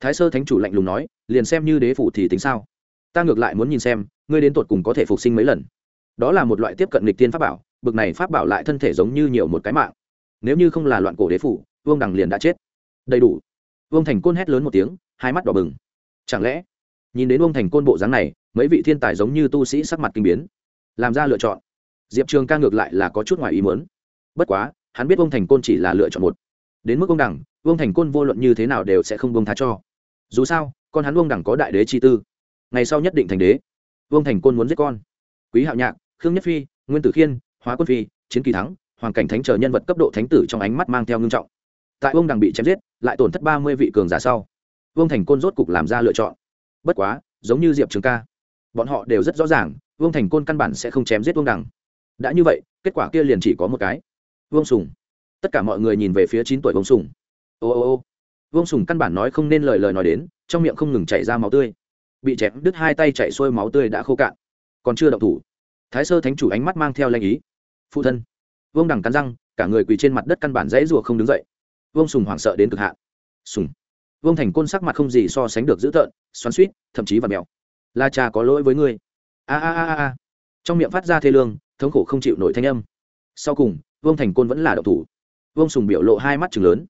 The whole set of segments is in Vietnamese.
thái sơ thánh chủ lạnh lùng nói, liền xem như đế phủ thì tính sao? Ta ngược lại muốn nhìn xem, ngươi đến tột cùng có thể phục sinh mấy lần. Đó là một loại tiếp cận lịch tiên pháp bảo, bực này pháp bảo lại thân thể giống như nhiều một cái mạng. Nếu như không là loạn cổ đế phủ, vương đằng liền đã chết. Đầy đủ. Vương thành côn hét lớn một tiếng, hai mắt đỏ bừng. Chẳng lẽ, nhìn đến vương thành côn bộ dáng này, mấy vị thiên tài giống như tu sĩ sắc mặt kinh biến, làm ra lựa chọn. Diệp trường ca ngược lại là có chút ngoài ý muốn. Bất quá, hắn biết vương thành côn chỉ là lựa chọn một. Đến mức vương đẳng vương thành côn vô luận như thế nào đều sẽ không vương tha cho dù sao, con hắn vương đẳng có đại đế chi tư. Ngày sau nhất định thành đế. Vương thành côn muốn giết con. Quý hạo nhạc, khương nhất phi, nguyên tử khiên, hóa quân phi, chiến kỳ thắng, hoàng cảnh thánh chờ nhân vật cấp độ thánh tử trong ánh mắt mang theo ngưng trọng. Tại vương đằng bị chém giết, lại tổn thất ba mươi vị cường giả sau, vương thành côn rốt cục làm ra lựa chọn. Bất quá, giống như diệp trường ca, bọn họ đều rất rõ ràng, vương thành côn căn bản sẽ không chém giết vương đằng đã như vậy, kết quả kia liền chỉ có một cái. Vương sùng. Tất cả mọi người nhìn về phía chín tuổi vương sùng. Ô ô ô vương sùng căn bản nói không nên lời lời nói đến, trong miệng không ngừng chảy ra máu tươi. Bị chém đứt hai tay chạy xuôi máu tươi đã khô cạn. Còn chưa động thủ, thái sơ thánh chủ ánh mắt mang theo lanh ý. Phụ thân, vương đằng cắn răng, cả người quỳ trên mặt đất căn bản dãy rùa không đứng dậy. Vương sùng hoảng sợ đến cực hạn. Sùng. Vương thành côn sắc mặt không gì so sánh được dữ tợn, xoắn suýt thậm chí và mèo. La cha có lỗi với ngươi. A a a a trong miệng phát ra thê lương, thống khổ không chịu nổi thanh âm. Sau cùng, vương thành côn vẫn là độc thủ. Vương sùng biểu lộ hai mắt chừng lớn.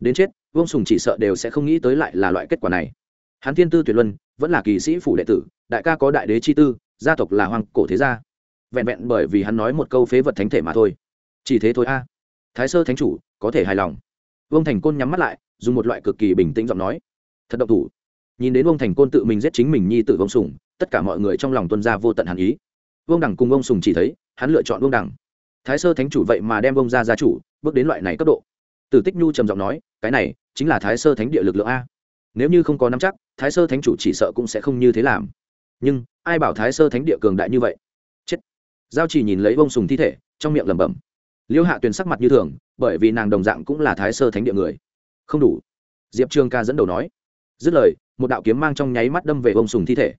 Đến chết vương sùng chỉ sợ đều sẽ không nghĩ tới lại là loại kết quả này. Hắn thiên tư tuyệt luân vẫn là kỳ sĩ phủ đệ tử, đại ca có đại đế chi tư, gia tộc là hoàng cổ thế gia. Vẹn vẹn bởi vì hắn nói một câu phế vật thánh thể mà thôi. Chỉ thế thôi a. Thái sơ thánh chủ, có thể hài lòng. Vương thành côn nhắm mắt lại, dùng một loại cực kỳ bình tĩnh giọng nói. Thật độc thủ. Nhìn đến vương thành côn tự mình giết chính mình nhi tử vương sùng, tất cả mọi người trong lòng tuân gia vô tận hàn ý. Vương đẳng cùng ông sùng chỉ thấy, hắn lựa chọn vương đẳng thái sơ thánh chủ vậy mà đem ông ra gia chủ bước đến loại này cấp độ tử tích nhu trầm giọng nói, cái này chính là thái sơ thánh địa lực lượng a. Nếu như không có nắm chắc, thái sơ thánh chủ chỉ sợ cũng sẽ không như thế làm. Nhưng, ai bảo thái sơ thánh địa cường đại như vậy? Chết. Giao chỉ nhìn lấy bông sùng thi thể, trong miệng lẩm bẩm. Liêu hạ tuyền sắc mặt như thường, bởi vì nàng đồng dạng cũng là thái sơ thánh địa người. Không đủ. Diệp trương ca dẫn đầu nói. Dứt lời, một đạo kiếm mang trong nháy mắt đâm về bông sùng thi thể.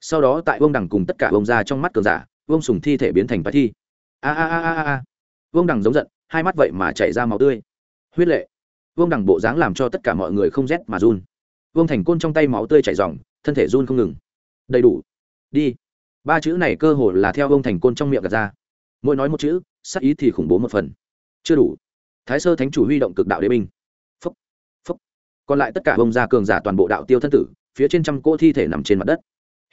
Sau đó tại bông đằng cùng tất cả bông ra trong mắt cường giả bông sùng thi thể biến thành bài thi. A a a a a. Vương đằng giống giận, hai mắt vậy mà chảy ra máu tươi huyết lệ. Vương đẳng bộ dáng làm cho tất cả mọi người không rét mà run. Vương thành côn trong tay máu tươi chảy r thân thể run không ngừng. Đầy đủ. Đi. Ba chữ này cơ hồ là theo vương thành côn trong miệng gạt ra. Mỗi nói một chữ, sắc ý thì khủng bố một phần. Chưa đủ. Thái sơ thánh chủ huy động cực đạo đế binh. Phúc. Phúc. Còn lại tất cả vương gia cường giả toàn bộ đạo tiêu thân tử, phía trên trăm cỗ thi thể nằm trên mặt đất.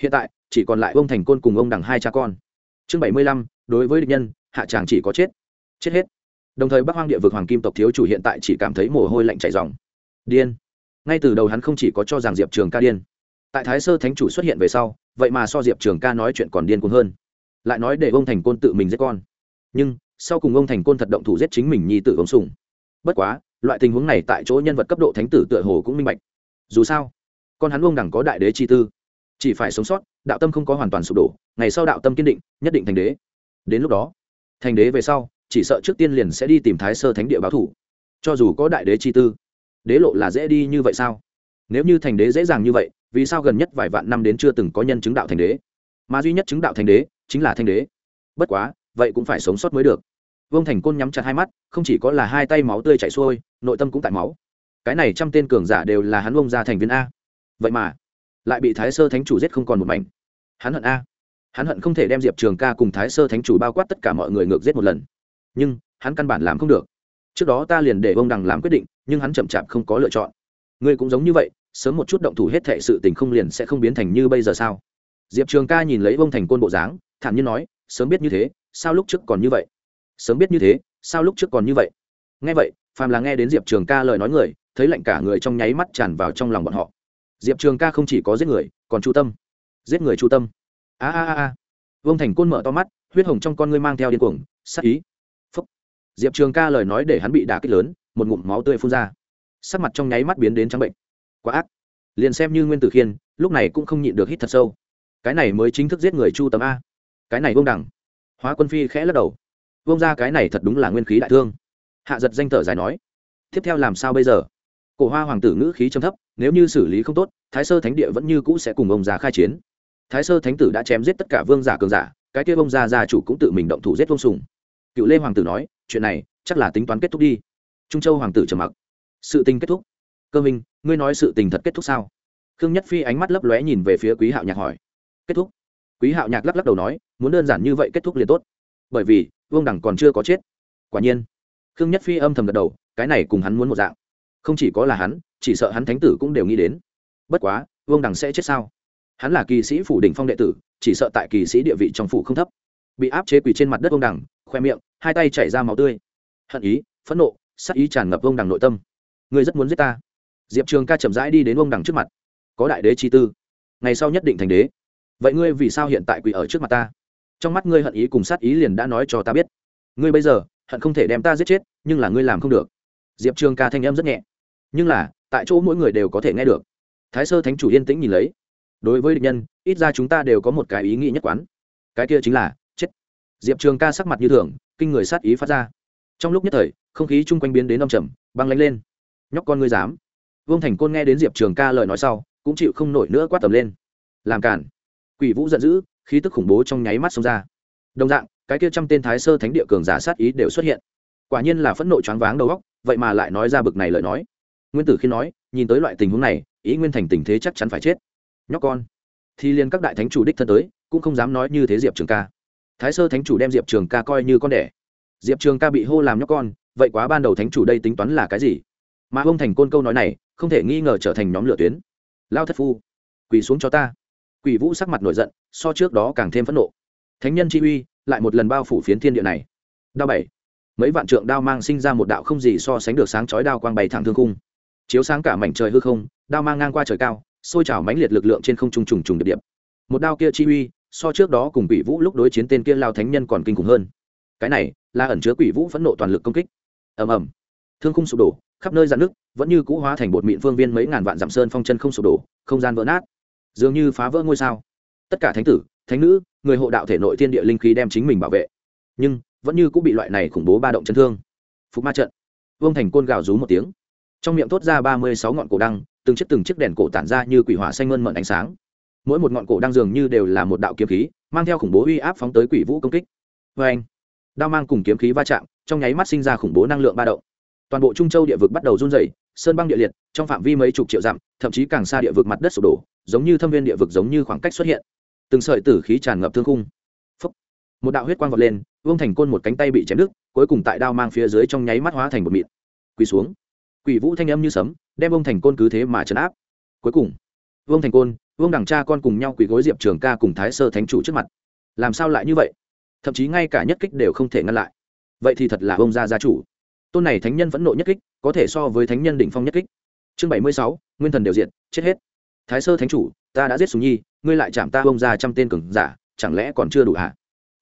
Hiện tại, chỉ còn lại ông thành côn cùng ông đằng hai cha con. Chương bảy mươi lăm, đối với địch nhân, hạ tràng chỉ có chết. Chết hết đồng thời bắc hoang địa vực hoàng kim tộc thiếu chủ hiện tại chỉ cảm thấy mồ hôi lạnh chảy dòng. Điên. Ngay từ đầu hắn không chỉ có cho rằng diệp trường ca điên, tại thái sơ thánh chủ xuất hiện về sau, vậy mà so diệp trường ca nói chuyện còn điên cuồng hơn. Lại nói để ông thành côn tự mình giết con. Nhưng, sau cùng ông thành côn thật động thủ giết chính mình nhi tử ông sùng. Bất quá, loại tình huống này tại chỗ nhân vật cấp độ thánh tử tựa hồ cũng minh bạch. Dù sao, con hắn ông đẳng có đại đế chi tư. Chỉ phải sống sót, đạo tâm không có hoàn toàn sụp đổ, ngày sau đạo tâm kiên định, nhất định thành đế. Đến lúc đó, thành đế về sau chỉ sợ trước tiên liền sẽ đi tìm thái sơ thánh địa báo thủ. Cho dù có đại đế chi tư, đế lộ là dễ đi như vậy sao? Nếu như thành đế dễ dàng như vậy, vì sao gần nhất vài vạn năm đến chưa từng có nhân chứng đạo thành đế? Mà duy nhất chứng đạo thành đế chính là thanh đế. Bất quá, vậy cũng phải sống sót mới được. Vương thành côn nhắm chặt hai mắt, không chỉ có là hai tay máu tươi chảy xuôi, nội tâm cũng tại máu. Cái này trăm tên cường giả đều là hắn bông ra thành viên a. Vậy mà, lại bị thái sơ thánh chủ giết không còn một mảnh. Hắn hận a. Hắn hận không thể đem diệp trường ca cùng thái sơ thánh chủ bao quát tất cả mọi người ngược giết một lần nhưng hắn căn bản làm không được. Trước đó ta liền để ông đằng làm quyết định, nhưng hắn chậm chạp không có lựa chọn. Ngươi cũng giống như vậy, sớm một chút động thủ hết thệ sự tình không liền sẽ không biến thành như bây giờ sao? Diệp trường ca nhìn lấy bông thành côn bộ dáng, thản nhiên nói, sớm biết như thế, sao lúc trước còn như vậy? Sớm biết như thế, sao lúc trước còn như vậy? Nghe vậy, phàm là nghe đến diệp trường ca lời nói người, thấy lạnh cả người trong nháy mắt tràn vào trong lòng bọn họ. Diệp trường ca không chỉ có giết người, còn chu tâm. Giết người chu tâm. A a a a. Vương thành côn mở to mắt, huyết hồng trong con ngươi mang theo điên cuồng sắc ý diệp trường ca lời nói để hắn bị đả kích lớn, một ngụm máu tươi phun ra. Sắc mặt trong nháy mắt biến đến trắng bệnh. Quá ác. Liền xem như nguyên tử khiên, lúc này cũng không nhịn được hít thật sâu. Cái này mới chính thức giết người chu Tầm a. Cái này vương đẳng hóa quân phi khẽ lắc đầu. Vông ra cái này thật đúng là nguyên khí đại thương. Hạ giật danh thở dài nói. Tiếp theo làm sao bây giờ? Cổ hoa hoàng tử ngữ khí trầm thấp, nếu như xử lý không tốt, thái sơ thánh địa vẫn như cũ sẽ cùng ông già khai chiến. Thái sơ thánh tử đã chém giết tất cả vương giả cường giả, cái kia ông già gia chủ cũng tự mình động thủ giết vông sùng. Cựu lê hoàng tử nói chuyện này chắc là tính toán kết thúc đi. Trung châu hoàng tử trầm mặc. Sự tình kết thúc. Cơ minh, ngươi nói sự tình thật kết thúc sao? Khương nhất phi ánh mắt lấp lóe nhìn về phía quý hạo nhạc hỏi. Kết thúc. Quý hạo nhạc lắc lắc đầu nói, muốn đơn giản như vậy kết thúc liền tốt. Bởi vì, vương đẳng còn chưa có chết. Quả nhiên. Khương nhất phi âm thầm gật đầu, cái này cùng hắn muốn một dạng. Không chỉ có là hắn, chỉ sợ hắn thánh tử cũng đều nghĩ đến. Bất quá, vương đẳng sẽ chết sao? Hắn là kỳ sĩ phủ đỉnh phong đệ tử, chỉ sợ tại kỳ sĩ địa vị trong phủ không thấp bị áp chế quỳ trên mặt đất ông đẳng khoe miệng, hai tay chảy ra máu tươi. Hận ý, phẫn nộ sắc ý tràn ngập ông đẳng nội tâm. Ngươi rất muốn giết ta. Diệp trường ca chậm rãi đi đến ông đẳng trước mặt. Có đại đế chi tư. Ngày sau nhất định thành đế. Vậy ngươi vì sao hiện tại quỳ ở trước mặt ta? Trong mắt ngươi hận ý cùng sát ý liền đã nói cho ta biết. Ngươi bây giờ, hận không thể đem ta giết chết, nhưng là ngươi làm không được. Diệp trường ca thanh em rất nhẹ. Nhưng là, tại chỗ mỗi người đều có thể nghe được. Thái sơ thánh chủ yên tĩnh nhìn lấy. Đối với địch nhân, ít ra chúng ta đều có một cái ý nghĩ nhất quán. Cái kia chính là diệp trường ca sắc mặt như thường, kinh người sát ý phát ra. Trong lúc nhất thời, không khí chung quanh biến đến đông trầm, băng lánh lên. Nhóc con ngươi dám. Vương thành côn nghe đến diệp trường ca lời nói sau, cũng chịu không nổi nữa quát tầm lên. Làm cản. Quỷ vũ giận dữ, khí tức khủng bố trong nháy mắt xông ra. Đồng dạng, cái kia trăm tên thái sơ thánh địa cường giả sát ý đều xuất hiện. Quả nhiên là phẫn nộ choáng váng đầu óc, vậy mà lại nói ra bực này lời nói. Nguyên tử khi nói, nhìn tới loại tình huống này, ý nguyên thành tình thế chắc chắn phải chết. Nhóc con. Thì liền các đại thánh chủ đích thân tới, cũng không dám nói như thế diệp trường ca thái sơ thánh chủ đem diệp trường ca coi như con đẻ. Diệp trường ca bị hô làm nhóc con, vậy quá ban đầu thánh chủ đây tính toán là cái gì? Mà ông thành côn câu nói này, không thể nghi ngờ trở thành nhóm lửa tuyến. Lao thất phu, quỳ xuống cho ta. Quỷ vũ sắc mặt nổi giận, so trước đó càng thêm phẫn nộ. Thánh nhân chi uy, lại một lần bao phủ phiến thiên địa này. Đao bảy. Mấy vạn trượng đao mang sinh ra một đạo không gì so sánh được sáng chói đao quang bày thẳng thương khung. Chiếu sáng cả mảnh trời hư không, đao mang ngang qua trời cao xôi trào mãnh liệt lực lượng trên không trung trùng trùng điệp điệp. Một đao kia chi uy so trước đó cùng quỷ vũ lúc đối chiến tên kia lao thánh nhân còn kinh khủng hơn. Cái này, là ẩn chứa quỷ vũ phẫn nộ toàn lực công kích. Ầm ầm. Thương khung sụp đổ, khắp nơi dạn nước vẫn như cũ hóa thành bột mịn phương viên mấy ngàn vạn dặm sơn phong chân không sụp đổ, không gian vỡ nát. Dường như phá vỡ ngôi sao. Tất cả thánh tử, thánh nữ, người hộ đạo thể nội thiên địa linh khí đem chính mình bảo vệ. Nhưng, vẫn như cũng bị loại này khủng bố ba động chấn thương. Phục ma trận. Vương thành côn gào rú một tiếng. Trong miệng thốt ra ba mươi sáu ngọn cổ đăng, từng chiếc từng chiếc đèn cổ tản ra như quỷ hỏa xanh mơn mận ánh sáng mỗi một ngọn cổ đang dường như đều là một đạo kiếm khí, mang theo khủng bố uy áp phóng tới quỷ vũ công kích. Vê anh, đao mang cùng kiếm khí va chạm, trong nháy mắt sinh ra khủng bố năng lượng ba động. Toàn bộ trung châu địa vực bắt đầu run dày sơn băng địa liệt, trong phạm vi mấy chục triệu dặm, thậm chí càng xa địa vực mặt đất sụp đổ, giống như thâm viên địa vực giống như khoảng cách xuất hiện. Từng sợi tử khí tràn ngập thương khung. Phúc. một đạo huyết quang vọt lên, vương thành côn một cánh tay bị chém đứt, cuối cùng tại đao mang phía dưới trong nháy mắt hóa thành một mịt quỳ xuống. Quỷ vũ thanh âm như sấm, đem vương thành côn cứ thế mà chấn áp. Cuối cùng, vương thành côn vương đẳng cha con cùng nhau quỳ gối diệp trường ca cùng thái sơ thánh chủ trước mặt. Làm sao lại như vậy? Thậm chí ngay cả nhất kích đều không thể ngăn lại. Vậy thì thật là ông gia gia chủ. Tôn này thánh nhân vẫn nộ nhất kích, có thể so với thánh nhân đỉnh phong nhất kích. Chương bảy mươi sáu, nguyên thần đều diện chết hết. Thái sơ thánh chủ, ta đã giết sùng nhi, ngươi lại chạm ta ông ra trăm tên cường giả, chẳng lẽ còn chưa đủ hả?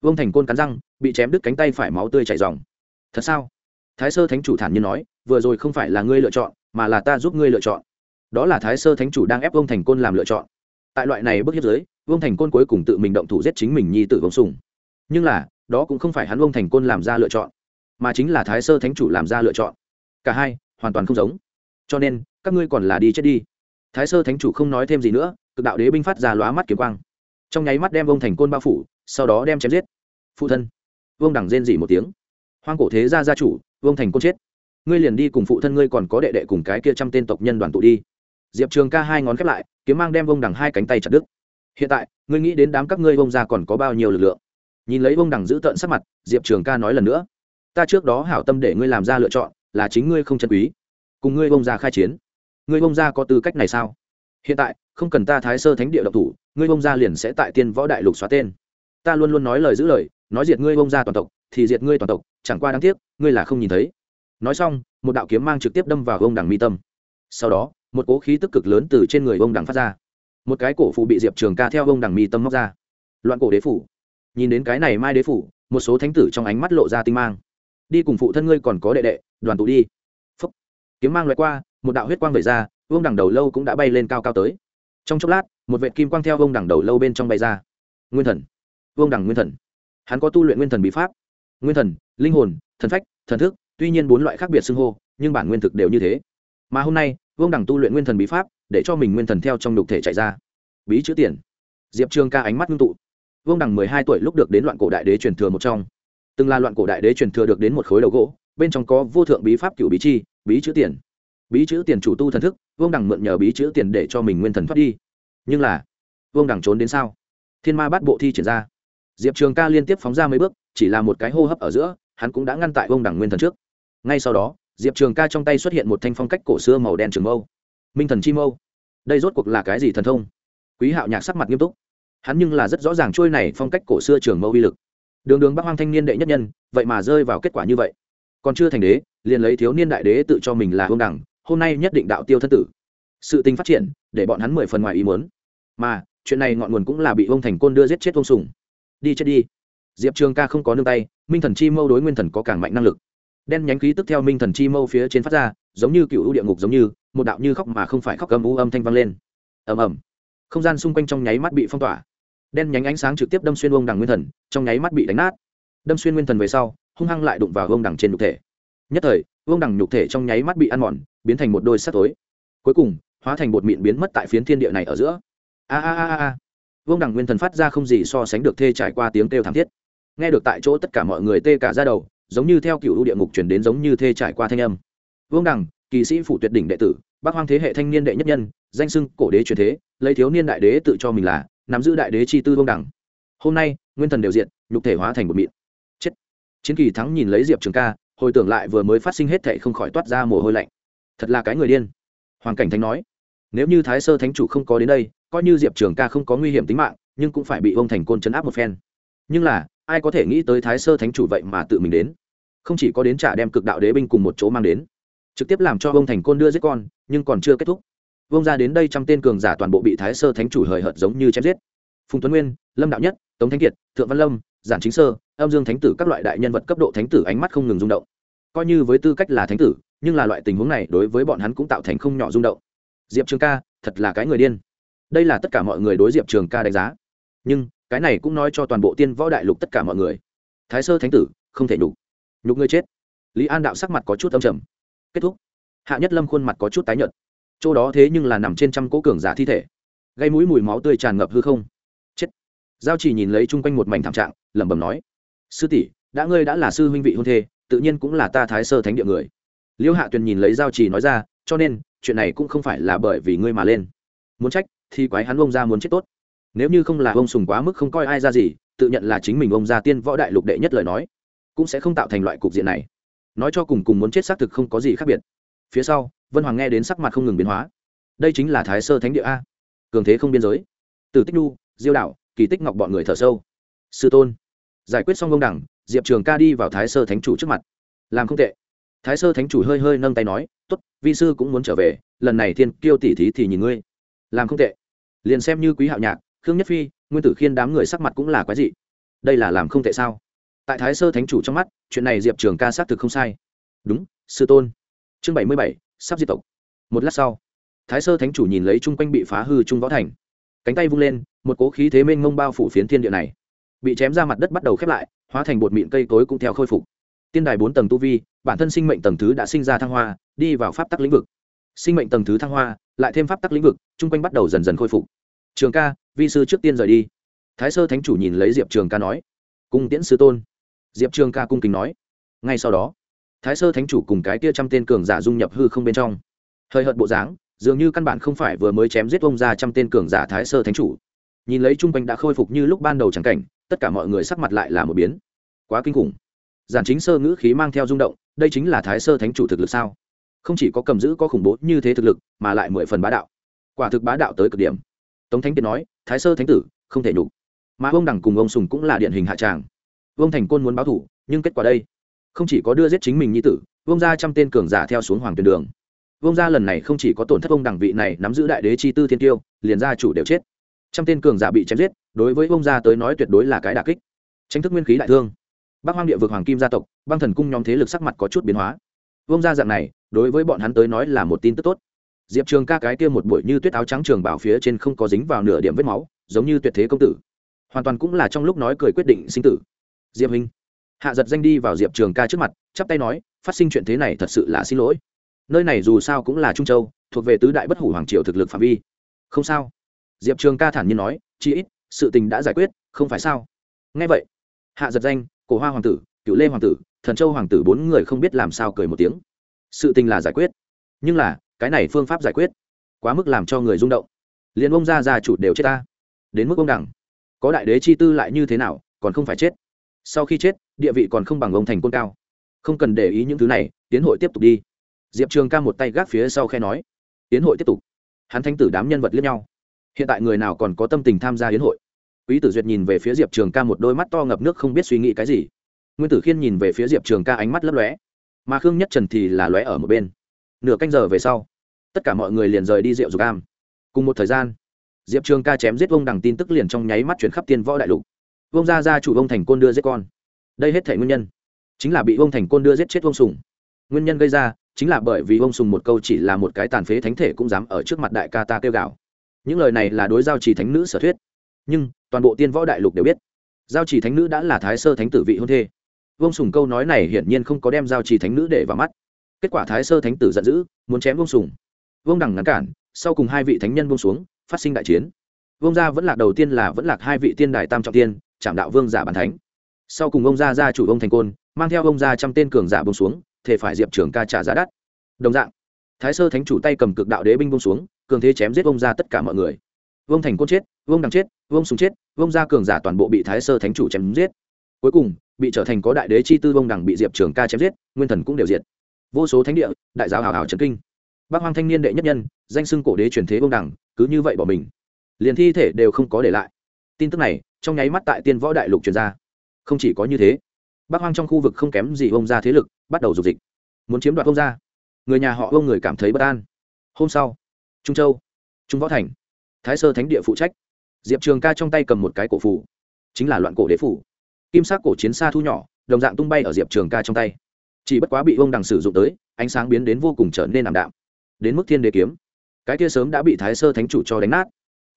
Vương thành côn cắn răng, bị chém đứt cánh tay phải máu tươi chảy dòng thật sao? Thái sơ thánh chủ thản nhiên nói, vừa rồi không phải là ngươi lựa chọn, mà là ta giúp ngươi lựa chọn. Đó là thái sơ thánh chủ đang ép vương thành côn làm lựa chọn tại loại này bước hiếp dưới, vương thành côn cuối cùng tự mình động thủ giết chính mình nhi tử vương sùng. Nhưng là đó cũng không phải hắn vương thành côn làm ra lựa chọn mà chính là thái sơ thánh chủ làm ra lựa chọn. Cả hai hoàn toàn không giống. Cho nên các ngươi còn là đi chết đi. Thái sơ thánh chủ không nói thêm gì nữa cực đạo đế binh phát ra lóa mắt kiếm quang. Trong nháy mắt đem vương thành côn bao phủ sau đó đem chém giết. Phụ thân. Vương đẳng rên dỉ một tiếng. Hoang cổ thế gia gia chủ vương thành côn chết. Ngươi liền đi cùng phụ thân ngươi còn có đệ đệ cùng cái kia trăm tên tộc nhân đoàn tụ đi. Diệp trường ca hai ngón khép lại kiếm mang đem vông đẳng hai cánh tay chặt đứt. Hiện tại, ngươi nghĩ đến đám các ngươi vông ra còn có bao nhiêu lực lượng? Nhìn lấy vông đẳng giữ tợn sắc mặt, diệp trường ca nói lần nữa. Ta trước đó hảo tâm để ngươi làm ra lựa chọn, là chính ngươi không chân quý. Cùng ngươi vông ra khai chiến. Ngươi vông ra có tư cách này sao? Hiện tại, không cần ta thái sơ thánh địa độc thủ, ngươi vông ra liền sẽ tại tiên võ đại lục xóa tên. Ta luôn luôn nói lời giữ lời, nói diệt ngươi vông ra toàn tộc, thì diệt ngươi toàn tộc, chẳng qua đáng tiếc, ngươi là không nhìn thấy. Nói xong, một đạo kiếm mang trực tiếp đâm vào vông đằng mi tâm. Sau đó một cố khí tức cực lớn từ trên người ông đằng phát ra. Một cái cổ phụ bị diệp trường ca theo ông đằng mi tâm móc ra. Loạn cổ đế phủ. Nhìn đến cái này mai đế phủ, một số thánh tử trong ánh mắt lộ ra tinh mang. Đi cùng phụ thân ngươi còn có đệ đệ, đoàn tụ đi. Phúc. kiếm mang loại qua, một đạo huyết quang vẩy ra vương đằng đầu lâu cũng đã bay lên cao cao tới. Trong chốc lát, một vệ kim quang theo vương đằng đầu lâu bên trong bay ra. Nguyên thần. Vương đằng nguyên thần. Hắn có tu luyện nguyên thần bí pháp. Nguyên thần, linh hồn, thần phách, thần thức, tuy nhiên bốn loại khác biệt xưng hô, nhưng bản nguyên thực đều như thế. Mà hôm nay vương đằng tu luyện nguyên thần bí pháp, để cho mình nguyên thần theo trong đục thể chạy ra. Bí chữ tiền. Diệp trường ca ánh mắt ngưng tụ. Vương đằng mười hai tuổi lúc được đến loạn cổ đại đế truyền thừa một trong. Từng là loạn cổ đại đế truyền thừa được đến một khối đầu gỗ, bên trong có vô thượng bí pháp cựu bí chi, bí chữ tiền. Bí chữ tiền chủ tu thần thức, vương đằng mượn nhờ bí chữ tiền để cho mình nguyên thần thoát đi. Nhưng là, vương đằng trốn đến sao? Thiên ma bắt bộ thi triển ra. Diệp trường ca liên tiếp phóng ra mấy bước, chỉ là một cái hô hấp ở giữa, hắn cũng đã ngăn tại vương đằng nguyên thần trước. Ngay sau đó diệp trường ca trong tay xuất hiện một thanh phong cách cổ xưa màu đen trường mâu. Minh thần chi mâu. Đây rốt cuộc là cái gì thần thông? Quý hạo nhạc sắc mặt nghiêm túc. Hắn nhưng là rất rõ ràng trôi này phong cách cổ xưa trường mâu uy lực. Đường đường bắc hoang thanh niên đệ nhất nhân, vậy mà rơi vào kết quả như vậy. Còn chưa thành đế, liền lấy thiếu niên đại đế tự cho mình là hương đẳng, hôm nay nhất định đạo tiêu thân tử. Sự tình phát triển, để bọn hắn mười phần ngoài ý muốn. Mà, chuyện này ngọn nguồn cũng là bị ông thành côn đưa giết chết ông sùng. Đi chết đi. Diệp trường ca không có nương tay, minh thần chi mâu đối nguyên thần có càng mạnh năng lực đen nhánh khí tức theo minh thần chi mâu phía trên phát ra, giống như cựu địa ngục giống như, một đạo như khóc mà không phải khóc cầm u âm thanh vang lên. Ầm ầm. Không gian xung quanh trong nháy mắt bị phong tỏa. Đen nhánh ánh sáng trực tiếp đâm xuyên ông đằng nguyên thần, trong nháy mắt bị đánh nát. Đâm xuyên nguyên thần về sau, hung hăng lại đụng vào ông đằng trên nhục thể. Nhất thời, ông đằng nhục thể trong nháy mắt bị ăn mòn, biến thành một đôi sắt tối. Cuối cùng, hóa thành bột mịn biến mất tại phiến thiên địa này ở giữa. A a a a vương đằng nguyên thần phát ra không gì so sánh được thê trải qua tiếng kêu thảm thiết. Nghe được tại chỗ tất cả mọi người tê cả ra đầu giống như theo cựu địa ngục chuyển đến giống như thê trải qua thanh âm. Vương đằng, kỳ sĩ phủ tuyệt đỉnh đệ tử, bác hoang thế hệ thanh niên đệ nhất nhân, danh sưng cổ đế truyền thế, lấy thiếu niên đại đế tự cho mình là, nắm giữ đại đế chi tư vương đẳng hôm nay, nguyên thần đều diện nhục thể hóa thành một mịn. Chết. Chiến kỳ thắng nhìn lấy diệp trường ca, hồi tưởng lại vừa mới phát sinh hết thệ không khỏi toát ra mồ hôi lạnh. Thật là cái người điên. Hoàng cảnh thánh nói, nếu như thái sơ thánh chủ không có đến đây, coi như diệp trường ca không có nguy hiểm tính mạng, nhưng cũng phải bị ông thành côn chấn áp một phen. Nhưng là ai có thể nghĩ tới thái sơ thánh chủ vậy mà tự mình đến? Không chỉ có đến trả đem cực đạo đế binh cùng một chỗ mang đến, trực tiếp làm cho ông thành côn đưa giết con, nhưng còn chưa kết thúc. Vông ra đến đây trăm tên cường giả toàn bộ bị thái sơ thánh chủ hời hợt giống như chém giết. Phùng tuấn nguyên, lâm đạo nhất, tống thánh kiệt, thượng văn lâm, giản chính sơ, âm dương thánh tử các loại đại nhân vật cấp độ thánh tử ánh mắt không ngừng rung động. Coi như với tư cách là thánh tử, nhưng là loại tình huống này đối với bọn hắn cũng tạo thành không nhỏ rung động. Diệp trường ca, thật là cái người điên. Đây là tất cả mọi người đối diệp trường ca đánh giá. Nhưng cái này cũng nói cho toàn bộ tiên võ đại lục tất cả mọi người. Thái sơ thánh tử, không thể nhục. Nhục ngươi chết. Lý an đạo sắc mặt có chút âm trầm. Kết thúc. Hạ nhất lâm khuôn mặt có chút tái nhợt. Chỗ đó thế nhưng là nằm trên trăm cỗ cường giả thi thể. Gây mũi mùi máu tươi tràn ngập hư không. Chết. Giao chỉ nhìn lấy chung quanh một mảnh thảm trạng, lẩm bẩm nói, sư tỷ, đã ngươi đã là sư huynh vị hôn thê, tự nhiên cũng là ta thái sơ thánh địa người. Liêu hạ tuyền nhìn lấy giao chỉ nói ra, cho nên, chuyện này cũng không phải là bởi vì ngươi mà lên. Muốn trách, thì quái hắn bông ra muốn chết tốt nếu như không là ông sùng quá mức không coi ai ra gì, tự nhận là chính mình ông gia tiên võ đại lục đệ nhất lời nói, cũng sẽ không tạo thành loại cục diện này. Nói cho cùng cùng muốn chết xác thực không có gì khác biệt. Phía sau, vân hoàng nghe đến sắc mặt không ngừng biến hóa. Đây chính là thái sơ thánh địa a. Cường thế không biên giới. Từ tích nu diêu đạo, kỳ tích ngọc bọn người thở sâu. Sư tôn. Giải quyết xong công đẳng, diệp trường ca đi vào thái sơ thánh chủ trước mặt. Làm không tệ. Thái sơ thánh chủ hơi hơi nâng tay nói t ố t vi sư cũng muốn trở về, lần này thiên kiêu tỉ thí thì nhìn ngươi. Làm không tệ. Liền xem như quý hạo nhạc khương nhất phi, nguyên tử khiên đám người sắc mặt cũng là quái dị. Đây là làm không tệ sao? Tại thái sơ thánh chủ trong mắt, chuyện này diệp trường ca xác thực không sai. Đúng, sư tôn. Chương bảy mươi bảy, sắp di tộc. Một lát sau, thái sơ thánh chủ nhìn lấy chung quanh bị phá hư trung võ thành. Cánh tay vung lên, một cố khí thế mênh mông bao phủ phiến thiên địa này. Bị chém ra mặt đất bắt đầu khép lại, hóa thành bột mịn cây cối cũng theo khôi phục. Tiên đài bốn tầng tu vi, bản thân sinh mệnh tầng thứ đã sinh ra thăng hoa, đi vào pháp tắc lĩnh vực. Sinh mệnh tầng thứ thăng hoa, lại thêm pháp tắc lĩnh vực, chung quanh bắt đầu dần dần khôi phục. Trường ca vi sư trước tiên rời đi. Thái sơ thánh chủ nhìn lấy diệp trường ca nói, cung tiễn sư tôn. Diệp trường ca cung kính nói, ngay sau đó, thái sơ thánh chủ cùng cái tia trăm tên cường giả dung nhập hư không bên trong. Hơi hợt bộ dáng, dường như căn bản không phải vừa mới chém giết ông ra trăm tên cường giả thái sơ thánh chủ. Nhìn lấy chung quanh đã khôi phục như lúc ban đầu chẳng cảnh, tất cả mọi người sắc mặt lại là một biến. Quá kinh khủng. Giản chính sơ ngữ khí mang theo rung động, đây chính là thái sơ thánh chủ thực lực sao? Không chỉ có cầm giữ có khủng bố như thế thực lực, mà lại mười phần bá đạo. Quả thực bá đạo tới cực điểm tống thánh kiệt nói, thái sơ thánh tử, không thể nhục. Mà ông đẳng cùng ông sùng cũng là điện hình hạ tràng. Vương thành côn muốn báo thủ, nhưng kết quả đây. Không chỉ có đưa giết chính mình nhi tử, vương ra trăm tên cường giả theo xuống hoàng tuyển đường. Vương gia lần này không chỉ có tổn thất ông đẳng vị này nắm giữ đại đế chi tư thiên tiêu, liền gia chủ đều chết. Trăm tên cường giả bị chém giết, đối với vương gia tới nói tuyệt đối là cái đà kích. Tranh thức nguyên khí đại thương. Bắc hoang địa vực hoàng kim gia tộc, băng thần cung nhóm thế lực sắc mặt có chút biến hóa. Vương gia dạng này, đối với bọn hắn tới nói là một tin tức tốt diệp trường ca cái kia một buổi như tuyết áo trắng trường bảo phía trên không có dính vào nửa điểm vết máu, giống như tuyệt thế công tử. Hoàn toàn cũng là trong lúc nói cười quyết định sinh tử. Diệp hình hạ giật danh đi vào diệp trường ca trước mặt, chắp tay nói, phát sinh chuyện thế này thật sự là xin lỗi. Nơi này dù sao cũng là trung châu, thuộc về tứ đại bất hủ hoàng triều thực lực phạm vi. Không sao. Diệp trường ca thản nhiên nói chi ít, sự tình đã giải quyết, không phải sao? Ngay vậy, hạ giật danh, cổ hoa hoàng tử cựu lê hoàng tử, thần châu hoàng tử bốn người không biết làm sao cười một tiếng. Sự tình là giải quyết. Nhưng là cái này phương pháp giải quyết quá mức làm cho người rung động liền ông gia gia chủ đều chết ta đến mức ông đẳng có đại đế chi tư lại như thế nào còn không phải chết sau khi chết địa vị còn không bằng ông thành côn cao không cần để ý những thứ này tiến hội tiếp tục đi diệp trường ca một tay gác phía sau khe nói tiến hội tiếp tục hắn thanh tử đám nhân vật liếc nhau hiện tại người nào còn có tâm tình tham gia hiến hội quý tử duyệt nhìn về phía diệp trường ca một đôi mắt to ngập nước không biết suy nghĩ cái gì nguyên tử khiên nhìn về phía diệp trường ca ánh mắt lấp lóe mà khương nhất trần thì là lóe ở một bên nửa canh giờ về sau tất cả mọi người liền rời đi rượu dục am. Cùng một thời gian, diệp trường ca chém giết vông đằng tin tức liền trong nháy mắt chuyển khắp tiên võ đại lục. Vông gia gia chủ vông thành côn đưa giết con. Đây hết thể nguyên nhân, chính là bị vông thành côn đưa giết chết vông sùng. Nguyên nhân gây ra, chính là bởi vì vông sùng một câu chỉ là một cái tàn phế thánh thể cũng dám ở trước mặt đại ca ta kêu gào. Những lời này là đối giao trì thánh nữ sở thuyết. Nhưng, toàn bộ tiên võ đại lục đều biết, giao trì thánh nữ đã là thái sơ thánh tử vị hôn thê. Vông sùng câu nói này hiển nhiên không có đem giao trì thánh nữ để vào mắt. Kết quả thái sơ thánh tử giận dữ, muốn chém vông sùng. Vương đằng ngăn cản, sau cùng hai vị thánh nhân vương xuống, phát sinh đại chiến. Vương gia vẫn lạc đầu tiên là vẫn lạc hai vị tiên đài tam trọng tiên, trảm đạo vương giả bàn thánh. Sau cùng ông gia gia chủ ông thành côn, mang theo ông gia trăm tên cường giả bông xuống thể phải diệp trường ca trả giá đắt. Đồng dạng, thái sơ thánh chủ tay cầm cực đạo đế binh bông xuống, cường thế chém giết ông gia tất cả mọi người. Vương thành côn chết, vương đằng chết, vương sùng chết, vương gia cường giả toàn bộ bị thái sơ thánh chủ chém giết. Cuối cùng, bị trở thành có đại đế chi tư vương đằng bị diệp trường ca chém giết, nguyên thần cũng đều diệt. Vô số thánh địa, đại giáo hào hào trấn kinh bác hoang thanh niên đệ nhất nhân, danh xưng cổ đế truyền thế vương đằng cứ như vậy bỏ mình. Liền thi thể đều không có để lại. Tin tức này, trong nháy mắt tại tiên võ đại lục truyền ra. Không chỉ có như thế, bác hoang trong khu vực không kém gì ông gia thế lực, bắt đầu dục dịch. Muốn chiếm đoạt ông gia người nhà họ ông người cảm thấy bất an. Hôm sau, trung châu, trung võ thành, thái sơ thánh địa phụ trách. Diệp trường ca trong tay cầm một cái cổ phủ chính là loạn cổ đế phủ. Kim sắc cổ chiến xa thu nhỏ, đồng dạng tung bay ở diệp trường ca trong tay. Chỉ bất quá bị ông đằng sử dụng tới, ánh sáng biến đến vô cùng trở nên ảm đạm đến mức thiên đế kiếm. Cái kia sớm đã bị thái sơ thánh chủ cho đánh nát.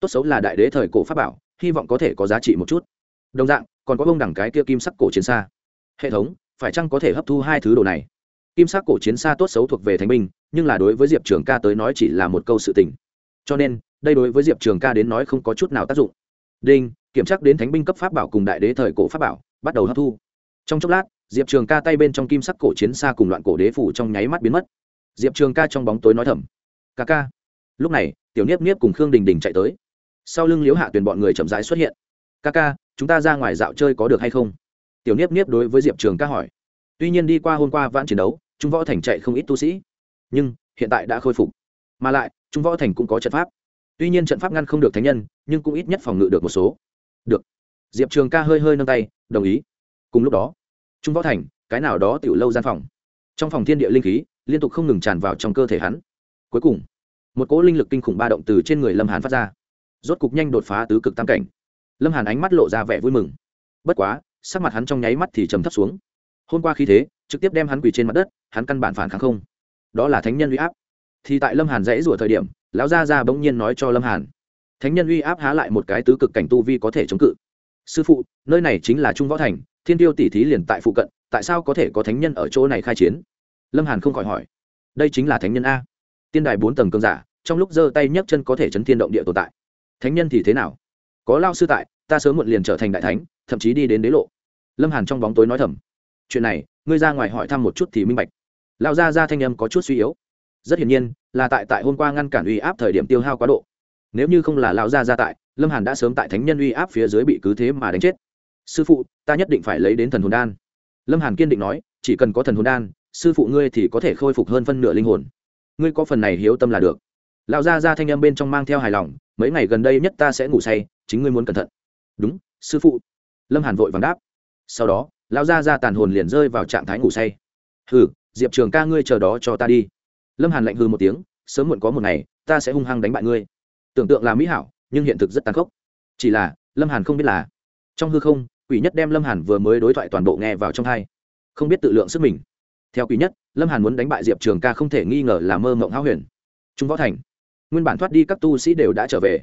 Tốt xấu là đại đế thời cổ pháp bảo, hy vọng có thể có giá trị một chút. Đồng dạng, còn có bông đẳng cái kia kim sắc cổ chiến xa. Hệ thống, phải chăng có thể hấp thu hai thứ đồ này? Kim sắc cổ chiến xa tốt xấu thuộc về thánh binh, nhưng là đối với diệp trường ca tới nói chỉ là một câu sự tình. Cho nên, đây đối với diệp trường ca đến nói không có chút nào tác dụng. Đinh, kiểm tra đến thánh binh cấp pháp bảo cùng đại đế thời cổ pháp bảo, bắt đầu hấp thu. Trong chốc lát, diệp trường ca tay bên trong kim sắc cổ chiến xa cùng loạn cổ đế phủ trong nháy mắt biến mất diệp trường ca trong bóng tối nói thầm, ca ca. Lúc này, tiểu niếp niếp cùng khương đình đình chạy tới. Sau lưng liễu hạ Tuyền bọn người chậm rãi xuất hiện. Ca ca, chúng ta ra ngoài dạo chơi có được hay không? Tiểu niếp niếp đối với diệp trường ca hỏi. Tuy nhiên đi qua hôm qua vãn chiến đấu, trung võ thành chạy không ít tu sĩ, nhưng hiện tại đã khôi phục. Mà lại, trung võ thành cũng có trận pháp. Tuy nhiên trận pháp ngăn không được thánh nhân, nhưng cũng ít nhất phòng ngự được một số. Được. Diệp trường ca hơi hơi nâng tay, đồng ý. Cùng lúc đó, trung võ thành, cái nào đó tiểu lâu gian phòng. Trong phòng thiên địa linh khí liên tục không ngừng tràn vào trong cơ thể hắn. Cuối cùng, một cỗ linh lực kinh khủng ba động từ trên người lâm hàn phát ra. Rốt cục nhanh đột phá tứ cực tam cảnh. Lâm hàn ánh mắt lộ ra vẻ vui mừng. Bất quá, sắc mặt hắn trong nháy mắt thì trầm thấp xuống. Hôm qua khi thế, trực tiếp đem hắn quỳ trên mặt đất, hắn căn bản phản kháng không. Đó là thánh nhân uy áp. Thì tại lâm hàn dãy rủa thời điểm, lão gia ra bỗng nhiên nói cho lâm hàn, thánh nhân uy áp há lại một cái tứ cực cảnh tu vi có thể chống cự. Sư phụ, nơi này chính là trung võ thành, thiên tiêu tỷ thí liền tại phụ cận, tại sao có thể có thánh nhân ở chỗ này khai chiến? Lâm hàn không khỏi hỏi, đây chính là thánh nhân a. Tiên đài bốn tầng cơn giả, trong lúc giơ tay nhấc chân có thể chấn thiên động địa tồn tại. Thánh nhân thì thế nào? Có lao sư tại, ta sớm muộn liền trở thành đại thánh, thậm chí đi đến đế lộ. Lâm hàn trong bóng tối nói thầm, chuyện này, ngươi ra ngoài hỏi thăm một chút thì minh bạch. Lao ra ra thanh âm có chút suy yếu. Rất hiển nhiên, là tại tại hôm qua ngăn cản uy áp thời điểm tiêu hao quá độ. Nếu như không là lao ra ra tại, lâm hàn đã sớm tại thánh nhân uy áp phía dưới bị cứ thế mà đánh chết. Sư phụ, ta nhất định phải lấy đến thần hồn đan. Lâm hàn kiên định nói, chỉ cần có thần hồn đan sư phụ ngươi thì có thể khôi phục hơn phân nửa linh hồn. Ngươi có phần này hiếu tâm là được. Lão gia ra thanh âm bên trong mang theo hài lòng, mấy ngày gần đây nhất ta sẽ ngủ say, chính ngươi muốn cẩn thận. Đúng, sư phụ. Lâm hàn vội vàng đáp. Sau đó, lão gia ra tàn hồn liền rơi vào trạng thái ngủ say. Hừ, diệp trường ca ngươi chờ đó cho ta đi. Lâm hàn lạnh hư một tiếng, sớm muộn có một ngày, ta sẽ hung hăng đánh bại ngươi. Tưởng tượng là mỹ hảo, nhưng hiện thực rất tàn khốc. Chỉ là, lâm hàn không biết là trong hư không, quỷ nhất đem lâm hàn vừa mới đối thoại toàn bộ nghe vào trong hai. Không biết tự lượng sức mình theo quý nhất, lâm hàn muốn đánh bại diệp trường ca không thể nghi ngờ là mơ mộng háo huyền. Trung võ thành. Nguyên bản thoát đi các tu sĩ đều đã trở về.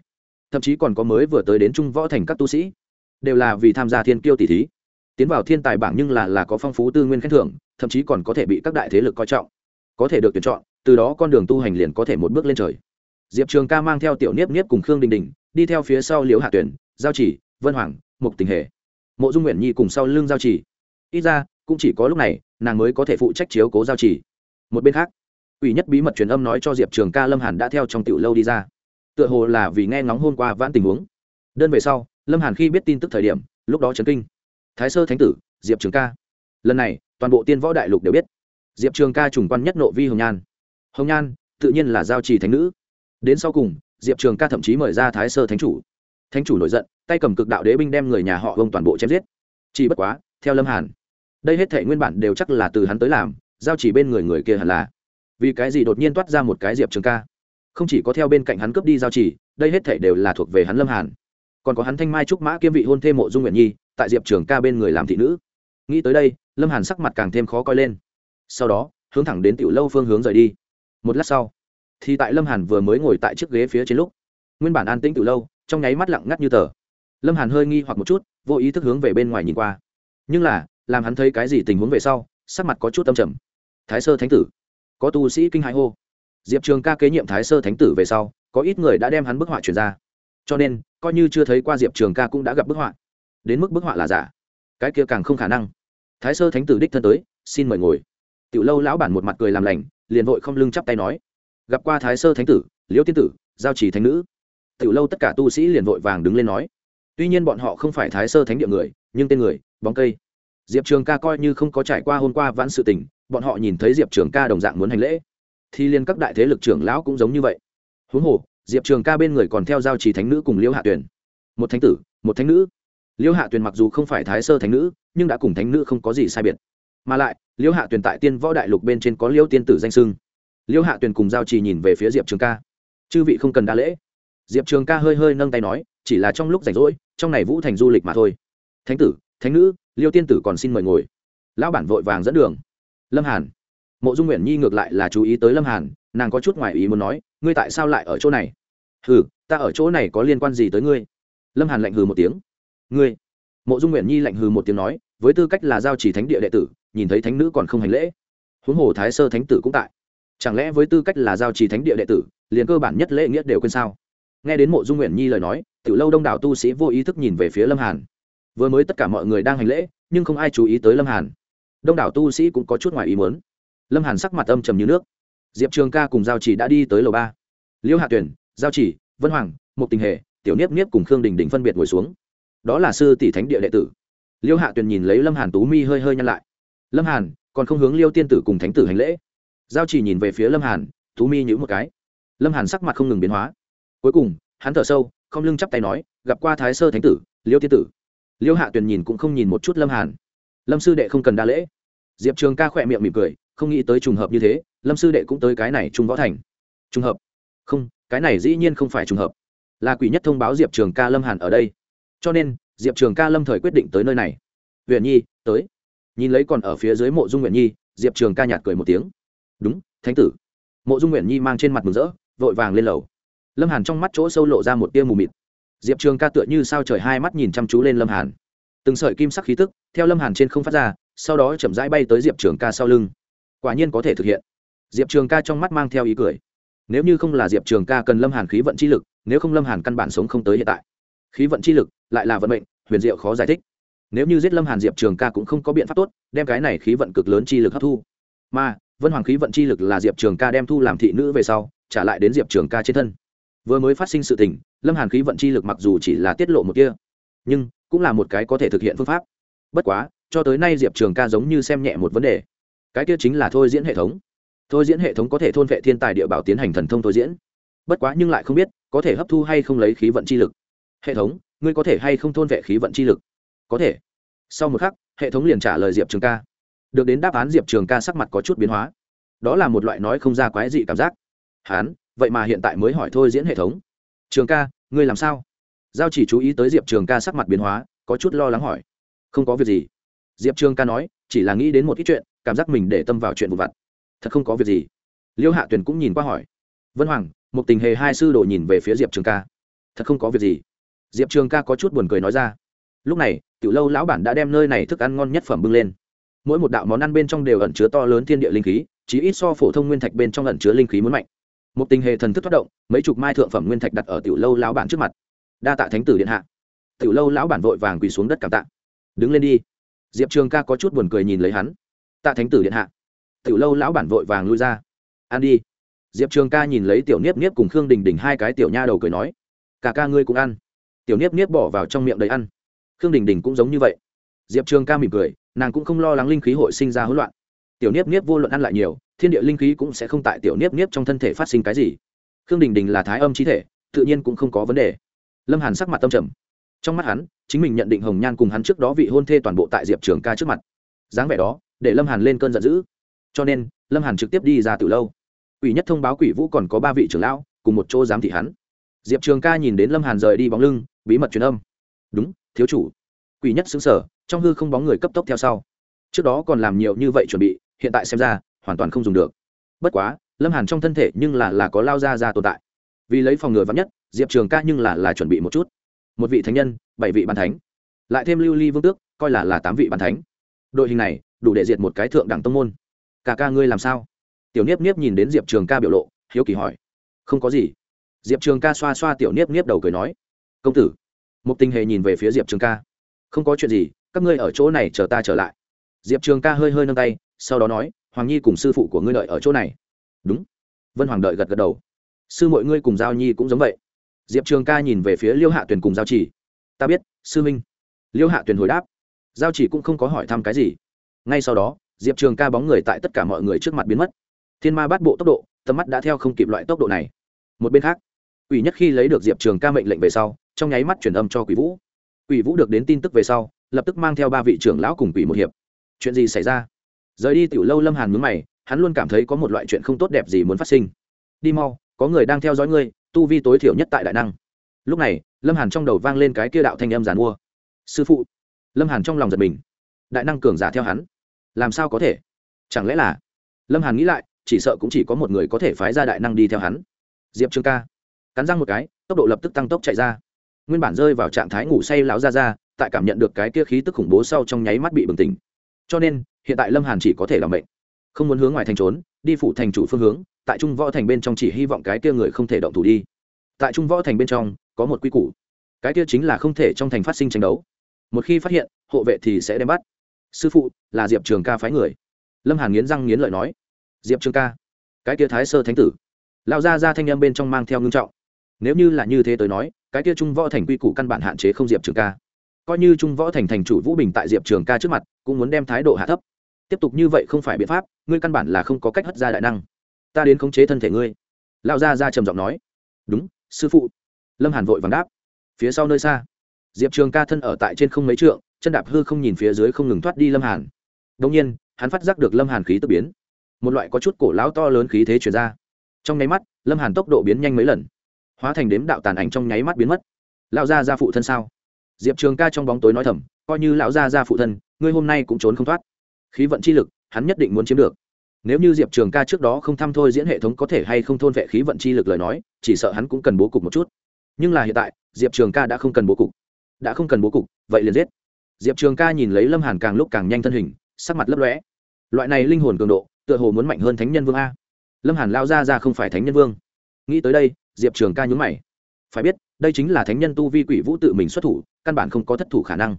Thậm chí còn có mới vừa tới đến trung võ thành các tu sĩ. Đều là vì tham gia thiên kiêu tỷ thí. Tiến vào thiên tài bảng nhưng là là có phong phú tư nguyên khen thưởng, thậm chí còn có thể bị các đại thế lực coi trọng. Có thể được tuyển chọn, từ đó con đường tu hành liền có thể một bước lên trời. Diệp trường ca mang theo tiểu niếp niếp cùng khương đình đình, đi theo phía sau liễu hạ tuyển, giao chỉ, vân hoàng, mục tình hệ mộ dung nguyện nhi cùng sau lưng giao chỉ. Ít ra cũng chỉ có lúc này, nàng mới có thể phụ trách chiếu cố giao chỉ một bên khác quỷ nhất bí mật truyền âm nói cho diệp trường ca lâm hàn đã theo trong tiểu lâu đi ra. Tựa hồ là vì nghe ngóng hôm qua vãn tình huống. Đơn về sau, lâm hàn khi biết tin tức thời điểm, lúc đó chấn kinh. Thái sơ thánh tử, diệp trường ca. Lần này, toàn bộ tiên võ đại lục đều biết. Diệp trường ca trùng quan nhất nộ vi hồng nhan. Hồng nhan, tự nhiên là giao trì thánh nữ. Đến sau cùng, diệp trường ca thậm chí mời ra thái sơ thánh chủ. Thánh chủ nổi giận, tay cầm cực đạo đế binh đem người nhà họ vông toàn bộ chém giết. Chỉ bất quá, theo lâm hàn đây hết thể nguyên bản đều chắc là từ hắn tới làm, giao chỉ bên người người kia hẳn là. Vì cái gì đột nhiên toát ra một cái diệp trường ca? Không chỉ có theo bên cạnh hắn cướp đi giao chỉ, đây hết thể đều là thuộc về hắn lâm hàn. Còn có hắn thanh mai trúc mã kiêm vị hôn thê mộ dung nguyện nhi, tại diệp trường ca bên người làm thị nữ. Nghĩ tới đây, lâm hàn sắc mặt càng thêm khó coi lên. Sau đó, hướng thẳng đến tiểu lâu phương hướng rời đi. Một lát sau, thì tại lâm hàn vừa mới ngồi tại chiếc ghế phía trên lúc, nguyên bản an tĩnh tiểu lâu, trong nháy mắt lặng ngắt như tờ. Lâm hàn hơi nghi hoặc một chút, vô ý thức hướng về bên ngoài nhìn qua. Nhưng là làm hắn thấy cái gì tình huống về sau, sắc mặt có chút tâm trầm. Thái sơ thánh tử. Có tu sĩ kinh hãi hô. Diệp trường ca kế nhiệm thái sơ thánh tử về sau, có ít người đã đem hắn bức họa chuyển ra. Cho nên, coi như chưa thấy qua diệp trường ca cũng đã gặp bức họa. Đến mức bức họa là giả. Cái kia càng không khả năng. Thái sơ thánh tử đích thân tới, xin mời ngồi. Tiểu lâu lão bản một mặt cười làm lành, liền vội không lưng chắp tay nói. Gặp qua thái sơ thánh tử, liễu tiên tử, giao trì thánh nữ. Tiểu lâu tất cả tu sĩ liền vội vàng đứng lên nói. Tuy nhiên bọn họ không phải thái sơ thánh địa người, nhưng tên người, bóng cây diệp trường ca coi như không có trải qua hôm qua vãn sự tình, bọn họ nhìn thấy diệp trường ca đồng dạng muốn hành lễ. Thì liên các đại thế lực trưởng lão cũng giống như vậy. Huống hồ, diệp trường ca bên người còn theo giao trì thánh nữ cùng liễu hạ Tuyền. một thánh tử, một thánh nữ. Liễu hạ tuyền mặc dù không phải thái sơ thánh nữ, nhưng đã cùng thánh nữ không có gì sai biệt. Mà lại liễu hạ tuyền tại tiên võ đại lục bên trên có liễu tiên tử danh sưng liễu hạ tuyền cùng giao trì nhìn về phía diệp trường ca. Chư vị không cần đa lễ. Diệp trường ca hơi hơi nâng tay nói, chỉ là trong lúc rảnh rỗi, trong này vũ thành du lịch mà thôi. Thánh tử, thánh nữ liêu tiên tử còn xin mời ngồi. Lão bản vội vàng dẫn đường. Lâm hàn. Mộ dung nguyện nhi ngược lại là chú ý tới lâm hàn, nàng có chút ngoài ý muốn nói, ngươi tại sao lại ở chỗ này? Hừ, ta ở chỗ này có liên quan gì tới ngươi? Lâm hàn lạnh hừ một tiếng. Ngươi? Mộ dung nguyện nhi lạnh hừ một tiếng nói, với tư cách là giao chỉ thánh địa đệ tử, nhìn thấy thánh nữ còn không hành lễ. Huống hồ thái sơ thánh tử cũng tại. Chẳng lẽ với tư cách là giao chỉ thánh địa đệ tử, liền cơ bản nhất lễ nghĩa đều quên sao? Nghe đến mộ dung nguyện nhi lời nói từ lâu đông đảo tu sĩ vô ý thức nhìn về phía lâm hàn vừa mới tất cả mọi người đang hành lễ, nhưng không ai chú ý tới lâm hàn. Đông đảo tu sĩ cũng có chút ngoài ý muốn. Lâm hàn sắc mặt âm trầm như nước. Diệp trường ca cùng giao chỉ đã đi tới lầu ba. Liễu hạ tuyển, giao chỉ, vân hoàng một tình hệ tiểu niếp niếp cùng khương đình đình phân biệt ngồi xuống. Đó là sư tỷ thánh địa đệ tử. Liêu hạ tuyển nhìn lấy lâm hàn tú mi hơi hơi nhăn lại. Lâm hàn, còn không hướng liêu tiên tử cùng thánh tử hành lễ. Giao chỉ nhìn về phía lâm hàn, tú mi nhữ một cái. Lâm hàn sắc mặt không ngừng biến hóa. Cuối cùng, hắn thở sâu, không lưng chắp tay nói, gặp qua thái sơ thánh tử, liêu tiên tử liêu hạ tuyền nhìn cũng không nhìn một chút lâm hàn. Lâm sư đệ không cần đa lễ. Diệp trường ca khỏe miệng mỉm cười, không nghĩ tới trùng hợp như thế, lâm sư đệ cũng tới cái này trung võ thành. Trùng hợp? Không, cái này dĩ nhiên không phải trùng hợp. Là quỷ nhất thông báo diệp trường ca lâm hàn ở đây. Cho nên, diệp trường ca lâm thời quyết định tới nơi này. Huyện nhi, tới. Nhìn lấy còn ở phía dưới mộ dung nguyện nhi, diệp trường ca nhạt cười một tiếng. Đúng, thánh tử. Mộ dung nguyện nhi mang trên mặt mừng rỡ, vội vàng lên lầu. Lâm hàn trong mắt chỗ sâu lộ ra một tia mù mịt diệp trường ca tựa như sao trời hai mắt nhìn chăm chú lên lâm hàn. Từng sợi kim sắc khí tức theo lâm hàn trên không phát ra, sau đó chậm rãi bay tới diệp trường ca sau lưng. Quả nhiên có thể thực hiện. Diệp trường ca trong mắt mang theo ý cười. Nếu như không là diệp trường ca cần lâm hàn khí vận chi lực, nếu không lâm hàn căn bản sống không tới hiện tại. Khí vận chi lực, lại là vận mệnh, huyền diệu khó giải thích. Nếu như giết lâm hàn, diệp trường ca cũng không có biện pháp tốt, đem cái này khí vận cực lớn chi lực hấp thu. Mà, vân hoàng khí vận chi lực là diệp trường ca đem thu làm thị nữ về sau, trả lại đến diệp trường ca trên thân vừa mới phát sinh sự tình, lâm hàn khí vận chi lực mặc dù chỉ là tiết lộ một kia, nhưng cũng là một cái có thể thực hiện phương pháp. Bất quá, cho tới nay diệp trường ca giống như xem nhẹ một vấn đề. Cái kia chính là thôi diễn hệ thống. Thôi diễn hệ thống có thể thôn vệ thiên tài địa bảo tiến hành thần thông thôi diễn. Bất quá nhưng lại không biết, có thể hấp thu hay không lấy khí vận chi lực. Hệ thống, ngươi có thể hay không thôn vệ khí vận chi lực? Có thể. Sau một khắc, hệ thống liền trả lời diệp trường ca. Được đến đáp án, diệp trường ca sắc mặt có chút biến hóa. Đó là một loại nói không ra quái dị cảm giác. Hán vậy mà hiện tại mới hỏi thôi diễn hệ thống. Trường ca, ngươi làm sao? Giao chỉ chú ý tới diệp trường ca sắc mặt biến hóa, có chút lo lắng hỏi. Không có việc gì. Diệp trường ca nói, chỉ là nghĩ đến một ít chuyện, cảm giác mình để tâm vào chuyện vụ vặt. Thật không có việc gì. Liêu hạ tuyền cũng nhìn qua hỏi. Vân hoàng, một tình hề hai sư đồ nhìn về phía diệp trường ca. Thật không có việc gì. Diệp trường ca có chút buồn cười nói ra. Lúc này, tiểu lâu lão bản đã đem nơi này thức ăn ngon nhất phẩm bưng lên. Mỗi một đạo món ăn bên trong đều ẩn chứa to lớn thiên địa linh khí chỉ ít so phổ thông nguyên thạch bên trong ẩn chứa linh khí muốn mạnh một tình hệ thần thức thoát động, mấy chục mai thượng phẩm nguyên thạch đặt ở tiểu lâu lão bản trước mặt. Đa tạ thánh tử điện hạ. Tiểu lâu lão bản vội vàng quỳ xuống đất cảm tạ. Đứng lên đi. Diệp trường ca có chút buồn cười nhìn lấy hắn. Tạ thánh tử điện hạ. Tiểu lâu lão bản vội vàng lui ra. Ăn đi. Diệp trường ca nhìn lấy tiểu niếp niếp cùng khương đình đình hai cái tiểu nha đầu cười nói. Cả ca ngươi cũng ăn. Tiểu niếp niếp bỏ vào trong miệng đầy ăn. Khương đình đình cũng giống như vậy. Diệp trường ca mỉm cười, nàng cũng không lo lắng linh khí hội sinh ra hỗn loạn tiểu niếp niếp vô luận ăn lại nhiều, thiên địa linh khí cũng sẽ không tại tiểu niếp niếp trong thân thể phát sinh cái gì. Khương đình đình là thái âm trí thể, tự nhiên cũng không có vấn đề. Lâm hàn sắc mặt tâm trầm. Trong mắt hắn, chính mình nhận định hồng nhan cùng hắn trước đó vị hôn thê toàn bộ tại diệp trường ca trước mặt. Dáng vẻ đó, để lâm hàn lên cơn giận dữ. Cho nên, lâm hàn trực tiếp đi ra từ lâu. Quỷ nhất thông báo quỷ vũ còn có ba vị trưởng lão, cùng một chỗ giám thị hắn. Diệp trường ca nhìn đến lâm hàn rời đi bóng lưng, bí mật truyền âm. Đúng, thiếu chủ. Quỷ nhất xứng sở trong hư không bóng người cấp tốc theo sau. Trước đó còn làm nhiều như vậy chuẩn bị hiện tại xem ra, hoàn toàn không dùng được. Bất quá, lâm hàn trong thân thể nhưng là là có lao ra ra tồn tại. Vì lấy phòng ngừa vắng nhất, diệp trường ca nhưng là là chuẩn bị một chút. Một vị thánh nhân, bảy vị bàn thánh. Lại thêm lưu ly vương tước, coi là là tám vị bàn thánh. Đội hình này, đủ để diệt một cái thượng đẳng tông môn. Cả ca ngươi làm sao? Tiểu niếp niếp nhìn đến diệp trường ca biểu lộ, hiếu kỳ hỏi. Không có gì. Diệp trường ca xoa xoa tiểu niếp niếp đầu cười nói. Công tử. Một tình hề nhìn về phía diệp trường ca. Không có chuyện gì, các ngươi ở chỗ này chờ ta trở lại diệp trường ca hơi hơi nâng tay, sau đó nói, hoàng nhi cùng sư phụ của ngươi đợi ở chỗ này. Đúng. Vân hoàng đợi gật gật đầu. Sư mọi ngươi cùng giao nhi cũng giống vậy. Diệp trường ca nhìn về phía liêu hạ tuyền cùng giao chỉ. Ta biết, sư minh liêu hạ tuyền hồi đáp. Giao chỉ cũng không có hỏi thăm cái gì. Ngay sau đó, diệp trường ca bóng người tại tất cả mọi người trước mặt biến mất. Thiên ma bắt bộ tốc độ, tầm mắt đã theo không kịp loại tốc độ này. Một bên khác, quỷ nhất khi lấy được diệp trường ca mệnh lệnh về sau, trong nháy mắt chuyển âm cho quỷ vũ. Quỷ vũ được đến tin tức về sau, lập tức mang theo ba vị trưởng lão cùng quỷ một hiệp chuyện gì xảy ra? Rời đi tiểu lâu lâm hàn mướn mày, hắn luôn cảm thấy có một loại chuyện không tốt đẹp gì muốn phát sinh. Đi mau, có người đang theo dõi ngươi, tu vi tối thiểu nhất tại đại năng. Lúc này, lâm hàn trong đầu vang lên cái kia đạo thanh âm giàn mua. Sư phụ. Lâm hàn trong lòng giật mình. Đại năng cường giả theo hắn. Làm sao có thể? Chẳng lẽ là? Lâm hàn nghĩ lại, chỉ sợ cũng chỉ có một người có thể phái ra đại năng đi theo hắn. Diệp trương ca. Cắn răng một cái, tốc độ lập tức tăng tốc chạy ra. Nguyên bản rơi vào trạng thái ngủ say láo ra ra, tại cảm nhận được cái kia khí tức khủng bố sau trong nháy mắt bị bừng tỉnh cho nên, hiện tại lâm hàn chỉ có thể làm bệnh không muốn hướng ngoài thành trốn, đi phủ thành chủ phương hướng, tại trung võ thành bên trong chỉ hy vọng cái kia người không thể động thủ đi. Tại trung võ thành bên trong, có một quy củ. Cái kia chính là không thể trong thành phát sinh tranh đấu. Một khi phát hiện, hộ vệ thì sẽ đem bắt. Sư phụ, là diệp trường ca phái người. Lâm hàn nghiến răng nghiến lợi nói. Diệp trường ca, cái kia thái sơ thánh tử. Lao ra ra thanh â m bên trong mang theo ngưng trọng. Nếu như là như thế tới nói, cái kia trung võ thành quy củ căn bản hạn chế không diệp trường ca coi như trung võ thành thành chủ vũ bình tại diệp trường ca trước mặt cũng muốn đem thái độ hạ thấp tiếp tục như vậy không phải biện pháp ngươi căn bản là không có cách hất ra đại năng ta đến khống chế thân thể ngươi lão ra ra trầm giọng nói đúng sư phụ lâm hàn vội vàng đáp phía sau nơi xa diệp trường ca thân ở tại trên không mấy trượng chân đạp hư không nhìn phía dưới không ngừng thoát đi lâm hàn đông nhiên hắn phát giác được lâm hàn khí tức biến một loại có chút cổ lão to lớn khí thế chuyển ra trong nháy mắt lâm hàn tốc độ biến nhanh mấy lần hóa thành đếm đạo tàn ảnh trong nháy mắt biến mất lão gia gia phụ thân sao diệp trường ca trong bóng tối nói thầm, coi như lão gia gia phụ thân, ngươi hôm nay cũng trốn không thoát. Khí vận chi lực, hắn nhất định muốn chiếm được. Nếu như diệp trường ca trước đó không thăm thôi diễn hệ thống có thể hay không thôn vệ khí vận chi lực lời nói, chỉ sợ hắn cũng cần bố cục một chút. Nhưng là hiện tại, diệp trường ca đã không cần bố cục. Đã không cần bố cục, vậy liền giết. Diệp trường ca nhìn lấy lâm hàn càng lúc càng nhanh thân hình, sắc mặt lấp lóe. loại này linh hồn cường độ, tựa hồ muốn mạnh hơn thánh nhân vương a. Lâm hàn lao ra ra không phải thánh nhân vương. Nghĩ tới đây, diệp trường ca nhún mày. Phải biết đây chính là thánh nhân tu vi quỷ vũ tự mình xuất thủ, căn bản không có thất thủ khả năng.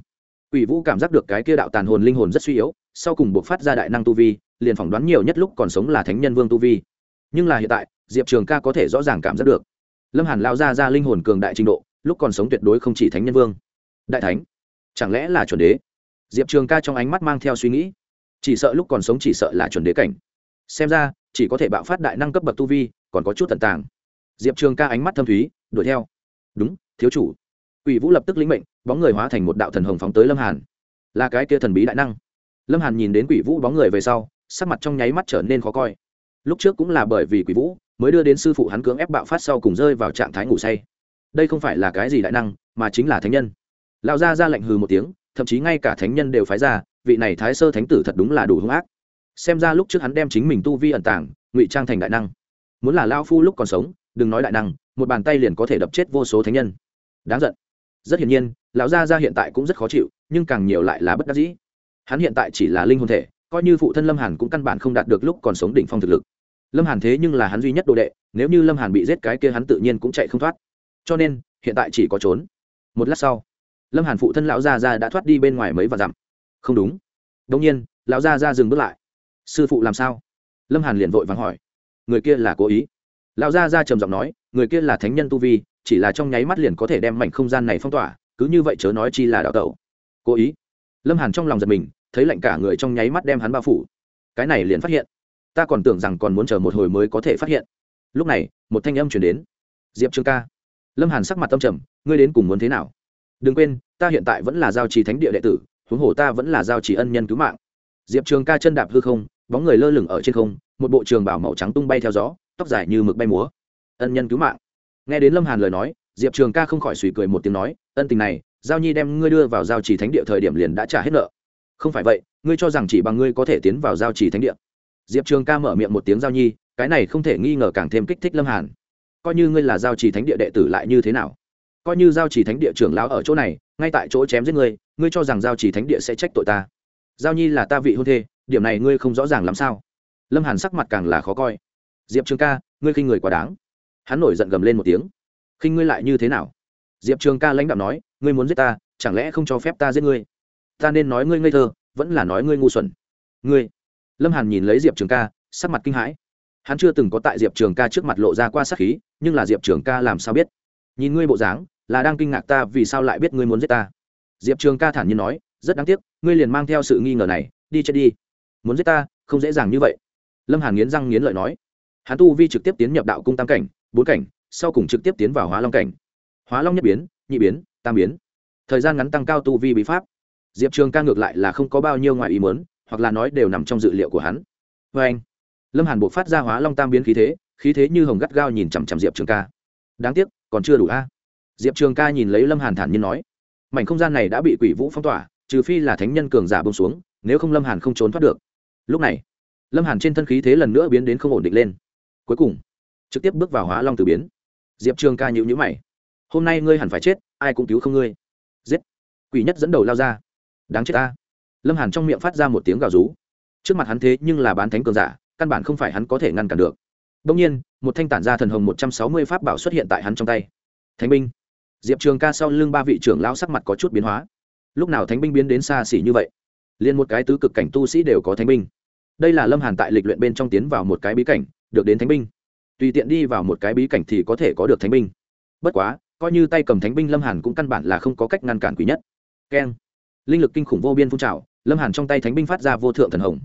Quỷ vũ cảm giác được cái kia đạo tàn hồn linh hồn rất suy yếu, sau cùng buộc phát ra đại năng tu vi, liền phỏng đoán nhiều nhất lúc còn sống là thánh nhân vương tu vi. Nhưng là hiện tại, diệp trường ca có thể rõ ràng cảm giác được, lâm hàn lao ra ra linh hồn cường đại trình độ, lúc còn sống tuyệt đối không chỉ thánh nhân vương. Đại thánh, chẳng lẽ là chuẩn đế? Diệp trường ca trong ánh mắt mang theo suy nghĩ, chỉ sợ lúc còn sống chỉ sợ là chuẩn đế cảnh. Xem ra, chỉ có thể bạo phát đại năng cấp bậc tu vi, còn có chút tận tàng. Diệp trường ca ánh mắt thâm thúy, đuổi theo đúng, thiếu chủ. Quỷ vũ lập tức lĩnh mệnh, bóng người hóa thành một đạo thần hồng phóng tới lâm hàn. Là cái kia thần bí đại năng. Lâm hàn nhìn đến quỷ vũ bóng người về sau, sắc mặt trong nháy mắt trở nên khó coi. Lúc trước cũng là bởi vì quỷ vũ mới đưa đến sư phụ hắn cưỡng ép bạo phát sau cùng rơi vào trạng thái ngủ say. Đây không phải là cái gì đại năng, mà chính là thánh nhân. Lão gia ra lệnh hừ một tiếng, thậm chí ngay cả thánh nhân đều phái ra, vị này thái sơ thánh tử thật đúng là đủ hung ác. Xem ra lúc trước hắn đem chính mình tu vi ẩn tàng, ngụy trang thành đại năng. Muốn là lao phu lúc còn sống, đừng nói đại năng một bàn tay liền có thể đập chết vô số thánh nhân. Đáng giận. Rất hiển nhiên, lão gia gia hiện tại cũng rất khó chịu, nhưng càng nhiều lại là bất đắc dĩ. Hắn hiện tại chỉ là linh hồn thể, coi như phụ thân lâm hàn cũng căn bản không đạt được lúc còn sống đỉnh phong thực lực. Lâm hàn thế nhưng là hắn duy nhất đồ đệ, nếu như lâm hàn bị giết cái kia hắn tự nhiên cũng chạy không thoát. Cho nên, hiện tại chỉ có trốn. Một lát sau, lâm hàn phụ thân lão gia gia đã thoát đi bên ngoài mấy và dặm. Không đúng. Đông nhiên, lão gia gia dừng bước lại. Sư phụ làm sao? Lâm hàn liền vội vàng hỏi. Người kia là cố ý. Lão gia gia trầm giọng nói người kia là thánh nhân tu vi, chỉ là trong nháy mắt liền có thể đem mảnh không gian này phong tỏa, cứ như vậy chớ nói chi là đạo tẩu. Cố ý. Lâm hàn trong lòng giật mình, thấy lạnh cả người trong nháy mắt đem hắn bao phủ. Cái này liền phát hiện. Ta còn tưởng rằng còn muốn chờ một hồi mới có thể phát hiện. Lúc này, một thanh âm chuyển đến. Diệp trương ca. Lâm hàn sắc mặt tâm trầm, ngươi đến cùng muốn thế nào? Đừng quên, ta hiện tại vẫn là giao trì thánh địa đệ tử, huống hồ ta vẫn là giao trì ân nhân cứu mạng. Diệp trường ca chân đạp hư không, bóng người lơ lửng ở trên không, một bộ trường bảo màu trắng tung bay theo gió, tóc dài như mực bay múa ân nhân cứu mạng. Nghe đến lâm hàn lời nói, diệp trường ca không khỏi suy cười một tiếng nói, ân tình này, giao nhi đem ngươi đưa vào giao trì thánh địa thời điểm liền đã trả hết nợ. Không phải vậy, ngươi cho rằng chỉ bằng ngươi có thể tiến vào giao trì thánh địa. Diệp trường ca mở miệng một tiếng giao nhi, cái này không thể nghi ngờ càng thêm kích thích lâm hàn. Coi như ngươi là giao trì thánh địa đệ tử lại như thế nào? Coi như giao trì thánh địa trưởng lão ở chỗ này, ngay tại chỗ chém giết ngươi ngươi cho rằng giao trì thánh địa sẽ trách tội ta? Giao nhi là ta vị hôn thê, điểm này ngươi không rõ ràng làm sao? Lâm hàn sắc mặt càng là khó coi. Diệp trường ca, ngươi khinh người quá đáng hắn nổi giận gầm lên một tiếng. Khinh ngươi lại như thế nào? Diệp trường ca lãnh đạo nói, ngươi muốn giết ta, chẳng lẽ không cho phép ta giết ngươi? Ta nên nói ngươi ngây thơ, vẫn là nói ngươi ngu xuẩn. Ngươi? Lâm hàn nhìn lấy diệp trường ca, sắc mặt kinh hãi. Hắn chưa từng có tại diệp trường ca trước mặt lộ ra qua sắc khí, nhưng là diệp trường ca làm sao biết? Nhìn ngươi bộ dáng, là đang kinh ngạc ta vì sao lại biết ngươi muốn giết ta? Diệp trường ca thản nhiên nói, rất đáng tiếc, ngươi liền mang theo sự nghi ngờ này, đi chết đi. Muốn giết ta, không dễ dàng như vậy. Lâm hàn nghiến răng nghiến lợi nói. Hắn tu vi trực tiếp tiến nhập đạo cung tam cảnh bốn cảnh, sau cùng trực tiếp tiến vào hóa long cảnh. Hóa long nhất biến, nhị biến, tam biến. Thời gian ngắn tăng cao tu vi bí pháp. Diệp trường ca ngược lại là không có bao nhiêu ngoài ý mớn hoặc là nói đều nằm trong dự liệu của hắn. Vê anh, lâm hàn buộc phát ra hóa long tam biến khí thế khí thế như hồng gắt gao nhìn chằm chằm diệp trường ca. Đáng tiếc, còn chưa đủ a. Diệp trường ca nhìn lấy lâm hàn thản nhiên nói, mảnh không gian này đã bị quỷ vũ phong tỏa, trừ phi là thánh nhân cường giả bông xuống, nếu không lâm hàn không trốn thoát được. Lúc này, lâm hàn trên thân khí thế lần nữa biến đến không ổn định lên. Cuối cùng trực tiếp bước vào hóa long từ biến. Diệp trường ca nhịu nhữ mày. Hôm nay ngươi hẳn phải chết, ai cũng cứu không ngươi. Giết. Quỷ nhất dẫn đầu lao ra. Đáng chết ta. Lâm hàn trong miệng phát ra một tiếng gào rú. Trước mặt hắn thế nhưng là bán thánh cường giả, căn bản không phải hắn có thể ngăn cản được. Đông nhiên, một thanh tản gia thần hồng một trăm sáu mươi pháp bảo xuất hiện tại hắn trong tay. Thánh binh. Diệp trường ca sau lưng ba vị trưởng lao sắc mặt có chút biến hóa. Lúc nào thánh binh biến đến xa xỉ như vậy? Liền một cái tứ cực cảnh tu sĩ đều có thánh binh. Đây là lâm hàn tại lịch luyện bên trong tiến vào một cái bí cảnh, được đến thánh binh tùy tiện đi vào một cái bí cảnh thì có thể có được thánh binh. Bất quá, coi như tay cầm thánh binh lâm hàn cũng căn bản là không có cách ngăn cản quý nhất. Keng. Linh lực kinh khủng vô biên phun trào, lâm hàn trong tay thánh binh phát ra vô thượng thần hồng.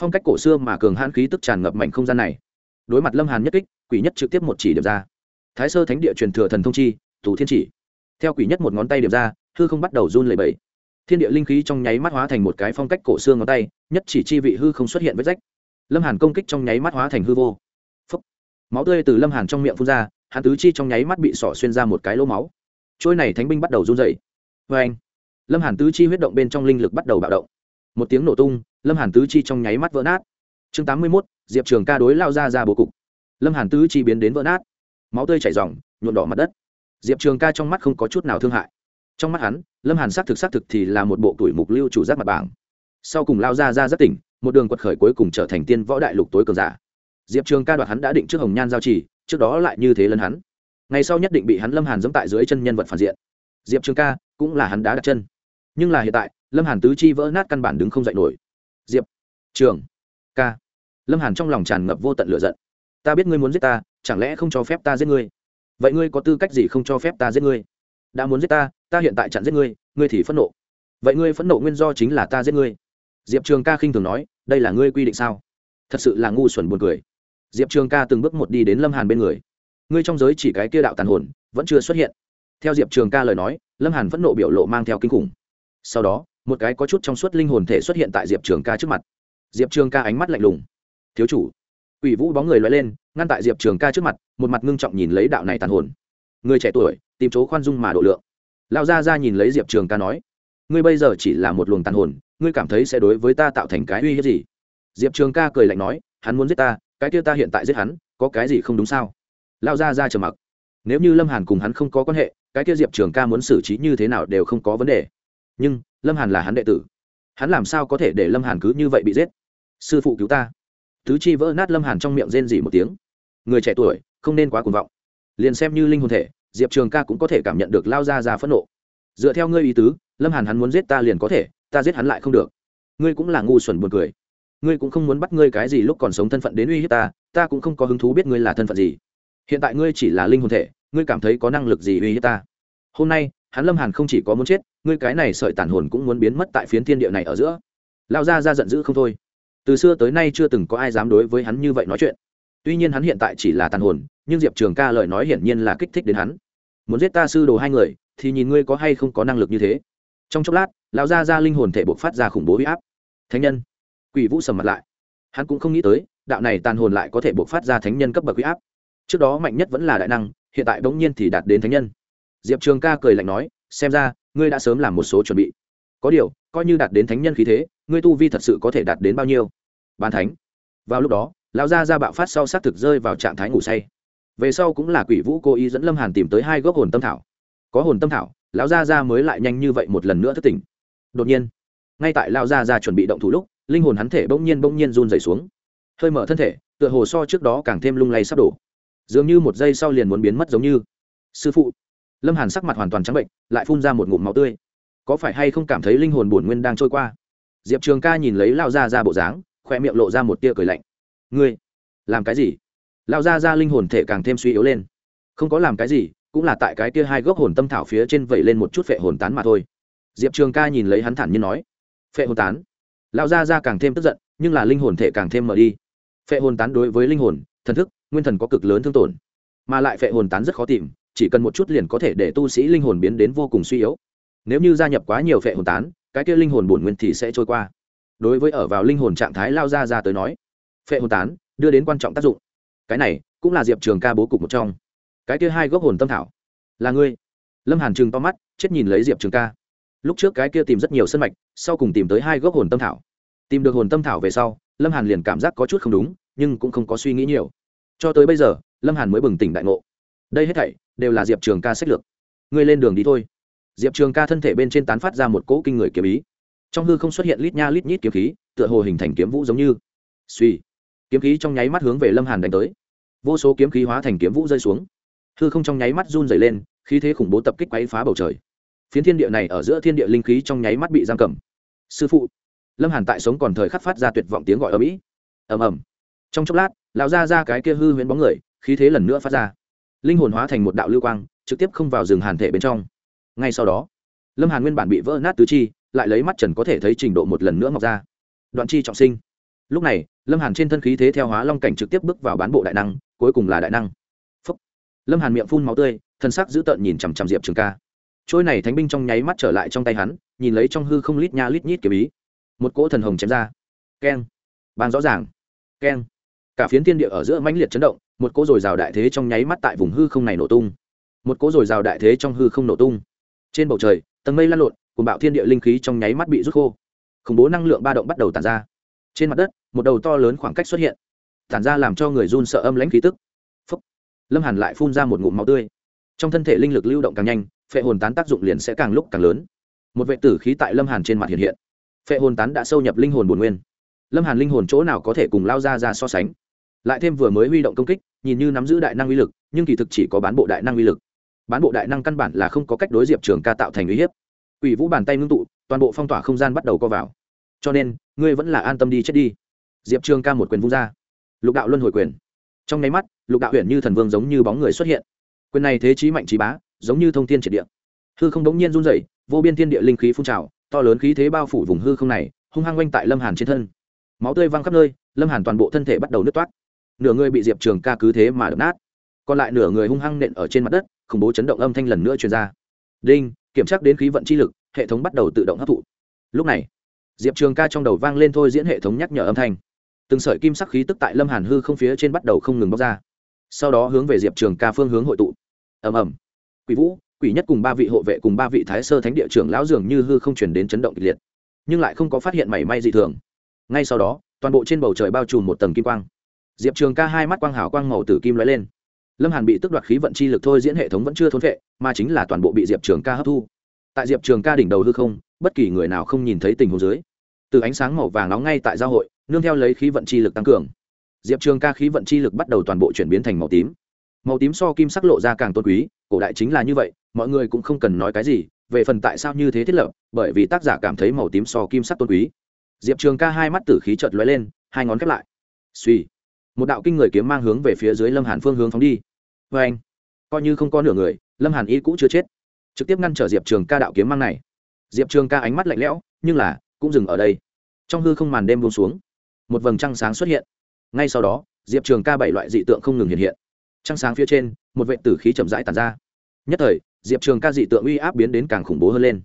Phong cách cổ xưa mà cường hãn khí tức tràn ngập mảnh không gian này. Đối mặt lâm hàn nhất kích, quỷ nhất trực tiếp một chỉ điểm ra. Thái sơ thánh địa truyền thừa thần thông chi, tù thiên chỉ. Theo quỷ nhất một ngón tay điểm ra, hư không bắt đầu run lẩy bẩy. Thiên địa linh khí trong nháy mắt hóa thành một cái phong cách cổ xương ngón tay, nhất chỉ chi vị hư không xuất hiện vết rách. Lâm hàn công kích trong nháy mắt hóa thành hư vô máu tươi từ lâm hàn trong miệng phun ra hàn tứ chi trong nháy mắt bị sỏ xuyên ra một cái lỗ máu. Trôi này thánh binh bắt đầu run dậy vê anh, lâm hàn tứ chi huyết động bên trong linh lực bắt đầu bạo động. Một tiếng nổ tung, lâm hàn tứ chi trong nháy mắt vỡ nát. Chương tám mươi mốt, diệp trường ca đối lao ra ra bố cục. Lâm hàn tứ chi biến đến vỡ nát. Máu tươi chảy r nhuộn đỏ mặt đất. Diệp trường ca trong mắt không có chút nào thương hại. Trong mắt hắn, lâm hàn xác thực xác thực thì là một bộ tuổi mục lưu chủ giác mặt bảng. Sau cùng lao ra ra rất tỉnh, một đường quật khởi cuối cùng trở thành tiên võ đại lục tối cường giả diệp trường ca đoạt hắn đã định trước hồng nhan giao trì trước đó lại như thế lấn hắn. Ngày sau nhất định bị hắn lâm hàn dẫm tại dưới chân nhân vật phản diện. Diệp trường ca cũng là hắn đá đặt chân. Nhưng là hiện tại, lâm hàn tứ chi vỡ nát căn bản đứng không dậy nổi. Diệp trường ca. Lâm hàn trong lòng tràn ngập vô tận lửa giận. Ta biết ngươi muốn giết ta, chẳng lẽ không cho phép ta giết ngươi? Vậy ngươi có tư cách gì không cho phép ta giết ngươi? Đã muốn giết ta ta hiện tại chặn giết ngươi ngươi thì phẫn nộ. Vậy ngươi phẫn nộ nguyên do chính là ta giết ngươi. Diệp trường ca khinh thường nói, đây là ngươi quy định sao? Thật sự là ngu xuẩn buồn cười diệp trường ca từng bước một đi đến lâm hàn bên người. Ngươi trong giới chỉ cái kia đạo tàn hồn, vẫn chưa xuất hiện. Theo diệp trường ca lời nói, lâm hàn phẫn nộ biểu lộ mang theo kinh khủng. Sau đó, một cái có chút trong suốt linh hồn thể xuất hiện tại diệp trường ca trước mặt. Diệp trường ca ánh mắt lạnh lùng. Thiếu chủ. Ủy vũ bóng người loay lên, ngăn tại diệp trường ca trước mặt, một mặt ngưng trọng nhìn lấy đạo này tàn hồn. Người trẻ tuổi, tìm chỗ khoan dung mà độ lượng. Lão gia ra nhìn lấy diệp trường ca nói, ngươi bây giờ chỉ là một luồng tàn hồn, ngươi cảm thấy sẽ đối với ta tạo thành cái uy hiếp gì? Diệp trường ca cười lạnh nói, hắn muốn giết ta cái kia ta hiện tại giết hắn, có cái gì không đúng sao? Lão gia ra trầm mặc. Nếu như lâm hàn cùng hắn không có quan hệ, cái kia diệp trường ca muốn xử trí như thế nào đều không có vấn đề. Nhưng, lâm hàn là hắn đệ tử. Hắn làm sao có thể để lâm hàn cứ như vậy bị giết? Sư phụ cứu ta. Thứ chi vỡ nát lâm hàn trong miệng rên dỉ một tiếng. Người trẻ tuổi, không nên quá cuồng vọng. Liền xem như linh hồn thể, diệp trường ca cũng có thể cảm nhận được lao ra ra phẫn nộ. Dựa theo ngươi ý tứ, lâm hàn hắn muốn giết ta liền có thể, ta giết hắn lại không được. Ngươi cũng là ngu xuẩn buồn cười ngươi cũng không muốn bắt ngươi cái gì lúc còn sống thân phận đến uy hiếp ta ta cũng không có hứng thú biết ngươi là thân phận gì. Hiện tại ngươi chỉ là linh hồn thể, ngươi cảm thấy có năng lực gì uy hiếp ta? Hôm nay, hắn lâm hàn không chỉ có muốn chết, ngươi cái này sợi tàn hồn cũng muốn biến mất tại phiến thiên địa này ở giữa. Lao ra ra giận dữ không thôi. Từ xưa tới nay chưa từng có ai dám đối với hắn như vậy nói chuyện. Tuy nhiên hắn hiện tại chỉ là tàn hồn, nhưng diệp trường ca lời nói hiển nhiên là kích thích đến hắn. Muốn giết ta sư đồ hai người, thì nhìn ngươi có hay không có năng lực như thế. Trong chốc lát, lão gia ra linh hồn thể buộc phát ra khủng bố huy áp. Thánh nhân quỷ vũ sầm mặt lại. Hắn cũng không nghĩ tới, đạo này tàn hồn lại có thể buộc phát ra thánh nhân cấp bậc huy áp. Trước đó mạnh nhất vẫn là đại năng, hiện tại bỗng nhiên thì đạt đến thánh nhân. Diệp trường ca cười lạnh nói, xem ra, ngươi đã sớm làm một số chuẩn bị. Có điều, coi như đạt đến thánh nhân khí thế, ngươi tu vi thật sự có thể đạt đến bao nhiêu? Ban thánh. Vào lúc đó, lão gia ra bạo phát sau xác thực rơi vào trạng thái ngủ say. Về sau cũng là quỷ vũ cố ý dẫn lâm hàn tìm tới hai gốc hồn tâm thảo. Có hồn tâm thảo, lão gia ra mới lại nhanh như vậy một lần nữa thất tỉnh. Đột nhiên, ngay tại lão gia ra chuẩn bị động thủ lúc linh hồn hắn thể bỗng nhiên bỗng nhiên run dày xuống. Hơi mở thân thể, tựa hồ so trước đó càng thêm lung lay sắp đổ. Dường như một giây sau liền muốn biến mất giống như. Sư phụ. Lâm hàn sắc mặt hoàn toàn trắng bệnh, lại phun ra một ngụm máu tươi. Có phải hay không cảm thấy linh hồn bổn nguyên đang trôi qua? Diệp trường ca nhìn lấy lao ra ra bộ dáng khoe miệng lộ ra một tia cười lạnh. Ngươi, làm cái gì? Lao ra ra linh hồn thể càng thêm suy yếu lên. Không có làm cái gì, cũng là tại cái kia hai gốc hồn tâm thảo phía trên vẩy lên một chút phệ hồn tán mà thôi. Diệp trường ca nhìn lấy hắn thản nhiên nói. Phệ hồn tán? Lao ra ra càng thêm tức giận, nhưng là linh hồn thể càng thêm mở đi. Phệ hồn tán đối với linh hồn, thần thức, nguyên thần có cực lớn thương tổn. Mà lại phệ hồn tán rất khó tìm, chỉ cần một chút liền có thể để tu sĩ linh hồn biến đến vô cùng suy yếu. Nếu như gia nhập quá nhiều phệ hồn tán, cái kia linh hồn bổn nguyên thì sẽ trôi qua. Đối với ở vào linh hồn trạng thái lao ra ra tới nói, phệ hồn tán đưa đến quan trọng tác dụng. Cái này cũng là diệp trường ca bố cục một trong. Cái kia hai gốc hồn tâm thảo. Là ngươi. Lâm hàn trừng to mắt, chết nhìn lấy diệp trường ca. Lúc trước cái kia tìm rất nhiều sân mạch, sau cùng tìm tới hai gốc hồn tâm thảo tìm được hồn tâm thảo về sau, lâm hàn liền cảm giác có chút không đúng, nhưng cũng không có suy nghĩ nhiều. Cho tới bây giờ, lâm hàn mới bừng tỉnh đại ngộ. Đây hết thảy đều là diệp trường ca sách lược. Ngươi lên đường đi thôi. Diệp trường ca thân thể bên trên tán phát ra một cỗ kinh người kiếm ý. Trong hư không xuất hiện lít nha lít nhít kiếm khí, tựa hồ hình thành kiếm vũ giống như. Suy kiếm khí trong nháy mắt hướng về lâm hàn đánh tới. Vô số kiếm khí hóa thành kiếm vũ rơi xuống. Hư không trong nháy mắt run dày lên, khí thế khủng bố tập kích quáy phá bầu trời. Phiến thiên địa này ở giữa thiên địa linh khí trong nháy mắt bị giam cầm. Sư phụ lâm hàn tại sống còn thời khắc phát ra tuyệt vọng tiếng gọi ở mỹ ầm ầm trong chốc lát lão ra ra cái kia hư huyễn bóng người khí thế lần nữa phát ra linh hồn hóa thành một đạo lưu quang trực tiếp không vào rừng hàn thể bên trong ngay sau đó lâm hàn nguyên bản bị vỡ nát tứ chi lại lấy mắt trần có thể thấy trình độ một lần nữa mọc ra đoạn chi trọng sinh lúc này lâm hàn trên thân khí thế theo hóa long cảnh trực tiếp bước vào bán bộ đại năng cuối cùng là đại năng Phúc. lâm hàn miệng phun máu tươi thân sắc dữ tợn nhìn chằm chằm diệp trường ca trôi này thánh binh trong nháy mắt trở lại trong tay hắn nhìn lấy trong hư không lít nha lít nhít kiếm ý một cỗ thần hồng chém ra. Keng. Bang rõ ràng. Keng. Cả phiến thiên địa ở giữa mãnh liệt chấn động, một cỗ dồi dào đại thế trong nháy mắt tại vùng hư không này nổ tung. Một cỗ dồi dào đại thế trong hư không nổ tung. Trên bầu trời, tầng mây lan lộn cùng bạo thiên địa linh khí trong nháy mắt bị rút khô. Khủng bố năng lượng ba động bắt đầu tàn ra. Trên mặt đất, một đầu to lớn khoảng cách xuất hiện. Tản ra làm cho người run sợ âm lãnh khí tức. Phúc. lâm hàn lại phun ra một ngụm máu tươi. Trong thân thể linh lực lưu động càng nhanh, phệ hồn tán tác dụng liền sẽ càng lúc càng lớn. Một vệ tử khí tại lâm hàn trên mặt hiện hiện phệ hồn tán đã sâu nhập linh hồn bổn nguyên. Lâm hàn linh hồn chỗ nào có thể cùng lao ra ra so sánh? Lại thêm vừa mới huy động công kích, nhìn như nắm giữ đại năng uy lực, nhưng kỳ thực chỉ có bán bộ đại năng uy lực. Bán bộ đại năng căn bản là không có cách đối diệp trường ca tạo thành uy hiếp. Ủy vũ bàn tay ngưng tụ, toàn bộ phong tỏa không gian bắt đầu co vào. Cho nên, ngươi vẫn là an tâm đi chết đi. Diệp trường ca một quyền vung ra. Lục đạo luân hồi quyền. Trong nháy mắt, lục đạo huyện như thần vương giống như bóng người xuất hiện. Quyền này thế trí mạnh trí bá, giống như thông tin triệt địa. Hư không đống nhiên run rẩy, vô biên thiên địa linh khí phun trào to lớn khí thế bao phủ vùng hư không này, hung hăng quanh tại lâm hàn trên thân. Máu tươi văng khắp nơi, lâm hàn toàn bộ thân thể bắt đầu nứt toát. Nửa người bị diệp trường ca cứ thế mà đập nát, còn lại nửa người hung hăng nện ở trên mặt đất, khủng bố chấn động âm thanh lần nữa truyền ra. Đinh, kiểm tra đến khí vận chi lực, hệ thống bắt đầu tự động hấp thụ. Lúc này, diệp trường ca trong đầu vang lên thôi diễn hệ thống nhắc nhở âm thanh. Từng sợi kim sắc khí tức tại lâm hàn hư không phía trên bắt đầu không ngừng bóc ra. Sau đó hướng về diệp trường ca phương hướng hội tụ. Ầm ầm. Quỷ vũ quỷ nhất cùng ba vị hộ vệ cùng ba vị thái sơ thánh địa trưởng lão dường như hư không chuyển đến chấn động kịch liệt, nhưng lại không có phát hiện mảy may dị thường. Ngay sau đó, toàn bộ trên bầu trời bao trùm một tầng kim quang. Diệp trường ca hai mắt quang hảo quang màu tử kim lóe lên. Lâm hàn bị tức đoạt khí vận chi lực thôi diễn hệ thống vẫn chưa thốn vệ, mà chính là toàn bộ bị diệp trường ca hấp thu. Tại diệp trường ca đỉnh đầu hư không, bất kỳ người nào không nhìn thấy tình huống dưới. Từ ánh sáng màu vàng nóng ngay tại giao hội, nương theo lấy khí vận chi lực tăng cường. Diệp trường ca khí vận chi lực bắt đầu toàn bộ chuyển biến thành màu tím. Màu tím so kim sắc lộ ra càng tôn quý, cổ đại chính là như vậy mọi người cũng không cần nói cái gì, về phần tại sao như thế thiết lập, bởi vì tác giả cảm thấy màu tím so kim sắc tôn quý. Diệp trường ca hai mắt tử khí trợt lóe lên, hai ngón khép lại. Suy. Một đạo kinh người kiếm mang hướng về phía dưới lâm hàn phương hướng phóng đi. Vê anh, coi như không có nửa người, lâm hàn y cũ chưa chết. Trực tiếp ngăn trở diệp trường ca đạo kiếm mang này. Diệp trường ca ánh mắt lạnh lẽo, nhưng là, cũng dừng ở đây. Trong hư không màn đêm buông xuống, một vầng trăng sáng xuất hiện. Ngay sau đó, diệp trường ca bảy loại dị tượng không ngừng hiện hiện. Trăng sáng phía trên, một vệ tử khí chậm rãi tàn ra. Nhất thời diệp trường ca dị tượng uy áp biến đến càng khủng bố hơn lên.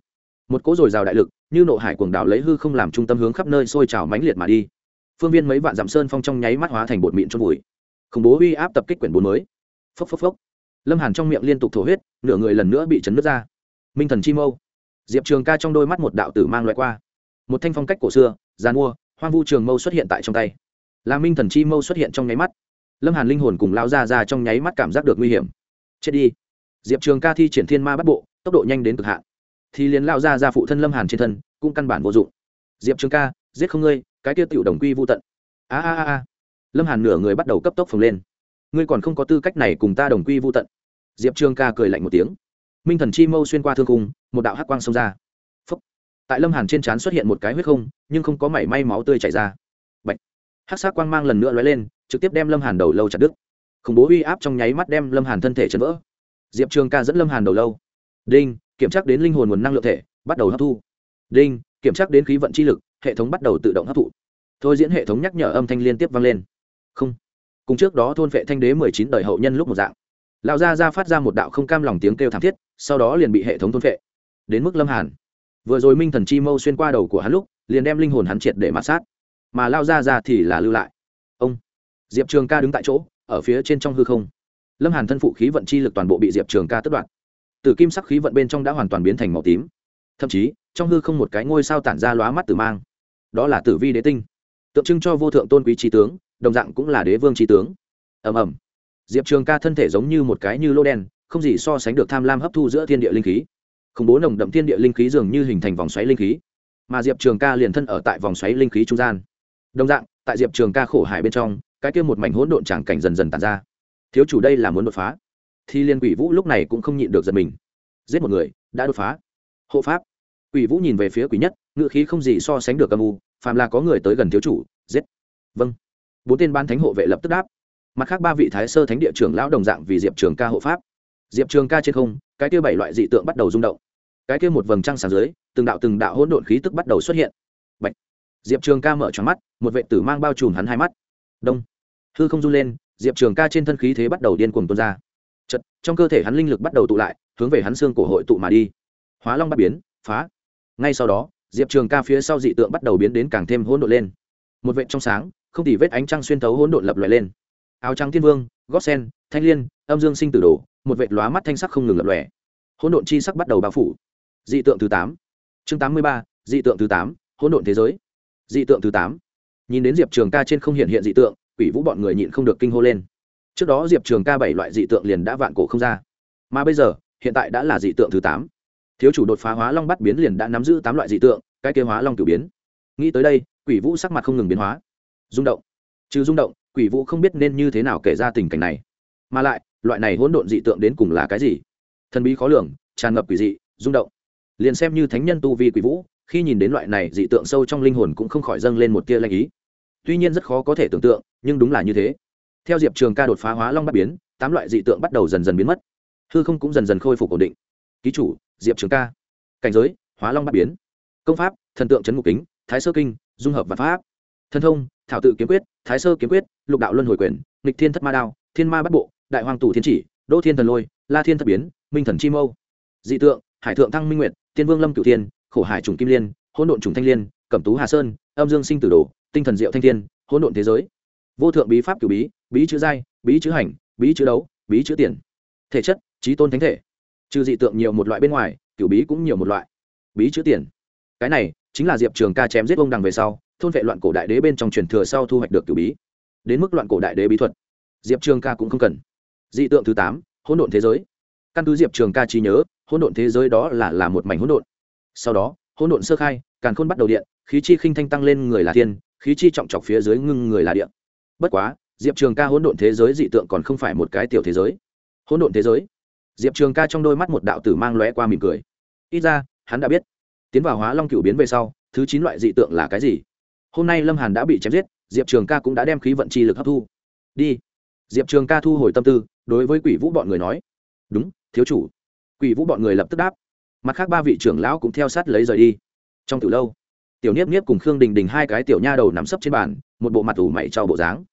Một cỗ dồi dào đại lực, như nộ hải cuồng đảo lấy hư không làm trung tâm hướng khắp nơi sôi trào mãnh liệt mà đi. Phương viên mấy vạn dặm sơn phong trong nháy mắt hóa thành bột mịn trong bụi khủng bố uy áp tập kích quyển bốn mới. Phốc phốc phốc. Lâm hàn trong miệng liên tục thổ huyết, nửa người lần nữa bị chấn nước ra. Minh thần chi mâu. Diệp trường ca trong đôi mắt một đạo tử mang loại qua. Một thanh phong cách cổ xưa gian mua, hoang vu trường mâu xuất hiện tại trong tay. Là minh thần chi mâu xuất hiện trong nháy mắt. Lâm hàn linh hồn cùng lao ra ra trong nháy mắt cảm giác được nguy hiểm. Chết đi diệp trường ca thi triển thiên ma bắt bộ, tốc độ nhanh đến cực hạn. Thì liền lao ra ra phụ thân lâm hàn trên thân, cũng căn bản vô dụng. Diệp trường ca, giết không ngươi, cái kia tiểu đồng quy vô tận. A a a lâm hàn nửa người bắt đầu cấp tốc phồng lên. Ngươi còn không có tư cách này cùng ta đồng quy vô tận. Diệp trường ca cười lạnh một tiếng. Minh thần chi mâu xuyên qua thương cung một đạo hắc quang xông ra. Phúc. tại lâm hàn trên trán xuất hiện một cái huyết không, nhưng không có mảy may máu tươi chảy ra. Bạch. hắc sắc quang mang lần nữa lóe lên, trực tiếp đem lâm hàn đầu lâu chặt đứt. Khủng bố uy áp trong nháy mắt đem lâm hàn thân thể chấn vỡ diệp trường ca dẫn lâm hàn đầu lâu. Đinh, kiểm tra đến linh hồn nguồn năng lượng thể, bắt đầu hấp thu. Đinh, kiểm tra đến khí vận chi lực, hệ thống bắt đầu tự động hấp thụ. Thôi diễn hệ thống nhắc nhở âm thanh liên tiếp vang lên. Không. Cùng trước đó thôn vệ thanh đế mười chín đời hậu nhân lúc một dạng. Lão gia ra phát ra một đạo không cam lòng tiếng kêu thảm thiết, sau đó liền bị hệ thống thôn vệ. Đến mức lâm hàn. Vừa rồi minh thần chi mâu xuyên qua đầu của hắn lúc, liền đem linh hồn hắn triệt để mạt sát. Mà lao ra ra thì là lưu lại. Ông. Diệp trường ca đứng tại chỗ, ở phía trên trong hư không lâm hàn thân phụ khí vận chi lực toàn bộ bị diệp trường ca tất đoạn từ kim sắc khí vận bên trong đã hoàn toàn biến thành màu tím. Thậm chí, trong hư không một cái ngôi sao tản ra lóa mắt tử mang. Đó là tử vi đế tinh. Tượng trưng cho vô thượng tôn quý trí tướng, đồng dạng cũng là đế vương trí tướng. Ầm ầm. Diệp trường ca thân thể giống như một cái như lô đen, không gì so sánh được tham lam hấp thu giữa thiên địa linh khí. Khủng bố nồng đậm thiên địa linh khí dường như hình thành vòng xoáy linh khí. Mà diệp trường ca liền thân ở tại vòng xoáy linh khí trung gian. Đồng dạng, tại diệp trường ca khổ hải bên trong, cái kia một mảnh hỗn độn tràng cảnh dần dần tàn ra thiếu chủ đây là muốn đột phá. Thì liên quỷ vũ lúc này cũng không nhịn được giật mình. Giết một người, đã đột phá. Hộ pháp. Quỷ vũ nhìn về phía quỷ nhất ngựa khí không gì so sánh được âm u, phàm là có người tới gần thiếu chủ, giết. Vâng. Bốn tên ban thánh hộ vệ lập tức đáp. Mặt khác ba vị thái sơ thánh địa trưởng lão đồng dạng vì diệp trường ca hộ pháp. Diệp trường ca trên không, cái kia bảy loại dị tượng bắt đầu rung động. Cái kia một vầng trăng sáng dưới, từng đạo từng đạo hỗn độn khí tức bắt đầu xuất hiện. Bạch. diệp trường ca mở tròn mắt, một vệ tử mang bao trùm hắn hai mắt. Đông hư không run lên, diệp trường ca trên thân khí thế bắt đầu điên cuồng tuôn ra. Chật trong cơ thể hắn linh lực bắt đầu tụ lại, hướng về hắn xương cổ hội tụ mà đi. Hóa long bắt biến, phá. Ngay sau đó, diệp trường ca phía sau dị tượng bắt đầu biến đến càng thêm hỗn độn lên. Một vệ trong sáng, không tỉ vết ánh trăng xuyên thấu hỗn độn lập loại lên. Áo trắng thiên vương, gót sen, thanh liên, âm dương sinh tử đồ, một vệ lóa mắt thanh sắc không ngừng lập lòe. Hỗn độn chi sắc bắt đầu bao phủ. Dị tượng thứ tám. Chương tám mươi ba, dị tượng thứ tám, hỗn độn thế giới. Dị tượng thứ tám. Nhìn đến diệp trường ca trên không hiện hiện dị tượng quỷ vũ bọn người nhịn không được kinh hô lên. Trước đó diệp trường ca bảy loại dị tượng liền đã vạn cổ không ra. Mà bây giờ, hiện tại đã là dị tượng thứ tám. Thiếu chủ đột phá hóa long bắt biến liền đã nắm giữ tám loại dị tượng, cái kế hóa long cửu biến. Nghĩ tới đây, quỷ vũ sắc mặt không ngừng biến hóa. Rung động. Trừ rung động, quỷ vũ không biết nên như thế nào kể ra tình cảnh này. Mà lại, loại này hỗn độn dị tượng đến cùng là cái gì? Thần bí khó lường, tràn ngập quỷ dị, rung động. Liền xem như thánh nhân tu vi quỷ vũ, khi nhìn đến loại này dị tượng sâu trong linh hồn cũng không khỏi dâng lên một tia lanh ý tuy nhiên rất khó có thể tưởng tượng, nhưng đúng là như thế. Theo diệp trường ca đột phá hóa long bắt biến, tám loại dị tượng bắt đầu dần dần biến mất. Hư không cũng dần dần khôi phục ổn định. Ký chủ, diệp trường ca. Cảnh giới, hóa long bắt biến. Công pháp, thần tượng trấn ngục kính, thái sơ kinh, dung hợp và pháp. Thần thông, thảo tự kiếm quyết, thái sơ kiếm quyết, lục đạo luân hồi quyền, nghịch thiên thất ma đao, thiên ma bắt bộ, đại hoàng tù thiên chỉ, đỗ thiên thần lôi, la thiên thất biến, minh thần chi mâu. Dị tượng, hải thượng thăng minh nguyệt, tiên vương lâm cửu thiên, khổ hải trùng kim liên, hỗn độn trùng thanh liên, cẩm tú hà sơn, âm dương sinh tử đồ tinh thần diệu thanh thiên, hỗn độn thế giới. Vô thượng bí pháp cửu bí bí chữ giai, bí chữ hành, bí chữ đấu, bí chữ tiền. Thể chất, trí tôn thánh thể. Trừ dị tượng nhiều một loại bên ngoài, cửu bí cũng nhiều một loại. Bí chữ tiền. Cái này chính là diệp trường ca chém giết ông đằng về sau, thôn vệ loạn cổ đại đế bên trong truyền thừa sau thu hoạch được cửu bí. Đến mức loạn cổ đại đế bí thuật, diệp trường ca cũng không cần. Dị tượng thứ tám, hỗn độn thế giới. Căn cứ diệp trường ca trí nhớ, hỗn độn thế giới đó là là một mảnh hỗn độn. Sau đó, hỗn độn sơ khai, càn khôn bắt đầu điện, khí chi khinh thanh tăng lên người là thiên khí chi trọng trọc phía dưới ngưng người là địa. bất quá, diệp trường ca hỗn độn thế giới dị tượng còn không phải một cái tiểu thế giới. Hỗn độn thế giới? Diệp trường ca trong đôi mắt một đạo tử mang lóe qua mỉm cười. Ít ra, hắn đã biết. Tiến vào hóa long cựu biến về sau, thứ chín loại dị tượng là cái gì? Hôm nay lâm hàn đã bị chém giết, diệp trường ca cũng đã đem khí vận chi lực hấp thu. Đi. Diệp trường ca thu hồi tâm tư, đối với quỷ vũ bọn người nói. Đúng, thiếu chủ. Quỷ vũ bọn người lập tức đáp. Mặt khác ba vị trưởng lão cũng theo sát lấy rời đi. Trong từ lâu tiểu niếp niếp cùng khương đình đình hai cái tiểu nha đầu nằm sấp trên bàn, một bộ mặt ủ mày trao bộ dáng.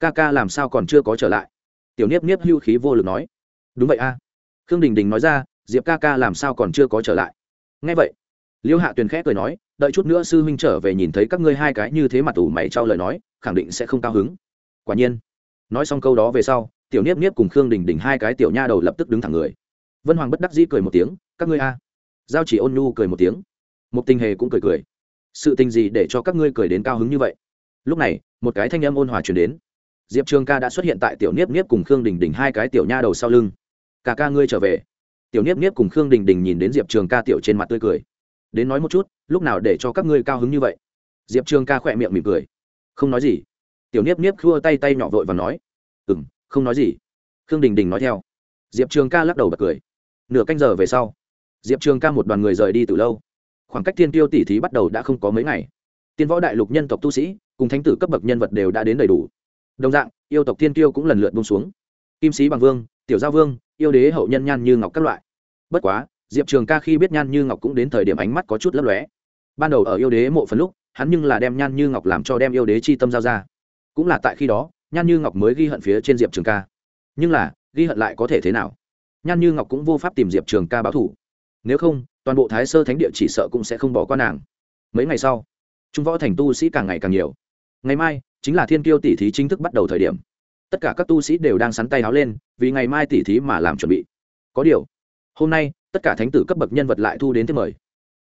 Ca ca làm sao còn chưa có trở lại? Tiểu niếp niếp hưu khí vô lực nói. Đúng vậy a. Khương đình đình nói ra, diệp ca ca làm sao còn chưa có trở lại? Ngay vậy, liêu hạ tuyền khẽ cười nói, đợi chút nữa sư huynh trở về nhìn thấy các ngươi hai cái như thế mặt ủ mày trao lời nói, khẳng định sẽ không cao hứng. Quả nhiên, nói xong câu đó về sau, tiểu niếp niếp cùng khương đình đình hai cái tiểu nha đầu lập tức đứng thẳng người. Vân hoàng bất đắc dĩ cười một tiếng, các ngươi a. Giao chỉ ôn nhu cười một tiếng. Một tình hề cũng cười cười sự tình gì để cho các ngươi cười đến cao hứng như vậy? Lúc này, một cái thanh âm ôn hòa chuyển đến. Diệp trường ca đã xuất hiện tại tiểu niếp niếp cùng khương đình đình hai cái tiểu nha đầu sau lưng. Cả ca ngươi trở về. Tiểu niếp niếp cùng khương đình đình nhìn đến diệp trường ca tiểu trên mặt tươi cười. Đến nói một chút, lúc nào để cho các ngươi cao hứng như vậy? Diệp trường ca khỏe miệng mỉm cười. Không nói gì. Tiểu niếp niếp khua tay tay nhỏ vội và nói. Ừ m không nói gì. Khương đình đình nói theo. Diệp trường ca lắc đầu bật cười. Nửa canh giờ về sau. Diệp trường ca một đoàn người rời đi từ lâu khoảng cách thiên tiêu tỷ thí bắt đầu đã không có mấy ngày. Tiên võ đại lục nhân tộc tu sĩ, cùng thánh tử cấp bậc nhân vật đều đã đến đầy đủ. Đồng dạng, yêu tộc thiên tiêu cũng lần lượt bông xuống. Kim sĩ bằng vương, tiểu gia vương, yêu đế hậu nhân nhan như ngọc các loại. Bất quá, diệp trường ca khi biết nhan như ngọc cũng đến thời điểm ánh mắt có chút lấp lóe. Ban đầu ở yêu đế mộ phần lúc, hắn nhưng là đem nhan như ngọc làm cho đem yêu đế chi tâm giao ra. Cũng là tại khi đó, nhan như ngọc mới ghi hận phía trên diệp trường ca. Nhưng là, ghi hận lại có thể thế nào? Nhan như ngọc cũng vô pháp tìm diệp trường ca báo thủ nếu không toàn bộ thái sơ thánh địa chỉ sợ cũng sẽ không bỏ qua nàng. Mấy ngày sau, trung võ thành tu sĩ càng ngày càng nhiều. Ngày mai chính là thiên kiêu tỷ thí chính thức bắt đầu thời điểm. Tất cả các tu sĩ đều đang sắn tay háo lên, vì ngày mai tỷ thí mà làm chuẩn bị. Có điều, hôm nay, tất cả thánh tử cấp bậc nhân vật lại thu đến tiếp mời.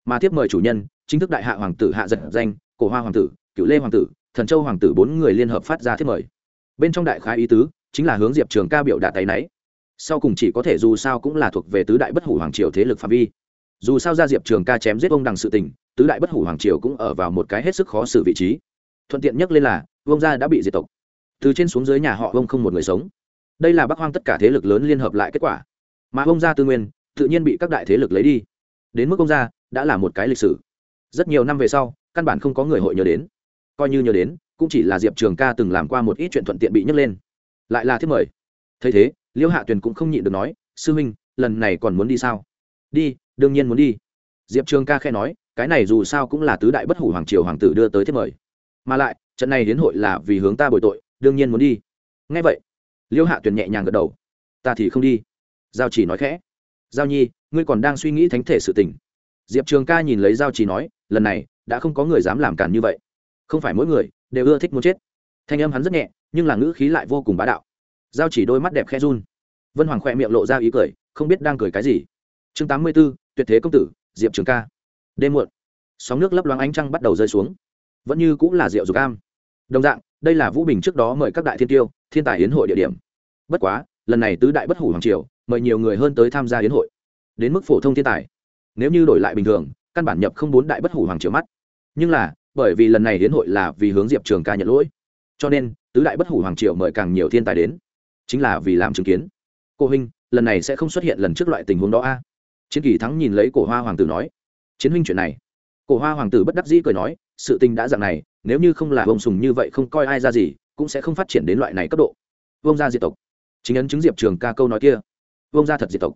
Mà tiếp mời chủ nhân, chính thức đại hạ hoàng tử hạ giật danh, cổ hoa hoàng tử cựu lê hoàng tử, thần châu hoàng tử bốn người liên hợp phát ra tiếp mời. Bên trong đại khái ý tứ, chính là hướng diệp trường ca biểu đạt tay náy. Sau cùng chỉ có thể dù sao cũng là thuộc về tứ đại bất hủ hoàng triều thế lực phạm vi dù sao ra diệp trường ca chém giết ông đằng sự tình, tứ đại bất hủ hoàng triều cũng ở vào một cái hết sức khó xử vị trí. Thuận tiện nhất lên là, vương gia đã bị diệt tộc. Từ trên xuống dưới nhà họ vương không một người sống. Đây là bắc hoang tất cả thế lực lớn liên hợp lại kết quả. Mà vương gia tư nguyên, tự nhiên bị các đại thế lực lấy đi. Đến mức vương gia đã là một cái lịch sử. Rất nhiều năm về sau, căn bản không có người hội nhớ đến. Coi như nhớ đến, cũng chỉ là diệp trường ca từng làm qua một ít chuyện thuận tiện bị nhấc lên. Lại là thiết mời. Thấy thế, liễu hạ tuyền cũng không nhịn được nói, sư huynh, lần này còn muốn đi sao? Đi đương nhiên muốn đi. Diệp trường ca khe nói, cái này dù sao cũng là tứ đại bất hủ hoàng triều hoàng tử đưa tới thiết mời. Mà lại, trận này đến hội là vì hướng ta bồi tội, đương nhiên muốn đi. Ngay vậy, liêu hạ tuyền nhẹ nhàng gật đầu. Ta thì không đi. Giao chỉ nói khẽ. Giao nhi, ngươi còn đang suy nghĩ thánh thể sự tình. Diệp trường ca nhìn lấy giao chỉ nói, lần này, đã không có người dám làm cản như vậy. Không phải mỗi người, đều ưa thích muốn chết. Thanh âm hắn rất nhẹ, nhưng là ngữ khí lại vô cùng bá đạo. Giao chỉ đôi mắt đẹp khe run. Vân hoàng khoe miệng lộ ra ý cười, không biết đang cười cái gì. Chương tám mươi b ố tuyệt thế công tử, diệp trường ca. Đêm muộn, sóng nước lấp loáng ánh trăng bắt đầu rơi xuống. Vẫn như cũng là rượu dục am. Đồng dạng, đây là vũ bình trước đó mời các đại thiên tiêu, thiên tài hiến hội địa điểm. Bất quá, lần này tứ đại bất hủ hoàng triều, mời nhiều người hơn tới tham gia hiến hội. Đến mức phổ thông thiên tài. Nếu như đổi lại bình thường, căn bản nhập không bốn đại bất hủ hoàng triều mắt. Nhưng là, bởi vì lần này hiến hội là vì hướng diệp trường ca nhận lỗi. Cho nên, tứ đại bất hủ hoàng triều mời càng nhiều thiên tài đến. Chính là vì làm chứng kiến. Cô huynh lần này sẽ không xuất hiện lần trước loại tình huống đó a chiến kỳ thắng nhìn lấy cổ hoa hoàng tử nói, chiến huynh chuyện này. Cổ hoa hoàng tử bất đắc dĩ cười nói, sự tình đã dạng này, nếu như không là vông sùng như vậy không coi ai ra gì, cũng sẽ không phát triển đến loại này cấp độ. Vông gia diệt tộc. Chính ấn chứng diệp trường ca câu nói kia. Vông gia thật diệt tộc.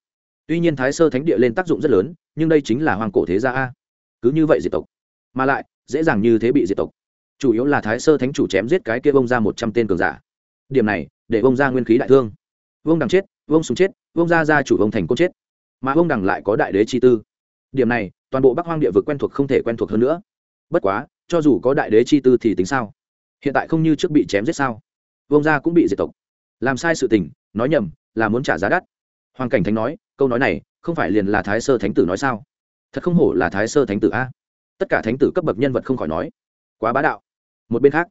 Tuy nhiên thái sơ thánh địa lên tác dụng rất lớn, nhưng đây chính là hoàng cổ thế gia a. Cứ như vậy diệt tộc. Mà lại, dễ dàng như thế bị diệt tộc. Chủ yếu là thái sơ thánh chủ chém giết cái kia vông ra một trăm tên cường giả. Điểm này, để vông ra nguyên khí đại thương. Vông đằng chết vông sùng chết vông ra gia chủ vông thành côn chết mà ông đằng lại có đại đế chi tư. Điểm này, toàn bộ bắc hoang địa vực quen thuộc không thể quen thuộc hơn nữa. Bất quá, cho dù có đại đế chi tư thì tính sao? Hiện tại không như trước bị chém giết sao? Vông gia cũng bị diệt tộc. Làm sai sự tình, nói nhầm, là muốn trả giá đắt. Hoàng cảnh thánh nói, câu nói này, không phải liền là thái sơ thánh tử nói sao? Thật không hổ là thái sơ thánh tử a. Tất cả thánh tử cấp bậc nhân vật không khỏi nói. Quá bá đạo. Một bên khác,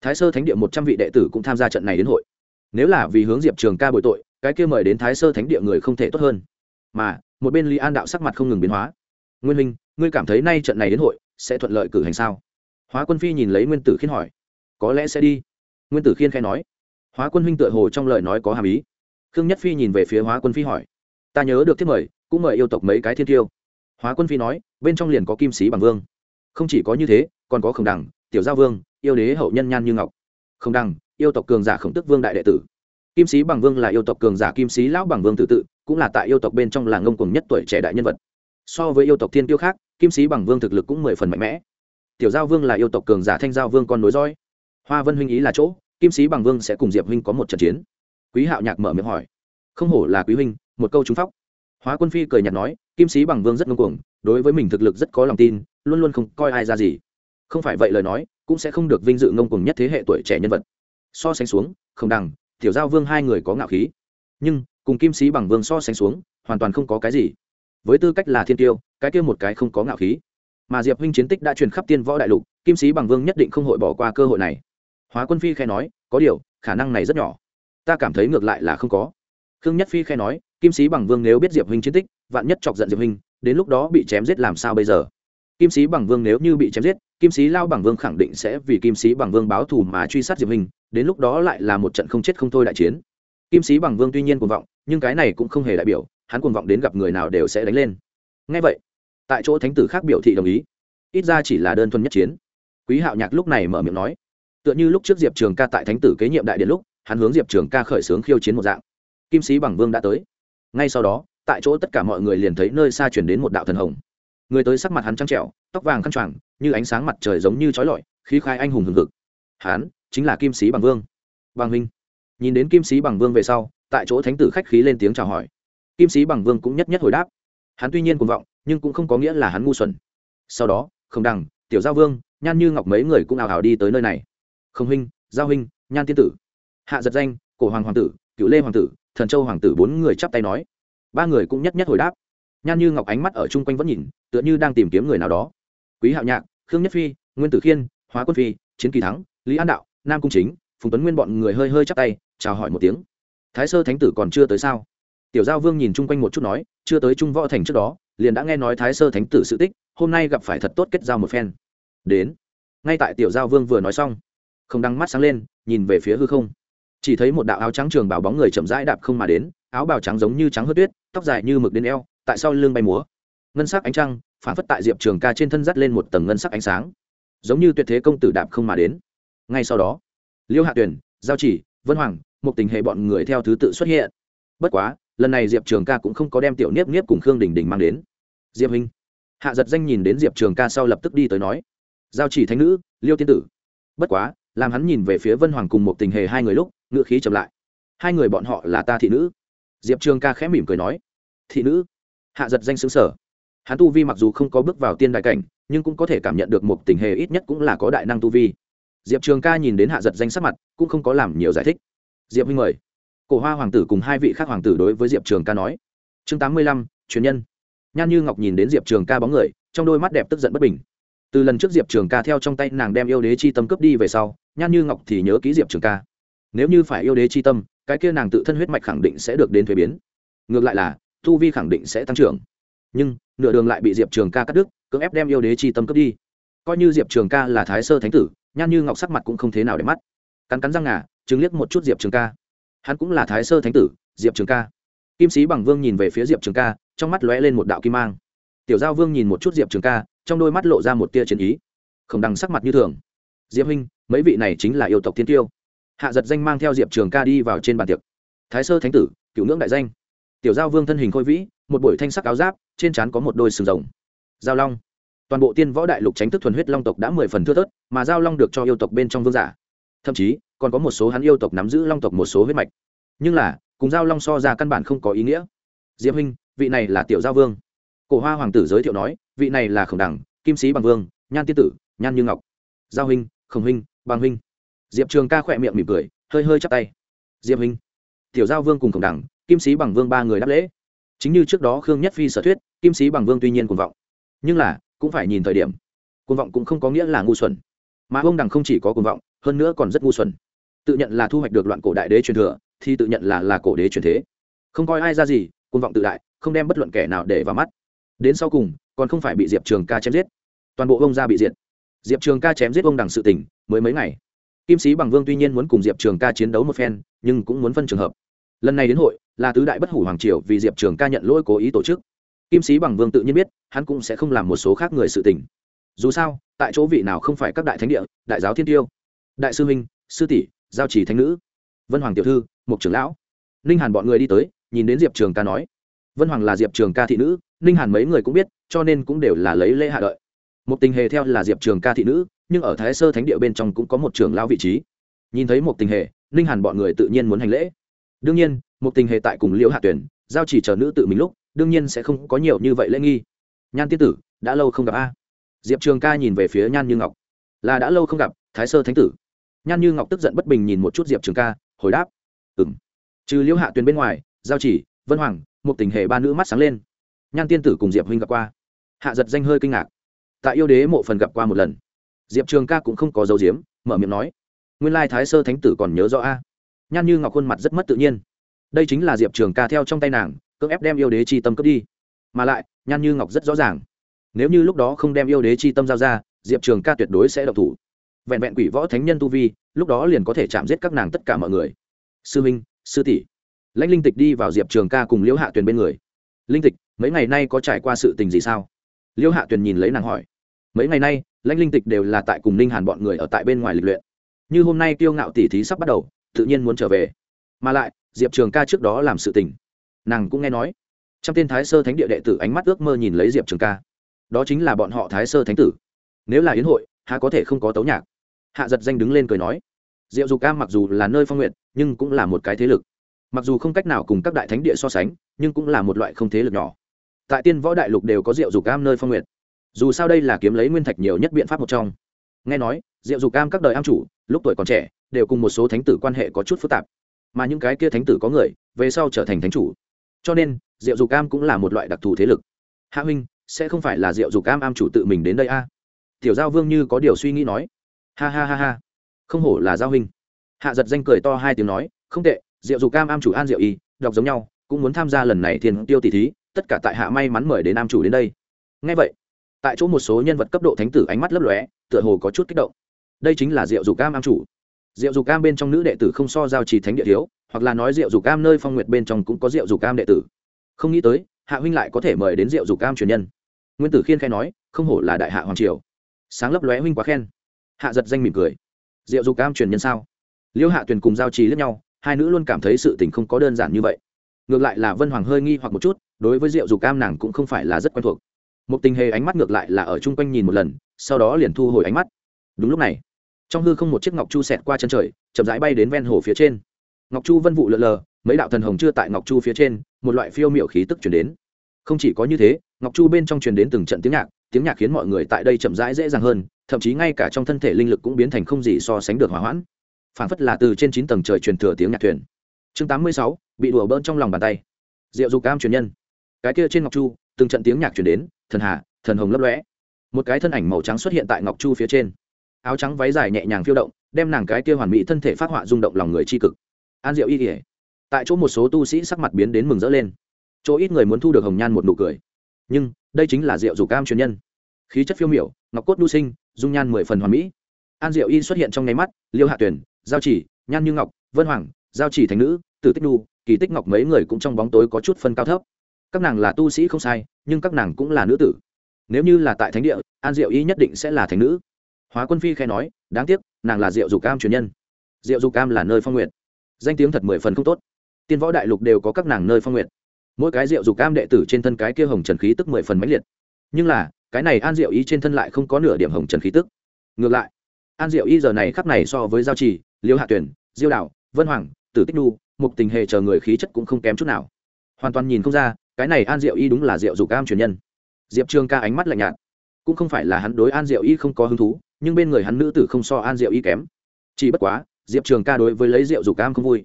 thái sơ thánh địa một trăm vị đệ tử cũng tham gia trận này đến hội. Nếu là vì hướng diệp trường ca bội tội, cái kia mời đến thái sơ thánh địa người không thể tốt hơn mà một bên lý an đạo sắc mặt không ngừng biến hóa. Nguyên huynh ngươi cảm thấy nay trận này đến hội sẽ thuận lợi cử hành sao? Hóa quân phi nhìn lấy nguyên tử khiên hỏi. Có lẽ sẽ đi. Nguyên tử khiên khai nói. Hóa quân huynh tựa hồ trong lời nói có hàm ý. Khương nhất phi nhìn về phía hóa quân phi hỏi. Ta nhớ được thiết mời cũng mời yêu tộc mấy cái thiên tiêu. Hóa quân phi nói bên trong liền có kim sĩ bằng vương. Không chỉ có như thế còn có khổng Đằng, tiểu Gia vương yêu đế hậu nhân nhan như ngọc. Khổng Đằng, yêu tộc cường giả khổng tức vương đại đệ tử. Kim sĩ bằng vương là yêu tộc cường giả kim sĩ lão bằng vương tự tự cũng là tại yêu tộc bên trong là ngông cuồng nhất tuổi trẻ đại nhân vật. So với yêu tộc thiên tiêu khác, kim sĩ bằng vương thực lực cũng mười phần mạnh mẽ. Tiểu giao vương là yêu tộc cường giả, thanh giao vương con nối roi hoa vân huynh ý là chỗ, kim sĩ bằng vương sẽ cùng diệp huynh có một trận chiến. Quý hạo nhạc mở miệng hỏi. Không hổ là quý huynh, một câu trúng phóc. Hóa quân phi cười nhạt nói, kim sĩ bằng vương rất ngông cuồng, đối với mình thực lực rất có lòng tin, luôn luôn không coi ai ra gì. Không phải vậy lời nói, cũng sẽ không được vinh dự ngông cuồng nhất thế hệ tuổi trẻ nhân vật. So sánh xuống, không đằng, tiểu giao vương hai người có ngạo khí. Nhưng cùng kim sĩ bằng vương so sánh xuống, hoàn toàn không có cái gì. Với tư cách là thiên tiêu cái kia một cái không có ngạo khí. Mà diệp huynh chiến tích đã truyền khắp tiên võ đại lục, kim sĩ bằng vương nhất định không hội bỏ qua cơ hội này. Hóa quân phi khai nói, có điều, khả năng này rất nhỏ. Ta cảm thấy ngược lại là không có. Khương nhất phi khai nói, kim sĩ bằng vương nếu biết diệp huynh chiến tích, vạn nhất chọc giận diệp huynh, đến lúc đó bị chém giết làm sao bây giờ? Kim sĩ bằng vương nếu như bị chém giết, kim sĩ lao bằng vương khẳng định sẽ vì kim sĩ bằng vương báo thù mà truy sát diệp huynh, đến lúc đó lại là một trận không chết không thôi đại chiến kim sĩ bằng vương tuy nhiên cuồng vọng, nhưng cái này cũng không hề đại biểu hắn cuồng vọng đến gặp người nào đều sẽ đánh lên. Ngay vậy, tại chỗ thánh tử khác biểu thị đồng ý. Ít ra chỉ là đơn thuần nhất chiến. Quý hạo nhạc lúc này mở miệng nói, tựa như lúc trước diệp trường ca tại thánh tử kế nhiệm đại điện lúc, hắn hướng diệp trường ca khởi xướng khiêu chiến một dạng. Kim sĩ bằng vương đã tới. Ngay sau đó, tại chỗ tất cả mọi người liền thấy nơi xa chuyển đến một đạo thần hồng. Người tới sắc mặt hắn trắng trẻo, tóc vàng khăn choàng, như ánh sáng mặt trời giống như trói lọi, khí khai anh hùng hừng hực. Hắn chính là kim sĩ bằng vương. Bằng huynh nhìn đến kim sĩ bằng vương về sau, tại chỗ thánh tử khách khí lên tiếng chào hỏi. Kim sĩ bằng vương cũng nhất nhất hồi đáp. Hắn tuy nhiên cuồng vọng, nhưng cũng không có nghĩa là hắn ngu xuẩn. Sau đó không đằng, tiểu giao vương, nhan như ngọc mấy người cũng ào ào đi tới nơi này. Không huynh, giao huynh, nhan tiên tử. Hạ giật danh, cổ hoàng hoàng tử, cựu lê hoàng tử, thần châu hoàng tử bốn người chắp tay nói. Ba người cũng nhất nhất hồi đáp. Nhan như ngọc ánh mắt ở chung quanh vẫn nhìn, tựa như đang tìm kiếm người nào đó. Quý hạo nhạc, khương nhất phi, nguyên tử khiên, hóa quân phi, chiến kỳ thắng, lý an đạo, nam cung chính, phùng tuấn nguyên bọn người hơi hơi chắp tay chào hỏi một tiếng. Thái sơ thánh tử còn chưa tới sao? Tiểu giao vương nhìn chung quanh một chút nói, chưa tới trung võ thành trước đó, liền đã nghe nói thái sơ thánh tử sự tích, hôm nay gặp phải thật tốt kết giao một phen. Đến. Ngay tại tiểu giao vương vừa nói xong, không đăng mắt sáng lên, nhìn về phía hư không. Chỉ thấy một đạo áo trắng trường bảo bóng người chậm rãi đạp không mà đến, áo bào trắng giống như trắng hớt tuyết, tóc dài như mực đến eo, tại sau lưng bay múa. Ngân sắc ánh trăng, phản phất tại diệp trường ca trên thân dắt lên một tầng ngân sắc ánh sáng. Giống như tuyệt thế công tử đạp không mà đến. Ngay sau đó, liêu hạ tuyển, giao chỉ, vân hoàng một tình hệ bọn người theo thứ tự xuất hiện. Bất quá, lần này diệp trường ca cũng không có đem tiểu niếp niếp cùng khương đình đình mang đến. Diệp hình hạ giật danh nhìn đến diệp trường ca sau lập tức đi tới nói, giao chỉ thánh nữ, liêu tiên tử. Bất quá, làm hắn nhìn về phía vân hoàng cùng một tình hề hai người lúc ngự khí chậm lại. Hai người bọn họ là ta thị nữ. Diệp trường ca khẽ mỉm cười nói, thị nữ? Hạ giật danh xứng sở hắn tu vi mặc dù không có bước vào tiên đại cảnh, nhưng cũng có thể cảm nhận được một tình hề ít nhất cũng là có đại năng tu vi. Diệp trường ca nhìn đến hạ giật danh sắc mặt, cũng không có làm nhiều giải thích diệp huynh mời. Cổ hoa hoàng tử cùng hai vị khác hoàng tử đối với diệp trường ca nói. Chương tám mươi lăm, truyền nhân. Nhan như ngọc nhìn đến diệp trường ca bóng người, trong đôi mắt đẹp tức giận bất bình. Từ lần trước diệp trường ca theo trong tay nàng đem yêu đế chi tâm cướp đi về sau, nhan như ngọc thì nhớ ký diệp trường ca. Nếu như phải yêu đế chi tâm, cái kia nàng tự thân huyết mạch khẳng định sẽ được đến thuế biến. Ngược lại là thu vi khẳng định sẽ tăng trưởng. Nhưng, nửa đường lại bị diệp trường ca cắt đứt, cưỡng ép đem yêu đế chi tâm cướp đi. Coi như diệp trường ca là thái sơ thánh tử, nhan như ngọc sắc mặt cũng không thế nào để mắt cắn cắn răng ngà chứng liếc một chút diệp trường ca. Hắn cũng là thái sơ thánh tử, diệp trường ca. Kim sĩ bằng vương nhìn về phía diệp trường ca, trong mắt lóe lên một đạo kim mang. Tiểu giao vương nhìn một chút diệp trường ca, trong đôi mắt lộ ra một tia chiến ý. Không đằng sắc mặt như thường. Diệp huynh, mấy vị này chính là yêu tộc thiên tiêu. Hạ giật danh mang theo diệp trường ca đi vào trên bàn tiệc. Thái sơ thánh tử, cựu ngưỡng đại danh. Tiểu giao vương thân hình khôi vĩ, một buổi thanh sắc áo giáp, trên trán có một đôi sừng rồng. Giao long. Toàn bộ tiên võ đại lục tránh thức thuần huyết long tộc đã mười phần thưa thớt, mà giao long được cho yêu tộc bên trong vương giả thậm chí còn có một số hắn yêu tộc nắm giữ long tộc một số huyết mạch. Nhưng là, cùng giao long so ra căn bản không có ý nghĩa. Diệp huynh, vị này là tiểu giao vương. Cổ hoa hoàng tử giới thiệu nói, vị này là khổng đẳng, kim sĩ bằng vương, nhan tiên tử, nhan như ngọc. Giao huynh, khổng huynh, bằng huynh. Diệp trường ca khỏe miệng mỉm cười, hơi hơi chắp tay. Diệp huynh, tiểu giao vương cùng khổng đẳng, kim sĩ bằng vương ba người đáp lễ. Chính như trước đó khương nhất phi sở thuyết, kim sĩ bằng vương tuy nhiên cuồng vọng. Nhưng là, cũng phải nhìn thời điểm. Cuồng vọng cũng không có nghĩa là ngu xuẩn. Mà ông đằng không chỉ có cuồng vọng hơn nữa còn rất ngu xuẩn. Tự nhận là thu hoạch được loạn cổ đại đế truyền thừa, thì tự nhận là là cổ đế truyền thế. Không coi ai ra gì côn vọng tự đại, không đem bất luận kẻ nào để vào mắt. Đến sau cùng, còn không phải bị diệp trường ca chém giết. Toàn bộ ông ra bị diệt. Diệp trường ca chém giết ông đằng sự tỉnh mới mấy ngày. Kim sĩ bằng vương tuy nhiên muốn cùng diệp trường ca chiến đấu một phen, nhưng cũng muốn phân trường hợp. Lần này đến hội, là tứ đại bất hủ hoàng triều vì diệp trường ca nhận lỗi cố ý tổ chức. Kim sĩ bằng vương tự nhiên biết, hắn cũng sẽ không làm một số khác người sự tình. Dù sao, tại chỗ vị nào không phải các đại thánh địa, đại giáo thiên tiêu đại sư huynh, sư tỷ, giao chỉ thánh nữ. Vân hoàng tiểu thư, mục trưởng lão. Ninh hàn bọn người đi tới, nhìn đến diệp trường ca nói. Vân hoàng là diệp trường ca thị nữ, ninh hàn mấy người cũng biết, cho nên cũng đều là lấy lễ hạ đợi. Một tình hề theo là diệp trường ca thị nữ, nhưng ở thái sơ thánh địa bên trong cũng có một trường lao vị trí. Nhìn thấy một tình hề, ninh hàn bọn người tự nhiên muốn hành lễ. Đương nhiên một tình hề tại cùng liễu hạ tuyển, giao chỉ chờ nữ tự mình lúc, đương nhiên sẽ không có nhiều như vậy lễ nghi. Nhan tiên tử, đã lâu không gặp a. Diệp trường ca nhìn về phía nhan như ngọc. Là đã lâu không gặp, thái sơ thánh tử nhan như ngọc tức giận bất bình nhìn một chút diệp trường ca, hồi đáp ừ m trừ liễu hạ tuyền bên ngoài, giao chỉ, vân hoàng, một tình hệ ba nữ mắt sáng lên. Nhan tiên tử cùng diệp huynh gặp qua. Hạ giật danh hơi kinh ngạc. Tại yêu đế mộ phần gặp qua một lần. Diệp trường ca cũng không có dấu diếm mở miệng nói, nguyên lai thái sơ thánh tử còn nhớ rõ a. Nhan như ngọc khuôn mặt rất mất tự nhiên. Đây chính là diệp trường ca theo trong tay nàng, cưỡng ép đem yêu đế chi tâm cướp đi. Mà lại, nhan như ngọc rất rõ ràng. Nếu như lúc đó không đem yêu đế chi tâm giao ra, diệp trường ca tuyệt đối sẽ độc thủ vẹn vẹn quỷ võ thánh nhân tu vi, lúc đó liền có thể chạm giết các nàng tất cả mọi người. Sư minh, sư tỷ. Lãnh linh tịch đi vào diệp trường ca cùng liễu hạ tuyền bên người. Linh tịch, mấy ngày nay có trải qua sự tình gì sao? Liễu hạ tuyền nhìn lấy nàng hỏi. Mấy ngày nay, lãnh linh tịch đều là tại cùng ninh hàn bọn người ở tại bên ngoài lịch luyện. Như hôm nay kiêu ngạo tỉ thí sắp bắt đầu, tự nhiên muốn trở về. Mà lại, diệp trường ca trước đó làm sự tình. Nàng cũng nghe nói. Trong tên thái sơ thánh địa đệ tử ánh mắt ước mơ nhìn lấy diệp trường ca. Đó chính là bọn họ thái sơ thánh tử. Nếu là yến hội, há có thể không có tấu nhạc? Hạ giật danh đứng lên cười nói, diệu dục cam mặc dù là nơi phong nguyện nhưng cũng là một cái thế lực. Mặc dù không cách nào cùng các đại thánh địa so sánh, nhưng cũng là một loại không thế lực nhỏ. Tại tiên võ đại lục đều có diệu dục cam nơi phong nguyện dù sao đây là kiếm lấy nguyên thạch nhiều nhất biện pháp một trong. Nghe nói, diệu dục cam các đời am chủ, lúc tuổi còn trẻ, đều cùng một số thánh tử quan hệ có chút phức tạp. Mà những cái kia thánh tử có người, về sau trở thành thánh chủ. Cho nên, diệu dục cam cũng là một loại đặc thù thế lực. Hạ huynh, sẽ không phải là diệu dục cam am chủ tự mình đến đây a? Tiểu giao vương như có điều suy nghĩ nói ha ha ha ha. Không hổ là giao hình. hạ giật danh cười to hai tiếng nói, không tệ diệu dù cam am chủ an diệu y, đọc giống nhau, cũng muốn tham gia lần này thiên tiêu tỷ thí, tất cả tại hạ may mắn mời đến Nam chủ đến đây. Ngay vậy, tại chỗ một số nhân vật cấp độ thánh tử ánh mắt lấp lóe, tựa hồ có chút kích động. Đây chính là diệu dù cam am chủ. Diệu dù cam bên trong nữ đệ tử không so giao trì thánh địa thiếu, hoặc là nói diệu dù cam nơi phong nguyệt bên trong cũng có diệu dù cam đệ tử. Không nghĩ tới, hạ huynh lại có thể mời đến diệu dù cam truyền nhân. Nguyên tử khiên khai nói, không hổ là đại hạ hoàng triều. Sáng lấp lóe huynh quá khen hạ giật danh mỉm cười. Diệu dục cam truyền nhân sao? Liễu hạ tuyền cùng giao trì lẫn nhau, hai nữ luôn cảm thấy sự tình không có đơn giản như vậy. Ngược lại là vân hoàng hơi nghi hoặc một chút, đối với diệu dục cam nàng cũng không phải là rất quen thuộc. Một tình hề ánh mắt ngược lại là ở chung quanh nhìn một lần, sau đó liền thu hồi ánh mắt. Đúng lúc này, trong hư không một chiếc ngọc chu xẹt qua chân trời, chậm rãi bay đến ven hồ phía trên. Ngọc chu vân vụ lờ lờ, mấy đạo thần hồng chưa tại ngọc chu phía trên, một loại phiêu miệu khí tức chuyển đến. Không chỉ có như thế, ngọc chu bên trong truyền đến từng trận tiếng nhạc tiếng nhạc khiến mọi người tại đây chậm rãi dễ dàng hơn thậm chí ngay cả trong thân thể linh lực cũng biến thành không gì so sánh được hỏa hoãn. Phản phất là từ trên chín tầng trời truyền thừa tiếng nhạc thuyền. Chương tám mươi sáu, bị đùa bỡn trong lòng bàn tay. Diệu dục cam truyền nhân. Cái kia trên ngọc chu, từng trận tiếng nhạc truyền đến, thần hạ thần hồng lấp lõe một cái thân ảnh màu trắng xuất hiện tại ngọc chu phía trên. Áo trắng váy dài nhẹ nhàng phiêu động, đem nàng cái kia hoàn mỹ thân thể phát họa rung động lòng người tri cực. An diệu y kỉa tại chỗ một số tu sĩ sắc mặt biến đến mừng rỡ lên. Chỗ ít người muốn thu được hồng nhan một nụ cười. Nhưng, đây chính là diệu dục cam truyền nhân. Khí chất phiêu miểu, ngọc cốt đu sinh dung nhan mười phần hoàn mỹ. An diệu y xuất hiện trong nháy mắt, liêu hạ tuyển giao chỉ, nhan như ngọc, vân hoàng, giao chỉ thành nữ, tử tích đu kỳ tích ngọc mấy người cũng trong bóng tối có chút phân cao thấp. Các nàng là tu sĩ không sai, nhưng các nàng cũng là nữ tử. Nếu như là tại thánh địa, an diệu y nhất định sẽ là thành nữ. Hóa quân phi khai nói, đáng tiếc, nàng là diệu dục cam truyền nhân. Diệu dục cam là nơi phong nguyện danh tiếng thật mười phần không tốt. Tiên võ đại lục đều có các nàng nơi phong nguyện mỗi cái rượu dục cam đệ tử trên thân cái kia hồng trần khí tức mười phần mãnh liệt. Nhưng là cái này an diệu y trên thân lại không có nửa điểm hồng trần khí tức. Ngược lại, an diệu y giờ này khắp này so với giao trì, liêu hạ tuyển, diêu đạo, vân hoàng, tử tích nu mục tình hề chờ người khí chất cũng không kém chút nào. Hoàn toàn nhìn không ra, cái này an diệu y đúng là diệu dục cam truyền nhân. Diệp trương ca ánh mắt lạnh nhạt. Cũng không phải là hắn đối an diệu y không có hứng thú, nhưng bên người hắn nữ tử không so an diệu y kém. Chỉ bất quá, diệp trường ca đối với lấy rượu dục cam không vui.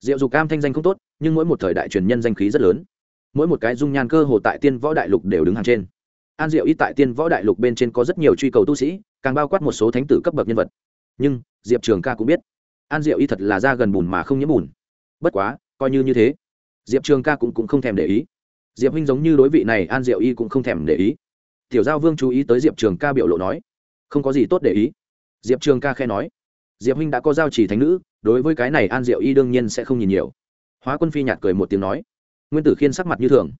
Rượu dục cam thanh danh không tốt, nhưng mỗi một thời đại truyền nhân danh khí rất lớn. Mỗi một cái dung nhan cơ hồ tại tiên võ đại lục đều đứng hàng trên an diệu y tại tiên võ đại lục bên trên có rất nhiều truy cầu tu sĩ càng bao quát một số thánh tử cấp bậc nhân vật. Nhưng diệp trường ca cũng biết an diệu y thật là ra gần bùn mà không nhiễm bùn. Bất quá coi như như thế diệp trường ca cũng, cũng không thèm để ý. Diệp huynh giống như đối vị này an diệu y cũng không thèm để ý. Tiểu giao vương chú ý tới diệp trường ca biểu lộ nói không có gì tốt để ý. Diệp trường ca khe nói diệp huynh đã có giao chỉ thánh nữ đối với cái này an diệu y đương nhiên sẽ không nhìn nhiều. Hóa quân phi nhạt cười một tiếng nói nguyên tử khiên sắc mặt như thường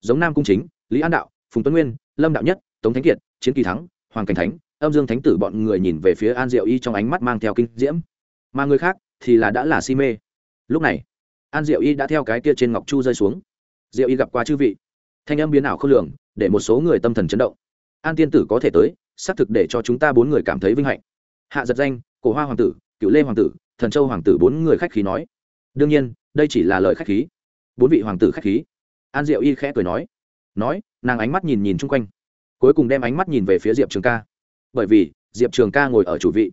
giống nam cung chính lý an đạo phùng tuấn nguyên lâm đạo nhất, tống thánh kiệt, chiến kỳ thắng, hoàng cảnh thánh, âm dương thánh tử bọn người nhìn về phía an diệu y trong ánh mắt mang theo kinh diễm. Mà người khác thì là đã là si mê. Lúc này, an diệu y đã theo cái kia trên ngọc chu rơi xuống. Diệu y gặp qua chư vị. Thanh âm biến ảo không lường, để một số người tâm thần chấn động. An tiên tử có thể tới, xác thực để cho chúng ta bốn người cảm thấy vinh hạnh. Hạ giật danh, cổ hoa hoàng tử cựu lê hoàng tử, thần châu hoàng tử bốn người khách khí nói. Đương nhiên, đây chỉ là lời khách khí. Bốn vị hoàng tử khách khí. An diệu y khẽ cười nói. Nói nàng ánh mắt nhìn nhìn chung quanh, cuối cùng đem ánh mắt nhìn về phía diệp trường ca. Bởi vì, diệp trường ca ngồi ở chủ vị.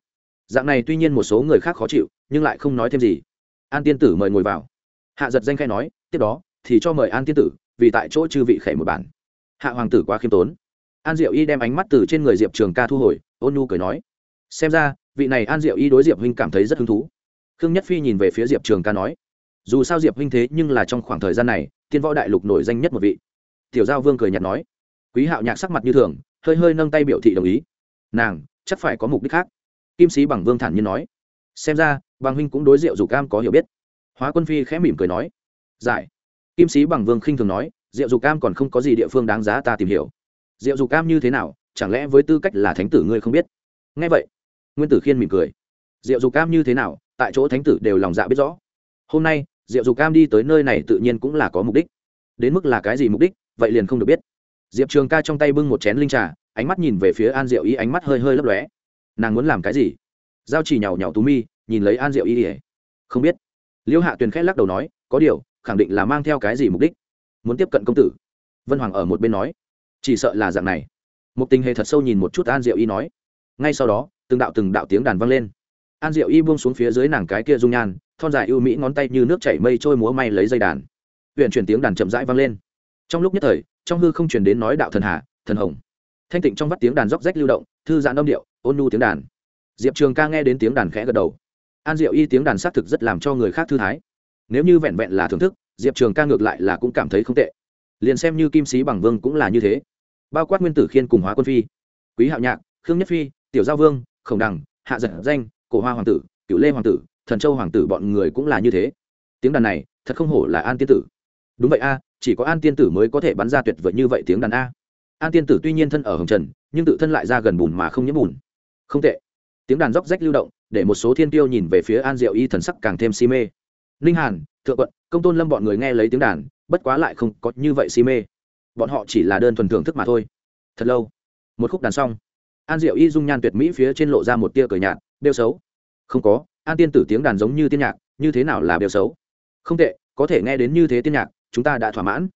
Dạng này tuy nhiên một số người khác khó chịu, nhưng lại không nói thêm gì. An tiên tử mời ngồi vào. Hạ giật danh khai nói, tiếp đó, thì cho mời an tiên tử, vì tại chỗ chư vị khẩy một bản. Hạ hoàng tử quá khiêm tốn. An diệu y đem ánh mắt từ trên người diệp trường ca thu hồi, ôn nhu cười nói, xem ra, vị này an diệu y đối diệp huynh cảm thấy rất hứng thú. Khương nhất phi nhìn về phía diệp trường ca nói, dù sao diệp huynh thế nhưng là trong khoảng thời gian này tiên võ đại lục nổi danh nhất một vị tiểu giao vương cười nhạt nói, quý hạo nhạc sắc mặt như thường, hơi hơi nâng tay biểu thị đồng ý. Nàng, chắc phải có mục đích khác. Kim sĩ bằng vương thản nhiên nói, xem ra, bằng huynh cũng đối diệu dục cam có hiểu biết. Hóa quân phi khẽ mỉm cười nói, giải. Kim sĩ bằng vương khinh thường nói diệu dục cam còn không có gì địa phương đáng giá ta tìm hiểu. Diệu dục cam như thế nào, chẳng lẽ với tư cách là thánh tử ngươi không biết? Nghe vậy, nguyên tử khiên mỉm cười. Diệu dục cam như thế nào, tại chỗ thánh tử đều lòng dạ biết rõ. Hôm nay diệu dục cam đi tới nơi này tự nhiên cũng là có mục đích. Đến mức là cái gì mục đích? Vậy liền không được biết. Diệp trường ca trong tay bưng một chén linh trà, ánh mắt nhìn về phía an diệu Y, ánh mắt hơi hơi lấp lóe. Nàng muốn làm cái gì? Giao chỉ nhào nhào tú mi, nhìn lấy an diệu Y ỉa không biết. Liêu hạ tuyền khẽ lắc đầu nói, có điều, khẳng định là mang theo cái gì mục đích. Muốn tiếp cận công tử. Vân hoàng ở một bên nói. Chỉ sợ là dạng này. Một tình hề thật sâu nhìn một chút an diệu y nói. Ngay sau đó, từng đạo từng đạo tiếng đàn vang lên. An diệu y buông xuống phía dưới nàng cái kia dung nhan, thon dài ưu mỹ ngón tay như nước chảy mây trôi múa may lấy dây đàn. Huyện chuyển tiếng đàn chậm rãi vang lên trong lúc nhất thời trong hư không truyền đến nói đạo thần hà, thần hồng. Thanh tịnh trong vắt tiếng đàn róc rách lưu động thư giãn âm điệu ôn nhu tiếng đàn. Diệp trường ca nghe đến tiếng đàn khẽ gật đầu. An diệu y tiếng đàn xác thực rất làm cho người khác thư thái. Nếu như vẹn vẹn là thưởng thức diệp trường ca ngược lại là cũng cảm thấy không tệ. Liền xem như kim sĩ bằng vương cũng là như thế. Bao quát nguyên tử khiên cùng hóa quân phi quý hạo nhạc khương nhất phi tiểu giao vương khổng đằng hạ dật danh cổ hoa hoàng tử cựu lê hoàng tử thần châu hoàng tử bọn người cũng là như thế. Tiếng đàn này thật không hổ là an tiên tử. Đúng vậy a chỉ có an tiên tử mới có thể bắn ra tuyệt vời như vậy tiếng đàn a. An tiên tử tuy nhiên thân ở hồng trần, nhưng tự thân lại ra gần bùn mà không nhiễm bùn. Không tệ. Tiếng đàn róc rách lưu động, để một số thiên tiêu nhìn về phía an diệu y thần sắc càng thêm si mê. Ninh hàn, thượng quận, công tôn lâm bọn người nghe lấy tiếng đàn, bất quá lại không có như vậy si mê. Bọn họ chỉ là đơn thuần thưởng thức mà thôi. Thật lâu. Một khúc đàn xong. An diệu y dung nhan tuyệt mỹ phía trên lộ ra một tia cờ nhạt đeo xấu. Không có, an tiên tử tiếng đàn giống như tiên nhạc, như thế nào là đeo xấu? Không tệ, có thể nghe đến như thế tiên nhạc chúng ta đã thỏa mãn.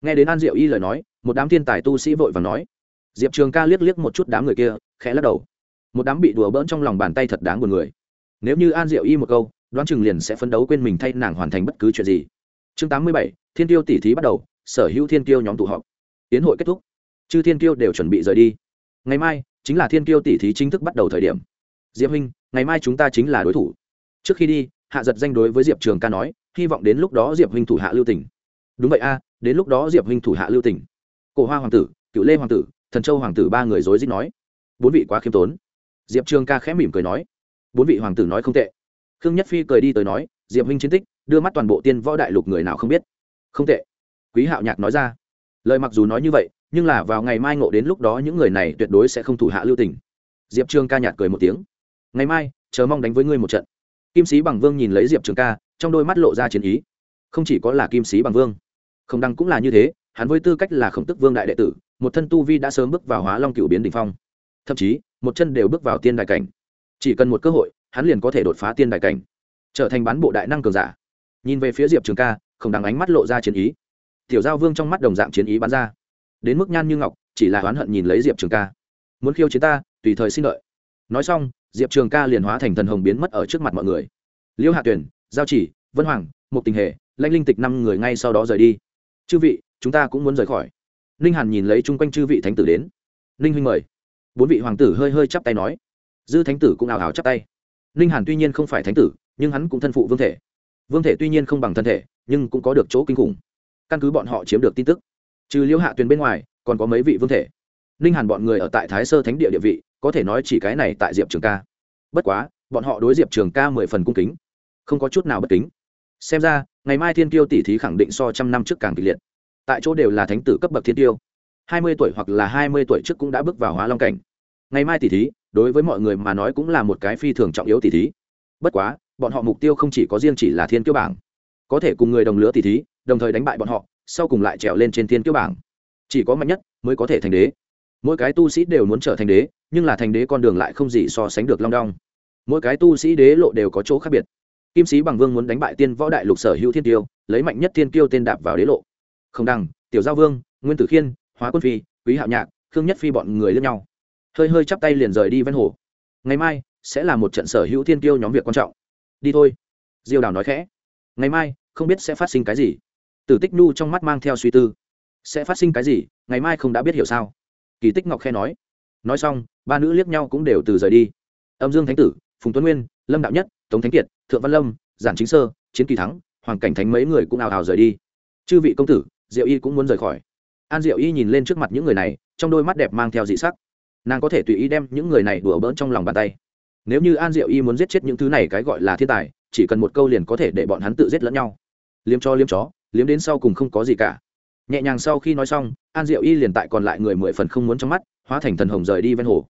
Nghe đến an diệu y lời nói, một đám thiên tài tu sĩ vội và nói. Diệp trường ca liếc liếc một chút đám người kia, khẽ lắc đầu. Một đám bị đùa bỡn trong lòng bàn tay thật đáng buồn người. Nếu như an diệu y một câu, đoán chừng liền sẽ phấn đấu quên mình thay nàng hoàn thành bất cứ chuyện gì. Chương tám mươi bảy, thiên tiêu tỷ thí bắt đầu, sở hữu thiên tiêu nhóm tụ họp. Tiến hội kết thúc. Chư thiên tiêu đều chuẩn bị rời đi. Ngày mai, chính là thiên tiêu tỷ thí chính thức bắt đầu thời điểm. Diệp huynh, ngày mai chúng ta chính là đối thủ. Trước khi đi, hạ giật danh đối với diệp trường ca nói, hy vọng đến lúc đó diệp huynh thủ hạ lưu tỉnh đúng vậy a, đến lúc đó diệp huynh thủ hạ lưu tỉnh cổ hoa hoàng tử, cựu lê hoàng tử, thần châu hoàng tử ba người dối rít nói. Bốn vị quá khiêm tốn. Diệp trường ca khẽ mỉm cười nói. Bốn vị hoàng tử nói không tệ. Khương nhất phi cười đi tới nói, diệp huynh chiến tích, đưa mắt toàn bộ tiên võ đại lục người nào không biết. Không tệ. Quý hạo nhạc nói ra. Lời mặc dù nói như vậy, nhưng là vào ngày mai ngộ đến lúc đó những người này tuyệt đối sẽ không thủ hạ lưu tình. Diệp trường ca nhạt cười một tiếng. Ngày mai, chờ mong đánh với ngươi một trận. Kim sĩ bằng vương nhìn lấy diệp trường ca, trong đôi mắt lộ ra chiến ý. Không chỉ có là kim sĩ bằng vương không đăng cũng là như thế, hắn với tư cách là khổng tức vương đại đệ tử, một thân tu vi đã sớm bước vào hóa long cựu biến đ ỉ n h phong. Thậm chí, một chân đều bước vào tiên đại cảnh. Chỉ cần một cơ hội, hắn liền có thể đột phá tiên đại cảnh. Trở thành bán bộ đại năng cường giả. Nhìn về phía diệp trường ca, không đăng ánh mắt lộ ra chiến ý. Tiểu giao vương trong mắt đồng dạng chiến ý bắn ra. Đến mức nhan như ngọc, chỉ là oán hận nhìn lấy diệp trường ca. Muốn khiêu chiến ta, tùy thời xin lợi nói xong, diệp trường ca liền hóa thành thần hồng biến mất ở trước mặt mọi người. Liêu hạ tuyển, giao chỉ, vân hoàng một tình hệ lãnh linh tịch năm người ngay sau đó rời đi chư vị, chúng ta cũng muốn rời khỏi. Ninh hàn nhìn lấy chung quanh chư vị thánh tử đến. Ninh huynh mời. Bốn vị hoàng tử hơi hơi chắp tay nói. Dư thánh tử cũng ảo ảo chắp tay. Ninh hàn tuy nhiên không phải thánh tử, nhưng hắn cũng thân phụ vương thể. Vương thể tuy nhiên không bằng thân thể, nhưng cũng có được chỗ kinh khủng. Căn cứ bọn họ chiếm được tin tức, trừ liễu hạ tuyền bên ngoài, còn có mấy vị vương thể. Ninh hàn bọn người ở tại thái sơ thánh địa địa vị, có thể nói chỉ cái này tại diệp trường ca. Bất quá, bọn họ đối diệp trường ca mười phần cung kính, không có chút nào bất kính. Xem ra ngày mai thiên tiêu tỷ thí khẳng định so trăm năm trước càng kịch liệt. Tại chỗ đều là thánh tử cấp bậc thiên tiêu hai mươi tuổi hoặc là hai mươi tuổi trước cũng đã bước vào hóa long cảnh. Ngày mai tỷ thí, đối với mọi người mà nói cũng là một cái phi thường trọng yếu tỷ thí. Bất quá, bọn họ mục tiêu không chỉ có riêng chỉ là thiên kiêu bảng. Có thể cùng người đồng lứa tỷ thí, đồng thời đánh bại bọn họ, sau cùng lại trèo lên trên thiên kiêu bảng. Chỉ có mạnh nhất mới có thể thành đế. Mỗi cái tu sĩ đều muốn trở thành đế, nhưng là thành đế con đường lại không gì so sánh được long đong. Mỗi cái tu sĩ đế lộ đều có chỗ khác biệt kim sĩ bằng vương muốn đánh bại tiên võ đại lục sở hữu thiên tiêu, lấy mạnh nhất thiên tiêu tên đạp vào đế lộ. Không đằng, tiểu giao vương, nguyên tử khiên, hóa quân phi, quý hạo nhạc, khương nhất phi bọn người lẫn nhau. Hơi hơi chắp tay liền rời đi ven hồ. Ngày mai sẽ là một trận sở hữu thiên tiêu nhóm việc quan trọng. Đi thôi. Diêu đào nói khẽ. Ngày mai, không biết sẽ phát sinh cái gì. Tử tích nu trong mắt mang theo suy tư. Sẽ phát sinh cái gì, ngày mai không đã biết hiểu sao? Kỳ tích ngọc khe nói. Nói xong, ba nữ liếc nhau cũng đều từ rời đi. Âm dương thánh tử, phùng tuấn nguyên, lâm đạo nhất, tống thánh kiệt thượng văn lâm, giản chính sơ, chiến kỳ thắng, hoàng cảnh thánh mấy người cũng ào ào rời đi. Chư vị công tử, diệu y cũng muốn rời khỏi. An diệu y nhìn lên trước mặt những người này, trong đôi mắt đẹp mang theo dị sắc. Nàng có thể tùy ý đem những người này đùa bỡn trong lòng bàn tay. Nếu như an diệu y muốn giết chết những thứ này cái gọi là thiên tài, chỉ cần một câu liền có thể để bọn hắn tự giết lẫn nhau. Liếm cho liếm chó, liếm đến sau cùng không có gì cả. Nhẹ nhàng sau khi nói xong, an diệu y liền tại còn lại người mười phần không muốn trong mắt, hóa thành thần hồng rời đi ven hồ.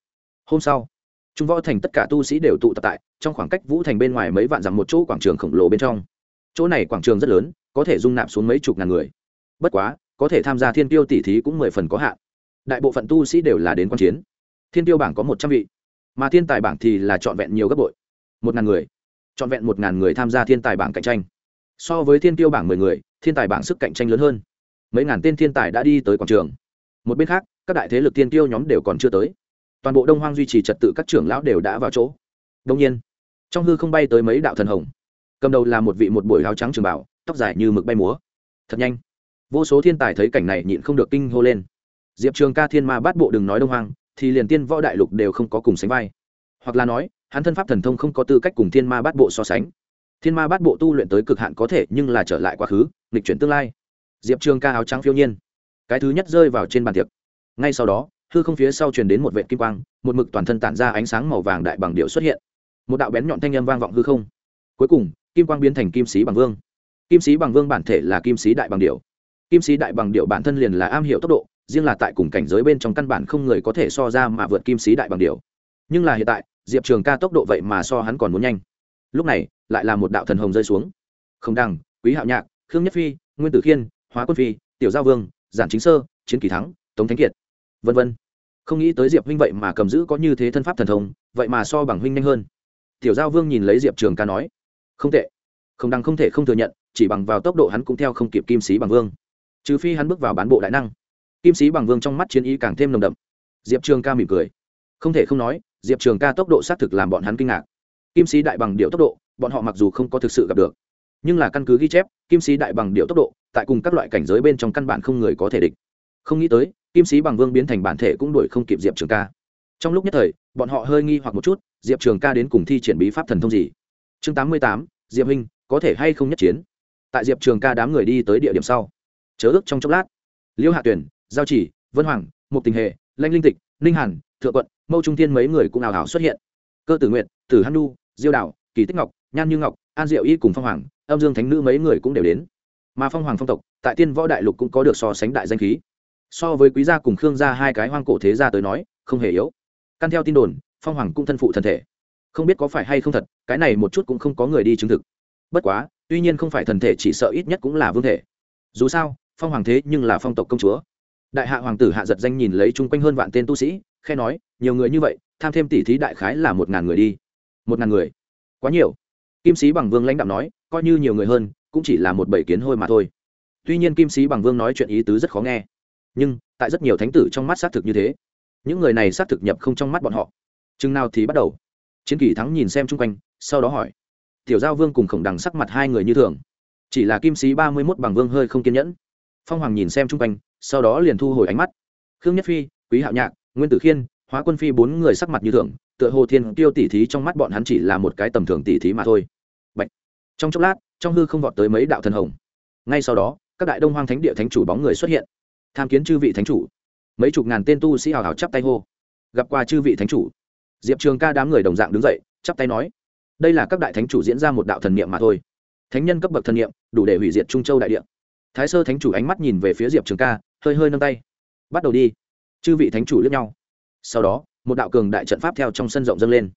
Hôm sau, trung võ thành tất cả tu sĩ đều tụ tập tại trong khoảng cách vũ thành bên ngoài mấy vạn dặm một chỗ quảng trường khổng lồ bên trong. Chỗ này quảng trường rất lớn, có thể dung nạp xuống mấy chục ngàn người. Bất quá, có thể tham gia thiên tiêu tỷ thí cũng mười phần có hạn. Đại bộ phận tu sĩ đều là đến q u a n chiến. Thiên tiêu bảng có một trăm vị, mà thiên tài bảng thì là trọn vẹn nhiều gấp bội. Một ngàn người, trọn vẹn một ngàn người tham gia thiên tài bảng cạnh tranh. So với thiên tiêu bảng mười người, thiên tài bảng sức cạnh tranh lớn hơn. Mấy ngàn tên thiên tài đã đi tới quảng trường. Một bên khác, các đại thế lực thiên tiêu nhóm đều còn chưa tới. Toàn bộ đông hoang duy trì trật tự các trưởng lão đều đã vào chỗ. Đông nhiên trong hư không bay tới mấy đạo thần hồng. Cầm đầu là một vị một buổi áo trắng trường bảo, tóc dài như mực bay múa. Thật nhanh. Vô số thiên tài thấy cảnh này nhịn không được kinh hô lên. Diệp trường ca thiên ma bát bộ đừng nói đông hoang, thì liền tiên võ đại lục đều không có cùng sánh vai. Hoặc là nói, hắn thân pháp thần thông không có tư cách cùng thiên ma bát bộ so sánh. Thiên ma bát bộ tu luyện tới cực hạn có thể, nhưng là trở lại quá khứ, nghịch chuyển tương lai. Diệp trường ca áo trắng phiêu nhiên. Cái thứ nhất rơi vào trên bàn tiệc. Ngay sau đó, hư không phía sau truyền đến một vệ kim quang, một mực toàn thân tản ra ánh sáng màu vàng đại bằng điệu xuất hiện một đạo bén nhọn thanh âm vang vọng hư không. Cuối cùng, kim quang biến thành kim sĩ bằng vương. Kim sĩ bằng vương bản thể là kim sĩ đại bằng điệu kim sĩ đại bằng điệu bản thân liền là am hiểu tốc độ, riêng là tại cùng cảnh giới bên trong căn bản không người có thể so ra mà vượt kim sĩ đại bằng điệu nhưng là hiện tại, diệp trường ca tốc độ vậy mà so hắn còn muốn nhanh. Lúc này, lại là một đạo thần hồng rơi xuống. Không đằng, quý hạo nhạc, khương nhất phi, nguyên tử khiên, hóa quân phi, tiểu giao vương, giản chính sơ, chiến kỳ thắng, tống thánh kiệt, vân vân. Không nghĩ tới diệp huynh vậy mà cầm giữ có như thế thân pháp thần thông, vậy mà so bằng huynh nhanh hơn tiểu giao vương nhìn lấy diệp trường ca nói, không tệ. Không đăng không thể không thừa nhận, chỉ bằng vào tốc độ hắn cũng theo không kịp kim sĩ bằng vương. Trừ phi hắn bước vào bán bộ đại năng. Kim sĩ bằng vương trong mắt chiến ý càng thêm nồng đậm. Diệp trường ca mỉm cười. Không thể không nói, diệp trường ca tốc độ xác thực làm bọn hắn kinh ngạc. Kim sĩ đại bằng điệu tốc độ, bọn họ mặc dù không có thực sự gặp được, nhưng là căn cứ ghi chép, kim sĩ đại bằng điệu tốc độ, tại cùng các loại cảnh giới bên trong căn bản không người có thể địch. Không nghĩ tới, kim sĩ bằng vương biến thành bản thể cũng đuổi không kịp diệp trường ca trong lúc nhất thời, bọn họ hơi nghi hoặc một chút, diệp trường ca đến cùng thi triển bí pháp thần thông gì? Chương tám mươi tám, diệp huynh, có thể hay không nhất chiến? Tại diệp trường ca đám người đi tới địa điểm sau. Chớ ước trong chốc lát. Liêu hạ tuyển, giao chỉ, vân hoàng, Mục tình hệ lanh linh tịch, ninh hàn, thượng quận, mâu trung thiên mấy người cũng ảo ảo xuất hiện. Cơ tử nguyện tử han nu diêu đạo, kỳ tích ngọc, nhan như ngọc, an diệu y cùng phong hoàng, âm dương thánh nữ mấy người cũng đều đến. Mà phong hoàng phong tộc, tại tiên võ đại lục cũng có được so sánh đại danh khí. So với quý gia cùng khương gia hai cái hoang cổ thế gia tới nói, không hề yếu căn theo tin đồn, phong hoàng cũng thân phụ thân thể. Không biết có phải hay không thật, cái này một chút cũng không có người đi chứng thực. Bất quá, tuy nhiên không phải thần thể chỉ sợ ít nhất cũng là vương thể. Dù sao, phong hoàng thế nhưng là phong tộc công chúa. Đại hạ hoàng tử hạ giật danh nhìn lấy chung quanh hơn vạn tên tu sĩ, khe nói, nhiều người như vậy, tham thêm tỷ thí đại khái là một ngàn người đi. Một ngàn người? Quá nhiều. Kim sĩ bằng vương lãnh đạo nói, coi như nhiều người hơn, cũng chỉ là một bảy kiến hôi mà thôi. Tuy nhiên kim sĩ bằng vương nói chuyện ý tứ rất khó nghe. Nhưng, tại rất nhiều thánh tử trong mắt xác thực như thế những người này xác thực nhập không trong mắt bọn họ. Chừng nào thì bắt đầu. Chiến kỳ thắng nhìn xem chung quanh, sau đó hỏi. Tiểu giao vương cùng khổng đằng sắc mặt hai người như thường. Chỉ là kim sĩ ba mươi mốt bằng vương hơi không kiên nhẫn. Phong hoàng nhìn xem chung quanh, sau đó liền thu hồi ánh mắt. Khương nhất phi, quý hạo nhạc, nguyên tử khiên, hóa quân phi bốn người sắc mặt như thường, tựa hồ thiên tiêu tỉ thí trong mắt bọn hắn chỉ là một cái tầm thường tỉ thí mà thôi. Bạch. trong chốc lát, trong hư không vọt tới mấy đạo thần hồng. Ngay sau đó, các đại đông hoang thánh địa thánh chủ bóng người xuất hiện. Tham kiến chư vị thánh chủ mấy chục ngàn tên tu sĩ hào hào chắp tay hô. Gặp qua chư vị thánh chủ. Diệp trường ca đám người đồng dạng đứng dậy, chắp tay nói, đây là các đại thánh chủ diễn ra một đạo thần niệm mà thôi. Thánh nhân cấp bậc thần niệm, đủ để hủy diệt trung châu đại địa. Thái sơ thánh chủ ánh mắt nhìn về phía diệp trường ca, hơi hơi nâng tay. Bắt đầu đi. Chư vị thánh chủ lướt nhau. Sau đó, một đạo cường đại trận pháp theo trong sân rộng dâng lên.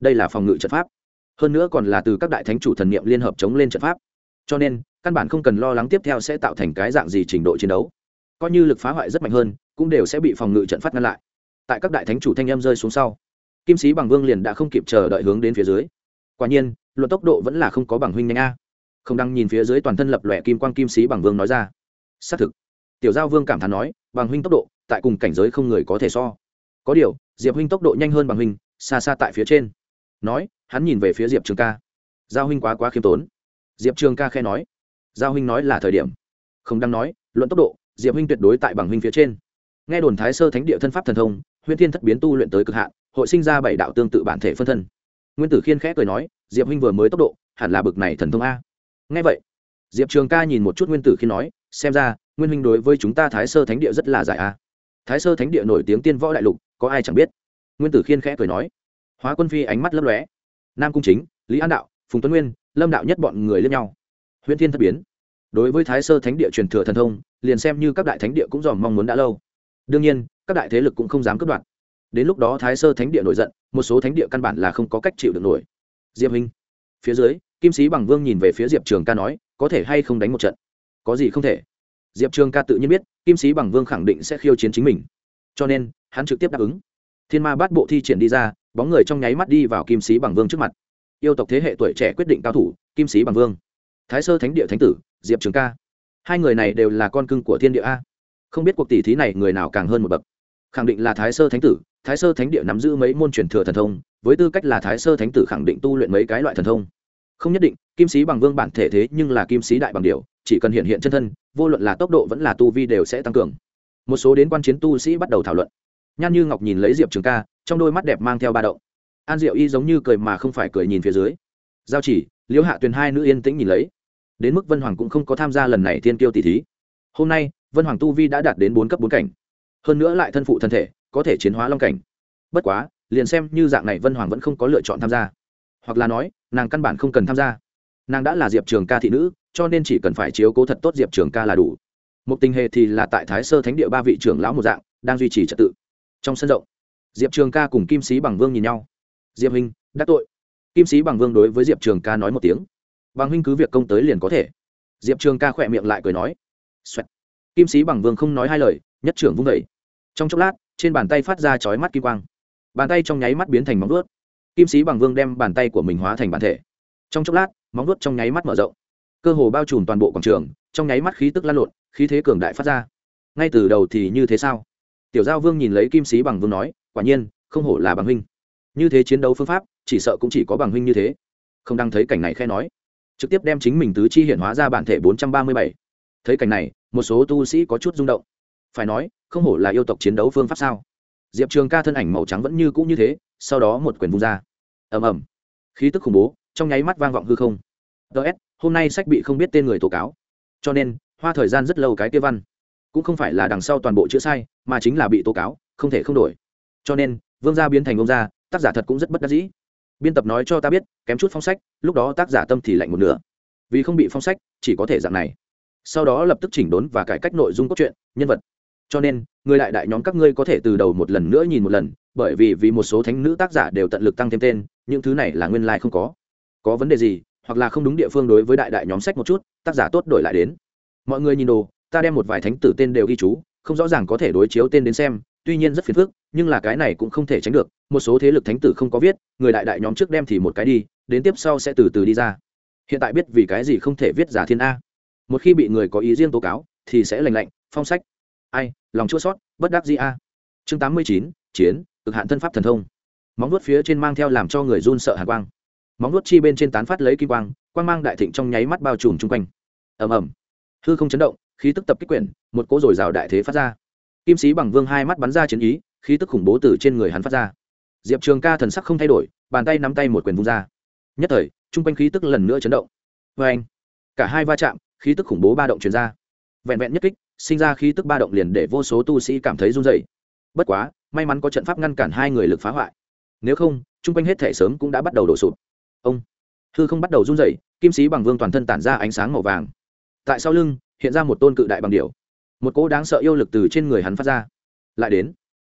Đây là phòng ngự trận pháp. Hơn nữa còn là từ các đại thánh chủ thần niệm liên hợp chống lên trận pháp. Cho nên, căn bản không cần lo lắng tiếp theo sẽ tạo thành cái dạng gì trình độ chiến đấu coi như lực phá hoại rất mạnh hơn, cũng đều sẽ bị phòng ngự trận phát ngăn lại. Tại các đại thánh chủ thanh em rơi xuống sau, kim sĩ bằng vương liền đã không kịp chờ đợi hướng đến phía dưới. Quả nhiên, luận tốc độ vẫn là không có bằng huynh nhanh a. Không đăng nhìn phía dưới toàn thân lập lòe kim quang kim sĩ bằng vương nói ra. Xác thực. Tiểu giao vương cảm thán nói, bằng huynh tốc độ, tại cùng cảnh giới không người có thể so. Có điều, diệp huynh tốc độ nhanh hơn bằng huynh, xa xa tại phía trên. Nói, hắn nhìn về phía diệp trường ca. Giao huynh quá quá khiêm tốn. Diệp trường ca khe nói. Giao huynh nói là thời điểm. Không đang nói, luận tốc độ diệp huynh tuyệt đối tại bằng huynh phía trên. Nghe đồn thái sơ thánh địa thân pháp thần thông, huyễn thiên thất biến tu luyện tới cực hạn, hội sinh ra bảy đạo tương tự bản thể phân thân. Nguyên tử khiên khẽ cười nói, diệp huynh vừa mới tốc độ, hẳn là bực này thần thông a. Nghe vậy, diệp trường ca nhìn một chút nguyên tử khiên nói, xem ra, nguyên huynh đối với chúng ta thái sơ thánh địa rất là giải a. Thái sơ thánh địa nổi tiếng tiên võ đại lục, có ai chẳng biết? Nguyên tử khiên khẽ cười nói, hóa quân phi ánh mắt lấp lóe. Nam cung chính, lý an đạo, phùng tuấn nguyên, lâm đạo nhất bọn người lên nhau. Huyễn thiên thất biến. Đối với thái sơ thánh địa truyền thừa thần thông liền xem như các đại thánh địa cũng dòm mong muốn đã lâu. Đương nhiên, các đại thế lực cũng không dám cướp đoạt. Đến lúc đó thái sơ thánh địa nổi giận, một số thánh địa căn bản là không có cách chịu được nổi. Diệp hình phía dưới, kim sĩ bằng vương nhìn về phía diệp trường ca nói, có thể hay không đánh một trận? Có gì không thể. Diệp trường ca tự nhiên biết, kim sĩ bằng vương khẳng định sẽ khiêu chiến chính mình. Cho nên, hắn trực tiếp đáp ứng. Thiên ma bát bộ thi triển đi ra, bóng người trong nháy mắt đi vào kim sĩ bằng vương trước mặt. Yêu tộc thế hệ tuổi trẻ quyết định cao thủ, kim sĩ bằng vương. Thái sơ thánh địa thánh tử, diệp trường ca hai người này đều là con cưng của thiên địa a. Không biết cuộc tỷ thí này người nào càng hơn một bậc. Khẳng định là thái sơ thánh tử, thái sơ thánh địa nắm giữ mấy môn truyền thừa thần thông, với tư cách là thái sơ thánh tử khẳng định tu luyện mấy cái loại thần thông. Không nhất định, kim sĩ bằng vương bản thể thế nhưng là kim sĩ đại bằng điều, chỉ cần hiện hiện chân thân, vô luận là tốc độ vẫn là tu vi đều sẽ tăng cường. Một số đến quan chiến tu sĩ bắt đầu thảo luận. Nhan như ngọc nhìn lấy diệp trường ca, trong đôi mắt đẹp mang theo ba động. An diệu y giống như cười mà không phải cười nhìn phía dưới. Giao chỉ, liễu hạ tuyền hai nữ yên tĩnh nhìn lấy đến mức vân hoàng cũng không có tham gia lần này thiên tiêu tỷ thí. Hôm nay, vân hoàng tu vi đã đạt đến bốn cấp bốn cảnh. Hơn nữa lại thân phụ thân thể, có thể chiến hóa long cảnh. Bất quá, liền xem như dạng này vân hoàng vẫn không có lựa chọn tham gia. Hoặc là nói, nàng căn bản không cần tham gia. Nàng đã là diệp trường ca thị nữ, cho nên chỉ cần phải chiếu cố thật tốt diệp trường ca là đủ. Một tình hệ thì là tại thái sơ thánh địa ba vị trưởng lão một dạng, đang duy trì trật tự. Trong sân rộng, diệp trường ca cùng kim sĩ bằng vương nhìn nhau. Diệp huynh đắc tội. Kim sĩ bằng vương đối với diệp trường ca nói một tiếng bằng huynh cứ việc công tới liền có thể. Diệp trường ca khỏe miệng lại cười nói、Xoẹt. Kim sĩ bằng vương không nói hai lời, nhất trưởng vung vẩy trong chốc lát, trên bàn tay phát ra chói mắt kim quang. Bàn tay trong nháy mắt biến thành móng vuốt. Kim sĩ bằng vương đem bàn tay của mình hóa thành bản thể. Trong chốc lát, móng vuốt trong nháy mắt mở rộng. Cơ hồ bao trùm toàn bộ quảng trường, trong nháy mắt khí tức lan lộn, khí thế cường đại phát ra. Ngay từ đầu thì như thế sao? Tiểu giao vương nhìn lấy kim sĩ bằng vương nói, quả nhiên, không hổ là bằng huynh. Như thế chiến đấu phương pháp, chỉ sợ cũng chỉ có bằng huynh như thế. Không đang thấy cảnh này khe nói trực tiếp đem chính mình tứ chi hiện hóa ra bản thể bốn trăm ba mươi bảy. Thấy cảnh này, một số tu sĩ có chút rung động. Phải nói, không hổ là yêu tộc chiến đấu phương pháp sao? Diệp trường ca thân ảnh màu trắng vẫn như cũ như thế, sau đó một quyền vung ra. Ầm ầm. Khí tức khủng bố, trong nháy mắt vang vọng hư không. Ts hôm nay sách bị không biết tên người tố cáo. Cho nên, hoa thời gian rất lâu cái kia văn. Cũng không phải là đằng sau toàn bộ chữ sai, mà chính là bị tố cáo, không thể không đổi. Cho nên, vương gia biến thành ông gia, tác giả thật cũng rất bất đắc dĩ biên tập nói cho ta biết, kém chút phong sách, lúc đó tác giả tâm thì lạnh một nửa. Vì không bị phong sách, chỉ có thể dạng này. Sau đó lập tức chỉnh đốn và cải cách nội dung cốt truyện, nhân vật. Cho nên, người đại đại nhóm các ngươi có thể từ đầu một lần nữa nhìn một lần, bởi vì vì một số thánh nữ tác giả đều tận lực tăng thêm tên, những thứ này là nguyên lai、like、không có. Có vấn đề gì, hoặc là không đúng địa phương đối với đại đại nhóm sách một chút, tác giả tốt đổi lại đến. Mọi người nhìn đồ, ta đem một vài thánh tử tên đều ghi chú, không rõ ràng có thể đối chiếu tên đến xem, tuy nhiên rất phiền phức nhưng là cái này cũng không thể tránh được, một số thế lực thánh tử không có viết, người đại đại nhóm trước đem thì một cái đi, đến tiếp sau sẽ từ từ đi ra. Hiện tại biết vì cái gì không thể viết giả thiên a. Một khi bị người có ý riêng tố cáo, thì sẽ lành lạnh, phong sách. Ai, lòng chua sót, bất đắc gì a. Chương tám mươi chín, chiến, cực hạn thân pháp thần thông. Móng nuốt phía trên mang theo làm cho người run sợ hàn quang. Móng nuốt chi bên trên tán phát lấy kim quang quang mang đại thịnh trong nháy mắt bao trùm chung quanh. Ầm ầm. Hư không chấn động, khí tức tập kích quyển, một cỗ rồi rào đại thế phát ra. Kim sĩ bằng vương hai mắt bắn ra chiến ý khí tức khủng bố từ trên người hắn phát ra. Diệp trường ca thần sắc không thay đổi, bàn tay nắm tay một quyền vung ra. Nhất thời chung quanh khí tức lần nữa chấn động. Vê anh, cả hai va chạm, khí tức khủng bố ba động truyền ra. Vẹn vẹn nhất kích, sinh ra khí tức ba động liền để vô số tu sĩ cảm thấy run dày bất quá, may mắn có trận pháp ngăn cản hai người lực phá hoại. Nếu không chung quanh hết thể sớm cũng đã bắt đầu đổ sụp. Ông, hư không bắt đầu run dày kim sĩ bằng vương toàn thân tản ra ánh sáng màu vàng. Tại sau lưng, hiện ra một tôn cự đại bằng điểu. một cỗ đáng sợ yêu lực từ trên người hắn phát ra. Lại đến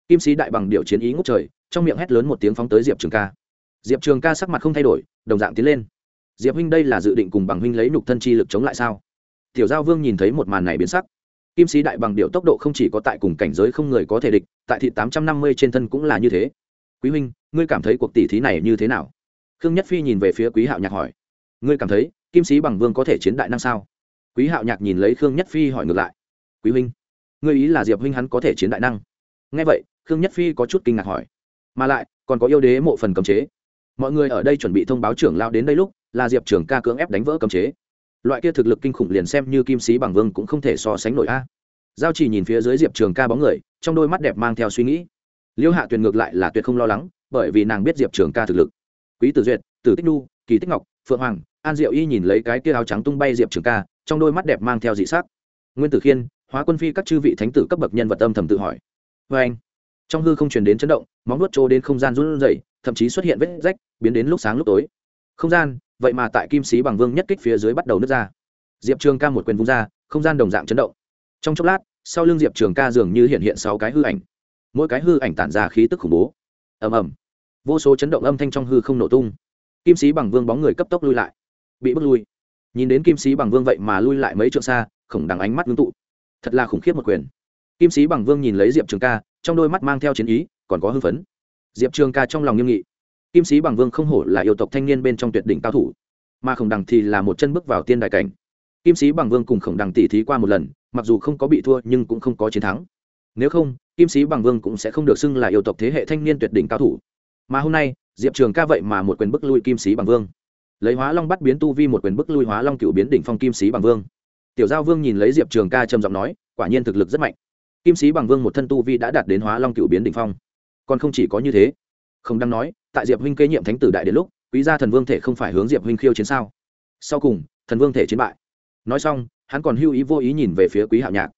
kim sĩ đại bằng điệu chiến ý ngốc trời, trong miệng hét lớn một tiếng phóng tới diệp trường ca. Diệp trường ca sắc mặt không thay đổi, đồng dạng tiến lên. Diệp huynh đây là dự định cùng bằng huynh lấy nục thân chi lực chống lại sao? Tiểu giao vương nhìn thấy một màn này biến sắc. Kim sĩ đại bằng điệu tốc độ không chỉ có tại cùng cảnh giới không người có thể địch, tại thị tám trăm năm mươi trên thân cũng là như thế. Quý huynh, ngươi cảm thấy cuộc tỷ thí này như thế nào? Khương nhất phi nhìn về phía quý hạo nhạc hỏi. Ngươi cảm thấy kim sĩ bằng vương có thể chiến đại năng sao? Quý hạo nhạc nhìn lấy khương nhất phi hỏi ngược lại. Quý huynh, ngươi ý là diệp huynh hắn có thể chiến đại năng? Nghe vậy khương nhất phi có chút kinh ngạc hỏi. Mà lại, còn có yêu đế mộ phần cấm chế. Mọi người ở đây chuẩn bị thông báo trưởng lao đến đây lúc, là diệp trường ca cưỡng ép đánh vỡ cấm chế. Loại kia thực lực kinh khủng liền xem như kim sĩ bằng vương cũng không thể so sánh nổi a. Giao chỉ nhìn phía dưới diệp trường ca bóng người, trong đôi mắt đẹp mang theo suy nghĩ. Liêu hạ tuyền ngược lại là tuyệt không lo lắng, bởi vì nàng biết diệp trường ca thực lực. Quý tử duyệt, tử tích nu kỳ tích ngọc, phượng hoàng, an diệu y nhìn lấy cái kia áo trắng tung bay diệp trường ca, trong đôi mắt đẹp mang theo dị sắc. Nguyên tử khiên, hóa quân phi các chư vị thánh tử cấp bậc nhân vật âm thầm tự hỏi. Vê anh trong hư không truyền đến chấn động, móng nuốt trô đến không gian run rẩy, thậm chí xuất hiện vết rách, biến đến lúc sáng lúc tối. Không gian, vậy mà tại kim sĩ bằng vương nhất kích phía dưới bắt đầu nứt ra. Diệp trường ca một quyền vung ra, không gian đồng dạng chấn động. Trong chốc lát, sau lưng diệp trường ca dường như hiện hiện sáu cái hư ảnh. Mỗi cái hư ảnh tản ra khí tức khủng bố. Ầm ầm. Vô số chấn động âm thanh trong hư không nổ tung. Kim sĩ bằng vương bóng người cấp tốc lui lại. Bị bước lui. Nhìn đến kim sĩ bằng vương vậy mà lui lại mấy trượng xa, khổng đằng ánh mắt ngưng tụ. Thật là khủng khiếp một quyền. Kim sĩ bằng vương nhìn lấy diệp trường ca trong đôi mắt mang theo chiến ý, còn có hưng phấn. Diệp trường ca trong lòng nghiêm nghị. Kim sĩ bằng vương không hổ là yêu tộc thanh niên bên trong tuyệt đỉnh cao thủ, mà khổng đằng thì là một chân bước vào tiên đại cảnh. Kim sĩ bằng vương cùng khổng đằng tỉ thí qua một lần, mặc dù không có bị thua nhưng cũng không có chiến thắng. Nếu không, kim sĩ bằng vương cũng sẽ không được xưng là yêu tộc thế hệ thanh niên tuyệt đỉnh cao thủ. Mà hôm nay, diệp trường ca vậy mà một quyền bức lui kim sĩ bằng vương. Lấy hóa long bắt biến tu vi một quyền bức lui hóa long cựu biến đỉnh phong kim sĩ bằng vương. Tiểu giao vương nhìn lấy diệp trường ca trầm giọng nói, quả nhiên thực lực rất mạnh kim sĩ bằng vương một thân tu vi đã đạt đến hóa long cựu biến đỉnh phong. Còn không chỉ có như thế, không đang nói, tại diệp huynh kế nhiệm thánh tử đại đến lúc, quý gia thần vương thể không phải hướng diệp huynh khiêu chiến sao? Sau cùng, thần vương thể chiến bại. Nói xong, hắn còn hưu ý vô ý nhìn về phía quý hạo nhạc.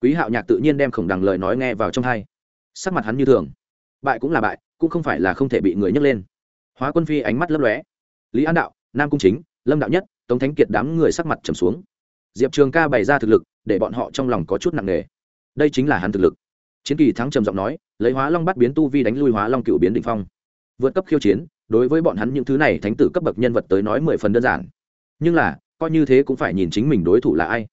Quý hạo nhạc tự nhiên đem khổng đằng lời nói nghe vào trong hai. Sắc mặt hắn như thường. Bại cũng là bại, cũng không phải là không thể bị người nhấc lên. Hóa quân phi ánh mắt lấp lóe. Lý an đạo, nam cung chính, lâm đạo nhất, tống thánh kiệt đám người sắc mặt trầm xuống. Diệp trường ca bày ra thực lực, để bọn họ trong lòng có chút nặng nề đây chính là hắn thực lực. Chiến kỳ thắng trầm giọng nói, lấy hóa long bắt biến tu vi đánh lui hóa long cựu biến định phong. Vượt cấp khiêu chiến, đối với bọn hắn những thứ này thánh tử cấp bậc nhân vật tới nói mười phần đơn giản. Nhưng là, coi như thế cũng phải nhìn chính mình đối thủ là ai.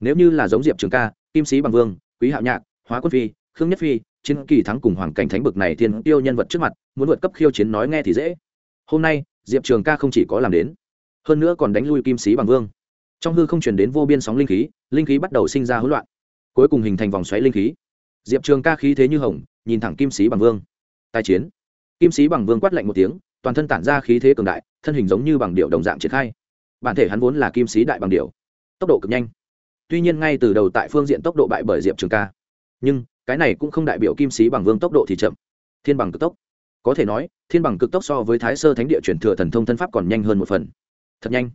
Nếu như là giống diệp trường ca, kim sĩ bằng vương, quý hạo nhạc, hóa quân phi, khương nhất phi, chiến kỳ thắng cùng hoàng cảnh thánh bực này thiên tiêu nhân vật trước mặt, muốn vượt cấp khiêu chiến nói nghe thì dễ. Hôm nay, diệp trường ca không chỉ có làm đến, hơn nữa còn đánh lui kim sĩ bằng vương. Trong hư không chuyển đến vô biên sóng linh khí linh khí bắt đầu sinh ra hỗn loạn cuối cùng hình thành vòng xoáy linh khí. Diệp trường ca khí thế như hồng, nhìn thẳng kim sĩ bằng vương. Tài chiến. Kim sĩ bằng vương quát lạnh một tiếng, toàn thân tản ra khí thế cường đại, thân hình giống như bằng điệu đồng dạng triển khai. Bản thể hắn vốn là kim sĩ đại bằng điệu. Tốc độ cực nhanh. Tuy nhiên ngay từ đầu tại phương diện tốc độ bại bởi diệp trường ca. Nhưng, cái này cũng không đại biểu kim sĩ bằng vương tốc độ thì chậm. Thiên bằng cực tốc. Có thể nói, thiên bằng cực tốc so với thái sơ thánh địa chuyển thừa thần thông thân pháp còn nhanh hơn một phần. Thật nhanh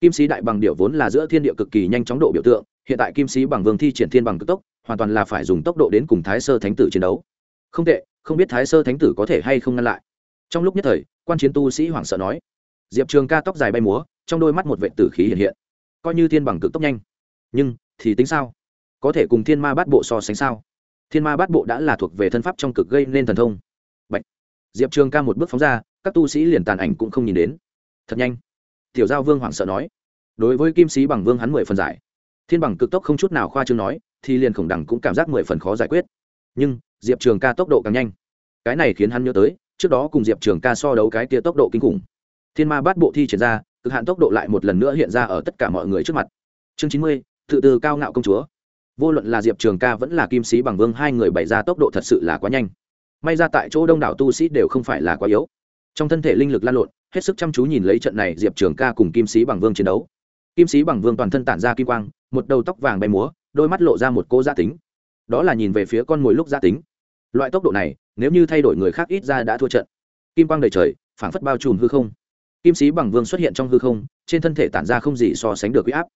kim sĩ đại bằng điệu vốn là giữa thiên địa cực kỳ nhanh chóng độ biểu tượng, hiện tại kim sĩ bằng vương thi triển thiên bằng cực tốc, hoàn toàn là phải dùng tốc độ đến cùng thái sơ thánh tử chiến đấu. Không tệ, không biết thái sơ thánh tử có thể hay không ngăn lại. Trong lúc nhất thời, quan chiến tu sĩ hoảng sợ nói, diệp trường ca tóc dài bay múa, trong đôi mắt một vệ tử khí hiện hiện. Coi như thiên bằng cực tốc nhanh, nhưng thì tính sao? Có thể cùng thiên ma bát bộ so sánh sao? Thiên ma bát bộ đã là thuộc về thân pháp trong cực gây nên thần thông. Bạch. diệp trường ca một bước phóng ra, các tu sĩ liền tàn ảnh cũng không nhìn đến. Thật nhanh tiểu giao vương hoảng sợ nói. Đối với kim sĩ bằng vương hắn mười phần giải. Thiên bằng cực tốc không chút nào khoa chương nói, thì liền khổng đẳng cũng cảm giác mười phần khó giải quyết. Nhưng, diệp trường ca tốc độ càng nhanh. Cái này khiến hắn nhớ tới, trước đó cùng diệp trường ca so đấu cái kia tốc độ kinh khủng. Thiên ma bát bộ thi triển ra, cực hạn tốc độ lại một lần nữa hiện ra ở tất cả mọi người trước mặt. Chương chín mươi, tự từ cao ngạo công chúa. Vô luận là diệp trường ca vẫn là kim sĩ bằng vương, hai người bày ra tốc độ thật sự là quá nhanh. May ra tại chỗ đông đảo tu sĩ đều không phải là quá yếu. Trong thân thể linh lực lan lộn hết sức chăm chú nhìn lấy trận này diệp trường ca cùng kim sĩ bằng vương chiến đấu. Kim sĩ bằng vương toàn thân tản ra kim quang, một đầu tóc vàng bay múa, đôi mắt lộ ra một cô gia dạ tính. Đó là nhìn về phía con mồi lúc gia tính. Loại tốc độ này, nếu như thay đổi người khác ít ra đã thua trận. Kim quang đầy trời, phảng phất bao trùm hư không. Kim sĩ bằng vương xuất hiện trong hư không, trên thân thể tản ra không gì so sánh được huy áp.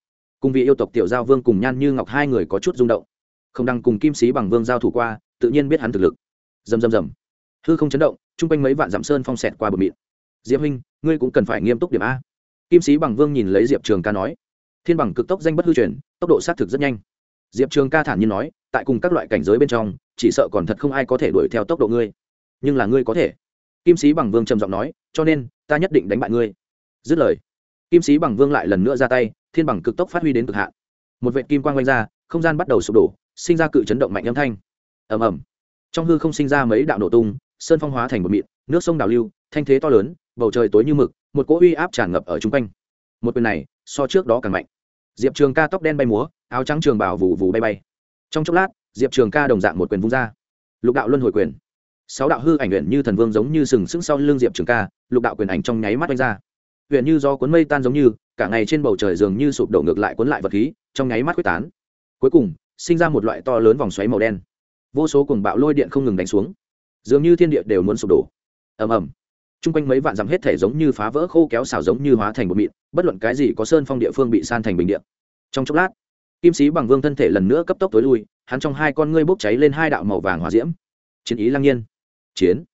Cùng vị yêu tộc tiểu giao vương cùng nhan như ngọc hai người có chút rung động. Không đăng cùng kim sĩ bằng vương giao thủ qua, tự nhiên biết hắn thực lực. Dầm dầm dầm hư không chấn động, chung quanh mấy vạn dặm sơn phong xẹt qua bờ mịn diệp huynh, ngươi cũng cần phải nghiêm túc điểm a. Kim sĩ bằng vương nhìn lấy diệp trường ca nói, thiên bằng cực tốc danh bất hư truyền, tốc độ xác thực rất nhanh. Diệp trường ca thản nhiên nói, tại cùng các loại cảnh giới bên trong, chỉ sợ còn thật không ai có thể đuổi theo tốc độ ngươi. Nhưng là ngươi có thể. Kim sĩ bằng vương trầm giọng nói, cho nên, ta nhất định đánh bại ngươi. Dứt lời, kim sĩ bằng vương lại lần nữa ra tay, thiên bằng cực tốc phát huy đến cực hạn. Một vệ kim quang quanh ra, không gian bắt đầu sụp đổ, sinh ra cự chấn động mạnh âm thanh. Ầm ầm. Trong hư không sinh ra mấy đạo nổ tung, sơn phong hóa thành một mịn, nước sông đào lưu, thanh thế to lớn bầu trời tối như mực, một cỗ uy áp tràn ngập ở chung quanh. Một quyền này, so trước đó càng mạnh. Diệp trường ca tóc đen bay múa, áo trắng trường bảo vù vù bay bay. Trong chốc lát, diệp trường ca đồng dạng một quyền vung ra. Lục đạo luân hồi quyền. Sáu đạo hư ảnh huyện như thần vương giống như sừng sững sau l ư n g diệp trường ca, lục đạo quyền ảnh trong nháy mắt đánh ra. Huyện như do cuốn mây tan giống như, cả ngày trên bầu trời dường như sụp đổ ngược lại cuốn lại vật khí, trong nháy mắt quyết tán. Cuối cùng, sinh ra một loại to lớn vòng xoáy màu đen. Vô số cuồng bạo lôi điện không ngừng đánh xuống. Dường như thiên địa đều muốn sụp đổ. Ầm ầm chung quanh mấy vạn dặm hết thể giống như phá vỡ khô kéo xào giống như hóa thành một mịn, bất luận cái gì có sơn phong địa phương bị san thành bình điện trong chốc lát, kim sĩ bằng vương thân thể lần nữa cấp tốc tối lui, hắn trong hai con ngươi bốc cháy lên hai đạo màu vàng hòa diễm. Chiến ý lăng nhiên. Chiến.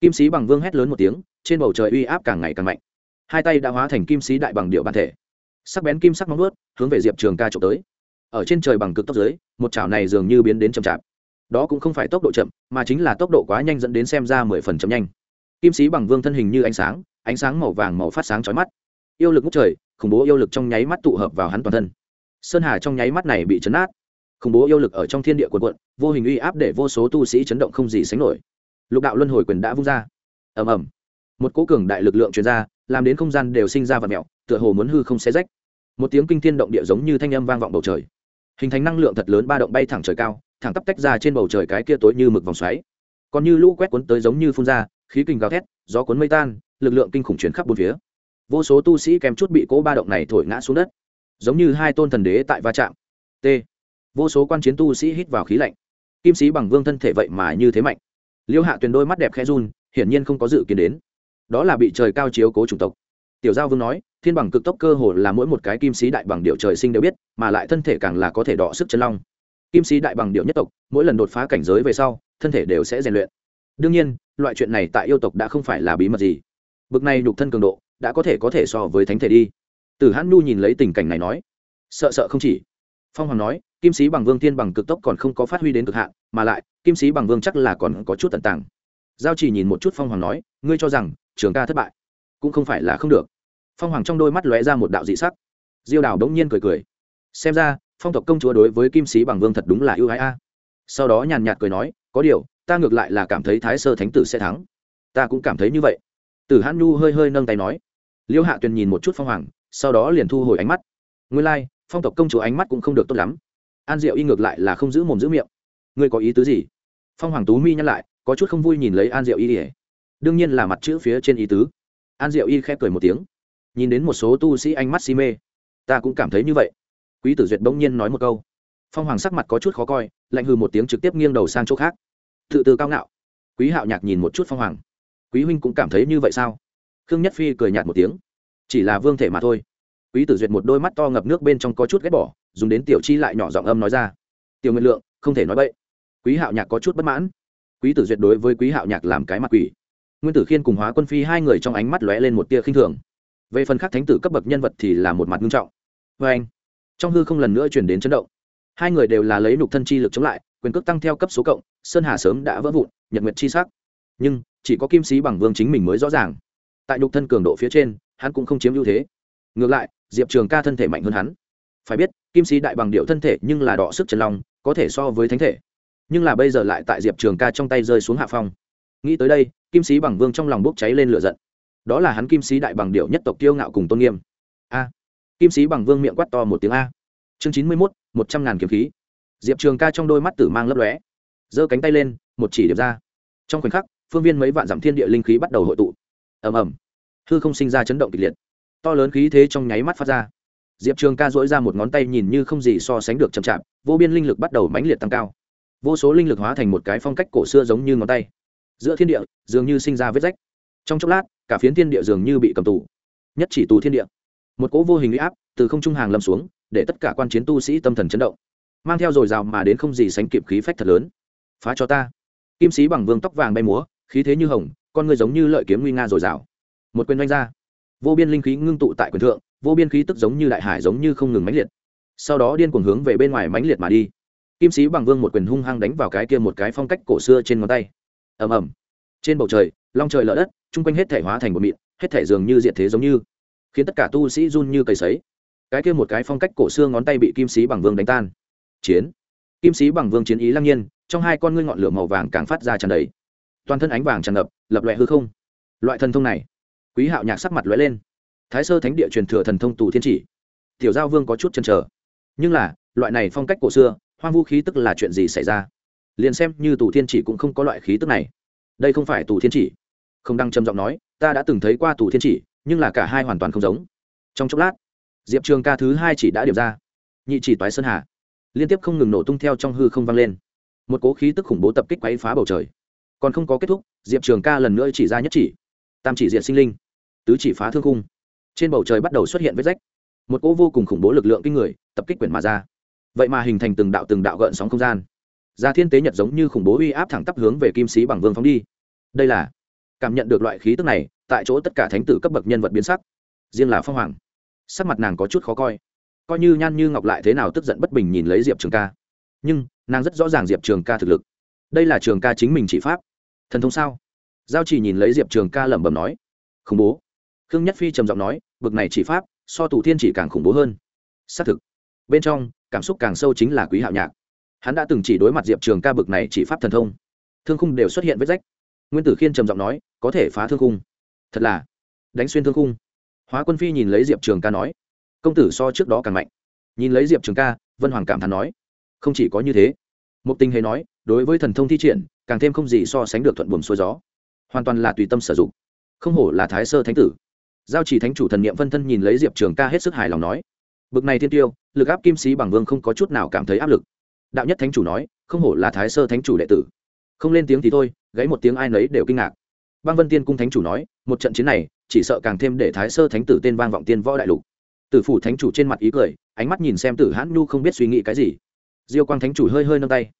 Kim sĩ bằng vương hét lớn một tiếng, trên bầu trời uy áp càng ngày càng mạnh. Hai tay đã hóa thành kim sĩ đại bằng điệu bản thể. Sắc bén kim sắc móng ướt hướng về diệp trường ca trộm tới. Ở trên trời bằng cực tốc dưới, một chảo này dường như biến đến chậm chạp. Đó cũng không phải tốc độ chậm, mà chính là tốc độ quá nhanh dẫn đến xem ra mười phần chậm nhanh kim sĩ bằng vương thân hình như ánh sáng ánh sáng màu vàng màu phát sáng chói mắt. Yêu lực ngút trời, khủng bố yêu lực trong nháy mắt tụ hợp vào hắn toàn thân. Sơn hà trong nháy mắt này bị chấn át khủng bố yêu lực ở trong thiên địa quần quận vô hình uy áp để vô số tu sĩ chấn động không gì sánh nổi. Lục đạo luân hồi quyền đã vung ra. Ầm ầm. Một cố cường đại lực lượng truyền ra, làm đến không gian đều sinh ra vật mẹo tựa hồ muốn hư không xé rách. Một tiếng kinh thiên động địa giống như thanh âm vang vọng bầu trời. Hình thành năng lượng thật lớn ba động bay thẳng trời cao, thẳng tắp tách ra trên bầu trời cái kia tối như mực vòng xoáy. Còn như lũ quét cuốn tới giống như phun ra khí kinh gào thét, gió cuốn mây tan, lực lượng kinh khủng chuyển khắp bốn phía. Vô số tu sĩ kèm chút bị cỗ ba động này thổi ngã xuống đất. Giống như hai tôn thần đế tại va chạm. T. Vô số quan chiến tu sĩ hít vào khí lạnh. Kim sĩ bằng vương thân thể vậy mà như thế mạnh. Liêu hạ tuyền đôi mắt đẹp khẽ run, hiển nhiên không có dự kiến đến. Đó là bị trời cao chiếu cố chủng tộc. Tiểu giao vương nói, thiên bằng cực tốc cơ hồ là mỗi một cái kim sĩ đại bằng điệu trời sinh đều biết, mà lại thân thể càng là có thể đọ sức chân long. Kim sĩ đại bằng điệu nhất tộc, mỗi lần đột phá cảnh giới về sau, thân thể đều sẽ rèn luyện đương nhiên, loại chuyện này tại yêu tộc đã không phải là bí mật gì. Bực này nhục thân cường độ, đã có thể có thể so với thánh thể đi. Từ hãn nu nhìn lấy tình cảnh này nói, sợ sợ không chỉ. Phong hoàng nói, kim sĩ bằng vương thiên bằng cực tốc còn không có phát huy đến cực hạn, mà lại, kim sĩ bằng vương chắc là còn có chút tận tàng. Giao chỉ nhìn một chút phong hoàng nói, ngươi cho rằng, trường ca thất bại, cũng không phải là không được. Phong hoàng trong đôi mắt lóe ra một đạo dị sắc. Diêu đào đống nhiên cười cười. Xem ra, phong tộc công chúa đối với kim sĩ bằng vương thật đúng là ưu ái a. Sau đó nhàn nhạt cười nói, có điều ta ngược lại là cảm thấy thái sơ thánh tử sẽ thắng. Ta cũng cảm thấy như vậy. Tử hãn nhu hơi hơi nâng tay nói. Liêu hạ tuyền nhìn một chút phong hoàng sau đó liền thu hồi ánh mắt. Nguyên lai、like, phong tộc công chúa ánh mắt cũng không được tốt lắm. An diệu y ngược lại là không giữ mồm giữ miệng. Ngươi có ý tứ gì? Phong hoàng tú mi nhắc lại có chút không vui nhìn lấy an diệu y ỉa đương nhiên là mặt chữ phía trên ý tứ. An diệu y khép cười một tiếng. Nhìn đến một số tu sĩ ánh mắt si mê. Ta cũng cảm thấy như vậy. Quý tử duyệt bỗng nhiên nói một câu. Phong hoàng sắc mặt có chút khó coi lạnh hừ một tiếng trực tiếp nghiêng đầu sang chỗ khác tự tư cao ngạo. Quý hạo nhạc nhìn một chút phong hoàng. Quý huynh cũng cảm thấy như vậy sao? Khương nhất phi cười nhạt một tiếng. Chỉ là vương thể mà thôi. Quý tử duyệt một đôi mắt to ngập nước bên trong có chút ghét bỏ, dùng đến tiểu chi lại nhỏ giọng âm nói ra. Tiểu nguyện lượng, không thể nói vậy quý hạo nhạc có chút bất mãn. Quý tử duyệt đối với quý hạo nhạc làm cái mặt quỷ. Nguyên tử khiên cùng hóa quân phi hai người trong ánh mắt lóe lên một tia khinh thường. Về phần khác thánh tử cấp bậc nhân vật thì là một mặt nghiêm trọng. Vê anh. Trong hư không lần nữa chuyển đến chấn động. Hai người đều là lấy nục thân chi lực chống lại quyền cước tăng theo cấp số cộng, sơn hà sớm đã vỡ vụn, nhật nguyệt chi sắc. Nhưng, chỉ có kim sĩ bằng vương chính mình mới rõ ràng. Tại nhục thân cường độ phía trên, hắn cũng không chiếm ưu thế. Ngược lại, diệp trường ca thân thể mạnh hơn hắn. Phải biết, kim sĩ đại bằng điệu thân thể nhưng là đọ sức chân lòng có thể so với thánh thể. Nhưng là bây giờ lại tại diệp trường ca trong tay rơi xuống hạ phong. Nghĩ tới đây, kim sĩ bằng vương trong lòng bốc cháy lên lửa giận. Đó là hắn kim sĩ đại bằng điệu nhất tộc kiêu ngạo cùng tôn nghiêm. A. Kim sĩ bằng vương miệng quát to một tiếng a. Chương chín mươi mốt, một trăm ngàn kiếm khí diệp trường ca trong đôi mắt tử mang lấp lóe. Giơ cánh tay lên, một chỉ điểm ra. Trong khoảnh khắc, phương viên mấy vạn dặm thiên địa linh khí bắt đầu hội tụ. Ầm ầm. Hư không sinh ra chấn động kịch liệt. To lớn khí thế trong nháy mắt phát ra. Diệp trường ca dỗi ra một ngón tay nhìn như không gì so sánh được chậm chạp, vô biên linh lực bắt đầu mãnh liệt tăng cao. Vô số linh lực hóa thành một cái phong cách cổ xưa giống như ngón tay. Giữa thiên địa, dường như sinh ra vết rách. Trong chốc lát, cả phiến thiên địa dường như bị cầm tù. Nhất chỉ tù thiên địa. Một cỗ vô hình huy áp từ không trung hàng lâm xuống, để tất cả quan chiến tu sĩ tâm thần chấn động mang theo dồi dào mà đến không gì sánh kịp khí phách thật lớn. Phá cho ta. Kim sĩ bằng vương tóc vàng bay múa, khí thế như hồng, con người giống như lợi kiếm nguy nga dồi dào. Một quyền đánh ra. Vô biên linh khí ngưng tụ tại quyền thượng, vô biên khí tức giống như đại hải giống như không ngừng mãnh liệt. Sau đó điên cuồng hướng về bên ngoài mãnh liệt mà đi. Kim sĩ bằng vương một quyền hung hăng đánh vào cái kia một cái phong cách cổ xưa trên ngón tay. Ầm ầm. Trên bầu trời, long trời lở đất, chung quanh hết thể hóa thành một mịn, hết thể dường như diện thế giống như. Khiến tất cả tu sĩ run như cầy sấy. Cái kia một cái phong cách cổ xưa ngón tay bị kim sĩ bằng vương đánh tan chiến. Kim sĩ bằng vương chiến ý lăng nhiên, trong hai con ngươi ngọn lửa màu vàng càng phát ra tràn đầy. Toàn thân ánh vàng tràn ngập, lập loại hư không. Loại thần thông này, quý hạo nhạc sắc mặt lóe lên. Thái sơ thánh địa truyền thừa thần thông tù thiên chỉ. Tiểu giao vương có chút chần trở nhưng là, loại này phong cách cổ xưa, hoang vu khí tức là chuyện gì xảy ra? Liền xem như tù thiên chỉ cũng không có loại khí tức này. Đây không phải tù thiên chỉ. Không đăng trầm giọng nói, ta đã từng thấy qua tù thiên chỉ, nhưng là cả hai hoàn toàn không giống. Trong chốc lát, diệp trường ca thứ hai chỉ đã điểm ra. Nhị chỉ toái sơn hà liên tiếp không ngừng nổ tung theo trong hư không vang lên. Một cố khí tức khủng bố tập kích quấy phá bầu trời. Còn không có kết thúc, diệp trường ca lần nữa chỉ ra nhất chỉ. Tam chỉ diện sinh linh. Tứ chỉ phá thương khung. Trên bầu trời bắt đầu xuất hiện vết rách. Một cỗ vô cùng khủng bố lực lượng kinh người, tập kích quyển mà ra. Vậy mà hình thành từng đạo từng đạo gợn sóng không gian. Ra thiên tế nhật giống như khủng bố uy áp thẳng tắp hướng về kim sĩ bằng vương phóng đi. Đây là cảm nhận được loại khí tức này, tại chỗ tất cả thánh tử cấp bậc nhân vật biến sắc. Riêng là phong hoàng, sắc mặt nàng có chút khó coi coi như nhan như ngọc lại thế nào tức giận bất bình nhìn lấy diệp trường ca. Nhưng, nàng rất rõ ràng diệp trường ca thực lực. Đây là trường ca chính mình chỉ pháp. Thần thông sao? Giao chỉ nhìn lấy diệp trường ca lẩm bẩm nói. Khủng bố. Khương nhất phi trầm giọng nói, bực này chỉ pháp, so tù thiên chỉ càng khủng bố hơn. Xác thực. Bên trong, cảm xúc càng sâu chính là quý hạo nhạc. Hắn đã từng chỉ đối mặt diệp trường ca bực này chỉ pháp thần thông. Thương khung đều xuất hiện vết rách. Nguyên tử khiên trầm giọng nói, có thể phá thương khung. Thật là. Đánh xuyên thương khung. Hóa quân phi nhìn lấy diệp trường ca nói công tử so trước đó càng mạnh. Nhìn lấy diệp trường ca, vân hoàng cảm thán nói, không chỉ có như thế. Một tình hề nói, đối với thần thông thi triển, càng thêm không gì so sánh được thuận buồm xuôi gió. Hoàn toàn là tùy tâm sử dụng, không hổ là thái sơ thánh tử. Giao chỉ thánh chủ thần niệm phân thân nhìn lấy diệp trường ca hết sức hài lòng nói, bực này thiên tiêu, lực áp kim sĩ bằng vương không có chút nào cảm thấy áp lực. Đạo nhất thánh chủ nói, không hổ là thái sơ thánh chủ đệ tử. Không lên tiếng thì thôi gáy một tiếng ai nấy đều kinh ngạc. Băng vân tiên cung thánh chủ nói, một trận chiến này, chỉ sợ càng thêm để thái sơ thánh tử tên vang vọng tiên võ đại lục tử phủ thánh chủ trên mặt ý cười, ánh mắt nhìn xem tử hãn nhu không biết suy nghĩ cái gì. Diêu quang thánh chủ hơi hơi nâng tay.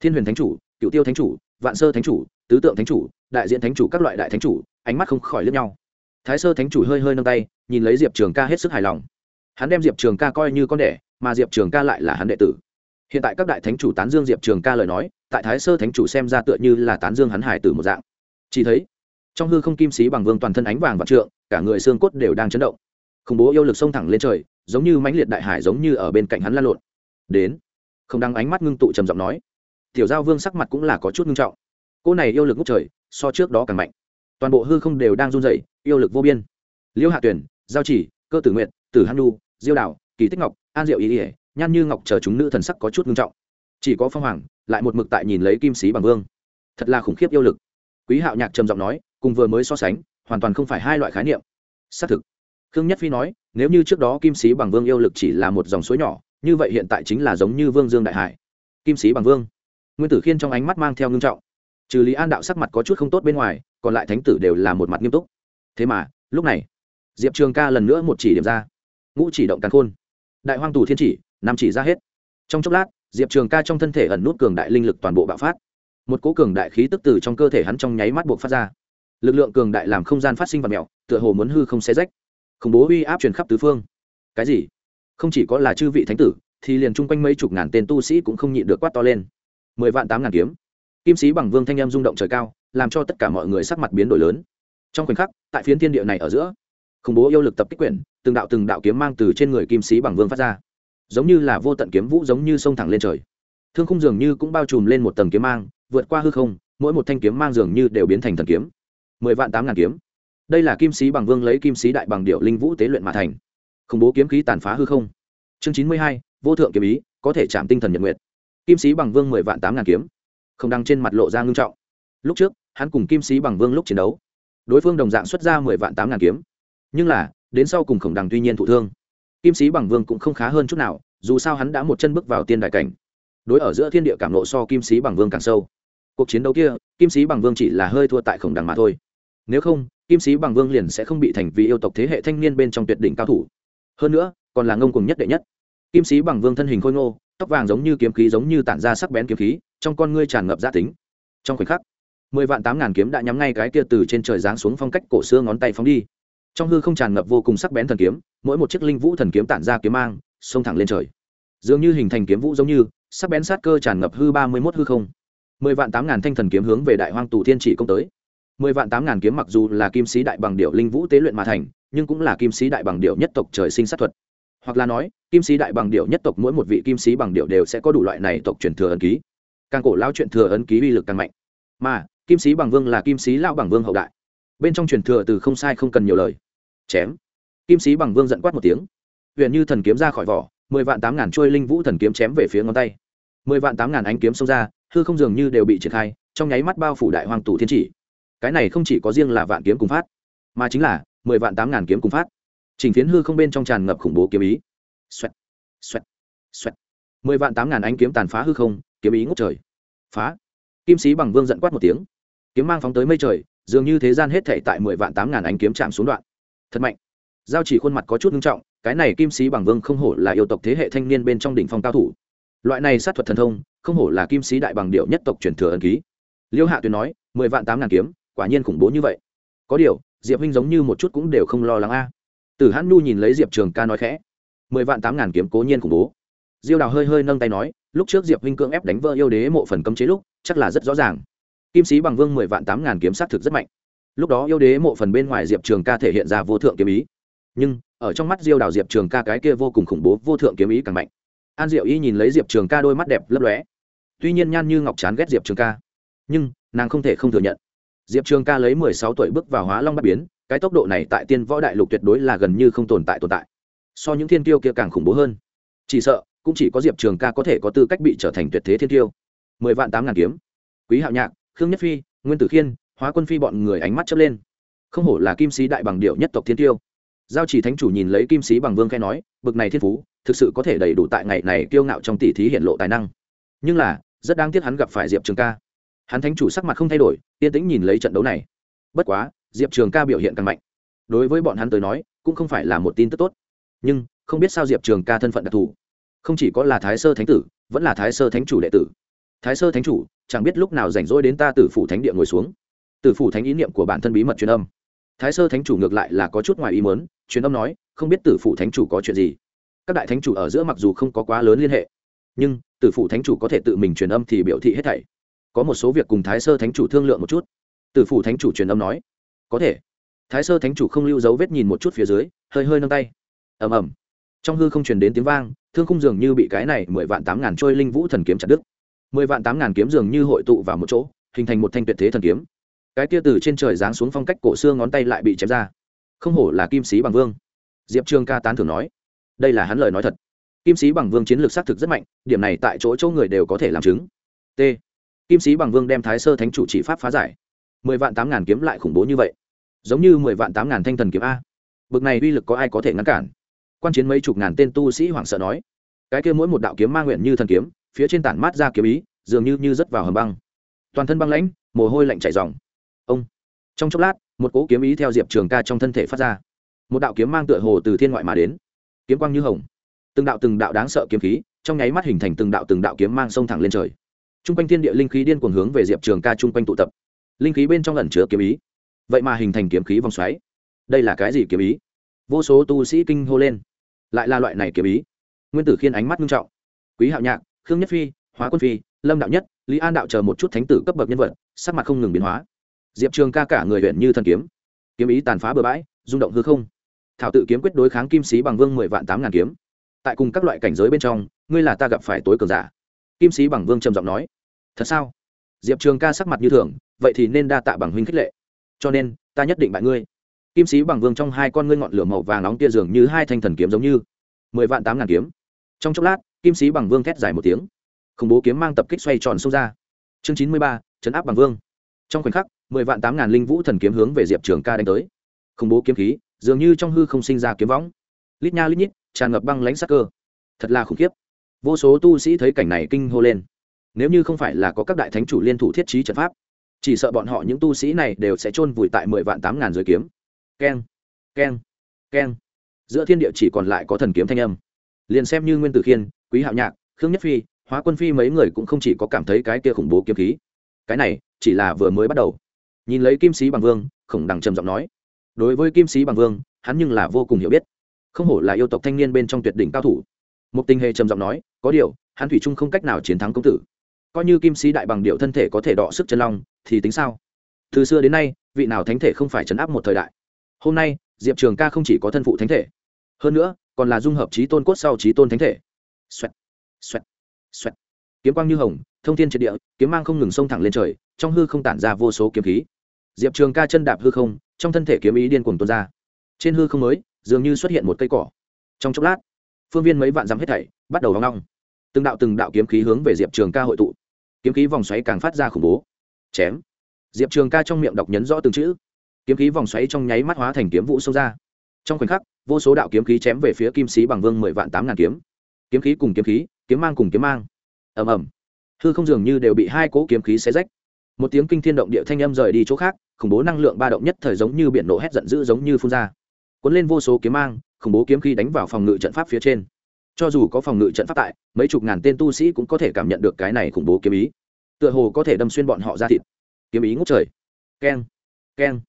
Thiên huyền thánh chủ cựu tiêu thánh chủ, vạn sơ thánh chủ, tứ tượng thánh chủ, đại diện thánh chủ các loại đại thánh chủ, ánh mắt không khỏi lướt nhau. Thái sơ thánh chủ hơi hơi nâng tay, nhìn lấy diệp trường ca hết sức hài lòng. Hắn đem diệp trường ca coi như con đẻ, mà diệp trường ca lại là hắn đệ tử. Hiện tại các đại thánh chủ tán dương diệp trường ca lời nói, tại thái sơ thánh chủ xem ra tựa như là tán dương hắn hải tử một dạng. Chỉ thấy, trong hư không kim sĩ bằng vương toàn thân ánh vàng và trượng, cả người xương cốt đều đang chấn động khủng bố yêu lực xông thẳng lên trời giống như mãnh liệt đại hải giống như ở bên cạnh hắn lan lộn. Đến không đăng ánh mắt ngưng tụ trầm giọng nói. Tiểu giao vương sắc mặt cũng là có chút ngưng trọng. Cô này yêu lực ngút trời so trước đó càng mạnh. Toàn bộ hư không đều đang run dậy yêu lực vô biên. Liêu hạ tuyển giao chỉ cơ tử nguyện tử hanu diêu đảo, kỳ tích ngọc an diệu ý ỉa nhan như ngọc chờ chúng nữ thần sắc có chút ngưng trọng. Chỉ có phong hoàng lại một mực tại nhìn lấy kim sĩ bằng vương. Thật là khủng khiếp yêu lực. Quý hạo nhạc trầm giọng nói cùng vừa mới so sánh hoàn toàn không phải hai loại khái niệm. Xác thực khương nhất phi nói, nếu như trước đó kim sĩ bằng vương yêu lực chỉ là một dòng suối nhỏ, như vậy hiện tại chính là giống như vương dương đại hải. Kim sĩ bằng vương. Nguyên tử khiên trong ánh mắt mang theo ngưng trọng. Trừ lý an đạo sắc mặt có chút không tốt bên ngoài, còn lại thánh tử đều là một mặt nghiêm túc. Thế mà, lúc này, diệp trường ca lần nữa một chỉ điểm ra. Ngũ chỉ động càn khôn. Đại hoang tù thiên chỉ, năm chỉ ra hết. Trong chốc lát, diệp trường ca trong thân thể ẩn nút cường đại linh lực toàn bộ bạo phát. Một cố cường đại khí tức từ trong cơ thể hắn trong nháy mắt buộc phát ra. Lực lượng cường đại làm không gian phát sinh và mẹo, tựa hồ muốn hư không xé rách khủng bố uy áp truyền khắp tứ phương. Cái gì? Không chỉ có là chư vị thánh tử, thì liền chung quanh mấy chục ngàn tên tu sĩ cũng không nhịn được quát to lên. Mười vạn tám ngàn kiếm. Kim sĩ bằng vương thanh em rung động trời cao, làm cho tất cả mọi người sắc mặt biến đổi lớn. Trong khoảnh khắc, tại phiến thiên địa này ở giữa, khủng bố yêu lực tập kích quyển, từng đạo từng đạo kiếm mang từ trên người kim sĩ bằng vương phát ra. Giống như là vô tận kiếm vũ giống như sông thẳng lên trời. Thương khung dường như cũng bao trùm lên một tầng kiếm mang, vượt qua hư không, mỗi một thanh kiếm mang dường như đều biến thành thần kiếm. Mười vạn tám ngàn kiếm đây là kim sĩ bằng vương lấy kim sĩ đại bằng điệu linh vũ tế luyện mà thành. Khủng bố kiếm khí tàn phá hư không. Chương chín mươi hai, vô thượng kiếm ý, có thể chạm tinh thần nhật nguyệt. Kim sĩ bằng vương mười vạn tám ngàn kiếm. Không đăng trên mặt lộ ra ngưng trọng. Lúc trước, hắn cùng kim sĩ bằng vương lúc chiến đấu, đối phương đồng dạng xuất ra mười vạn tám ngàn kiếm. Nhưng là, đến sau cùng khổng đằng tuy nhiên thụ thương. Kim sĩ bằng vương cũng không khá hơn chút nào, dù sao hắn đã một chân bước vào tiên đại cảnh. Đối ở giữa thiên địa cảm lộ so kim sĩ bằng vương càng sâu. Cuộc chiến đấu kia, kim sĩ bằng vương chỉ là hơi thua tại khổng đằng mà thôi nếu không, kim sĩ bằng vương liền sẽ không bị thành vì yêu tộc thế hệ thanh niên bên trong tuyệt đỉnh cao thủ. Hơn nữa, còn là ngông cùng nhất đệ nhất. Kim sĩ bằng vương thân hình khôi ngô, tóc vàng giống như kiếm khí giống như tản ra sắc bén kiếm khí, trong con ngươi tràn ngập gia tính. Trong khoảnh khắc, mười vạn tám ngàn kiếm đã nhắm ngay cái kia từ trên trời giáng xuống phong cách cổ xưa ngón tay phóng đi. Trong hư không tràn ngập vô cùng sắc bén thần kiếm, mỗi một chiếc linh vũ thần kiếm tản ra kiếm mang, xông thẳng lên trời. Dường như hình thành kiếm vũ giống như, sắc bén sát cơ tràn ngập hư ba mươi mốt hư không. Mười vạn tám ngàn thanh thần kiếm hướng về đại hoang tù thiên chỉ công tới mười vạn tám ngàn kiếm mặc dù là kim sĩ đại bằng điệu linh vũ tế luyện mà thành, nhưng cũng là kim sĩ đại bằng điệu nhất tộc trời sinh sát thuật. Hoặc là nói, kim sĩ đại bằng điệu nhất tộc mỗi một vị kim sĩ bằng điệu đều sẽ có đủ loại này tộc truyền thừa ấn ký. Càng cổ lao truyền thừa ấn ký uy lực càng mạnh. Mà, kim sĩ bằng vương là kim sĩ lao bằng vương hậu đại. Bên trong truyền thừa từ không sai không cần nhiều lời. Chém. Kim sĩ bằng vương giận quát một tiếng. Huyện như thần kiếm ra khỏi vỏ, mười vạn tám ngàn trôi linh vũ thần kiếm chém về phía ngón tay. Mười vạn tám ngàn ánh kiếm xông ra, hư không dường như đều bị triển khai, trong nháy mắt bao phủ đại hoàng tù thiên chỉ cái này không chỉ có riêng là vạn kiếm cùng phát, mà chính là mười vạn tám ngàn kiếm cùng phát. Chỉnh phiến hư không bên trong tràn ngập khủng bố kiếm ý. Xoẹt xoẹt xoẹt. Mười vạn tám ngàn ánh kiếm tàn phá hư không, kiếm ý ngút trời. Phá. Kim sĩ bằng vương giận quát một tiếng. Kiếm mang phóng tới mây trời, dường như thế gian hết thệ tại mười vạn tám ngàn ánh kiếm chạm xuống đoạn. Thật mạnh. Giao chỉ khuôn mặt có chút nghiêm trọng, cái này kim sĩ bằng vương không hổ là yêu tộc thế hệ thanh niên bên trong đỉnh phong cao thủ. Loại này sát thuật thần thông, không hổ là kim sĩ đại bằng điệu nhất tộc truyền thừa ân ký. Liêu hạ tuyền nói, mười vạn tám ngàn kiếm quả nhiên khủng bố như vậy. Có điều, diệp huynh giống như một chút cũng đều không lo lắng a. À. tử hãn nu nhìn lấy diệp trường ca nói khẽ, mười vạn tám ngàn kiếm cố nhiên khủng bố. Diêu đào hơi hơi nâng tay nói, lúc trước diệp huynh cưỡng ép đánh vỡ yêu đế mộ phần cấm chế lúc, chắc là rất rõ ràng. Kim sĩ bằng vương mười vạn tám ngàn kiếm sát thực rất mạnh. Lúc đó yêu đế mộ phần bên ngoài diệp trường ca thể hiện ra vô thượng kiếm ý. Nhưng, ở trong mắt diêu đào diệp trường ca cái kia vô cùng khủng bố, vô thượng kiếm ý càng mạnh. An diệu y nhìn lấy diệp trường ca đôi mắt đẹp lấp lóe. Tuy nhiên nhan như ngọc chán ghét diệp trường ca, nhưng nàng không thể không thừa nhận diệp trường ca lấy mười sáu tuổi bước vào hóa long bắt biến, cái tốc độ này tại tiên võ đại lục tuyệt đối là gần như không tồn tại tồn tại. So những thiên tiêu kia càng khủng bố hơn. Chỉ sợ, cũng chỉ có diệp trường ca có thể có tư cách bị trở thành tuyệt thế thiên tiêu mười vạn tám ngàn kiếm. Quý hạo nhạc, khương nhất phi, nguyên tử khiên, hóa quân phi bọn người ánh mắt chớp lên. Không hổ là kim sĩ đại bằng điệu nhất tộc thiên tiêu giao chỉ thánh chủ nhìn lấy kim sĩ bằng vương khai nói, bực này thiên phú, thực sự có thể đầy đủ tại ngày này kiêu ngạo trong tỷ thí hiện lộ tài năng. Nhưng là, rất đáng tiếc hắn gặp phải diệp trường ca hắn thánh chủ sắc mặt không thay đổi, yên tĩnh nhìn lấy trận đấu này. Bất quá, diệp trường ca biểu hiện càng mạnh. Đối với bọn hắn tới nói, cũng không phải là một tin tức tốt. Nhưng, không biết sao diệp trường ca thân phận đặc thù. Không chỉ có là thái sơ thánh tử, vẫn là thái sơ thánh chủ đệ tử. Thái sơ thánh chủ, chẳng biết lúc nào rảnh rỗi đến ta từ phủ thánh địa ngồi xuống. Từ phủ thánh ý niệm của bản thân bí mật truyền âm. Thái sơ thánh chủ ngược lại là có chút ngoài ý mớn truyền âm nói, không biết tử phủ thánh chủ có chuyện gì. Các đại thánh chủ ở giữa mặc dù không có quá lớn liên hệ, nhưng tử phủ thánh chủ có thể tự mình truyền âm thì biểu thị hết thảy có một số việc cùng thái sơ thánh chủ thương lượng một chút. Tử phủ thánh chủ truyền âm nói, có thể. Thái sơ thánh chủ không lưu dấu vết nhìn một chút phía dưới, hơi hơi nâng tay. Ầm ầm. Trong hư không truyền đến tiếng vang, thương khung dường như bị cái này mười vạn tám ngàn trôi linh vũ thần kiếm chặt đứt. Mười vạn tám ngàn kiếm dường như hội tụ vào một chỗ, hình thành một thanh tuyệt thế thần kiếm. Cái kia từ trên trời giáng xuống phong cách cổ xương ngón tay lại bị chém ra. Không hổ là kim sĩ bằng vương. Diệp trương ca tán thường nói, đây là hắn lời nói thật. Kim sĩ bằng vương chiến lược xác thực rất mạnh, điểm này tại chỗ chỗ người đều có thể làm chứng. T kim sĩ bằng vương đem thái sơ thánh chủ chỉ pháp phá giải. Mười vạn tám ngàn kiếm lại khủng bố như vậy. Giống như mười vạn tám ngàn thanh thần kiếm a. Bực này uy lực có ai có thể ngăn cản? Quan chiến mấy chục ngàn tên tu sĩ hoảng sợ nói. Cái kia mỗi một đạo kiếm ma nguyện như thần kiếm, phía trên tản mát ra kiếm ý, dường như như rớt vào hầm băng. Toàn thân băng lãnh, mồ hôi lạnh chảy dòng ông. Trong chốc lát, một cỗ kiếm ý theo diệp trường ca trong thân thể phát ra. Một đạo kiếm mang tựa hồ từ thiên ngoại mà đến. Kiếm quang như hồng. Từng đạo từng đạo đáng sợ kiếm khí, trong nháy mắt hình thành từng đạo từng đạo kiếm mang sông thẳng lên trời. Trung quanh thiên địa linh khí điên cuồng hướng về diệp trường ca trung quanh tụ tập. Linh khí bên trong lần chứa kiếm ý. Vậy mà hình thành kiếm khí vòng xoáy. Đây là cái gì kiếm ý? Vô số tu sĩ kinh hô lên. Lại là loại này kiếm ý. Nguyên tử khiên ánh mắt nghiêm trọng. Quý hạo nhạc, khương nhất phi, hóa quân phi, lâm đạo nhất, lý an đạo chờ một chút thánh tử cấp bậc nhân vật, sắc mặt không ngừng biến hóa. Diệp trường ca cả người huyện như thần kiếm. Kiếm ý tàn phá bừa bãi, rung động hư không. Thảo tự kiếm quyết đối kháng kim sĩ bằng vương mười vạn tám ngàn kiếm. Tại cùng các loại cảnh giới bên trong, ngươi là ta gặp phải tối cường giả. Kim sĩ bằng vương trầm giọng nói thật sao? Diệp trường ca sắc mặt như thường, vậy thì nên đa tạ bằng huynh khích lệ. Cho nên, ta nhất định bại ngươi. Kim sĩ bằng vương trong hai con ngươi ngọn lửa màu vàng nóng tia dường như hai thanh thần kiếm giống như. Mười vạn tám ngàn kiếm. Trong chốc lát, kim sĩ bằng vương thét dài một tiếng. Khủng bố kiếm mang tập kích xoay tròn sâu ra. Chương chín mươi ba, chấn áp bằng vương. Trong khoảnh khắc, mười vạn tám ngàn linh vũ thần kiếm hướng về diệp trường ca đánh tới. Khủng bố kiếm khí, dường như trong hư không sinh ra kiếm võng. Lít nha lít nhít, tràn ngập băng lãnh sắc cơ. Thật là khủng khiếp. Vô số tu sĩ thấy cảnh này kinh hô lên nếu như không phải là có các đại thánh chủ liên thủ thiết trí trận pháp, chỉ sợ bọn họ những tu sĩ này đều sẽ chôn vùi tại mười vạn tám ngàn giới kiếm. Keng keng keng. Giữa thiên địa chỉ còn lại có thần kiếm thanh âm. Liền xem như nguyên tử khiên, quý hạo nhạc, khương nhất phi, hóa quân phi mấy người cũng không chỉ có cảm thấy cái kia khủng bố kiếm khí. Cái này chỉ là vừa mới bắt đầu. Nhìn lấy kim sĩ bằng vương, khổng đằng trầm giọng nói. Đối với kim sĩ bằng vương, hắn nhưng là vô cùng hiểu biết. Không hổ là yêu tộc thanh niên bên trong tuyệt đỉnh cao thủ. Một tình hề trầm giọng nói, có điều, hắn thủy trung không cách nào chiến thắng công tử coi như kim sĩ đại bằng điệu thân thể có thể đọ sức chân long thì tính sao? Từ xưa đến nay vị nào thánh thể không phải chấn áp một thời đại? Hôm nay diệp trường ca không chỉ có thân phụ thánh thể hơn nữa còn là dung hợp trí tôn cốt sau trí tôn thánh thể. Xoẹt, xoẹt, xoẹt. kiếm quang như hồng thông thiên triệt địa kiếm mang không ngừng xông thẳng lên trời trong hư không tản ra vô số kiếm khí. Diệp trường ca chân đạp hư không trong thân thể kiếm ý điên cuồng tuôn ra. Trên hư không mới dường như xuất hiện một cây cỏ. Trong chốc lát phương viên mấy vạn dặm hết thảy bắt đầu vắng ngong từng đạo từng đạo kiếm khí hướng về diệp trường ca hội tụ kiếm khí vòng xoáy càng phát ra khủng bố. Chém. Diệp trường ca trong miệng đọc nhấn rõ từng chữ. Kiếm khí vòng xoáy trong nháy mắt hóa thành kiếm vũ xông ra. Trong khoảnh khắc, vô số đạo kiếm khí chém về phía kim sĩ bằng vương mười vạn tám ngàn kiếm. Kiếm khí cùng kiếm khí, kiếm mang cùng kiếm mang. Ầm ầm. Hư không dường như đều bị hai cỗ kiếm khí xé rách. Một tiếng kinh thiên động địa thanh âm rời đi chỗ khác, khủng bố năng lượng ba động nhất thời giống như biển nổ hét giận dữ giống như phun ra. Cuốn lên vô số kiếm mang, khủng bố kiếm khí đánh vào phòng ngự trận pháp phía trên cho dù có phòng ngự trận pháp tại, mấy chục ngàn tên tu sĩ cũng có thể cảm nhận được cái này khủng bố kiếm ý. Tựa hồ có thể đâm xuyên bọn họ ra thịt. Kiếm ý ngút trời. Keng keng.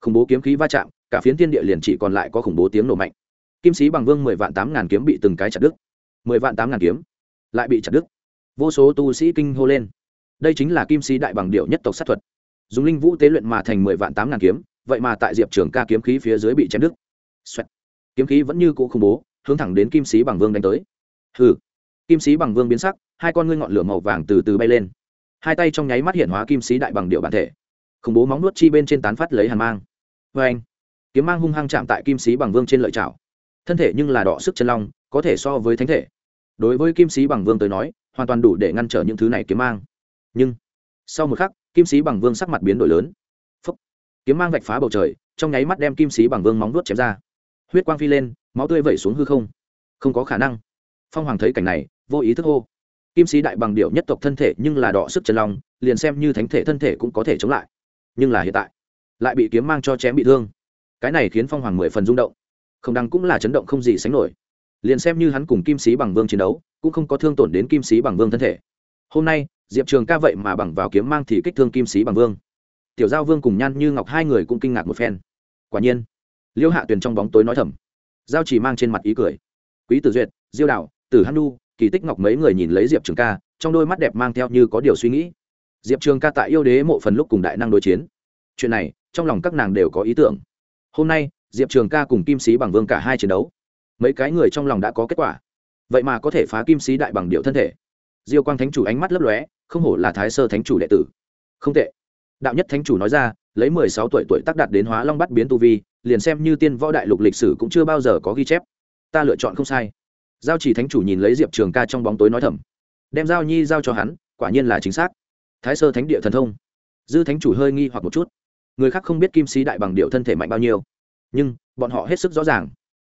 Khủng bố kiếm khí va chạm, cả phiến thiên địa liền chỉ còn lại có khủng bố tiếng nổ mạnh. Kim sĩ bằng vương mười vạn tám ngàn kiếm bị từng cái chặt đứt. Mười vạn tám ngàn kiếm lại bị chặt đứt. Vô số tu sĩ kinh hô lên. Đây chính là kim sĩ đại bằng điệu nhất tộc sát thuật. Dùng linh vũ tế luyện mà thành mười vạn tám ngàn kiếm, vậy mà tại diệp trường ca kiếm khí phía dưới bị chém đứt. Xoẹt. kiếm khí vẫn như cũ khủng bố hướng thẳng đến kim sĩ bằng vương đánh tới. Hừ. Kim sĩ bằng vương biến sắc, hai con ngươi ngọn lửa màu vàng từ từ bay lên. Hai tay trong nháy mắt hiện hóa kim sĩ đại bằng điệu bản thể. Khủng bố móng nuốt chi bên trên tán phát lấy hàn mang. Vê anh kiếm mang hung hăng chạm tại kim sĩ bằng vương trên lợi chảo. Thân thể nhưng là đỏ sức chân long, có thể so với thánh thể. Đối với kim sĩ bằng vương tới nói, hoàn toàn đủ để ngăn trở những thứ này kiếm mang. Nhưng, sau một khắc, kim sĩ bằng vương sắc mặt biến đổi lớn. Phúc. kiếm mang vạch phá bầu trời, trong nháy mắt đem kim sĩ bằng vương móng nuốt chém ra. Huyết quang phi lên máu tươi vẩy xuống hư không. Không có khả năng. Phong hoàng thấy cảnh này vô ý thức hô. Kim sĩ đại bằng điệu nhất tộc thân thể nhưng là đỏ sức chân lòng, liền xem như thánh thể thân thể cũng có thể chống lại. Nhưng là hiện tại lại bị kiếm mang cho chém bị thương. Cái này khiến phong hoàng mười phần rung động. Không đăng cũng là chấn động không gì sánh nổi. Liền xem như hắn cùng kim sĩ bằng vương chiến đấu cũng không có thương tổn đến kim sĩ bằng vương thân thể. Hôm nay diệp trường ca vậy mà bằng vào kiếm mang thì kích thương kim sĩ bằng vương. Tiểu giao vương cùng nhan như ngọc hai người cũng kinh ngạc một phen. Quả nhiên liêu hạ tuyền trong bóng tối nói thầm giao chỉ mang trên mặt ý cười. Quý tử duyệt, diêu đạo tử hắn nu kỳ tích ngọc mấy người nhìn lấy diệp trường ca, trong đôi mắt đẹp mang theo như có điều suy nghĩ. Diệp trường ca tại yêu đế mộ phần lúc cùng đại năng đối chiến. Chuyện này, trong lòng các nàng đều có ý tưởng. Hôm nay, diệp trường ca cùng kim sĩ bằng vương cả hai chiến đấu. Mấy cái người trong lòng đã có kết quả. Vậy mà có thể phá kim sĩ đại bằng điệu thân thể. Diêu quang thánh chủ ánh mắt lấp lóe, không hổ là thái sơ thánh chủ đệ tử. Không tệ. Đạo nhất thánh chủ nói ra lấy mười sáu tuổi tuổi tác đạt đến hóa long bắt biến tu vi, liền xem như tiên võ đại lục lịch sử cũng chưa bao giờ có ghi chép. Ta lựa chọn không sai. Giao chỉ thánh chủ nhìn lấy diệp trường ca trong bóng tối nói thầm. Đem giao nhi giao cho hắn, quả nhiên là chính xác. Thái sơ thánh địa thần thông. Dư thánh chủ hơi nghi hoặc một chút. Người khác không biết kim sĩ đại bằng điệu thân thể mạnh bao nhiêu, nhưng bọn họ hết sức rõ ràng.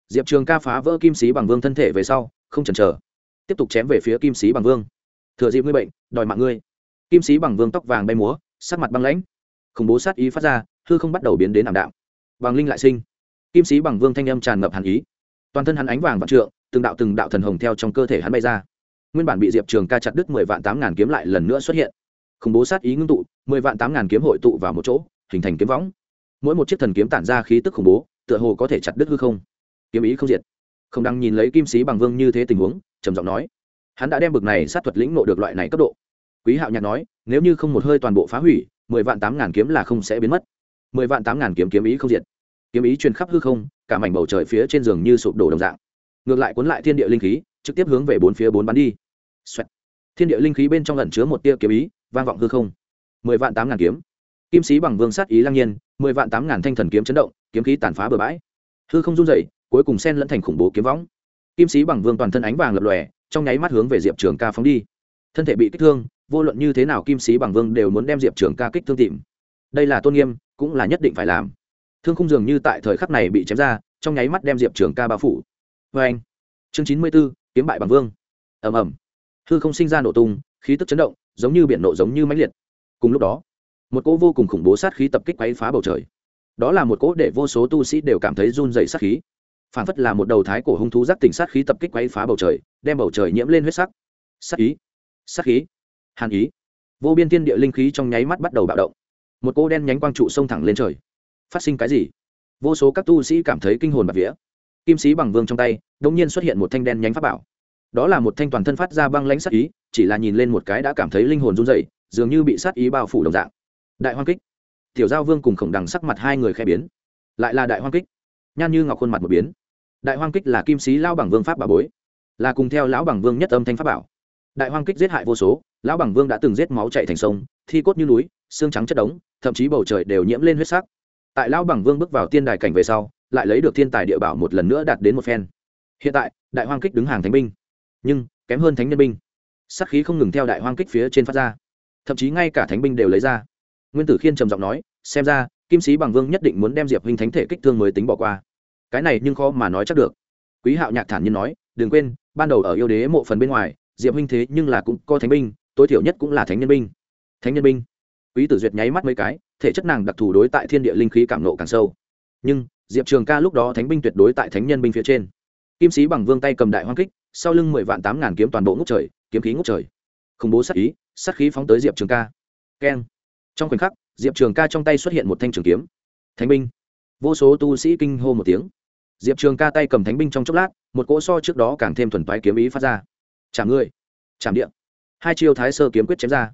Diệp trường ca phá vỡ kim sĩ bằng vương thân thể về sau, không chần chờ, tiếp tục chém về phía kim sĩ bằng vương. Thừa dịp ngươi bệnh, đòi mạng ngươi. Kim sĩ bằng vương tóc vàng bay múa, sắc mặt băng lãnh khủng bố sát ý phát ra, hư không bắt đầu biến đến ảm đạm. Bằng linh lại sinh. Kim sĩ bằng vương thanh âm tràn ngập hàn ý. Toàn thân hắn ánh vàng vạn trượng, từng đạo từng đạo thần hồng theo trong cơ thể hắn bay ra. Nguyên bản bị diệp trường ca chặt đứt mười vạn tám ngàn kiếm lại lần nữa xuất hiện. Khủng bố sát ý ngưng tụ, mười vạn tám ngàn kiếm hội tụ vào một chỗ, hình thành kiếm võng. Mỗi một chiếc thần kiếm tản ra khí tức khủng bố, tựa hồ có thể chặt đứt hư không. Kiếm ý không diệt. Không đang nhìn lấy kim sĩ bằng vương như thế tình huống, trầm giọng nói. Hắn đã đem bực này sát thuật lĩnh nộ được loại này cấp độ. Quý hạo nhạc nói, nếu như không một hơi toàn bộ phá hủy mười vạn tám ngàn kiếm là không sẽ biến mất. Mười vạn tám ngàn kiếm kiếm ý không diệt. Kiếm ý truyền khắp hư không, cả mảnh bầu trời phía trên giường như sụp đổ đồng dạng. Ngược lại cuốn lại thiên địa linh khí, trực tiếp hướng về bốn phía bốn bắn đi、Xoẹt. thiên địa linh khí bên trong ẩn chứa một tia kiếm ý, vang vọng hư không. Mười vạn tám ngàn kiếm. Kim sĩ bằng vương sát ý lăng nhiên, mười vạn tám ngàn thanh thần kiếm chấn động, kiếm khí tàn phá bừa bãi. Hư không run dậy cuối cùng sen lẫn thành khủng bố kiếm võng. Kim sĩ bằng vương toàn thân ánh vàng lập lòe, trong nháy mắt hướng về diệp trường ca phóng đi. Thân thể bị kích thương vô luận như thế nào kim sĩ bằng vương đều muốn đem diệp trường ca kích thương tìm. Đây là tôn nghiêm, cũng là nhất định phải làm. Thương khung dường như tại thời khắc này bị chém ra, trong nháy mắt đem diệp trường ca bao phủ. Vê anh, chương chín mươi b ố kiếm bại bằng vương. Ẩm ẩm hư không sinh ra nổ tung, khí tức chấn động, giống như biển nộ giống như mãnh liệt. Cùng lúc đó, một cỗ vô cùng khủng bố sát khí tập kích quấy phá bầu trời. Đó là một cỗ để vô số tu sĩ đều cảm thấy run dày sát khí. Phản phất là một đầu thái cổ hung thú giác tỉnh sát khí tập kích quấy phá bầu trời, đem bầu trời nhiễm lên huyết sắc. Sát ý. Sát khí hàn ý. Vô biên thiên địa linh khí trong nháy mắt bắt đầu bạo động. Một cô đen nhánh quang trụ xông thẳng lên trời. Phát sinh cái gì? Vô số các tu sĩ cảm thấy kinh hồn bạc vía. Kim sĩ bằng vương trong tay đ ỗ n g nhiên xuất hiện một thanh đen nhánh pháp bảo. Đó là một thanh toàn thân phát ra băng lãnh sát ý, chỉ là nhìn lên một cái đã cảm thấy linh hồn run dậy dường như bị sát ý bao phủ đồng dạng. Đại hoang kích. Tiểu giao vương cùng khổng đằng sắc mặt hai người khẽ biến. Lại là đại hoang kích. Nhan như ngọc khuôn mặt một biến. Đại hoang kích là kim sĩ lao bằng vương pháp bà bối. Là cùng theo lão bằng vương nhất âm thanh pháp bảo đại hoang kích giết hại vô số, lão bằng vương đã từng giết máu chạy thành sông, thi cốt như núi, xương trắng chất đống, thậm chí bầu trời đều nhiễm lên huyết sắc. Tại lão bằng vương bước vào tiên đài cảnh về sau, lại lấy được thiên tài địa bảo một lần nữa đạt đến một phen. Hiện tại, đại hoang kích đứng hàng thánh binh, nhưng kém hơn thánh nhân binh. Sắc khí không ngừng theo đại hoang kích phía trên phát ra. Thậm chí ngay cả thánh binh đều lấy ra. Nguyên tử khiên trầm giọng nói, xem ra, kim sĩ bằng vương nhất định muốn đem diệp huynh thánh thể kích thương mới tính bỏ qua. Cái này nhưng khó mà nói chắc được. Quý hạo nhạc thản nhiên nói, đừng quên, ban đầu ở yêu đế mộ phần bên ngoài diệp huynh thế nhưng là cũng có thánh binh, tối thiểu nhất cũng là thánh nhân binh. Thánh nhân binh? Quý tử duyệt nháy mắt mấy cái, thể chất nàng đặc thù đối tại thiên địa linh khí cảm nộ càng sâu. Nhưng, diệp trường ca lúc đó thánh binh tuyệt đối tại thánh nhân binh phía trên. Kim sĩ bằng vương tay cầm đại hoang kích, sau lưng mười vạn tám ngàn kiếm toàn bộ ngút trời, kiếm khí ngút trời. Khủng bố sát ý, sát khí phóng tới diệp trường ca. Keng. Trong khoảnh khắc, diệp trường ca trong tay xuất hiện một thanh trường kiếm. Thánh binh. Vô số tu sĩ kinh hô một tiếng. Diệp trường ca tay cầm thánh binh trong chốc lát, một cỗ so trước đó càng thêm thuần toái kiếm ý phát ra chạm ngươi. Chạm điện hai chiêu thái sơ kiếm quyết chém ra.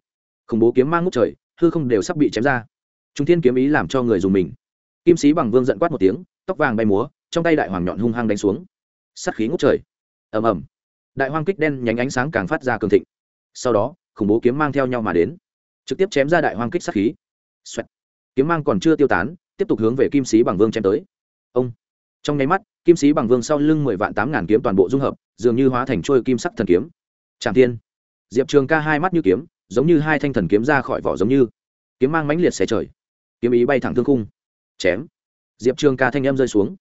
Khủng bố kiếm mang ngút trời, hư không đều sắp bị chém ra. Trung thiên kiếm ý làm cho người dùng mình. Kim sĩ bằng vương giận quát một tiếng, tóc vàng bay múa, trong tay đại hoàng nhọn hung hăng đánh xuống. Sắt khí ngút trời. Ầm ầm. Đại hoang kích đen nhánh ánh sáng càng phát ra cường thịnh. Sau đó, khủng bố kiếm mang theo nhau mà đến. Trực tiếp chém ra đại hoang kích sát khí. Xoẹt. kiếm mang còn chưa tiêu tán, tiếp tục hướng về kim sĩ bằng vương chém tới. Ông. Trong nháy mắt kim sĩ bằng vương sau lưng mười vạn tám ngàn kiếm toàn bộ dung hợp, dường như hóa thành trôi kim sắc thần kiếm. Tràng tiên diệp trường ca hai mắt như kiếm, giống như hai thanh thần kiếm ra khỏi vỏ giống như. Kiếm mang mãnh liệt xé trời. Kiếm ý bay thẳng thương khung. Chém. Diệp trường ca thanh em rơi xuống.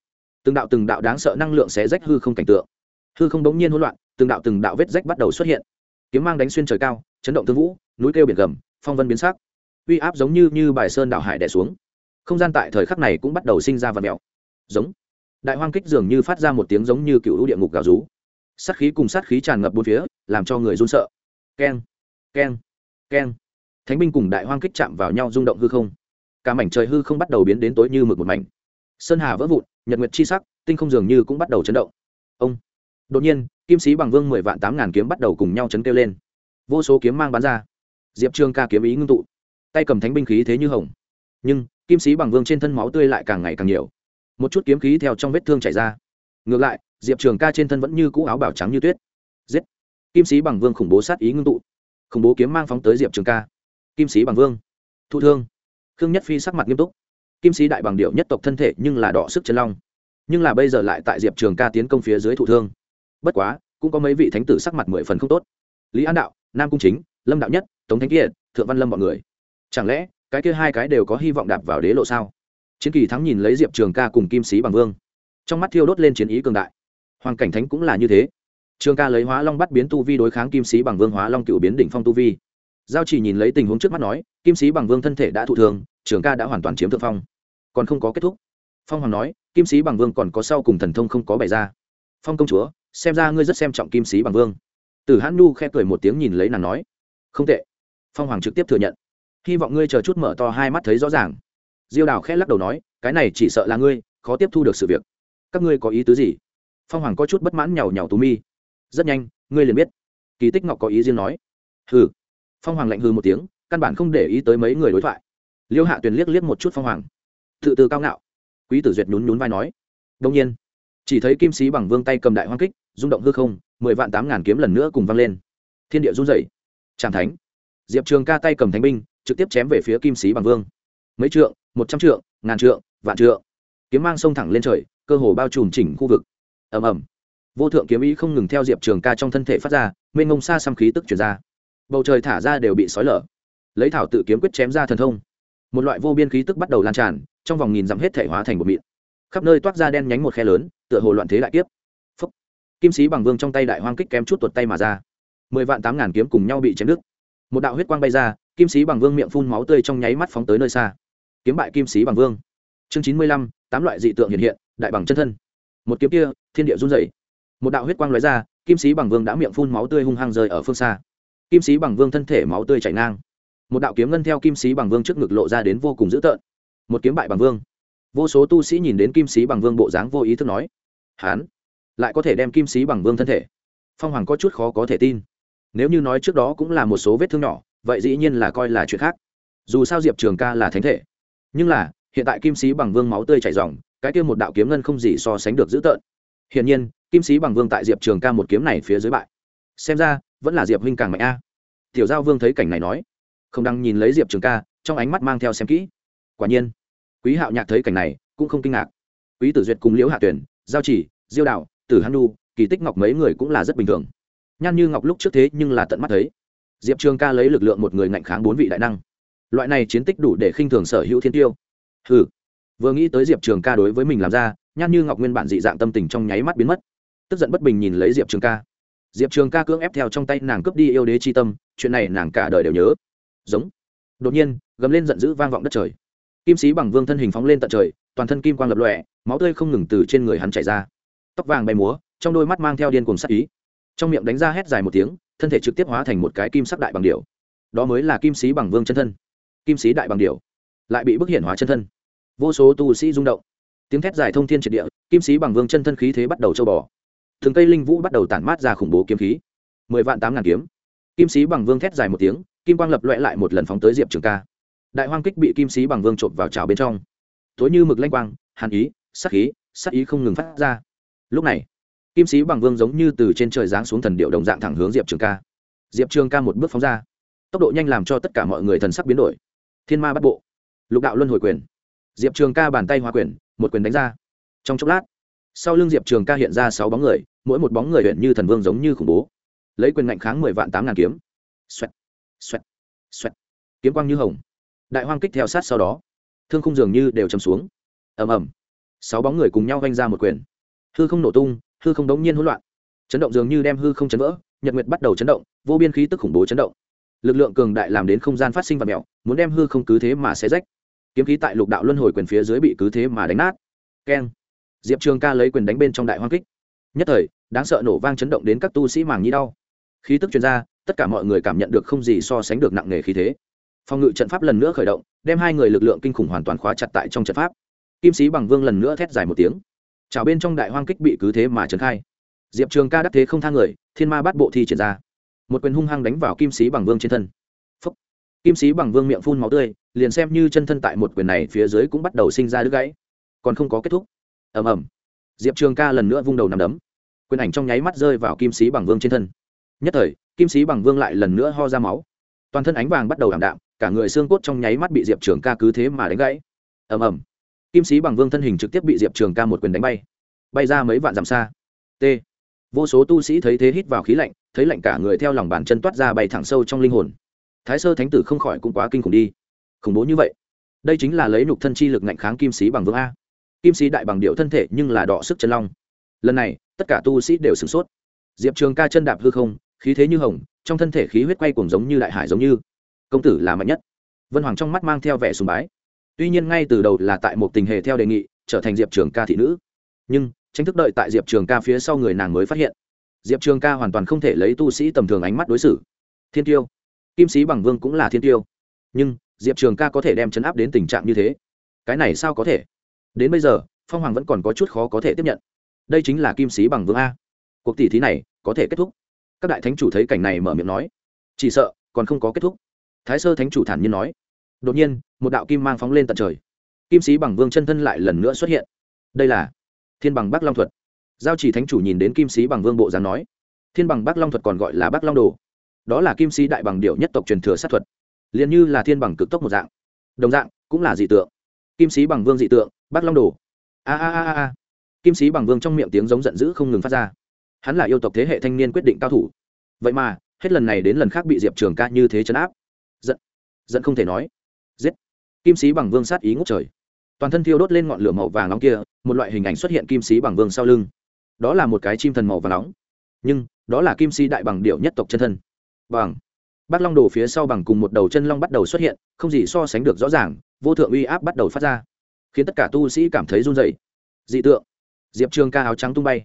Từng đạo từng đạo đáng sợ năng lượng xé rách hư không cảnh tượng. Hư không đống nhiên hỗn loạn, từng đạo từng đạo vết rách bắt đầu xuất hiện. Kiếm mang đánh xuyên trời cao, chấn động thương vũ, núi kêu biển gầm, phong vân biến sắc. Uy áp giống như như bài sơn đạo hải đẻ xuống. Không gian tại thời khắc này cũng bắt đầu sinh ra vật mèo giống đại hoang kích dường như phát ra một tiếng giống như cựu địa ngục gào rú. Sát khí cùng sát khí tràn ngập bốn phía, làm cho người run sợ. Keng keng keng. Thánh binh cùng đại hoang kích chạm vào nhau rung động hư không. Cả mảnh trời hư không bắt đầu biến đến tối như mực một mảnh. Sơn hà vỡ vụn, nhật nguyệt chi sắc, tinh không dường như cũng bắt đầu chấn động. Ông. Đột nhiên, kim sĩ bằng vương mười vạn tám ngàn kiếm bắt đầu cùng nhau chấn kêu lên. Vô số kiếm mang bắn ra. Diệp trương ca kiếm ý ngưng tụ. Tay cầm thánh binh khí thế như hồng. Nhưng, kim sĩ bằng vương trên thân máu tươi lại càng ngày càng nhiều một chút kiếm khí theo trong vết thương chảy ra. Ngược lại, diệp trường ca trên thân vẫn như cũ áo bảo trắng như tuyết. Giết! Kim sĩ bằng vương khủng bố sát ý ngưng tụ. Khủng bố kiếm mang phóng tới diệp trường ca. Kim sĩ bằng vương. Thụ thương. Khương nhất phi sắc mặt nghiêm túc. Kim sĩ đại bằng điệu nhất tộc thân thể nhưng là đỏ sức chân long. Nhưng là bây giờ lại tại diệp trường ca tiến công phía dưới thụ thương. Bất quá, cũng có mấy vị thánh tử sắc mặt mười phần không tốt. Lý an đạo, nam cung chính, lâm đạo nhất, tống thánh kiệt, thượng văn lâm b ọ n người. Chẳng lẽ, cái kia hai cái đều có hy vọng đạp vào đế lộ sao? Chiến kỳ thắng nhìn lấy diệp trường ca cùng kim sĩ bằng vương. Trong mắt thiêu đốt lên chiến ý cường đại. Hoàng cảnh thánh cũng là như thế. Trường ca lấy hóa long bắt biến tu vi đối kháng kim sĩ bằng vương, hóa long cựu biến đỉnh phong tu vi. Giao chỉ nhìn lấy tình huống trước mắt nói, kim sĩ bằng vương thân thể đã thụ thường trường ca đã hoàn toàn chiếm thượng phong. Còn không có kết thúc. Phong hoàng nói, kim sĩ bằng vương còn có sau cùng thần thông không có bày ra. Phong công chúa, xem ra ngươi rất xem trọng kim sĩ bằng vương. Từ hãn nu khe cười một tiếng nhìn lấy nàng nói, không tệ. Phong hoàng trực tiếp thừa nhận. Hy vọng ngươi chờ chút mở to hai mắt thấy rõ ràng diêu đào khẽ lắc đầu nói, cái này chỉ sợ là ngươi, khó tiếp thu được sự việc. Các ngươi có ý tứ gì? Phong hoàng có chút bất mãn nhào nhào tú mi. Rất nhanh, ngươi liền biết. Kỳ tích ngọc có ý riêng nói. Hừ. Phong hoàng lạnh hư một tiếng, căn bản không để ý tới mấy người đối thoại. Liêu hạ tuyền liếc liếc một chút phong hoàng. Tự từ cao ngạo. Quý tử duyệt nhún nhún vai nói. Đông nhiên. Chỉ thấy kim sĩ bằng vương tay cầm đại hoang kích, rung động hư không, mười vạn tám ngàn kiếm lần nữa cùng vang lên. Thiên địa run rẩy. Tràng thánh. Diệp trường ca tay cầm thánh binh, trực tiếp chém về phía kim sĩ bằng vương. Mấy trượng một trăm trượng, ngàn trượng, vạn trượng. Kiếm mang sông thẳng lên trời, cơ hồ bao trùm chỉnh khu vực. Ầm ầm. Vô thượng kiếm ý không ngừng theo diệp trường ca trong thân thể phát ra, mênh ngông xa xăm khí tức chuyển ra. Bầu trời thả ra đều bị sói lở. Lấy thảo tự kiếm quyết chém ra thần thông. Một loại vô biên khí tức bắt đầu lan tràn, trong vòng nghìn dặm hết thể hóa thành một mịn khắp nơi toát ra đen nhánh một khe lớn, tựa hồ loạn thế đại kiếp. Phúc. kim sĩ bằng vương trong tay đại hoang kích kém chút tuột tay mà ra. Mười vạn tám ngàn kiếm cùng nhau bị chém đứt. Một đạo huyết quang bay ra, kim sĩ bằng vương miệng phun máu tươi trong nháy mắt phóng tới nơi xa kiếm bại kim sĩ bằng vương. Chương chín mươi lăm, tám loại dị tượng hiện hiện, đại bằng chân thân. Một kiếm kia, thiên địa run dày một đạo huyết quang lóe ra, kim sĩ bằng vương đã miệng phun máu tươi hung hăng rơi ở phương xa. Kim sĩ bằng vương thân thể máu tươi chảy ngang. Một đạo kiếm ngân theo kim sĩ bằng vương trước ngực lộ ra đến vô cùng dữ tợn. Một kiếm bại bằng vương. Vô số tu sĩ nhìn đến kim sĩ bằng vương bộ dáng vô ý thức nói, hán, lại có thể đem kim sĩ bằng vương thân thể? Phong hoàng có chút khó có thể tin. Nếu như nói trước đó cũng là một số vết thương nhỏ, vậy dĩ nhiên là coi là chuyện khác. Dù sao diệp trường ca là thánh thể nhưng là, hiện tại kim sĩ bằng vương máu tươi chảy dòng, cái kia một đạo kiếm ngân không gì so sánh được dữ tợn. Hiển nhiên, kim sĩ bằng vương tại diệp trường ca một kiếm này phía dưới bại. Xem ra, vẫn là diệp huynh càng mạnh a. Tiểu giao vương thấy cảnh này nói, không đăng nhìn lấy diệp trường ca, trong ánh mắt mang theo xem kỹ. Quả nhiên, quý hạo nhạc thấy cảnh này, cũng không kinh ngạc. Quý tử duyệt cùng liễu hạ tuyển, giao chỉ, diêu đạo, tử hắn nu kỳ tích ngọc mấy người cũng là rất bình thường. Nhan như ngọc lúc trước thế nhưng là tận mắt thấy. Diệp trường ca lấy lực lượng một người ngạnh kháng bốn vị đại năng loại này chiến tích đủ để khinh thường sở hữu thiên tiêu. Hừ, vừa nghĩ tới diệp trường ca đối với mình làm ra nhan như ngọc nguyên bản dị dạng tâm tình trong nháy mắt biến mất. Tức giận bất bình nhìn lấy diệp trường ca. Diệp trường ca cưỡng ép theo trong tay nàng cướp đi yêu đế c h i tâm chuyện này nàng cả đời đều nhớ. Giống. Đột nhiên gầm lên giận dữ vang vọng đất trời. Kim sĩ bằng vương thân hình phóng lên tận trời toàn thân kim quang lập lọe máu tươi không ngừng từ trên người hắn chảy ra. Tóc vàng bay múa trong đôi mắt mang theo điên cùng sắc ý. Trong miệng đánh ra hét dài một tiếng thân thể trực tiếp hóa thành một cái kim sắc đại bằng điệu đó mới là kim sĩ bằng vương chân thân kim sĩ đại bằng điều, lại bị bức hiển hóa chân thân. Vô số tu sĩ rung động. Tiếng thét dài thông thiên triệt địa, kim sĩ bằng vương chân thân khí thế bắt đầu châu bò. Thường cây linh vũ bắt đầu tản mát ra khủng bố kiếm khí. Mười vạn tám ngàn kiếm. Kim sĩ bằng vương thét dài một tiếng, kim quang lập loẹ lại một lần phóng tới diệp trường ca. Đại hoang kích bị kim sĩ bằng vương trộm vào trào bên trong. Tối như mực lanh quang, hàn ý sắc khí sắc ý không ngừng phát ra. Lúc này, kim sĩ bằng vương giống như từ trên trời giáng xuống thần điệu đồng dạng thẳng hướng diệp trường ca. Diệp trường ca một bước phóng ra. Tốc độ nhanh làm cho tất cả mọi người thần sắc biến đổi thiên ma bắt bộ. Lục đạo luân hồi quyền. Diệp trường ca bàn tay hòa quyền, một quyền đánh ra. Trong chốc lát, sau lưng diệp trường ca hiện ra sáu bóng người, mỗi một bóng người huyện như thần vương giống như khủng bố. Lấy quyền ngạnh kháng mười vạn tám ngàn kiếm. Xoẹt xoẹt xoẹt. Kiếm quang như hồng. Đại hoang kích theo sát sau đó. Thương khung dường như đều chầm xuống. Ầm ầm. Sáu bóng người cùng nhau vanh ra một quyền. Hư không nổ tung, hư không đống nhiên hỗn loạn. Chấn động dường như đem hư không chấn vỡ, nhật nguyệt bắt đầu chấn động, vô biên khí tức khủng bố chấn động lực lượng cường đại làm đến không gian phát sinh và mẹo muốn đem hư không cứ thế mà xé rách. Kiếm khí tại lục đạo luân hồi quyền phía dưới bị cứ thế mà đánh nát. Keng. Diệp trường ca lấy quyền đánh bên trong đại hoang kích. Nhất thời, đáng sợ nổ vang chấn động đến các tu sĩ màng nhĩ đau. Khí tức chuyên gia tất cả mọi người cảm nhận được không gì so sánh được nặng nề khí thế. Phòng ngự trận pháp lần nữa khởi động, đem hai người lực lượng kinh khủng hoàn toàn khóa chặt tại trong trận pháp. Kim sĩ bằng vương lần nữa thét dài một tiếng. Chào bên trong đại hoang kích bị cứ thế mà trấn khai. Diệp trường ca đắc thế không thang người, thiên ma bắt bộ thi triển ra một quyền hung hăng đánh vào kim sĩ bằng vương trên thân. Phúc. kim sĩ bằng vương miệng phun máu tươi, liền xem như chân thân tại một quyền này phía dưới cũng bắt đầu sinh ra đứt gãy. Còn không có kết thúc. Ầm ầm. Diệp trường ca lần nữa vung đầu nằm đấm. Quyền ảnh trong nháy mắt rơi vào kim sĩ bằng vương trên thân. Nhất thời, kim sĩ bằng vương lại lần nữa ho ra máu. Toàn thân ánh vàng bắt đầu ảm đạm, cả người xương cốt trong nháy mắt bị diệp trường ca cứ thế mà đánh gãy. Ầm ầm. Kim sĩ bằng vương thân hình trực tiếp bị diệp trường ca một quyền đánh bay. Bay ra mấy vạn dặm xa. T. Vô số tu sĩ thấy thế hít vào khí lạnh thấy lạnh cả người theo lòng bàn chân toát ra bay thẳng sâu trong linh hồn. Thái sơ thánh tử không khỏi cũng quá kinh khủng đi. Khủng bố như vậy? Đây chính là lấy nục thân chi lực ngạnh kháng kim sĩ bằng vương a. Kim sĩ đại bằng điệu thân thể nhưng là đọ sức chân long. Lần này, tất cả tu sĩ đều sửng sốt. Diệp trường ca chân đạp hư không, khí thế như hồng, trong thân thể khí huyết quay cuồng giống như đại hải giống như. Công tử là mạnh nhất. Vân hoàng trong mắt mang theo vẻ sùng bái. Tuy nhiên ngay từ đầu là tại một tình hệ theo đề nghị, trở thành diệp trường ca thị nữ. Nhưng tranh thức đợi tại diệp trường ca phía sau người nàng mới phát hiện diệp trường ca hoàn toàn không thể lấy tu sĩ tầm thường ánh mắt đối xử. Thiên tiêu. Kim sĩ bằng vương cũng là thiên tiêu. Nhưng, diệp trường ca có thể đem chấn áp đến tình trạng như thế. Cái này sao có thể? Đến bây giờ, phong hoàng vẫn còn có chút khó có thể tiếp nhận. Đây chính là kim sĩ bằng vương a. Cuộc tỷ thí này có thể kết thúc. Các đại thánh chủ thấy cảnh này mở miệng nói. Chỉ sợ, còn không có kết thúc. Thái sơ thánh chủ thản nhiên nói. Đột nhiên, một đạo kim mang phóng lên tận trời. Kim sĩ bằng vương chân thân lại lần nữa xuất hiện. Đây là thiên bằng bắc long thuật giao chỉ thánh chủ nhìn đến kim sĩ bằng vương bộ dáng nói, thiên bằng bắc long thuật còn gọi là bắc long đồ. Đó là kim sĩ đại bằng điệu nhất tộc truyền thừa sát thuật, liền như là thiên bằng cực tốc một dạng. Đồng dạng, cũng là dị tượng. Kim sĩ bằng vương dị tượng, bắc long đồ. A a a a kim sĩ bằng vương trong miệng tiếng giống giận dữ không ngừng phát ra. Hắn là yêu tộc thế hệ thanh niên quyết định cao thủ. Vậy mà, hết lần này đến lần khác bị diệp trường ca như thế chấn áp. Giận giận không thể nói. Giết. Kim sĩ bằng vương sát ý ngốc trời. Toàn thân thiêu đốt lên ngọn lửa màu vàng nóng kia, một loại hình ảnh xuất hiện kim sĩ bằng vương sau lưng đó là một cái chim thần màu vàng nóng. Nhưng, đó là kim Si đại bằng điệu nhất tộc chân thân. Bằng. Bác long đồ phía sau bằng cùng một đầu chân long bắt đầu xuất hiện, không gì so sánh được rõ ràng, vô thượng uy áp bắt đầu phát ra. Khiến tất cả tu sĩ cảm thấy run dày dị tượng. Diệp trường ca áo trắng tung bay.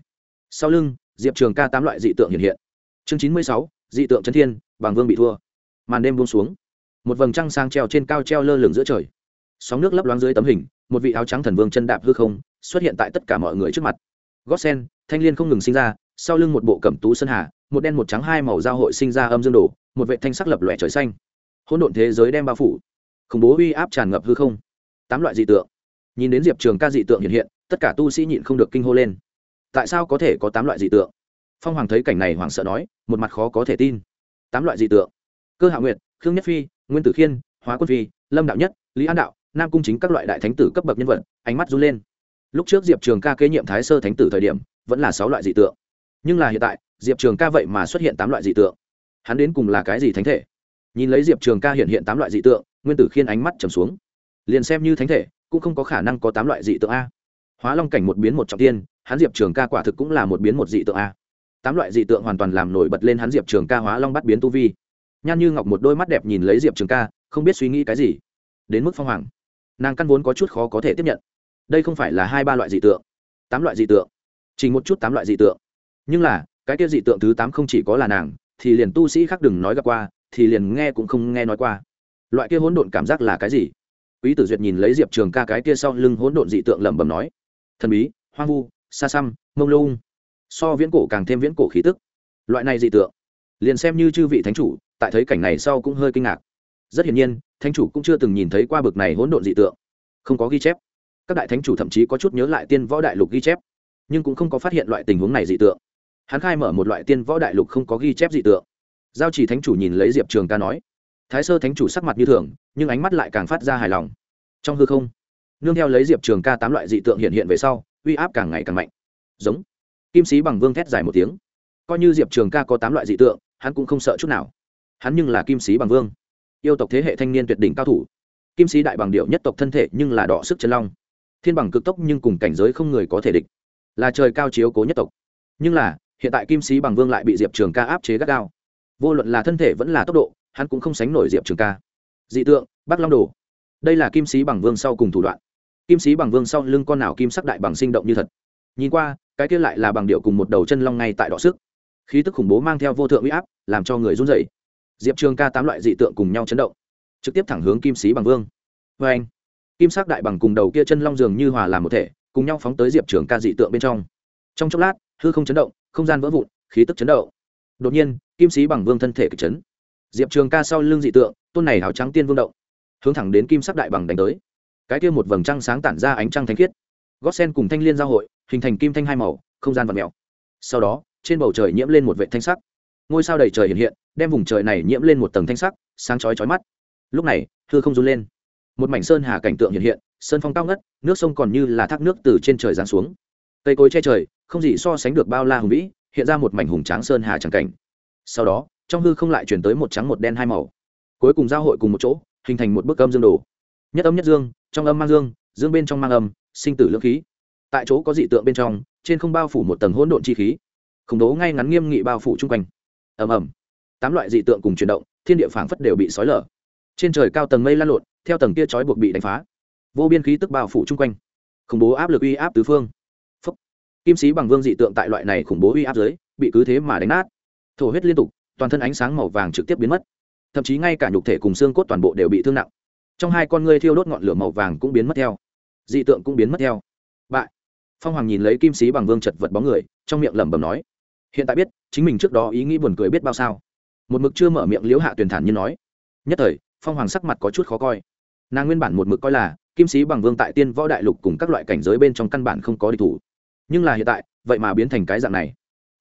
Sau lưng, diệp trường ca tám loại dị tượng hiện hiện. Chương chín mươi sáu, dị tượng chân thiên bằng vương bị thua. Màn đêm buông xuống. Một vầng trăng sang treo trên cao treo lơ lửng giữa trời. Sóng nước lấp loáng dưới tấm hình, một vị áo trắng thần vương chân đạp hư không, xuất hiện tại tất cả mọi người trước mặt gót sen thanh l i ê n không ngừng sinh ra sau lưng một bộ cẩm tú sơn hà một đen một trắng hai màu giao hội sinh ra âm dương đổ, một vệ thanh sắc lập lòe trời xanh. Hỗn độn thế giới đem bao phủ. Khủng bố uy áp tràn ngập hư không. Tám loại dị tượng. Nhìn đến diệp trường ca dị tượng hiện hiện tất cả tu sĩ nhịn không được kinh hô lên. Tại sao có thể có tám loại dị tượng? Phong hoàng thấy cảnh này hoảng sợ nói một mặt khó có thể tin. Tám loại dị tượng. Cơ hạ nguyệt khương nhất phi nguyên tử khiên hóa quân phi lâm đạo nhất lý an đạo nam cung chính các loại đại thánh tử cấp bậc nhân vật ánh mắt run lên lúc trước diệp trường ca kế nhiệm thái sơ thánh tử thời điểm, vẫn là sáu loại dị tượng. Nhưng là hiện tại, diệp trường ca vậy mà xuất hiện tám loại dị tượng. Hắn đến cùng là cái gì thánh thể? Nhìn lấy diệp trường ca hiện hiện tám loại dị tượng, nguyên tử khiên ánh mắt trầm xuống. Liền xem như thánh thể, cũng không có khả năng có tám loại dị tượng a. Hóa long cảnh một biến một trọng tiên, hắn diệp trường ca quả thực cũng là một biến một dị tượng a. Tám loại dị tượng hoàn toàn làm nổi bật lên hắn diệp trường ca hóa long bắt biến tu vi. Nhan như ngọc một đôi mắt đẹp nhìn lấy diệp trường ca, không biết suy nghĩ cái gì. Đến mức phong hoàng. Nàng căn vốn có chút khó có thể tiếp nhận đây không phải là hai ba loại dị tượng, tám loại dị tượng, chỉ một chút tám loại dị tượng. Nhưng là, cái kia dị tượng thứ tám không chỉ có là nàng, thì liền tu sĩ khác đừng nói gặp qua, thì liền nghe cũng không nghe nói qua. Loại kia hỗn độn cảm giác là cái gì? Quý tử duyệt nhìn lấy diệp trường ca cái kia sau lưng hỗn độn dị tượng lẩm bẩm nói, thần bí, hoang vu xa xăm, mông lung. So viễn cổ càng thêm viễn cổ khí tức. Loại này dị tượng, liền xem như chư vị thánh chủ, tại thấy cảnh này sau cũng hơi kinh ngạc. Rất hiển nhiên, thánh chủ cũng chưa từng nhìn thấy qua bực này hỗn độn dị tượng. Không có ghi chép các đại thánh chủ thậm chí có chút nhớ lại tiên võ đại lục ghi chép, nhưng cũng không có phát hiện loại tình huống này dị tượng. Hắn khai mở một loại tiên võ đại lục không có ghi chép dị tượng. Giao chỉ thánh chủ nhìn lấy diệp trường ca nói, thái sơ thánh chủ sắc mặt như thường, nhưng ánh mắt lại càng phát ra hài lòng. Trong hư không, nương theo lấy diệp trường ca tám loại dị tượng hiện hiện về sau, uy áp càng ngày càng mạnh. Giống, kim sĩ bằng vương thét dài một tiếng. Coi như diệp trường ca có tám loại dị tượng, hắn cũng không sợ chút nào. Hắn nhưng là kim sĩ bằng vương, yêu tộc thế hệ thanh niên tuyệt đỉnh cao thủ. Kim sĩ đại bằng điệu nhất tộc thân thể nhưng là đỏ sức chân long thiên bằng cực tốc nhưng cùng cảnh giới không người có thể địch, là trời cao chiếu cố nhất tộc. Nhưng là, hiện tại kim sĩ bằng vương lại bị diệp trường ca áp chế gắt gao. Vô luận là thân thể vẫn là tốc độ, hắn cũng không sánh nổi diệp trường ca. Dị tượng, bắc long đồ. Đây là kim sĩ bằng vương sau cùng thủ đoạn. Kim sĩ bằng vương sau lưng con nào kim sắc đại bằng sinh động như thật. Nhìn qua, cái kia lại là bằng điệu cùng một đầu chân long ngay tại đọ sức. Khí tức khủng bố mang theo vô thượng uy áp, làm cho người run dậy diệp trường ca tám loại dị tượng cùng nhau chấn động, trực tiếp thẳng hướng kim sĩ bằng vương. Vê anh kim sắc đại bằng cùng đầu kia chân long dường như hòa làm một thể, cùng nhau phóng tới diệp trường ca dị tượng bên trong. Trong chốc lát, hư không chấn động, không gian vỡ vụn, khí tức chấn động. Đột nhiên, kim sĩ bằng vương thân thể kịch chấn. Diệp trường ca sau lưng dị tượng, tôn này áo trắng tiên vương động, hướng thẳng đến kim sắc đại bằng đánh tới. Cái kia một vầng trăng sáng tản ra ánh trăng thanh khiết. Gót sen cùng thanh liên giao hội, hình thành kim thanh hai màu, không gian vật mèo. Sau đó, trên bầu trời nhiễm lên một vệ thanh sắc. Ngôi sao đầy trời hiện hiện, đem vùng trời này nhiễm lên một tầng thanh sắc, sáng chói chói mắt. Lúc này thưa không run lên một mảnh sơn hà cảnh tượng hiện hiện, sơn phong cao ngất, nước sông còn như là thác nước từ trên trời giáng xuống. Cây cối che trời, không gì so sánh được bao la hùng vĩ, hiện ra một mảnh hùng tráng sơn hà trắng cảnh. Sau đó, trong hư không lại chuyển tới một trắng một đen hai màu. Cuối cùng giao hội cùng một chỗ, hình thành một bức âm dương đồ. Nhất âm nhất dương, trong âm mang dương dương bên trong mang âm, sinh tử lưỡng khí. Tại chỗ có dị tượng bên trong, trên không bao phủ một tầng hỗn độn chi khí. Khủng đố ngay ngắn nghiêm nghị bao phủ chung quanh. Ầm ầm. Tám loại dị tượng cùng chuyển động, thiên địa phảng phất đều bị sói lở trên trời cao tầng mây lan lộn, theo tầng kia trói buộc bị đánh phá. Vô biên khí tức bao phủ chung quanh. Khủng bố áp lực uy áp tứ phương. Phúc. kim sĩ bằng vương dị tượng tại loại này khủng bố uy áp dưới, bị cứ thế mà đánh nát. Thổ huyết liên tục, toàn thân ánh sáng màu vàng trực tiếp biến mất. Thậm chí ngay cả nhục thể cùng xương cốt toàn bộ đều bị thương nặng. Trong hai con ngươi thiêu đốt ngọn lửa màu vàng cũng biến mất theo. Dị tượng cũng biến mất theo. Bại. Phong hoàng nhìn lấy kim sĩ bằng vương chật vật bóng người, trong miệng lẩm bẩm nói, hiện tại biết, chính mình trước đó ý nghĩ buồn cười biết bao sao? Một mực chưa mở miệng liễu hạ tuyền thản như nói, nhất thời phong hoàng sắc mặt có chút khó coi. Nàng nguyên bản một mực coi là, kim sĩ bằng vương tại tiên võ đại lục cùng các loại cảnh giới bên trong căn bản không có địch thủ. Nhưng là hiện tại, vậy mà biến thành cái dạng này.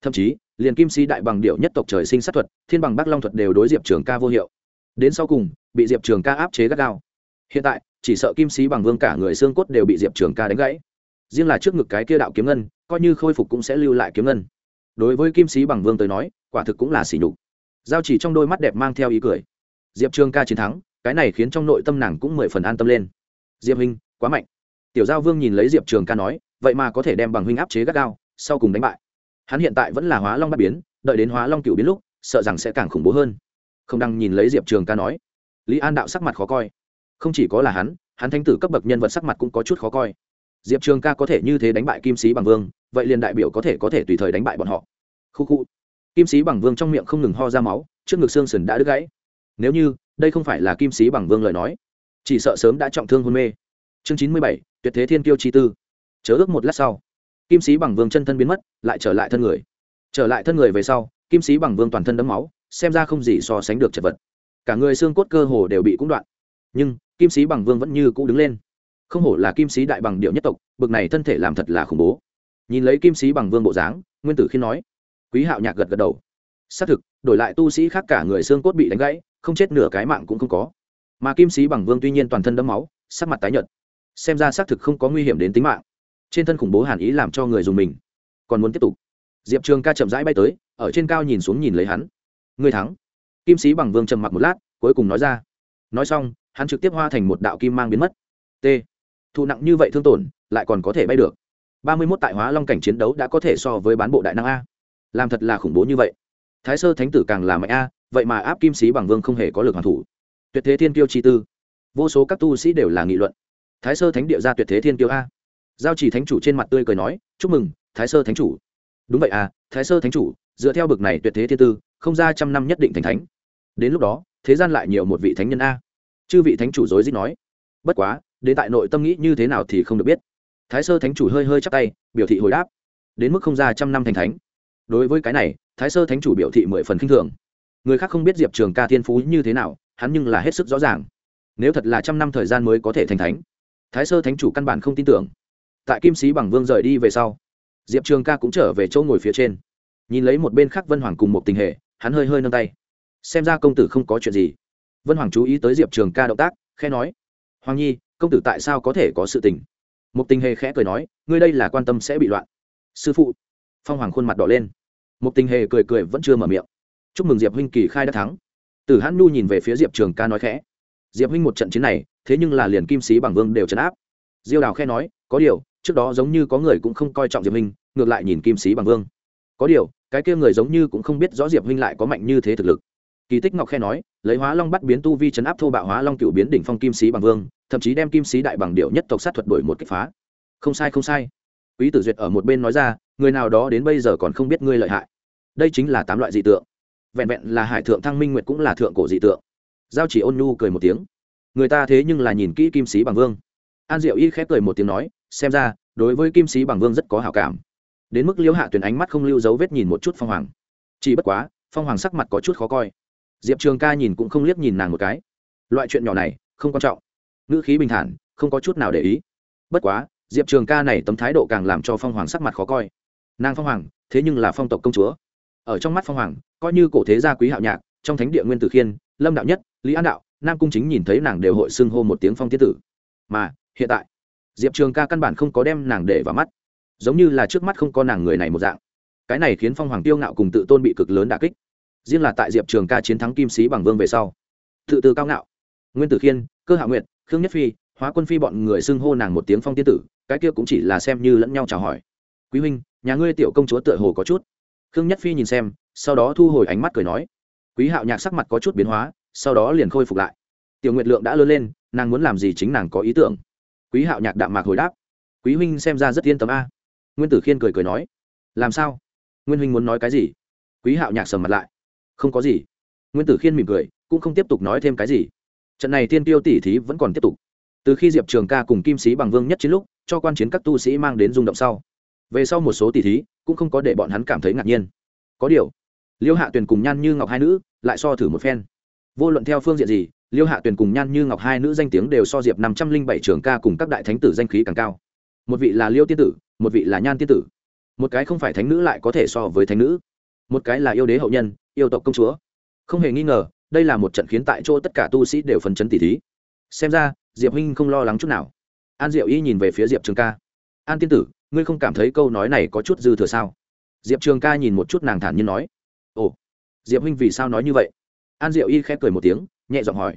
Thậm chí, liền kim sĩ đại bằng điệu nhất tộc trời sinh sát thuật, thiên bằng bắc long thuật đều đối diệp trường ca vô hiệu. Đến sau cùng, bị diệp trường ca áp chế gắt gao. Hiện tại, chỉ sợ kim sĩ bằng vương cả người xương cốt đều bị diệp trường ca đánh gãy. Riêng là trước ngực cái kia đạo kiếm ngân, coi như khôi phục cũng sẽ lưu lại kiếm ngân. Đối với kim sĩ bằng vương tới nói, quả thực cũng là sỉ nhục. Giao chỉ trong đôi mắt đẹp mang theo ý cười diệp trường ca chiến thắng, cái này khiến trong nội tâm nàng cũng mười phần an tâm lên. Diệp huynh, quá mạnh. Tiểu giao vương nhìn lấy diệp trường ca nói, vậy mà có thể đem bằng huynh áp chế gắt gao, sau cùng đánh bại. Hắn hiện tại vẫn là hóa long bắt biến, đợi đến hóa long cựu biến lúc, sợ rằng sẽ càng khủng bố hơn. Không đăng nhìn lấy diệp trường ca nói. Lý an đạo sắc mặt khó coi. Không chỉ có là hắn hắn thanh tử cấp bậc nhân vật sắc mặt cũng có chút khó coi. Diệp trường ca có thể như thế đánh bại kim sĩ bằng vương, vậy liền đại biểu có thể có thể tùy thời đánh bại bọn họ. Khu khu. Kim sĩ bằng vương trong miệng không ngừng ho ra máu, trước ngực xương sần đã đứt gãy nếu như, đây không phải là kim sĩ bằng vương lời nói, chỉ sợ sớm đã trọng thương hôn mê. Chương chín mươi bảy, tuyệt thế thiên kiêu chi tư. Chớ ước một lát sau, kim sĩ bằng vương chân thân biến mất, lại trở lại thân người. Trở lại thân người về sau, kim sĩ bằng vương toàn thân đấm máu, xem ra không gì so sánh được chật vật. Cả người xương cốt cơ hồ đều bị cũng đoạn. Nhưng, kim sĩ bằng vương vẫn như cũ đứng lên. Không hổ là kim sĩ đại bằng điệu nhất tộc, bực này thân thể làm thật là khủng bố. Nhìn lấy kim sĩ bằng vương bộ dáng, nguyên tử khi nói. Quý hạo nhạc gật gật đầu. Xác thực, đổi lại tu sĩ khác cả người xương cốt bị đánh gãy không chết nửa cái mạng cũng không có. Mà kim sĩ bằng vương tuy nhiên toàn thân đẫm máu, sắc mặt tái nhợt. Xem ra xác thực không có nguy hiểm đến tính mạng. Trên thân khủng bố hàn ý làm cho người dùng mình. Còn muốn tiếp tục. Diệp trường ca chậm rãi bay tới, ở trên cao nhìn xuống nhìn lấy hắn. Người thắng. Kim sĩ bằng vương trầm mặc một lát, cuối cùng nói ra. Nói xong, hắn trực tiếp hoa thành một đạo kim mang biến mất. T. Thụ nặng như vậy thương tổn, lại còn có thể bay được. Ba mươi mốt tại hóa long cảnh chiến đấu đã có thể so với bán bộ đại năng a. Làm thật là khủng bố như vậy. Thái sơ thánh tử càng là mạnh a vậy mà áp kim sĩ bằng vương không hề có lực hoàn thủ. Tuyệt thế thiên kiêu chi tư. Vô số các tu sĩ đều là nghị luận. Thái sơ thánh địa ra tuyệt thế thiên kiêu a. Giao chỉ thánh chủ trên mặt tươi cười nói, chúc mừng, thái sơ thánh chủ. Đúng vậy à thái sơ thánh chủ, dựa theo bực này tuyệt thế thiên tư, không ra trăm năm nhất định thành thánh. Đến lúc đó, thế gian lại nhiều một vị thánh nhân a. Chư vị thánh chủ dối dít nói, bất quá, đến tại nội tâm nghĩ như thế nào thì không được biết. Thái sơ thánh chủ hơi hơi chắc tay, biểu thị hồi đáp, đến mức không ra trăm năm thành thánh. Đối với cái này, thái sơ thánh chủ biểu thị mười phần k i n h thường người khác không biết diệp trường ca thiên phú như thế nào, hắn nhưng là hết sức rõ ràng. Nếu thật là trăm năm thời gian mới có thể thành thánh, thái sơ thánh chủ căn bản không tin tưởng. Tại kim sĩ bằng vương rời đi về sau, diệp trường ca cũng trở về chỗ ngồi phía trên. Nhìn lấy một bên khác vân hoàng cùng một tình hệ hắn hơi hơi nâng tay. Xem ra công tử không có chuyện gì. Vân hoàng chú ý tới diệp trường ca động tác khe nói, hoàng nhi, công tử tại sao có thể có sự tình? Một tình hề khẽ cười nói, ngươi đây là quan tâm sẽ bị loạn. Sư phụ. Phong hoàng khuôn mặt đỏ lên. Một tình hề cười cười vẫn chưa mở miệng chúc mừng diệp huynh kỳ khai đã thắng. Tử hãn nhu nhìn về phía diệp trường ca nói khẽ. Diệp huynh một trận chiến này, thế nhưng là liền kim sĩ bằng vương đều trấn áp. Diêu đào khe nói, có điều, trước đó giống như có người cũng không coi trọng diệp huynh, ngược lại nhìn kim sĩ bằng vương. Có điều, cái kia người giống như cũng không biết rõ diệp huynh lại có mạnh như thế thực lực. Kỳ tích ngọc khe nói, lấy hóa long bắt biến tu vi chấn áp thô bạo hóa long cựu biến đỉnh phong kim sĩ bằng vương, thậm chí đem kim sĩ đại bằng điệu nhất tộc sát thuật đổi một kích phá. Không sai không sai. Quý tử duyệt ở một bên nói ra, người nào đó đến bây giờ còn không biết ngươi lợi hại. Đây chính là tám loại dị tượng vẹn vẹn là hải thượng thăng minh nguyệt cũng là thượng cổ dị tượng. Giao chỉ ôn nhu cười một tiếng. Người ta thế nhưng là nhìn kỹ kim sĩ bằng vương. An diệu y khép cười một tiếng nói, xem ra, đối với kim sĩ bằng vương rất có hảo cảm. Đến mức liễu hạ tuyển ánh mắt không lưu dấu vết nhìn một chút phong hoàng. Chỉ bất quá, phong hoàng sắc mặt có chút khó coi. Diệp trường ca nhìn cũng không liếc nhìn nàng một cái. Loại chuyện nhỏ này, không quan trọng. Ngữ khí bình thản, không có chút nào để ý. Bất quá, diệp trường ca này tấm thái độ càng làm cho phong hoàng sắc mặt khó coi. Nàng phong hoàng, thế nhưng là phong tộc công chúa ở trong mắt phong hoàng, coi như cổ thế gia quý hạo nhạc, trong thánh địa nguyên tử khiên, lâm đạo nhất, lý an đạo, nam cung chính nhìn thấy nàng đều hội xưng hô một tiếng phong tiết tử. Mà, hiện tại, diệp trường ca căn bản không có đem nàng để vào mắt. Giống như là trước mắt không có nàng người này một dạng. Cái này khiến phong hoàng tiêu ngạo cùng tự tôn bị cực lớn đà kích. Riêng là tại diệp trường ca chiến thắng kim sĩ bằng vương về sau, tự từ cao ngạo, nguyên tử khiên, cơ hạ nguyện khương nhất phi, hóa quân phi bọn người xưng hô nàng một tiếng phong tiên tử, cái kia cũng chỉ là xem như lẫn nhau chào hỏi. Quý huynh, nhà ngươi tiểu công chúa tựa hồ có chút khương nhất phi nhìn xem, sau đó thu hồi ánh mắt cười nói, quý hạo nhạc sắc mặt có chút biến hóa, sau đó liền khôi phục lại. Tiểu nguyệt lượng đã lớn lên, nàng muốn làm gì chính nàng có ý tưởng. Quý hạo nhạc đạm mạc hồi đáp, quý huynh xem ra rất yên tâm a. Nguyên tử khiên cười cười nói, làm sao? Nguyên huynh muốn nói cái gì? Quý hạo nhạc sầm mặt lại, không có gì. Nguyên tử khiên mỉm cười, cũng không tiếp tục nói thêm cái gì. Trận này tiên tiêu tỷ thí vẫn còn tiếp tục. Từ khi diệp trường ca cùng kim sĩ bằng vương nhất chiến lúc, cho quan chiến các tu sĩ mang đến rung động sau. Về sau một số tỷ thí cũng không có để bọn hắn cảm thấy ngạc nhiên. Có điều, liêu hạ tuyền cùng nhan như ngọc hai nữ lại so thử một phen. Vô luận theo phương diện gì, liêu hạ tuyền cùng nhan như ngọc hai nữ danh tiếng đều so diệp năm trăm linh bảy trường ca cùng các đại thánh tử danh khí càng cao. Một vị là liêu tiên tử, một vị là nhan tiên tử. Một cái không phải thánh nữ lại có thể so với thánh nữ. Một cái là yêu đế hậu nhân, yêu tộc công chúa. Không hề nghi ngờ, đây là một trận khiến tại chỗ tất cả tu sĩ đều phấn chấn tỉ thí. Xem ra, diệp huynh không lo lắng chút nào. An diệu y nhìn về phía diệp trường ca. An tiên tử ngươi không cảm thấy câu nói này có chút dư thừa sao? Diệp trường ca nhìn một chút nàng thản nhiên nói. Ồ, diệp huynh vì sao nói như vậy? An diệu y khép cười một tiếng, nhẹ giọng hỏi.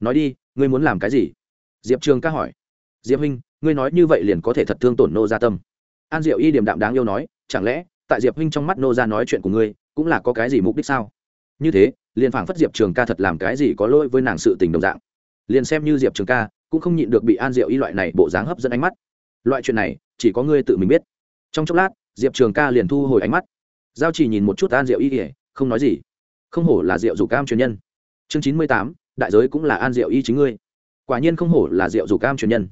Nói đi, ngươi muốn làm cái gì? Diệp trường ca hỏi. Diệp huynh, ngươi nói như vậy liền có thể thật thương tổn nô gia tâm. An diệu y điềm đạm đáng yêu nói, chẳng lẽ, tại diệp huynh trong mắt nô gia nói chuyện của ngươi, cũng là có cái gì mục đích sao? Như thế, liền phảng phất diệp trường ca thật làm cái gì có lỗi với nàng sự tình đồng dạng. Liền xem như diệp trường ca, cũng không nhịn được bị an diệu y loại này bộ dáng hấp dẫn ánh mắt. Loại chuyện này chỉ có ngươi tự mình biết. Trong chốc lát, diệp trường ca liền thu hồi ánh mắt. Giao chỉ nhìn một chút an diệu y kể không nói gì. Không hổ là diệu dù cam truyền nhân. Chương chín mươi tám, đại giới cũng là an diệu y chính ngươi. Quả nhiên không hổ là diệu dù cam truyền nhân.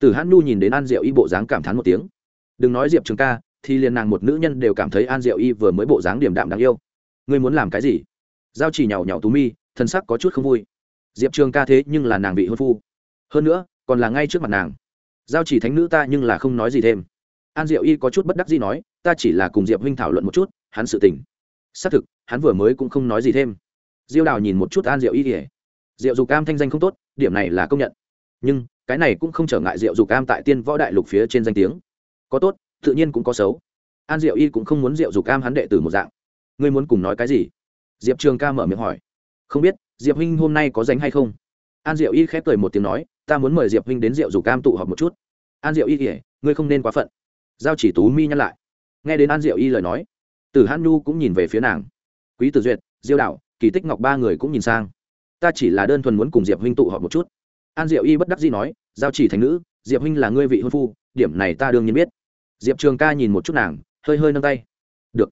Từ hãn nu nhìn đến an diệu y bộ dáng cảm thán một tiếng. Đừng nói diệp trường ca, thì liền nàng một nữ nhân đều cảm thấy an diệu y vừa mới bộ dáng điểm đạm đáng yêu. Ngươi muốn làm cái gì? Giao chỉ nhào nhào tú mi, thân sắc có chút không vui. Diệp trường ca thế nhưng là nàng bị hôn phu. Hơn nữa, còn là ngay trước mặt nàng giao chỉ thánh nữ ta nhưng là không nói gì thêm. An diệu y có chút bất đắc gì nói, ta chỉ là cùng diệp huynh thảo luận một chút, hắn sự tình. Xác thực, hắn vừa mới cũng không nói gì thêm. Diêu đào nhìn một chút an diệu y kể diệu dục cam thanh danh không tốt, điểm này là công nhận. Nhưng, cái này cũng không trở ngại diệu dục cam tại tiên võ đại lục phía trên danh tiếng. Có tốt, tự nhiên cũng có xấu. An diệu y cũng không muốn diệu dục cam hắn đệ tử một dạng. Ngươi muốn cùng nói cái gì? Diệp trường ca mở miệng hỏi. Không biết, diệp huynh hôm nay có danh hay không? An diệu y khép cười một tiếng nói ta muốn mời diệp huynh đến rượu dù cam tụ họp một chút. An diệu y kể ngươi không nên quá phận. Giao chỉ tú mi nhăn lại. Nghe đến an diệu y lời nói Tử Hãn nhu cũng nhìn về phía nàng. Quý tử duyệt, diêu đạo, kỳ tích ngọc ba người cũng nhìn sang. Ta chỉ là đơn thuần muốn cùng diệp huynh tụ họp một chút. An diệu y bất đắc dĩ nói, giao chỉ thành nữ, diệp huynh là ngươi vị hôn phu, điểm này ta đương nhiên biết. Diệp trường ca nhìn một chút nàng, hơi hơi nâng tay. Được.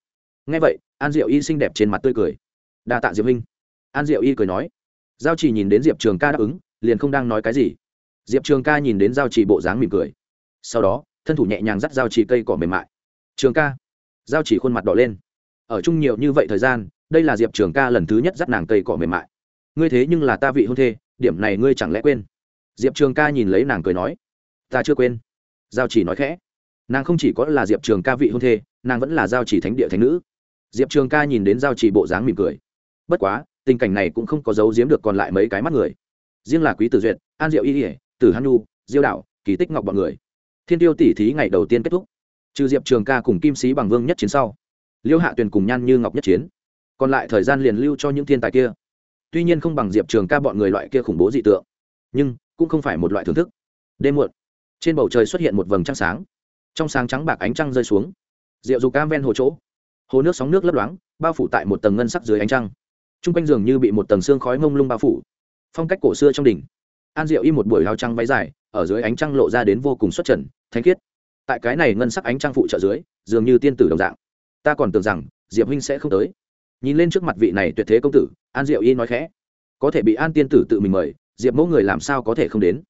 Nghe vậy, an diệu y xinh đẹp trên mặt tươi cười. Đa tạ diệp huynh. An diệu y cười nói. Giao chỉ nhìn đến diệp trường ca đáp ứng, liền không đang nói cái gì diệp trường ca nhìn đến giao chỉ bộ dáng mỉm cười. Sau đó, thân thủ nhẹ nhàng dắt giao chỉ cây cỏ mềm mại. Trường ca. Giao chỉ khuôn mặt đỏ lên. Ở chung nhiều như vậy thời gian, đây là diệp trường ca lần thứ nhất dắt nàng cây cỏ mềm mại. Ngươi thế nhưng là ta vị hôn thê, điểm này ngươi chẳng lẽ quên? Diệp trường ca nhìn lấy nàng cười nói. Ta chưa quên. Giao chỉ nói khẽ. Nàng không chỉ có là diệp trường ca vị hôn thê, nàng vẫn là giao chỉ thánh địa thánh nữ. Diệp trường ca nhìn đến giao chỉ bộ dáng mỉm cười. Bất quá, tình cảnh này cũng không có giấu giếm được còn lại mấy cái mắt người. Riêng là quý tử duyệt, an diệu y ỉa tử han nhu, diêu đạo, kỳ tích ngọc bọn người. Thiên tiêu tỷ thí ngày đầu tiên kết thúc. Trừ diệp trường ca cùng kim sĩ bằng vương nhất chiến sau, liêu hạ tuyền cùng nhan như ngọc nhất chiến. Còn lại thời gian liền lưu cho những thiên tài kia. Tuy nhiên không bằng diệp trường ca bọn người loại kia khủng bố dị tượng, nhưng cũng không phải một loại thưởng thức. Đêm muộn, trên bầu trời xuất hiện một vầng trăng sáng. Trong sáng trắng bạc ánh trăng rơi xuống. Rượu dù cam ven hồ chỗ, hồ nước sóng nước lấp loáng, bao phủ tại một tầng ngân sắc dưới ánh trăng. T r u n g quanh giường như bị một tầng xương khói ngông lung bao phủ. Phong cách cổ xưa trong đỉnh an diệu y một buổi lao trăng váy dài, ở dưới ánh trăng lộ ra đến vô cùng xuất trần thanh khiết. Tại cái này ngân sắc ánh trăng phụ trợ dưới, dường như tiên tử đồng dạng. Ta còn tưởng rằng, diệp huynh sẽ không tới. Nhìn lên trước mặt vị này tuyệt thế công tử, an diệu y nói khẽ. Có thể bị an tiên tử tự mình mời, diệp mẫu người làm sao có thể không đến?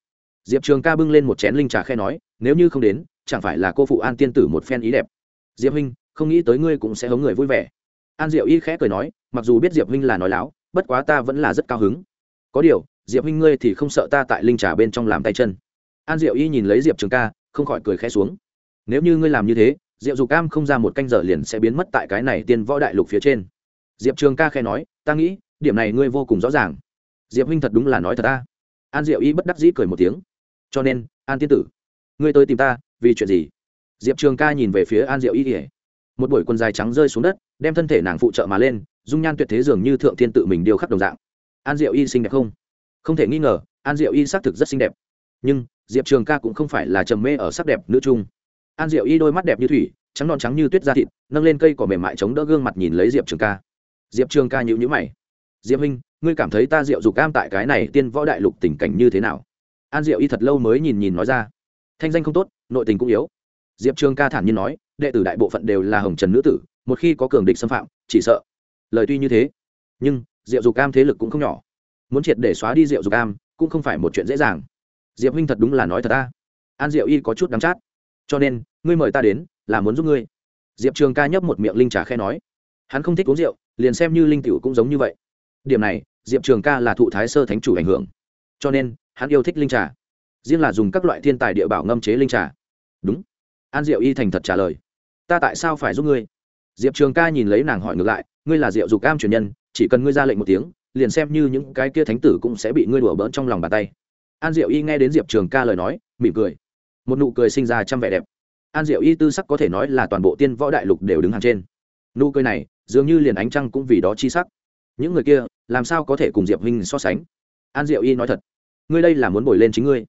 Diệp trường ca bưng lên một chén linh trà khe nói, nếu như không đến, chẳng phải là cô phụ an tiên tử một phen ý đẹp. Diệp huynh, không nghĩ tới ngươi cũng sẽ hống người vui vẻ. An diệu y khẽ cười nói, mặc dù biết diệp huynh là nói láo, bất quá ta vẫn là rất cao hứng. Có điều diệp huynh ngươi thì không sợ ta tại linh trà bên trong làm tay chân. An diệu y nhìn lấy diệp trường ca, không khỏi cười khẽ xuống. Nếu như ngươi làm như thế, diệu dục cam không ra một canh giờ liền sẽ biến mất tại cái này tiên võ đại lục phía trên. Diệp trường ca khẽ nói, ta nghĩ, điểm này ngươi vô cùng rõ ràng. Diệp huynh thật đúng là nói thật ta. An diệu y bất đắc dĩ cười một tiếng. Cho nên, an tiên tử, ngươi tới tìm ta, vì chuyện gì? Diệp trường ca nhìn về phía an diệu y kể một buổi quần dài trắng rơi xuống đất, đem thân thể nàng phụ trợ mà lên, dung nhan tuyệt thế dường như thượng thiên tự mình điều khắc đồng dạng. An diệu y xinh đẹp không? Không thể nghi ngờ, an diệu y xác thực rất xinh đẹp. Nhưng, diệp trường ca cũng không phải là trầm mê ở sắc đẹp nữ trung. An diệu y đôi mắt đẹp như thủy, trắng non trắng như tuyết da thịt, nâng lên cây cỏ mềm mại chống đỡ gương mặt nhìn lấy diệp trường ca. Diệp trường ca nhữ nhữ mày. Diệp huynh, ngươi cảm thấy ta diệu dục cam tại cái này tiên võ đại lục tình cảnh như thế nào? An diệu y thật lâu mới nhìn nhìn nói ra. Thanh danh không tốt, nội tình cũng yếu. Diệp trường ca thản nhiên nói, đệ tử đại bộ phận đều là hồng trần nữ tử, một khi có cường địch xâm phạm, chỉ sợ. Lời tuy như thế, nhưng diệu dục cam thế lực cũng không nhỏ muốn triệt để xóa đi rượu dục am, cũng không phải một chuyện dễ dàng. Diệp huynh thật đúng là nói thật ta. An diệu y có chút đắm chát. Cho nên, ngươi mời ta đến, là muốn giúp ngươi. Diệp trường ca nhấp một miệng linh trà khe nói. Hắn không thích uống rượu, liền xem như linh t cũng giống như vậy. Điểm này, diệp trường ca là thụ thái sơ thánh chủ ảnh hưởng. Cho nên, hắn yêu thích linh trà. Riêng là dùng các loại thiên tài địa bảo ngâm chế linh trà. Đúng. An diệu y thành thật trả lời. Ta tại sao phải giúp ngươi? Diệp trường ca nhìn lấy nàng hỏi ngược lại. Ngươi là diệu dục am truyền nhân, chỉ cần ngươi ra lệnh một tiếng liền xem như những cái kia thánh tử cũng sẽ bị ngươi đùa bỡn trong lòng bàn tay. An diệu y nghe đến diệp trường ca lời nói, mỉm cười. Một nụ cười sinh ra trăm vẻ đẹp. An diệu y tư sắc có thể nói là toàn bộ tiên võ đại lục đều đứng hàng trên. Nụ cười này, dường như liền ánh trăng cũng vì đó chi sắc. Những người kia, làm sao có thể cùng diệp huynh so sánh? An diệu y nói thật. Ngươi đây là muốn bồi lên chính ngươi.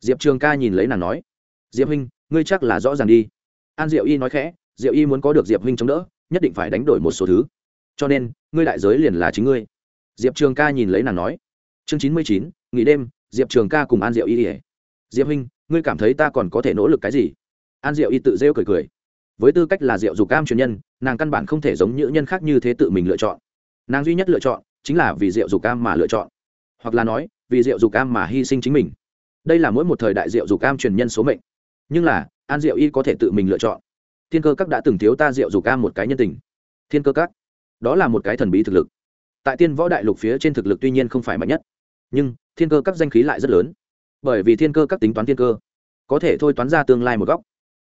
Diệp trường ca nhìn lấy nàng nói. Diệp huynh, ngươi chắc là rõ ràng đi. An diệu y nói khẽ. Diệu y muốn có được diệp huynh chống đỡ, nhất định phải đánh đổi một số thứ. Cho nên, ngươi đại giới liền là chính ngươi diệp trường ca nhìn lấy nàng nói, chương chín mươi chín, nghỉ đêm, diệp trường ca cùng an diệu y ỉa diệp huynh, ngươi cảm thấy ta còn có thể nỗ lực cái gì? An diệu y tự rêu cười cười, với tư cách là diệu dục cam truyền nhân, nàng căn bản không thể giống những nhân khác như thế tự mình lựa chọn. Nàng duy nhất lựa chọn chính là vì diệu dục cam mà lựa chọn, hoặc là nói, vì diệu dục cam mà hy sinh chính mình. Đây là mỗi một thời đại diệu dục cam truyền nhân số mệnh. Nhưng là, an diệu y có thể tự mình lựa chọn. Thiên cơ các đã từng thiếu ta diệu dục cam một cái nhân tình. Thiên cơ các, đó là một cái thần bí thực lực tại tiên võ đại lục phía trên thực lực tuy nhiên không phải mạnh nhất, nhưng thiên cơ các danh khí lại rất lớn. Bởi vì thiên cơ các tính toán thiên cơ, có thể thôi toán ra tương lai một góc.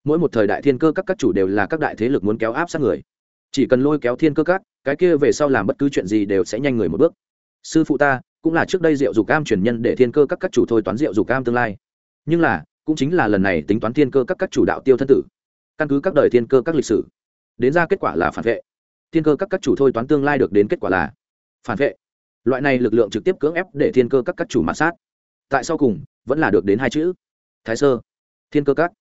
Mỗi một thời đại thiên cơ các các chủ đều là các đại thế lực muốn kéo áp sát người. Chỉ cần lôi kéo thiên cơ các, cái kia về sau làm bất cứ chuyện gì đều sẽ nhanh người một bước. Sư phụ ta cũng là trước đây rượu dục cam truyền nhân để thiên cơ các các chủ thôi toán rượu dục cam tương lai. Nhưng là, cũng chính là lần này tính toán thiên cơ các các chủ đạo tiêu thân tử. Căn cứ các đời thiên cơ các lịch sử, đến ra kết quả là phản vệ. Thiên cơ các các chủ thôi toán tương lai được đến kết quả là phản vệ. Loại này lực lượng trực tiếp cưỡng ép để thiên cơ các các chủ mạt sát. Tại sau cùng, vẫn là được đến hai chữ. Thái sơ. Thiên cơ các.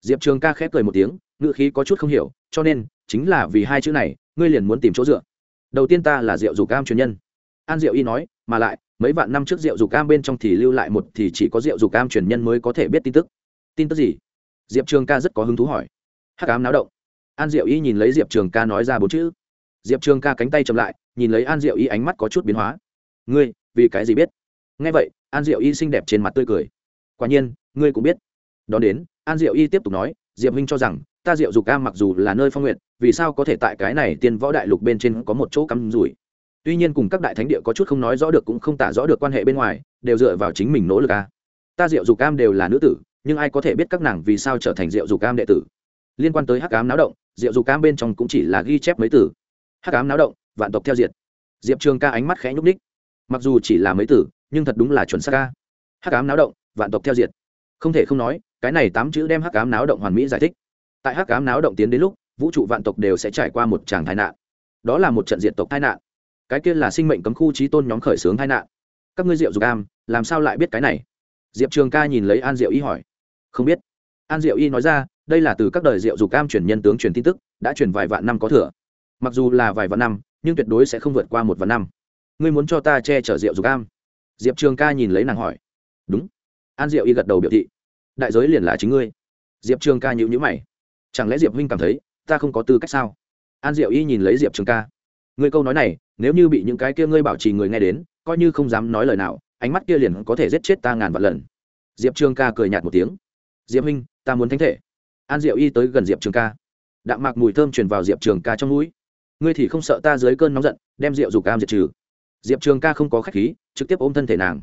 Diệp trường ca khép cười một tiếng ngự khí có chút không hiểu, cho nên, chính là vì hai chữ này, ngươi liền muốn tìm chỗ dựa. Đầu tiên ta là diệu dục cam truyền nhân. An diệu y nói, mà lại, mấy vạn năm trước diệu dục cam bên trong thì lưu lại một thì chỉ có diệu dục cam truyền nhân mới có thể biết tin tức. Tin tức gì? Diệp trường ca rất có hứng thú hỏi. Hắc cám náo động. An diệu y nhìn lấy diệp trường ca nói ra bốn chữ. Diệp trường ca cánh tay chậm lại nhìn lấy an diệu y ánh mắt có chút biến hóa. Ngươi, vì cái gì biết? Ngay vậy, an diệu y xinh đẹp trên mặt tươi cười. Quả nhiên, ngươi cũng biết. Đón đến, an diệu y tiếp tục nói, diệp huynh cho rằng, ta diệu dục cam mặc dù là nơi phong nguyện, vì sao có thể tại cái này tiên võ đại lục bên trên có một chỗ cắm rủi? Tuy nhiên cùng các đại thánh địa có chút không nói rõ được cũng không tả rõ được quan hệ bên ngoài, đều dựa vào chính mình nỗ lực a. Ta diệu dục cam đều là nữ tử, nhưng ai có thể biết các nàng vì sao trở thành diệu dục cam đệ tử? Liên quan tới hắc ám náo động, diệu dục cam bên trong cũng chỉ là ghi chép mấy từ. Hắc ám náo động vạn tộc theo diệt. Diệp trường ca ánh mắt khẽ nhúc ních mặc dù chỉ là mấy từ nhưng thật đúng là chuẩn xác ca. Hắc ám náo động, vạn tộc theo diệt. Không thể không nói, cái này tám chữ đem hắc ám náo động hoàn mỹ giải thích. Tại hắc ám náo động tiến đến lúc, vũ trụ vạn tộc đều sẽ trải qua một tràng tai nạn. Đó là một trận diện tộc tai nạn. Cái kia là sinh mệnh cấm khu trí tôn nhóm khởi xướng tai nạn. Các ngươi diệu dục am, làm sao lại biết cái này? Diệp trường ca nhìn lấy an diệu y hỏi. Không biết. An diệu y nói ra, đây là từ các đời diệu dục am truyền nhân tướng truyền tin tức, đã truyền vài vạn năm có thừa. Mặc dù là vài vạn năm nhưng tuyệt đối sẽ không vượt qua một vạn năm. Ngươi muốn cho ta che chở rượu dục am? Diệp trường ca nhìn lấy nàng hỏi. Đúng. An diệu y gật đầu biểu thị. Đại giới liền là chính ngươi. Diệp trường ca nhịu nhữ mày. Chẳng lẽ diệp huynh cảm thấy, ta không có tư cách sao? An diệu y nhìn lấy diệp trường ca. Ngươi câu nói này, nếu như bị những cái kia ngươi bảo trì người nghe đến, coi như không dám nói lời nào, ánh mắt kia liền có thể giết chết ta ngàn vạn lần. Diệp trường ca cười nhạt một tiếng. Diệp huynh, ta muốn thánh thể. An diệu y tới gần diệp trường ca. Đạm mạc mùi thơm truyền vào diệp trường ca trong mũi ngươi thì không sợ ta dưới cơn nóng giận, đem rượu dục cam diệt trừ. Diệp trường ca không có khách khí, trực tiếp ôm thân thể nàng.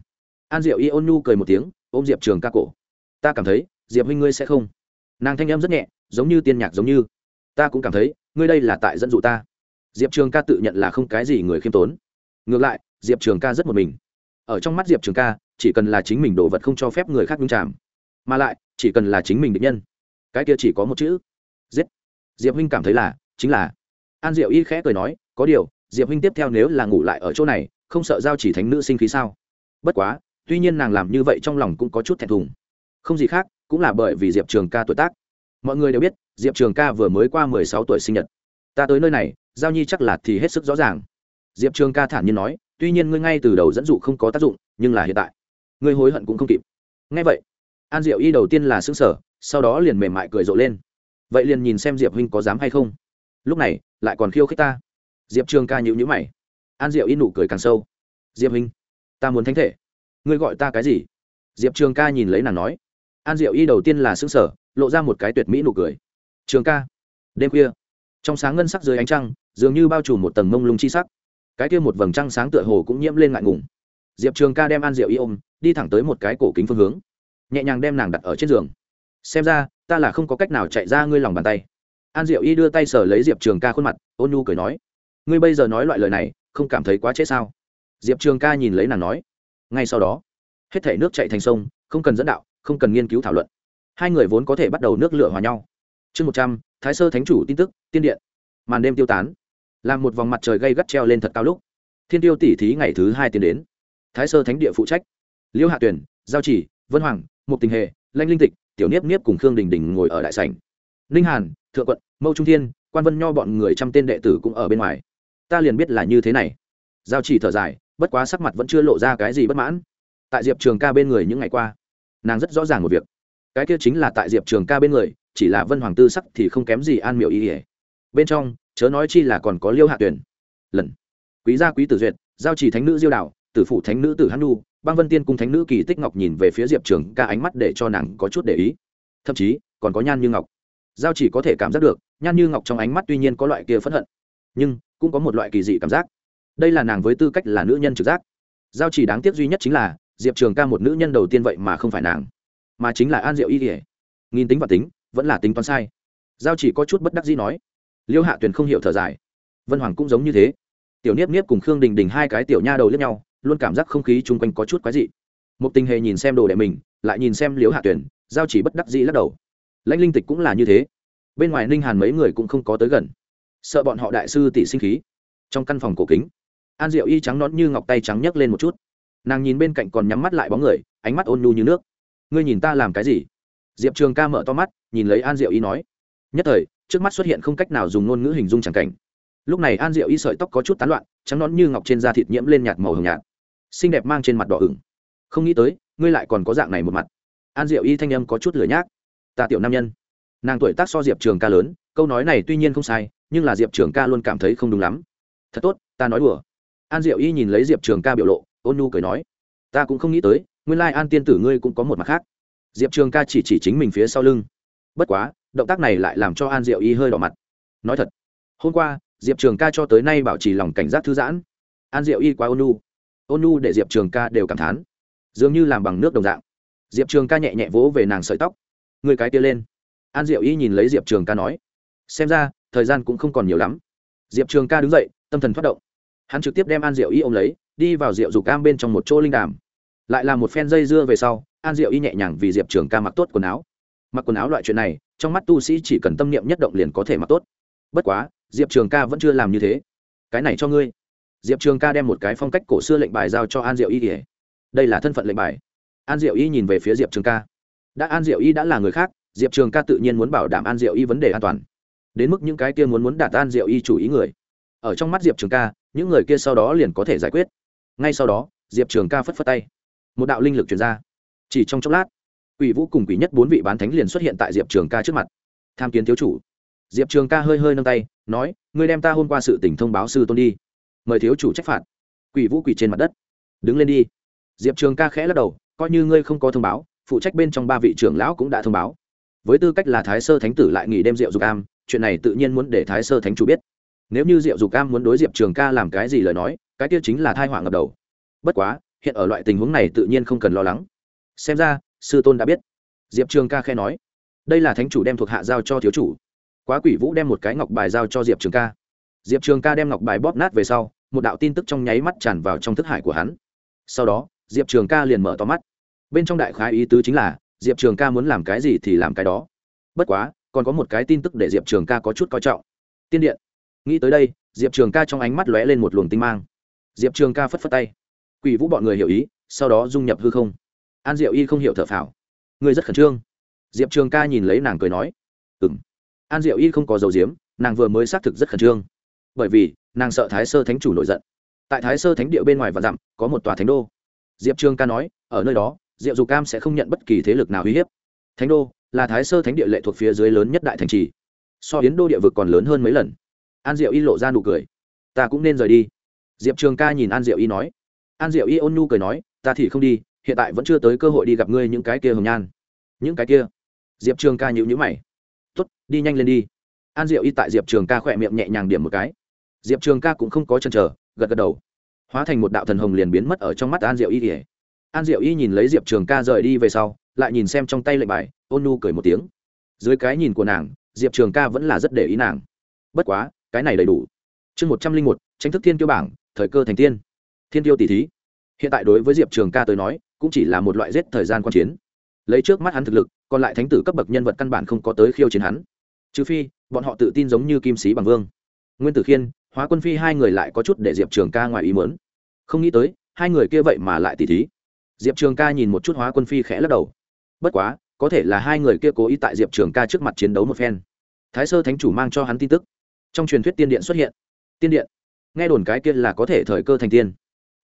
An diệu y ôn nhu cười một tiếng, ôm diệp trường ca cổ. Ta cảm thấy, diệp huynh ngươi sẽ không. Nàng thanh em rất nhẹ, giống như tiên nhạc giống như. Ta cũng cảm thấy, ngươi đây là tại dẫn dụ ta. Diệp trường ca tự nhận là không cái gì người khiêm tốn. Ngược lại, diệp trường ca rất một mình. Ở trong mắt diệp trường ca, chỉ cần là chính mình đồ vật không cho phép người khác nhung chạm mà lại, chỉ cần là chính mình định nhân, cái kia chỉ có một chữ. Giết. Diệp huynh cảm thấy là, chính là an diệu y khẽ cười nói, có điều, diệp huynh tiếp theo nếu là ngủ lại ở chỗ này, không sợ giao chỉ thánh nữ sinh khí sao? Bất quá, tuy nhiên nàng làm như vậy trong lòng cũng có chút thẹn thùng. Không gì khác, cũng là bởi vì diệp trường ca tuổi tác. Mọi người đều biết, diệp trường ca vừa mới qua mười sáu tuổi sinh nhật. Ta tới nơi này, giao nhi chắc là thì hết sức rõ ràng. Diệp trường ca thản nhiên nói, tuy nhiên ngươi ngay từ đầu dẫn dụ không có tác dụng, nhưng là hiện tại, ngươi hối hận cũng không kịp. Ngay vậy, an diệu y đầu tiên là xứng sở sau đó liền mềm mại cười rộ lên. Vậy liền nhìn xem diệp huynh có dám hay không lúc này, lại còn khiêu khích ta. Diệp trường ca nhịu nhữ mày. An diệu y nụ cười càng sâu. Diệp huynh, ta muốn thánh thể. Ngươi gọi ta cái gì? Diệp trường ca nhìn lấy nàng nói. An diệu y đầu tiên là xứng sở lộ ra một cái tuyệt mỹ nụ cười. Trường ca, đêm khuya, trong sáng ngân sắc dưới ánh trăng, dường như bao trùm một tầng mông lung chi sắc. Cái kia một vầng trăng sáng tựa hồ cũng nhiễm lên ngại ngùng. Diệp trường ca đem an diệu y ôm, đi thẳng tới một cái cổ kính phương hướng. Nhẹ nhàng đem nàng đặt ở trên giường. Xem ra, ta là không có cách nào chạy ra ngươi lòng bàn tay an diệu y đưa tay sờ lấy diệp trường ca khuôn mặt ôn nhu cười nói ngươi bây giờ nói loại lời này không cảm thấy quá trễ sao? Diệp trường ca nhìn lấy nàng nói ngay sau đó hết thể nước chạy thành sông không cần dẫn đạo không cần nghiên cứu thảo luận. Hai người vốn có thể bắt đầu nước lửa hòa nhau. Chương một trăm thái sơ thánh chủ tin tức tiên điện. Màn đêm tiêu tán. Làm một vòng mặt trời gây gắt treo lên thật cao lúc thiên tiêu tỉ thí ngày thứ hai tiến đến. Thái sơ thánh địa phụ trách. Liêu hạ tuyển giao chỉ vân hoàng mục tình Hề, lanh linh tịch tiểu niếp niếp cùng khương đình đình ngồi ở đại sảnh. Ninh hàn thượng quận mâu trung thiên quan vân nho bọn người trăm tên đệ tử cũng ở bên ngoài ta liền biết là như thế này giao chỉ thở dài bất quá sắc mặt vẫn chưa lộ ra cái gì bất mãn tại diệp trường ca bên người những ngày qua nàng rất rõ ràng một việc cái kia chính là tại diệp trường ca bên người chỉ là vân hoàng tư sắc thì không kém gì an miệu ý ỉa bên trong chớ nói chi là còn có liêu hạ tuyển lần quý gia quý tử duyệt giao chỉ thánh nữ diêu đạo tử phụ thánh nữ tử hắn nu băng vân tiên cung thánh nữ kỳ tích ngọc nhìn về phía diệp trường ca ánh mắt để cho nàng có chút để ý thậm chí còn có nhan như ngọc giao chỉ có thể cảm giác được, nhan như ngọc trong ánh mắt tuy nhiên có loại kia phẫn hận, nhưng cũng có một loại kỳ dị cảm giác. Đây là nàng với tư cách là nữ nhân trực giác. Giao chỉ đáng tiếc duy nhất chính là, diệp trường ca một nữ nhân đầu tiên vậy mà không phải nàng, mà chính là an diệu y kỉa nghìn tính và tính, vẫn là tính toán sai. Giao chỉ có chút bất đắc dĩ nói, liêu hạ tuyền không hiểu thở dài. Vân hoàng cũng giống như thế. Tiểu niếp niếp cùng khương đình đình hai cái tiểu nha đầu lướt nhau, luôn cảm giác không khí chung quanh có chút quái dị. Một tình hề nhìn xem đồ đệ mình, lại nhìn xem Liễu hạ tuyền, giao chỉ bất đắc dĩ lắc đầu lãnh linh tịch cũng là như thế. Bên ngoài ninh hàn mấy người cũng không có tới gần. Sợ bọn họ đại sư tỷ sinh khí. Trong căn phòng cổ kính, an diệu y trắng nón như ngọc tay trắng nhấc lên một chút. Nàng nhìn bên cạnh còn nhắm mắt lại bóng người, ánh mắt ôn nhu như nước. Ngươi nhìn ta làm cái gì? Diệp trường ca mở to mắt, nhìn lấy an diệu y nói. Nhất thời, trước mắt xuất hiện không cách nào dùng ngôn ngữ hình dung c cảnh. Lúc này an diệu y sợi tóc có chút tán loạn, trắng nón như ngọc trên da thịt nhiễm lên nhạt màu hồng nhạt. Xinh đẹp mang trên mặt đỏ ửng. Không nghĩ tới, ngươi lại còn có dạng này một mặt. An diệu y thanh âm có chút lửa nhác ta tiểu nam nhân. Nàng tuổi tác so diệp trường ca lớn, câu nói này tuy nhiên không sai, nhưng là diệp trường ca luôn cảm thấy không đúng lắm. Thật tốt, ta nói đùa. An diệu y nhìn lấy diệp trường ca biểu lộ, ôn nu cười nói, ta cũng không nghĩ tới, nguyên lai an tiên tử ngươi cũng có một mặt khác. Diệp trường ca chỉ chỉ chính mình phía sau lưng. Bất quá, động tác này lại làm cho an diệu y hơi đỏ mặt. Nói thật, hôm qua, diệp trường ca cho tới nay bảo trì lòng cảnh giác thư giãn. An diệu y quá ôn nu ôn nu để diệp trường ca đều cảm thán. Dường như làm bằng nước đồng dạng. Diệp trường ca nhẹ nhẹ vỗ về nàng sợi tóc người cái tia lên. An diệu y nhìn lấy diệp trường ca nói, xem ra, thời gian cũng không còn nhiều lắm. Diệp trường ca đứng dậy, tâm thần thoát động. Hắn trực tiếp đem an diệu y ôm lấy, đi vào rượu dục cam bên trong một chỗ linh đàm. Lại là một phen dây dưa về sau, an diệu y nhẹ nhàng vì diệp trường ca mặc tốt quần áo. Mặc quần áo loại chuyện này, trong mắt tu sĩ chỉ cần tâm niệm nhất động liền có thể mặc tốt. Bất quá, diệp trường ca vẫn chưa làm như thế. Cái này cho ngươi. Diệp trường ca đem một cái phong cách cổ xưa lệnh bài giao cho an diệu y kể đây là thân phận lệnh bài. An diệu y nhìn về phía diệp trường ca đã an diệu y đã là người khác, diệp trường ca tự nhiên muốn bảo đảm an diệu y vấn đề an toàn. Đến mức những cái kia muốn muốn đạt an diệu y chủ ý người. Ở trong mắt diệp trường ca, những người kia sau đó liền có thể giải quyết. Ngay sau đó, diệp trường ca phất phất tay. Một đạo linh lực chuyển ra. Chỉ trong chốc lát, quỷ vũ cùng quỷ nhất bốn vị bán thánh liền xuất hiện tại diệp trường ca trước mặt. Tham kiến thiếu chủ. Diệp trường ca hơi hơi nâng tay, nói, ngươi đem ta hôm qua sự tỉnh thông báo sư tôn đi. Mời thiếu chủ trách phạt. Quỷ vũ quỷ trên mặt đất. Đứng lên đi. Diệp trường ca khẽ lắc đầu, coi như ngươi không có thông báo phụ trách bên trong ba vị trưởng lão cũng đã thông báo. Với tư cách là thái sơ thánh tử lại nghỉ đêm rượu dục am, chuyện này tự nhiên muốn để thái sơ thánh chủ biết. Nếu như diệu dục am muốn đối diệp trường ca làm cái gì lời nói, cái kia chính là thai họa ngập đầu. Bất quá, hiện ở loại tình huống này tự nhiên không cần lo lắng. Xem ra, sư tôn đã biết. Diệp trường ca khe nói, đây là thánh chủ đem thuộc hạ giao cho thiếu chủ. Quá quỷ vũ đem một cái ngọc bài giao cho diệp trường ca. Diệp trường ca đem ngọc bài bóp nát về sau, một đạo tin tức trong nháy mắt tràn vào trong thức hải của hắn. Sau đó, diệp trường ca liền mở to mắt bên trong đại khái ý tứ chính là, diệp trường ca muốn làm cái gì thì làm cái đó. Bất quá, còn có một cái tin tức để diệp trường ca có chút coi trọng. Tiên điện. Nghĩ tới đây, diệp trường ca trong ánh mắt lóe lên một luồng tinh mang. Diệp trường ca phất phất tay. Quỷ vũ bọn người hiểu ý, sau đó dung nhập hư không. An diệu y không hiểu thở phào. Người rất khẩn trương. Diệp trường ca nhìn lấy nàng cười nói. Ừ m an diệu y không có dầu diếm nàng vừa mới xác thực rất khẩn trương. Bởi vì, nàng sợ thái sơ thánh chủ nổi giận. Tại thái sơ thánh địa bên ngoài và dặm, có một tòa thánh đô. Diệp trường ca nói, ở nơi đó diệu dục cam sẽ không nhận bất kỳ thế lực nào uy hiếp. Thánh đô là thái sơ thánh địa lệ thuộc phía dưới lớn nhất đại thành trì. So yến đô địa vực còn lớn hơn mấy lần. An diệu y lộ ra nụ cười. Ta cũng nên rời đi. Diệp trường ca nhìn an diệu y nói. An diệu y ôn nhu cười nói ta thì không đi hiện tại vẫn chưa tới cơ hội đi gặp ngươi những cái kia hồng nhan. Những cái kia? Diệp trường ca nhịu nhữ mày. Tốt, đi nhanh lên đi. An diệu y tại diệp trường ca khỏe miệng nhẹ nhàng điểm một cái. Diệp trường ca cũng không có chần trở gật gật đầu. Hóa thành một đạo thần hồng liền biến mất ở trong mắt an diệu y kể an diệu y nhìn lấy diệp trường ca rời đi về sau, lại nhìn xem trong tay lệnh bài, ôn nu cười một tiếng. Dưới cái nhìn của nàng, diệp trường ca vẫn là rất để ý nàng. Bất quá, cái này đầy đủ. Chương một trăm linh một, tranh thức thiên tiêu bảng, thời cơ thành tiên. Thiên tiêu tỷ thí. Hiện tại đối với diệp trường ca tới nói, cũng chỉ là một loại giết thời gian quan chiến. Lấy trước mắt hắn thực lực, còn lại thánh tử cấp bậc nhân vật căn bản không có tới khiêu chiến hắn. Trừ phi, bọn họ tự tin giống như kim sĩ bằng vương. Nguyên tử khiên, hóa quân phi hai người lại có chút để diệp trường ca ngoài ý mớn không nghĩ tới, hai người kia vậy mà lại tỷ thí diệp trường ca nhìn một chút hóa quân phi khẽ lắc đầu. Bất quá, có thể là hai người kia cố ý tại diệp trường ca trước mặt chiến đấu một phen. Thái sơ thánh chủ mang cho hắn tin tức. Trong truyền thuyết tiên điện xuất hiện. Tiên điện. Nghe đồn cái kia là có thể thời cơ thành tiên.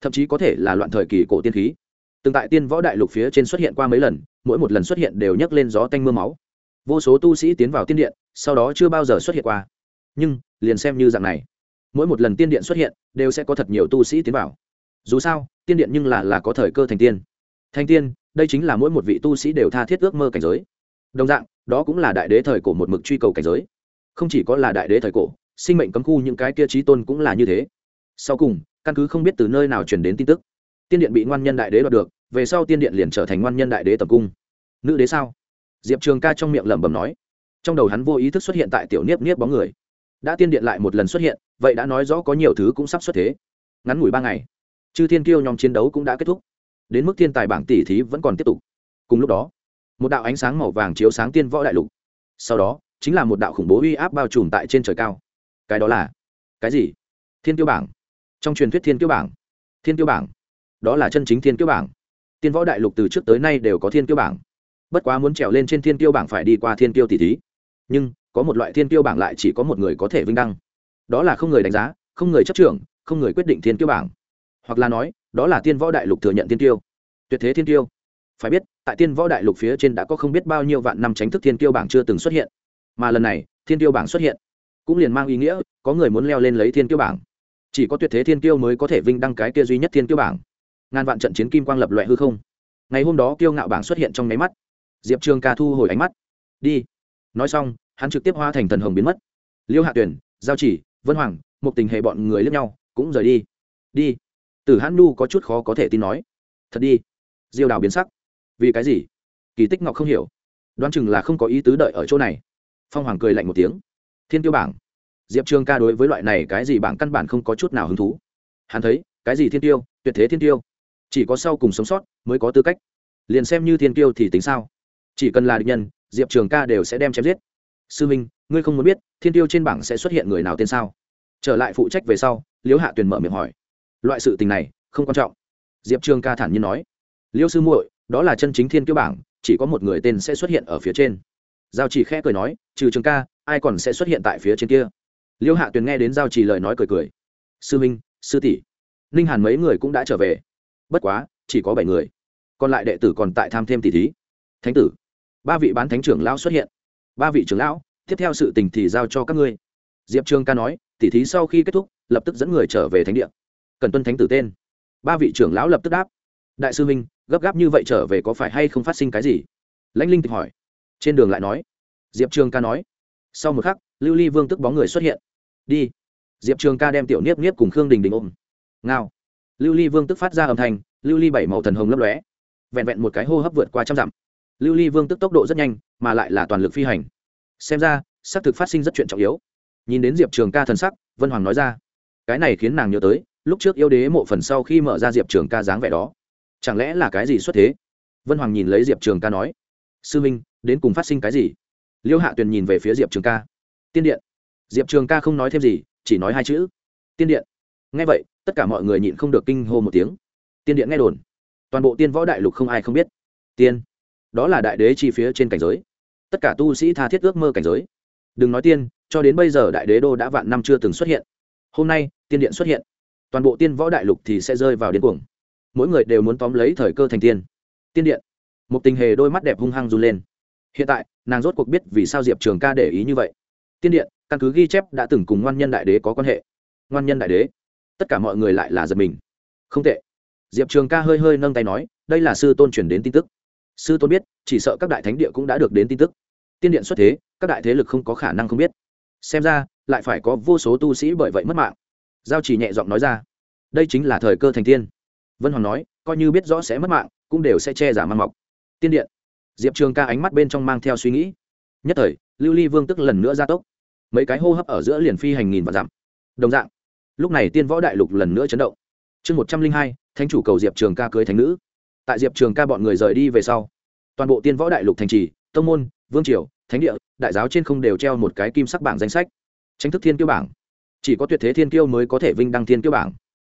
Thậm chí có thể là loạn thời kỳ cổ tiên khí. Từng tại tiên võ đại lục phía trên xuất hiện qua mấy lần, mỗi một lần xuất hiện đều nhấc lên gió tanh m ư a máu. Vô số tu sĩ tiến vào tiên điện, sau đó chưa bao giờ xuất hiện qua. Nhưng, liền xem như dạng này, mỗi một lần tiên điện xuất hiện, đều sẽ có thật nhiều tu sĩ tiến vào dù sao, tiên điện nhưng là là có thời cơ thành tiên. Thành tiên, đây chính là mỗi một vị tu sĩ đều tha thiết ước mơ cảnh giới. Đồng dạng, đó cũng là đại đế thời cổ một mực truy cầu cảnh giới. Không chỉ có là đại đế thời cổ, sinh mệnh cấm khu những cái kia trí tôn cũng là như thế. Sau cùng, căn cứ không biết từ nơi nào truyền đến tin tức, tiên điện bị ngoan nhân đại đế đoạt được, về sau tiên điện liền trở thành ngoan nhân đại đế tập cung. Nữ đế sao? Diệp trường ca trong miệng lẩm bẩm nói. Trong đầu hắn vô ý thức xuất hiện tại tiểu niếp niếp bóng người. Đã tiên điện lại một lần xuất hiện, vậy đã nói rõ có nhiều thứ cũng sắp xuất thế. Ngắn ngủi ba ngày chư thiên kiêu nhóm chiến đấu cũng đã kết thúc. Đến mức thiên tài bảng tỷ thí vẫn còn tiếp tục. Cùng lúc đó, một đạo ánh sáng màu vàng chiếu sáng tiên võ đại lục. Sau đó, chính là một đạo khủng bố uy áp bao trùm tại trên trời cao. Cái đó là cái gì? Thiên tiêu bảng. Trong truyền thuyết thiên tiêu bảng. Thiên tiêu bảng. Đó là chân chính thiên tiêu bảng. Tiên võ đại lục từ trước tới nay đều có thiên tiêu bảng. Bất quá muốn trèo lên trên thiên tiêu bảng phải đi qua thiên tiêu tỷ thí. Nhưng, có một loại thiên tiêu bảng lại chỉ có một người có thể vinh đăng. Đó là không người đánh giá, không người chấp trưởng, không người quyết định thiên tiêu bảng hoặc là nói, đó là tiên võ đại lục thừa nhận thiên tiêu. Tuyệt thế thiên tiêu. Phải biết, tại tiên võ đại lục phía trên đã có không biết bao nhiêu vạn năm tránh thức thiên tiêu bảng chưa từng xuất hiện. Mà lần này thiên tiêu bảng xuất hiện, cũng liền mang ý nghĩa, có người muốn leo lên lấy thiên tiêu bảng. Chỉ có tuyệt thế thiên tiêu mới có thể vinh đăng cái kia duy nhất thiên tiêu bảng. Ngàn vạn trận chiến kim quang lập loại hư không. Ngày hôm đó kiêu ngạo bảng xuất hiện trong nháy mắt. Diệp trường ca thu hồi ánh mắt. Đi. Nói xong, hắn trực tiếp hóa thành thần hồng biến mất. Liêu hạ tuyển, giao chỉ, vân hoàng một tình hệ bọn người lướt nhau, cũng rời đi. Đi từ hãn nu có chút khó có thể tin nói, thật đi, diêu đào biến sắc. Vì cái gì? Kỳ tích ngọc không hiểu, đoán chừng là không có ý tứ đợi ở chỗ này. Phong hoàng cười lạnh một tiếng, thiên tiêu bảng, diệp trường ca đối với loại này cái gì bảng căn bản không có chút nào hứng thú. Hắn thấy, cái gì thiên tiêu, tuyệt thế thiên tiêu, chỉ có sau cùng sống sót mới có tư cách. Liền xem như thiên tiêu thì tính sao? Chỉ cần là địch nhân, diệp trường ca đều sẽ đem chém giết. Sư minh, ngươi không muốn biết, thiên tiêu trên bảng sẽ xuất hiện người nào tên sao? Trở lại phụ trách về sau, liễu hạ tuyền mở miệng hỏi loại sự tình này không quan trọng. Diệp trường ca thản nhiên nói, liêu sư muội, đó là chân chính thiên Kiêu bảng, chỉ có một người tên sẽ xuất hiện ở phía trên. Giao chỉ khẽ cười nói, trừ trường ca, ai còn sẽ xuất hiện tại phía trên kia? Liêu hạ tuyền nghe đến giao chỉ lời nói cười cười, sư minh, sư tỷ, ninh hàn mấy người cũng đã trở về. Bất quá, chỉ có bảy người. Còn lại đệ tử còn tại tham thêm tỷ thí. Thánh tử, ba vị bán thánh trưởng lão xuất hiện. Ba vị trưởng lão, tiếp theo sự tình thì giao cho các ngươi. Diệp trương ca nói, tỷ thí sau khi kết thúc, lập tức dẫn người trở về thánh địa cần tuân thánh tử tên. Ba vị trưởng lão lập tức đáp. Đại sư minh gấp gáp như vậy trở về có phải hay không phát sinh cái gì? Lãnh linh tịch hỏi. Trên đường lại nói. Diệp trường ca nói. Sau một khắc, lưu ly vương tức bóng người xuất hiện. Đi. Diệp trường ca đem tiểu niếp niếp cùng khương đình đình ôm. Ngao. Lưu ly vương tức phát ra âm thanh, lưu ly bảy màu thần hồng lấp lóe. Vẹn vẹn một cái hô hấp vượt qua trăm dặm. Lưu ly vương tức tốc độ rất nhanh, mà lại là toàn lực phi hành. Xem ra, xác thực phát sinh rất chuyện trọng yếu. Nhìn đến diệp trường ca thần sắc, vân hoàng nói ra, cái này khiến nàng nhớ tới lúc trước yêu đế mộ phần sau khi mở ra diệp trường ca dáng vẻ đó. Chẳng lẽ là cái gì xuất thế? Vân hoàng nhìn lấy diệp trường ca nói, sư minh, đến cùng phát sinh cái gì? Liêu hạ tuyền nhìn về phía diệp trường ca, tiên điện. Diệp trường ca không nói thêm gì, chỉ nói hai chữ, tiên điện. Ngay vậy, tất cả mọi người nhịn không được kinh hô một tiếng. Tiên điện nghe đồn. Toàn bộ tiên võ đại lục không ai không biết. Tiên. Đó là đại đế chi phía trên cảnh giới. Tất cả tu sĩ tha thiết ước mơ cảnh giới. Đừng nói tiên, cho đến bây giờ đại đế đô đã vạn năm chưa từng xuất hiện. Hôm nay, tiên điện xuất hiện toàn bộ tiên võ đại lục thì sẽ rơi vào điên cuồng. Mỗi người đều muốn tóm lấy thời cơ thành tiên. Tiên điện. Một tình hề đôi mắt đẹp hung hăng run lên. Hiện tại, nàng rốt cuộc biết vì sao diệp trường ca để ý như vậy. Tiên điện, căn cứ ghi chép đã từng cùng ngoan nhân đại đế có quan hệ. Ngoan nhân đại đế. Tất cả mọi người lại là giật mình. Không tệ. Diệp trường ca hơi hơi nâng tay nói, đây là sư tôn truyền đến tin tức. Sư tôn biết, chỉ sợ các đại thánh địa cũng đã được đến tin tức. Tiên điện xuất thế, các đại thế lực không có khả năng không biết. Xem ra, lại phải có vô số tu sĩ bởi vậy mất mạng giao chỉ nhẹ giọng nói ra. Đây chính là thời cơ thành tiên. Vân hoàng nói, coi như biết rõ sẽ mất mạng, cũng đều sẽ che giả mang mọc. Tiên điện. Diệp trường ca ánh mắt bên trong mang theo suy nghĩ. Nhất thời, lưu ly vương tức lần nữa ra tốc. Mấy cái hô hấp ở giữa liền phi hành nghìn và dặm. Đồng dạng, lúc này tiên võ đại lục lần nữa chấn động. Chương một trăm linh hai, thánh chủ cầu diệp trường ca cưới thánh nữ. Tại diệp trường ca bọn người rời đi về sau, toàn bộ tiên võ đại lục thành trì, tông môn, vương triều, thánh địa, đại giáo trên không đều treo một cái kim sắc bảng danh sách. Tranh thức thiên kiêu bảng chỉ có tuyệt thế thiên kiêu mới có thể vinh đăng thiên kiêu bảng.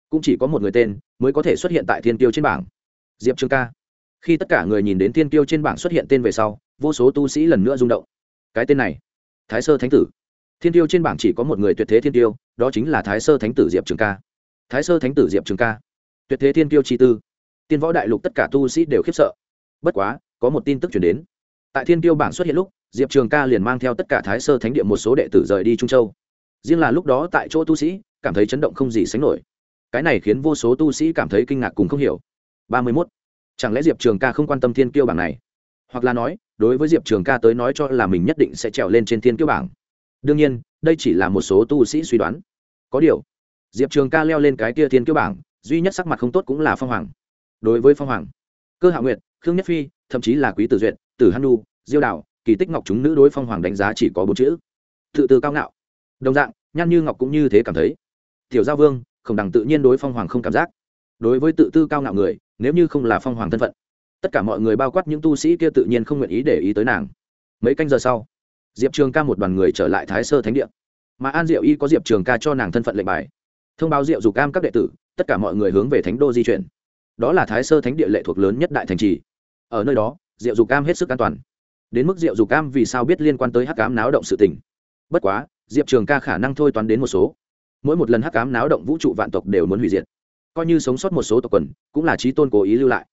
Cũng chỉ có một người tên mới có thể xuất hiện tại thiên kiêu trên bảng. Diệp trường ca. Khi tất cả người nhìn đến thiên kiêu trên bảng xuất hiện tên về sau, vô số tu sĩ lần nữa rung động. Cái tên này, thái sơ thánh tử. Thiên tiêu trên bảng chỉ có một người tuyệt thế thiên tiêu đó chính là thái sơ thánh tử diệp trường ca. Thái sơ thánh tử diệp trường ca. Tuyệt thế thiên tiêu chi tư. Tiên võ đại lục tất cả tu sĩ đều khiếp sợ. Bất quá, có một tin tức chuyển đến. Tại thiên tiêu bảng xuất hiện lúc, diệp trường ca liền mang theo tất cả thái sơ thánh địa một số đệ tử rời đi trung châu riêng là lúc đó tại chỗ tu sĩ, cảm thấy chấn động không gì sánh nổi. Cái này khiến vô số tu sĩ cảm thấy kinh ngạc cùng không hiểu. Ba mươi mốt. Chẳng lẽ diệp trường ca không quan tâm thiên kiêu bảng này? Hoặc là nói, đối với diệp trường ca tới nói cho là mình nhất định sẽ trèo lên trên thiên kiêu bảng. Đương nhiên, đây chỉ là một số tu sĩ suy đoán. Có điều, diệp trường ca leo lên cái kia thiên kiêu bảng, duy nhất sắc mặt không tốt cũng là phong hoàng. Đối với phong hoàng, cơ hạ nguyệt, khương nhất phi, thậm chí là quý tử duyệt, tử hanu diêu đạo kỳ tích ngọc chúng nữ đối phong hoàng đánh giá chỉ có bốn chữ. Tự từ cao ngạo đồng dạng, nhan như ngọc cũng như thế cảm thấy. Tiểu giao vương không đằng tự nhiên đối phong hoàng không cảm giác. Đối với tự tư cao ngạo người, nếu như không là phong hoàng thân phận, tất cả mọi người bao quát những tu sĩ kia tự nhiên không nguyện ý để ý tới nàng. Mấy canh giờ sau, diệp trường ca một đoàn người trở lại thái sơ thánh địa. Mà an diệu y có diệp trường ca cho nàng thân phận lệnh bài. Thông báo diệu dục cam các đệ tử, tất cả mọi người hướng về thánh đô di chuyển. Đó là thái sơ thánh địa lệ thuộc lớn nhất đại thành trì. Ở nơi đó, diệu dục cam hết sức an toàn. Đến mức diệu dục cam vì sao biết liên quan tới hắc cám náo động sự tình. Bất quá diệp trường ca khả năng thôi toán đến một số. Mỗi một lần hắc cám náo động vũ trụ vạn tộc đều muốn hủy diệt. Coi như sống sót một số tộc quần, cũng là trí tôn cố ý lưu lại.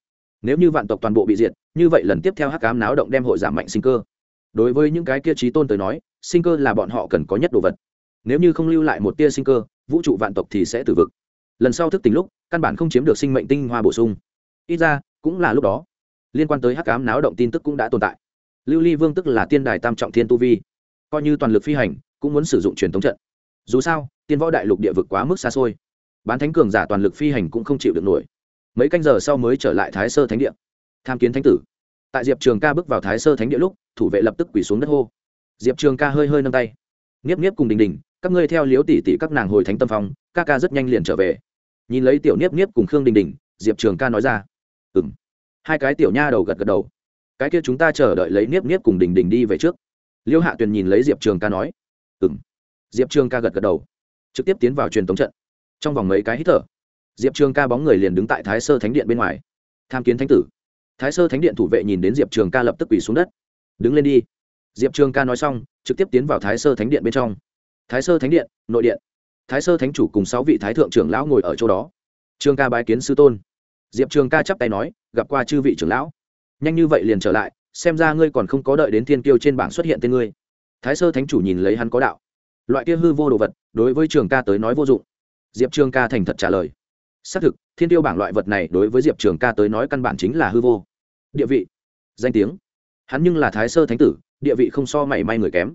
Nếu như vạn tộc toàn bộ bị diệt, như vậy lần tiếp theo hắc cám náo động đem hội giảm mạnh sinh cơ. Đối với những cái kia trí tôn tới nói, sinh cơ là bọn họ cần có nhất đồ vật. Nếu như không lưu lại một tia sinh cơ, vũ trụ vạn tộc thì sẽ tử vực. Lần sau thức tỉnh lúc, căn bản không chiếm được sinh mệnh tinh hoa bổ sung. Ít ra, cũng là lúc đó. Liên quan tới hắc cám náo động tin tức cũng đã tồn tại. Lưu ly vương tức là tiên đài tam trọng thiên tu vi. Coi như toàn lực phi hành cũng muốn sử dụng truyền thống trận. Dù sao, tiên võ đại lục địa vực quá mức xa xôi. Bán thánh cường giả toàn lực phi hành cũng không chịu được nổi. Mấy canh giờ sau mới trở lại thái sơ thánh địa. Tham kiến thánh tử. Tại diệp trường ca bước vào thái sơ thánh địa lúc, thủ vệ lập tức quỳ xuống đất hô. Diệp trường ca hơi hơi nâng tay. Nghiếp nghiếp cùng đình đình, các ngươi theo liếu tỷ tỷ các nàng hồi thánh tâm phong, ca ca rất nhanh liền trở về. Nhìn lấy tiểu niếp niếp cùng khương đình đình, diệp trường ca nói ra. Ừ m hai cái tiểu nha đầu gật gật đầu. Cái kia chúng ta chờ đợi lấy niếp niếp cùng đình đình đi về trước. Liêu hạ tuyền nhìn lấy diệp trường ca nói ừng diệp trường ca gật gật đầu, trực tiếp tiến vào truyền tống trận. Trong vòng mấy cái hít thở, diệp trường ca bóng người liền đứng tại thái sơ thánh điện bên ngoài. Tham kiến thánh tử. Thái sơ thánh điện thủ vệ nhìn đến diệp trường ca lập tức quỳ xuống đất. Đứng lên đi. Diệp trường ca nói xong, trực tiếp tiến vào thái sơ thánh điện bên trong. Thái sơ thánh điện, nội điện. Thái sơ thánh chủ cùng sáu vị thái thượng trưởng lão ngồi ở chỗ đó. Trường ca bái kiến sư tôn. Diệp trường ca chắp tay nói, gặp qua chư vị trưởng lão. Nhanh như vậy liền trở lại, xem ra ngươi còn không có đợi đến thiên kiêu trên bảng xuất hiện tên ngươi thái sơ thánh chủ nhìn lấy hắn có đạo. Loại kia hư vô đồ vật, đối với trường ca tới nói vô dụng. Diệp trường ca thành thật trả lời. Xác thực, thiên tiêu bảng loại vật này đối với diệp trường ca tới nói căn bản chính là hư vô. Địa vị. Danh tiếng. Hắn nhưng là thái sơ thánh tử, địa vị không so mảy may người kém.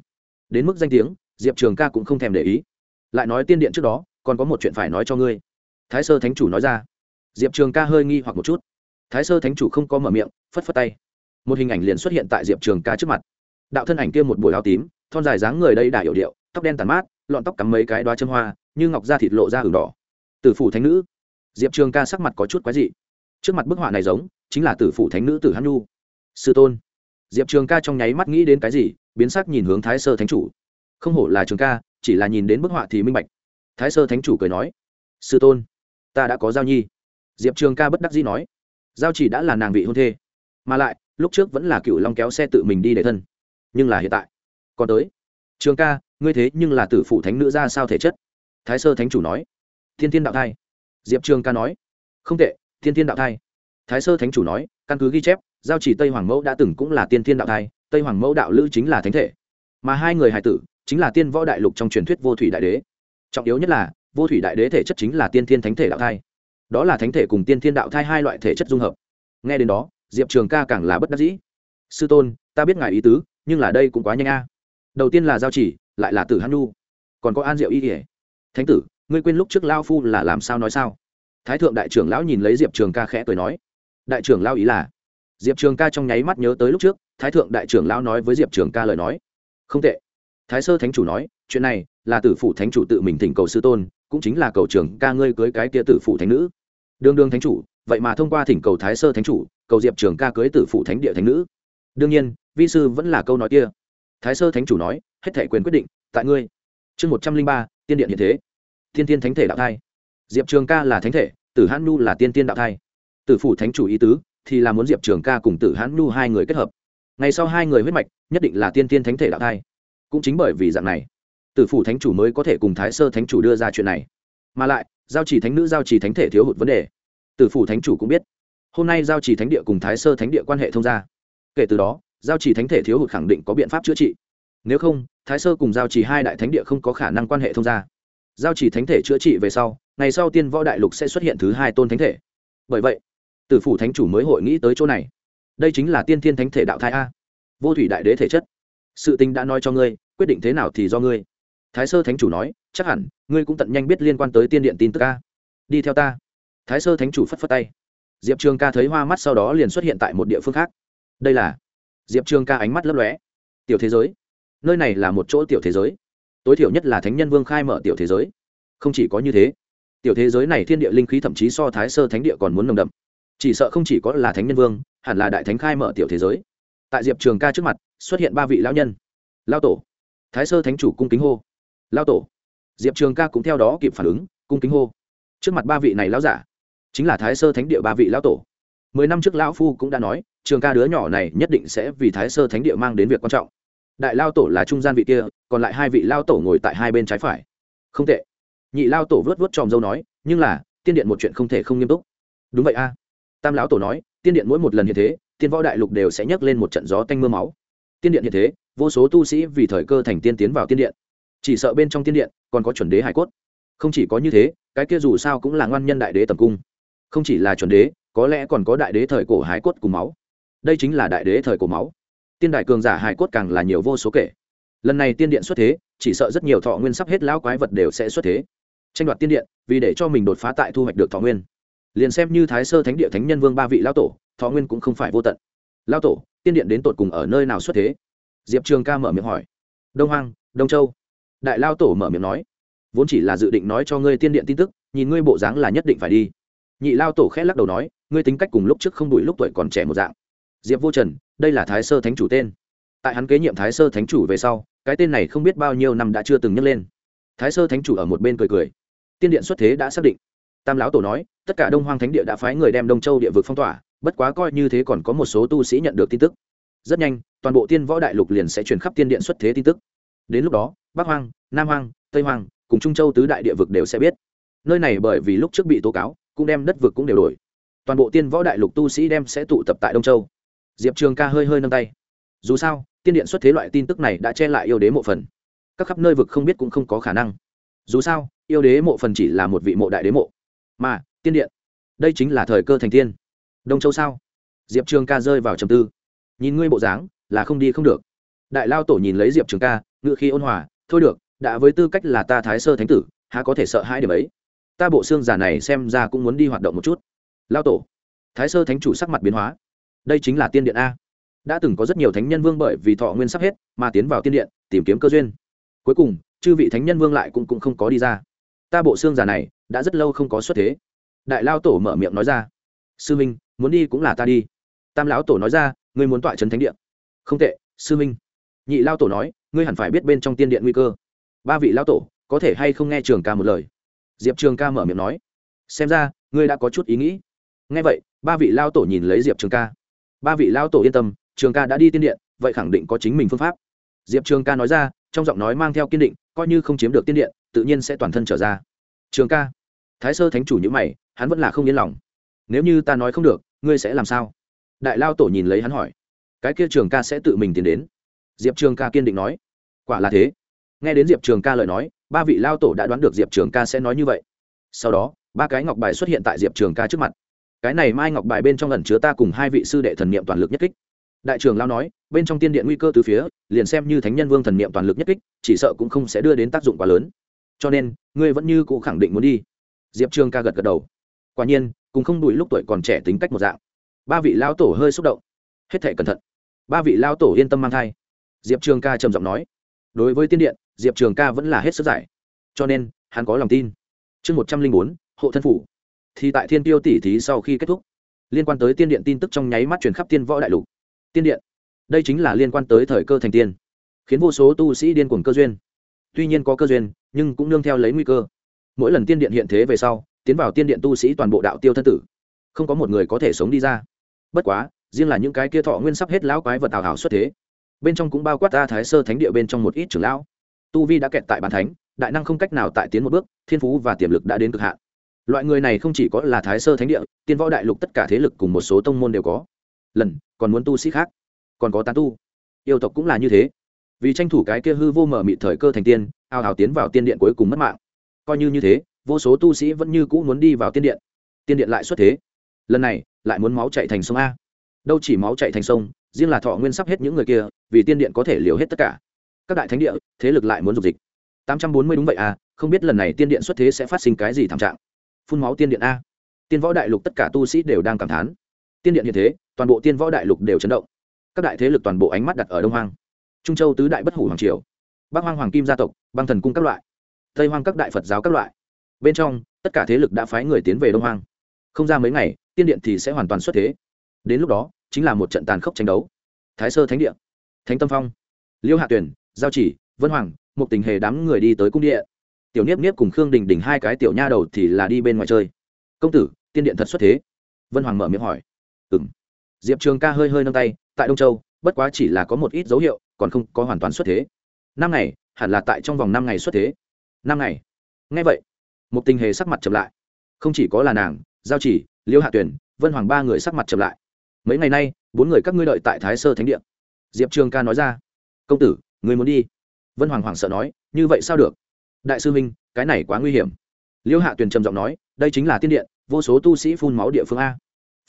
Đến mức danh tiếng, diệp trường ca cũng không thèm để ý. Lại nói tiên điện trước đó, còn có một chuyện phải nói cho ngươi. Thái sơ thánh chủ nói ra. Diệp trường ca hơi nghi hoặc một chút. Thái sơ thánh chủ không có mở miệng, phất phất tay. Một hình ảnh liền xuất hiện tại diệp trường ca trước mặt. Đạo thân ảnh kia một buổi áo tím thon dài dáng người đây đã hiểu điệu, tóc đen tàn mát, lọn tóc cắm mấy cái đoá chân hoa, như ngọc da thịt lộ ra hừng đỏ. Tử phủ thánh nữ. Diệp trường ca sắc mặt có chút quái dị. Trước mặt bức họa này giống, chính là tử phủ thánh nữ tử hát nhu. Sư tôn. Diệp trường ca trong nháy mắt nghĩ đến cái gì, biến sắc nhìn hướng thái sơ thánh chủ. Không hổ là trường ca, chỉ là nhìn đến bức họa thì minh bạch. Thái sơ thánh chủ cười nói, sư tôn, ta đã có giao nhi. Diệp trường ca bất đắc dĩ nói, giao chỉ đã là nàng vị hôn thê, mà lại, lúc trước vẫn là cựu long kéo xe tự mình đi để thân, nhưng là hiện tại còn tới. Trường ca, ngươi thế nhưng là tử phụ thánh nữ ra sao thể chất? Thái sơ thánh chủ nói. Thiên thiên đạo thai. Diệp trường ca nói. Không tệ, thiên thiên đạo thai. Thái sơ thánh chủ nói, căn cứ ghi chép, giao chỉ tây hoàng mẫu đã từng cũng là tiên thiên đạo thai, tây hoàng mẫu đạo lữ chính là thánh thể. Mà hai người hải tử, chính là tiên võ đại lục trong truyền thuyết vô thủy đại đế. Trọng yếu nhất là, vô thủy đại đế thể chất chính là tiên thiên thánh thể đạo thai. Đó là thánh thể cùng tiên thiên đạo thai hai loại thể chất dung hợp. Nghe đến đó, diệp trường ca càng là bất đắc dĩ. Sư tôn, ta biết ngài ý tứ, nhưng là đây cũng quá nhanh a đầu tiên là giao chỉ, lại là tử hắn nu còn có an diệu y kể thánh tử, ngươi quên lúc trước lao phu là làm sao nói sao? Thái thượng đại trưởng lão nhìn lấy diệp trường ca khẽ cười nói. Đại trưởng lao ý là, diệp trường ca trong nháy mắt nhớ tới lúc trước, thái thượng đại trưởng lão nói với diệp trường ca lời nói. Không tệ. Thái sơ thánh chủ nói, chuyện này là tử phụ thánh chủ tự mình thỉnh cầu sư tôn, cũng chính là cầu trường ca ngươi cưới cái kia tử phụ thánh nữ. Đương đương thánh chủ, vậy mà thông qua thỉnh cầu thái sơ thánh chủ, cầu diệp trường ca cưới tử phụ thánh địa thánh nữ. Đương nhiên, vi sư vẫn là câu nói kia thái sơ thánh chủ nói, hết thể quyền quyết định, tại ngươi. Chương một trăm linh ba, tiên điện hiện thế. Thiên tiên thánh thể đạo thai. Diệp trường ca là thánh thể, tử hãn nhu là tiên tiên đạo thai. Tử phủ thánh chủ ý tứ, thì là muốn diệp trường ca cùng tử hãn nhu hai người kết hợp. Ngày sau hai người huyết mạch, nhất định là tiên tiên thánh thể đạo thai. Cũng chính bởi vì dạng này, tử phủ thánh chủ mới có thể cùng thái sơ thánh chủ đưa ra chuyện này. Mà lại, giao trì thánh nữ, giao trì thánh thể thiếu hụt vấn đề. Tử phủ thánh chủ cũng biết, hôm nay giao trì thánh địa cùng thái sơ thánh địa quan hệ thông gia kể từ đó giao trì thánh thể thiếu hụt khẳng định có biện pháp chữa trị. Nếu không, thái sơ cùng giao trì hai đại thánh địa không có khả năng quan hệ thông gia. Giao trì thánh thể chữa trị về sau, ngày sau tiên võ đại lục sẽ xuất hiện thứ hai tôn thánh thể. Bởi vậy, tử phủ thánh chủ mới hội nghĩ tới chỗ này. Đây chính là tiên thiên thánh thể đạo Thái a. Vô thủy đại đế thể chất. Sự tình đã nói cho ngươi, quyết định thế nào thì do ngươi. Thái sơ thánh chủ nói, chắc hẳn, ngươi cũng tận nhanh biết liên quan tới tiên điện tin tức a. Đi theo ta. Thái sơ thánh chủ phất phất tay. Diệp trường ca thấy hoa mắt sau đó liền xuất hiện tại một địa phương khác. Đây là diệp trường ca ánh mắt lấp lóe. Tiểu thế giới. Nơi này là một chỗ tiểu thế giới. Tối thiểu nhất là thánh nhân vương khai mở tiểu thế giới. Không chỉ có như thế, tiểu thế giới này thiên địa linh khí thậm chí so thái sơ thánh địa còn muốn nồng đậm. Chỉ sợ không chỉ có là thánh nhân vương, hẳn là đại thánh khai mở tiểu thế giới. Tại diệp trường ca trước mặt, xuất hiện ba vị lão nhân. Lao tổ. Thái sơ thánh chủ cung kính hô. Lao tổ. Diệp trường ca cũng theo đó kịp phản ứng, cung kính hô. Trước mặt ba vị này lão giả, chính là thái sơ thánh địa ba vị lão tổ mười năm trước lão phu cũng đã nói, trường ca đứa nhỏ này nhất định sẽ vì thái sơ thánh địa mang đến việc quan trọng. Đại lao tổ là trung gian vị kia, còn lại hai vị lao tổ ngồi tại hai bên trái phải. Không tệ. Nhị lao tổ vớt vớt tròm dâu nói, nhưng là, tiên điện một chuyện không thể không nghiêm túc. Đúng vậy a. Tam lão tổ nói, tiên điện mỗi một lần như thế, tiên võ đại lục đều sẽ nhấc lên một trận gió tanh m ư a máu. Tiên điện như thế, vô số tu sĩ vì thời cơ thành tiên tiến vào tiên điện. Chỉ sợ bên trong tiên điện còn có chuẩn đế hải cốt. Không chỉ có như thế, cái kia dù sao cũng là ngoan nhân đại đế tầm cung. Không chỉ là chuẩn đế có lẽ còn có đại đế thời cổ hải cốt cùng máu. Đây chính là đại đế thời cổ máu. Tiên đại cường giả hải cốt càng là nhiều vô số kể. Lần này tiên điện xuất thế, chỉ sợ rất nhiều thọ nguyên sắp hết lão quái vật đều sẽ xuất thế. Tranh đoạt tiên điện, vì để cho mình đột phá tại thu hoạch được thọ nguyên. Liền xem như thái sơ thánh địa thánh nhân vương ba vị lão tổ, thọ nguyên cũng không phải vô tận. Lão tổ, tiên điện đến tột cùng ở nơi nào xuất thế? Diệp trường ca mở miệng hỏi. Đông hoang, đông châu. Đại lao tổ mở miệng nói. Vốn chỉ là dự định nói cho ngươi tiên điện tin tức, nhìn ngươi bộ dáng là nhất định phải đi. Nhị lao tổ khẽ lắc đầu nói ngươi tính cách cùng lúc trước không đuổi lúc tuổi còn trẻ một dạng. Diệp vô trần, đây là thái sơ thánh chủ tên. Tại hắn kế nhiệm thái sơ thánh chủ về sau, cái tên này không biết bao nhiêu năm đã chưa từng nhắc lên. Thái sơ thánh chủ ở một bên cười cười. Tiên điện xuất thế đã xác định. Tam lão tổ nói, tất cả đông hoang thánh địa đã phái người đem đông châu địa vực phong tỏa, bất quá coi như thế còn có một số tu sĩ nhận được tin tức. Rất nhanh, toàn bộ tiên võ đại lục liền sẽ truyền khắp tiên điện xuất thế tin tức. Đến lúc đó, bắc hoang, nam hoang, tây hoang, cùng trung châu tứ đại địa vực đều sẽ biết. Nơi này bởi vì lúc trước bị tố cáo, cũng đem đất vực cũng đều đổi toàn bộ tiên võ đại lục tu sĩ đem sẽ tụ tập tại đông châu diệp trường ca hơi hơi nâng tay dù sao tiên điện xuất thế loại tin tức này đã che lại yêu đế mộ phần các khắp nơi vực không biết cũng không có khả năng dù sao yêu đế mộ phần chỉ là một vị mộ đại đế mộ mà tiên điện đây chính là thời cơ thành tiên đông châu sao diệp trường ca rơi vào trầm tư nhìn ngươi bộ dáng là không đi không được đại lao tổ nhìn lấy diệp trường ca ngự khi ôn hòa thôi được đã với tư cách là ta thái sơ thánh tử há có thể sợ hai điểm ấy ta bộ xương giả này xem ra cũng muốn đi hoạt động một chút lao tổ. Thái sơ thánh chủ sắc mặt biến hóa. Đây chính là tiên điện a. Đã từng có rất nhiều thánh nhân vương bởi vì thọ nguyên sắp hết mà tiến vào tiên điện tìm kiếm cơ duyên. Cuối cùng chư vị thánh nhân vương lại cũng, cũng không có đi ra. Ta bộ xương giả này đã rất lâu không có xuất thế. Đại lao tổ mở miệng nói ra. Sư minh muốn đi cũng là ta đi. Tam lão tổ nói ra ngươi muốn tọa trấn thánh điện không tệ sư minh. Nhị lao tổ nói ngươi hẳn phải biết bên trong tiên điện nguy cơ. Ba vị lao tổ có thể hay không nghe trường ca một lời? Diệp trường ca mở miệng nói. Xem ra ngươi đã có chút ý nghĩ nghe vậy, ba vị lao tổ nhìn lấy diệp trường ca. Ba vị lao tổ yên tâm, trường ca đã đi tiên điện, vậy khẳng định có chính mình phương pháp. Diệp trường ca nói ra, trong giọng nói mang theo kiên định, coi như không chiếm được tiên điện, tự nhiên sẽ toàn thân trở ra. Trường ca, thái sơ thánh chủ nhữ mày, hắn vẫn là không yên lòng. Nếu như ta nói không được, ngươi sẽ làm sao? Đại lao tổ nhìn lấy hắn hỏi. Cái kia trường ca sẽ tự mình tiến đến. Diệp trường ca kiên định nói. Quả là thế. Nghe đến diệp trường ca lời nói, ba vị lao tổ đã đoán được diệp trường ca sẽ nói như vậy. Sau đó, ba cái ngọc bài xuất hiện tại diệp trường ca trước mặt cái này mai ngọc bài bên trong lần chứa ta cùng hai vị sư đệ thần niệm toàn lực nhất kích. Đại trường lao nói, bên trong tiên điện nguy cơ từ phía, liền xem như thánh nhân vương thần niệm toàn lực nhất kích, chỉ sợ cũng không sẽ đưa đến tác dụng quá lớn. Cho nên, ngươi vẫn như cụ khẳng định muốn đi. Diệp trường ca gật gật đầu. Quả nhiên cũng không đùi lúc tuổi còn trẻ tính cách một dạng. Ba vị lao tổ hơi xúc động. Hết thể cẩn thận. Ba vị lao tổ yên tâm mang thai. Diệp trường ca trầm giọng nói. Đối với tiên điện, diệp trường ca vẫn là hết sức giải. Cho nên, hắn có lòng tin. Chương một trăm linh bốn, hộ thân phủ thì tại thiên tiêu tỷ thí sau khi kết thúc, liên quan tới tiên điện tin tức trong nháy mắt chuyển khắp tiên võ đại lục. Tiên điện, đây chính là liên quan tới thời cơ thành tiên, khiến vô số tu sĩ điên cuồng cơ duyên. Tuy nhiên có cơ duyên, nhưng cũng nương theo lấy nguy cơ. Mỗi lần tiên điện hiện thế về sau, tiến vào tiên điện tu sĩ toàn bộ đạo tiêu thân tử. Không có một người có thể sống đi ra. Bất quá, riêng là những cái kia thọ nguyên sắp hết lão quái vật ảo hảo xuất thế. Bên trong cũng bao quát ta thái sơ thánh địa bên trong một ít trưởng lão. Tu vi đã kẹt tại bàn thánh, đại năng không cách nào tại tiến một bước, thiên phú và tiềm lực đã đến cực hạn loại người này không chỉ có là thái sơ thánh địa, tiên võ đại lục tất cả thế lực cùng một số tông môn đều có. Lần, còn muốn tu sĩ khác, còn có tán tu. Yêu tộc cũng là như thế. Vì tranh thủ cái kia hư vô mở mị thời cơ thành tiên, ao ào tiến vào tiên điện cuối cùng mất mạng. Coi như như thế, vô số tu sĩ vẫn như cũ muốn đi vào tiên điện. Tiên điện lại xuất thế. Lần này, lại muốn máu chạy thành sông a. Đâu chỉ máu chạy thành sông, riêng là thọ nguyên sắp hết những người kia, vì tiên điện có thể liều hết tất cả. Các đại thánh địa, thế lực lại muốn dục dịch. Tám trăm bốn mươi đúng vậy à không biết lần này tiên điện xuất thế sẽ phát sinh cái gì thảm trạng phun máu tiên điện a. Tiên võ đại lục tất cả tu sĩ đều đang cảm thán. Tiên điện như thế, toàn bộ tiên võ đại lục đều chấn động. Các đại thế lực toàn bộ ánh mắt đặt ở đông hoang. Trung châu tứ đại bất hủ hoàng triều, bắc hoang hoàng kim gia tộc, băng thần cung các loại, tây hoang các đại phật giáo các loại. Bên trong, tất cả thế lực đã phái người tiến về đông hoang. Không ra mấy ngày, tiên điện thì sẽ hoàn toàn xuất thế. Đến lúc đó, chính là một trận tàn khốc tranh đấu. Thái sơ thánh địa, thánh tâm phong, liêu hạ tuyển, giao chỉ, vân hoàng một tình hề đám người đi tới cung địa tiểu niếp niếp cùng khương đình đình hai cái tiểu nha đầu thì là đi bên ngoài chơi. Công tử, tiên điện thật xuất thế. Vân hoàng mở miệng hỏi. Ừng diệp trường ca hơi hơi nâng tay, tại đông châu, bất quá chỉ là có một ít dấu hiệu, còn không có hoàn toàn xuất thế. Năm ngày, hẳn là tại trong vòng năm ngày xuất thế. Năm ngày? Ngay vậy. Một tình hề sắc mặt chậm lại. Không chỉ có là nàng, giao chỉ, liêu hạ tuyển vân hoàng ba người sắc mặt chậm lại. Mấy ngày nay, bốn người các ngươi đợi tại thái sơ thánh điện diệp trường ca nói ra. Công tử người muốn đi? Vân hoàng hoàng sợ nói. Như vậy sao được? Đại sư minh cái này quá nguy hiểm. Liêu hạ tuyền trầm giọng nói, đây chính là tiên điện, vô số tu sĩ phun máu địa phương a.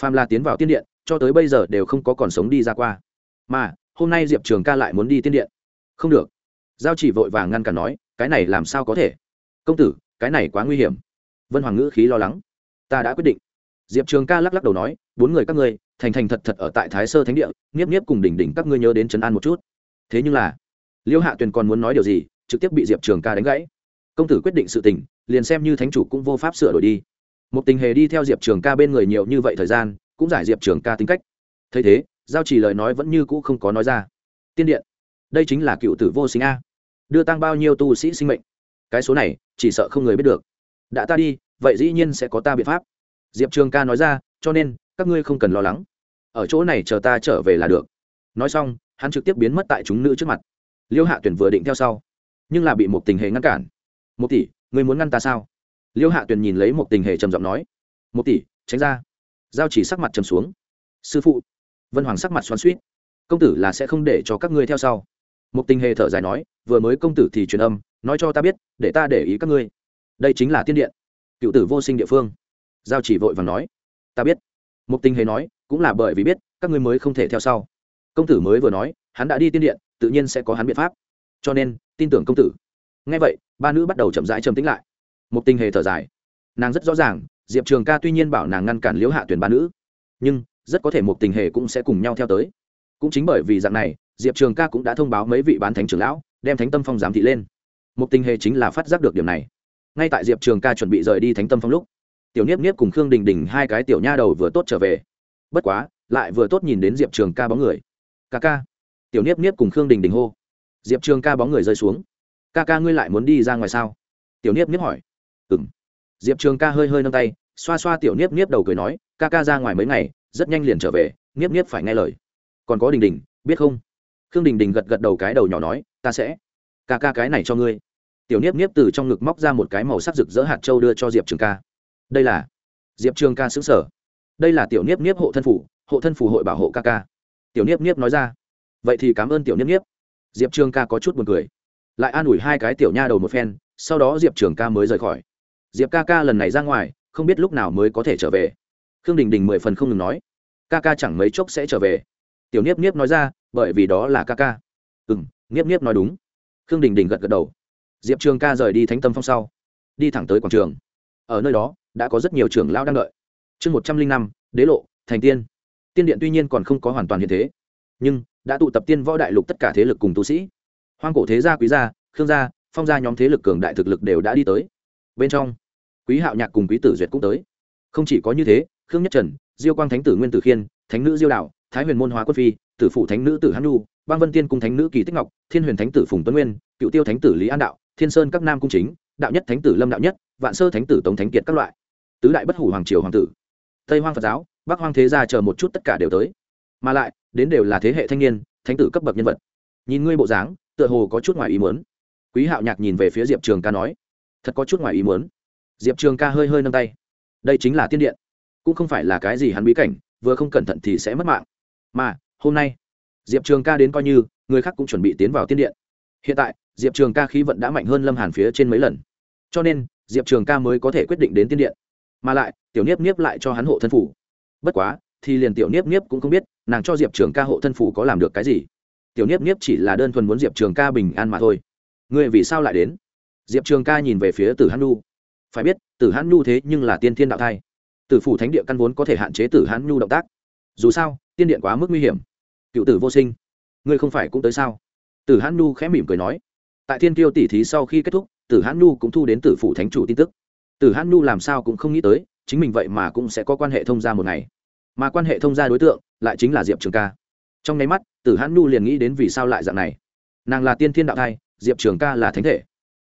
Phàm là tiến vào tiên điện, cho tới bây giờ đều không có còn sống đi ra qua. Mà, hôm nay diệp trường ca lại muốn đi tiên điện. Không được. Giao chỉ vội vàng ngăn cản nói, cái này làm sao có thể? Công tử, cái này quá nguy hiểm. Vân hoàng ngữ khí lo lắng. Ta đã quyết định. Diệp trường ca lắc lắc đầu nói, bốn người các ngươi, thành thành thật thật ở tại thái sơ thánh địa, nghiếp nghiếp cùng đỉnh đỉnh các ngươi nhớ đến trấn an một chút. Thế nhưng là, liêu hạ tuyền còn muốn nói điều gì, trực tiếp bị diệp trường ca đánh gãy công tử quyết định sự tình, liền xem như thánh chủ cũng vô pháp sửa đổi đi. Một tình hề đi theo diệp trường ca bên người nhiều như vậy thời gian, cũng giải diệp trường ca tính cách. Thấy thế, giao chỉ lời nói vẫn như cũ không có nói ra. Tiên điện, đây chính là cựu tử vô sinh a. Đưa tăng bao nhiêu tu sĩ sinh mệnh? Cái số này, chỉ sợ không người biết được. Đã ta đi, vậy dĩ nhiên sẽ có ta biện pháp. Diệp trường ca nói ra, cho nên, các ngươi không cần lo lắng. Ở chỗ này chờ ta trở về là được. Nói xong, hắn trực tiếp biến mất tại chúng nữ trước mặt. Liêu hạ tuyển vừa định theo sau, nhưng là bị một tình hề ngăn cản một tỷ người muốn ngăn ta sao? Liêu hạ Tuyền nhìn lấy một tình hề trầm giọng nói. Một tỷ, tránh ra. Giao chỉ sắc mặt trầm xuống. Sư phụ. Vân hoàng sắc mặt xoắn suýt công tử là sẽ không để cho các ngươi theo sau. Một tình hề thở dài nói, vừa mới công tử thì truyền âm, nói cho ta biết, để ta để ý các ngươi. Đây chính là tiên điện. Cựu tử vô sinh địa phương. Giao chỉ vội và nói. Ta biết. Một tình hề nói, cũng là bởi vì biết, các ngươi mới không thể theo sau. Công tử mới vừa nói, hắn đã đi tiên điện, tự nhiên sẽ có hắn biện pháp. Cho nên, tin tưởng công tử ngay vậy, ba nữ bắt đầu chậm rãi trầm tĩnh lại. Một tình hề thở dài. Nàng rất rõ ràng, diệp trường ca tuy nhiên bảo nàng ngăn cản liễu hạ tuyển ba nữ, nhưng rất có thể một tình hề cũng sẽ cùng nhau theo tới. Cũng chính bởi vì dạng này, diệp trường ca cũng đã thông báo mấy vị bán thánh trưởng lão, đem thánh tâm phong giám thị lên. Một tình hề chính là phát giác được điểm này. Ngay tại diệp trường ca chuẩn bị rời đi thánh tâm phong lúc, tiểu niếp niếp cùng khương đình đình hai cái tiểu nha đầu vừa tốt trở về. Bất quá, lại vừa tốt nhìn đến diệp trường ca bóng người. Ca ca. Tiểu niếp niếp cùng khương đình đình hô. Diệp trường ca bóng người rơi xuống ca ca ngươi lại muốn đi ra ngoài sao? Tiểu niếp niếp hỏi. Ừ m diệp trường ca hơi hơi nâng tay, xoa xoa tiểu niếp niếp đầu cười nói, ca ca ra ngoài mấy ngày, rất nhanh liền trở về, niếp niếp phải nghe lời. Còn có đình đình, biết không? Khương đình đình gật gật đầu cái đầu nhỏ nói, ta sẽ. Ca ca cái này cho ngươi. Tiểu niếp niếp từ trong ngực móc ra một cái màu sắc rực rỡ hạt trâu đưa cho diệp trường ca. Đây là diệp trường ca xứng sở. Đây là tiểu niếp niếp hộ thân phủ, hộ thân phủ hội bảo hộ ca ca. Tiểu niếp niếp nói ra. Vậy thì cảm ơn tiểu niếp niếp. Diệp trường ca có chút buồn cười lại an ủi hai cái tiểu nha đầu một phen, sau đó diệp trường ca mới rời khỏi. Diệp ca ca lần này ra ngoài, không biết lúc nào mới có thể trở về. Khương đình đình mười phần không ngừng nói, ca ca chẳng mấy chốc sẽ trở về. Tiểu niếp niếp nói ra, bởi vì đó là ca ca. Ừ m niếp niếp nói đúng. Khương đình đình gật gật đầu. Diệp trường ca rời đi thánh tâm phong sau, đi thẳng tới quảng trường. Ở nơi đó, đã có rất nhiều trưởng lao đang đợi. Chương một trăm linh năm, đế lộ, thành tiên. Tiên điện tuy nhiên còn không có hoàn toàn hiện thế, nhưng đã tụ tập tiên võ đại lục tất cả thế lực cùng tu sĩ hoang cổ thế gia quý gia, khương gia, phong gia nhóm thế lực cường đại thực lực đều đã đi tới. Bên trong, quý hạo nhạc cùng quý tử duyệt cũng tới. Không chỉ có như thế, khương nhất trần, diêu quang thánh tử nguyên tử khiên, thánh nữ diêu đạo, thái huyền môn hóa quân phi, tử phụ thánh nữ tử hán nu bang vân tiên cung thánh nữ kỳ tích ngọc, thiên huyền thánh tử phùng tuấn nguyên, cựu tiêu thánh tử lý an đạo, thiên sơn các nam cung chính, đạo nhất thánh tử lâm đạo nhất, vạn sơ thánh tử tống thánh kiệt các loại. Tứ đại bất hủ hoàng triều hoàng tử. Tây hoang phật giáo, bắc hoang thế gia chờ một chút tất cả đều tới. Mà lại, đến đều là thế hệ thanh niên, thánh tử cấp bậc nhân vật. Nhìn ngươi bộ dáng tựa hồ có chút ngoài ý muốn. Quý hạo nhạc nhìn về phía diệp trường ca nói, thật có chút ngoài ý muốn. Diệp trường ca hơi hơi nâng tay. Đây chính là tiên điện, cũng không phải là cái gì hắn bí cảnh, vừa không cẩn thận thì sẽ mất mạng. Mà, hôm nay, diệp trường ca đến coi như, người khác cũng chuẩn bị tiến vào tiên điện. Hiện tại, diệp trường ca khí vận đã mạnh hơn lâm hàn phía trên mấy lần. Cho nên, diệp trường ca mới có thể quyết định đến tiên điện. Mà lại, tiểu niếp niếp lại cho hắn hộ thân phủ. Bất quá, thì liền tiểu niếp niếp cũng không biết, nàng cho diệp trường ca hộ thân phủ có làm được cái gì tiểu niếp niếp chỉ là đơn thuần muốn diệp trường ca bình an mà thôi. Ngươi vì sao lại đến? Diệp trường ca nhìn về phía tử Hãn nhu. Phải biết, tử Hãn nhu thế nhưng là tiên thiên đạo thai. Tử phủ thánh địa căn vốn có thể hạn chế tử Hãn nhu động tác. Dù sao, tiên điện quá mức nguy hiểm. Cựu tử vô sinh. Ngươi không phải cũng tới sao? Tử hãn nhu khẽ mỉm cười nói. Tại thiên kiêu tỷ thí sau khi kết thúc, tử hãn nhu cũng thu đến tử phủ thánh chủ tin tức. Tử hãn nhu làm sao cũng không nghĩ tới, chính mình vậy mà cũng sẽ có quan hệ thông gia một ngày. Mà quan hệ thông gia đối tượng lại chính là diệp trường ca trong nháy mắt, tử hãn nhu liền nghĩ đến vì sao lại dạng này. Nàng là tiên thiên đạo thai, diệp trường ca là thánh thể.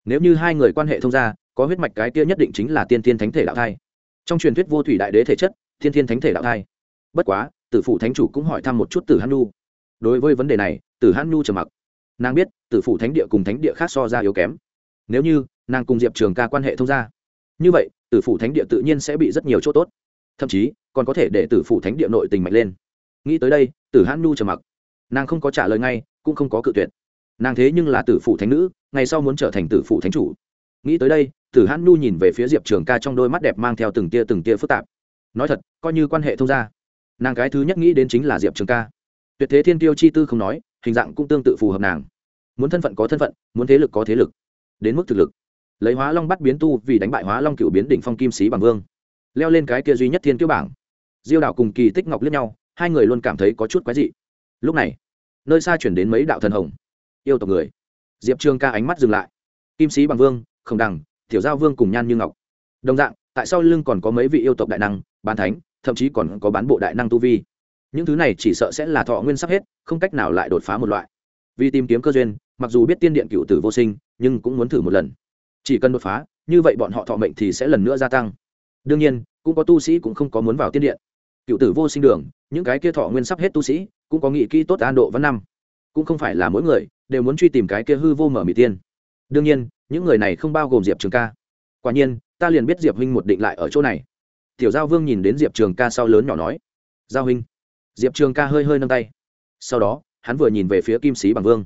Nếu như hai người quan hệ thông gia, có huyết mạch cái kia nhất định chính là tiên thiên thánh thể đạo thai. Trong truyền thuyết vô thủy đại đế thể chất thiên thiên thánh thể đạo thai. Bất quá, tử phụ thánh chủ cũng hỏi thăm một chút tử hãn nhu. Đối với vấn đề này, tử hãn nhu trầm mặc. Nàng biết, tử phụ thánh địa cùng thánh địa khác so ra yếu kém. Nếu như, nàng cùng diệp trường ca quan hệ thông gia, như vậy, tử phụ thánh địa tự nhiên sẽ bị rất nhiều chỗ tốt. Thậm chí, còn có thể để tử phụ thánh địa nội tình mạnh lên nghĩ tới đây, tử hãn nhu trầm mặc. Nàng không có trả lời ngay, cũng không có cự tuyệt. Nàng thế nhưng là tử phụ thánh nữ, ngày sau muốn trở thành tử phụ thánh chủ. Nghĩ tới đây, tử hãn nhu nhìn về phía diệp trường ca trong đôi mắt đẹp mang theo từng tia từng tia phức tạp. Nói thật, coi như quan hệ thông gia, nàng cái thứ nhất nghĩ đến chính là diệp trường ca. Tuyệt thế thiên tiêu chi tư không nói, hình dạng cũng tương tự phù hợp nàng. Muốn thân phận có thân phận, muốn thế lực có thế lực. Đến mức thực lực. Lấy hóa long bắt biến tu vì đánh bại hóa long cựu biến đỉnh phong kim sĩ bằng vương. Leo lên cái kia duy nhất thiên tiêu bảng. Diêu đạo cùng kỳ tích ngọc liếc nhau hai người luôn cảm thấy có chút quái dị. Lúc này, nơi xa chuyển đến mấy đạo thần hồng. Yêu tộc người. Diệp trương ca ánh mắt dừng lại. Kim sĩ bằng vương, khổng đằng, tiểu giao vương cùng nhan như ngọc. Đồng dạng, tại sau lưng còn có mấy vị yêu tộc đại năng, bán thánh, thậm chí còn có bán bộ đại năng tu vi. Những thứ này chỉ sợ sẽ là thọ nguyên sắp hết, không cách nào lại đột phá một loại. Vì tìm kiếm cơ duyên, mặc dù biết tiên điện cựu tử vô sinh, nhưng cũng muốn thử một lần. Chỉ cần đột phá, như vậy bọn họ thọ mệnh thì sẽ lần nữa gia tăng. Đương nhiên, cũng có tu sĩ cũng không có muốn vào tiên điện. Cựu tử vô sinh đường những cái kia thọ nguyên sắp hết tu sĩ, cũng có nghị kỹ tốt an độ văn năm. Cũng không phải là mỗi người đều muốn truy tìm cái kia hư vô mở mỹ tiên. Đương nhiên, những người này không bao gồm diệp trường ca. Quả nhiên, ta liền biết diệp huynh một định lại ở chỗ này. Tiểu giao vương nhìn đến diệp trường ca sau lớn nhỏ nói, giao huynh. Diệp trường ca hơi hơi nâng tay. Sau đó, hắn vừa nhìn về phía kim sĩ bằng vương.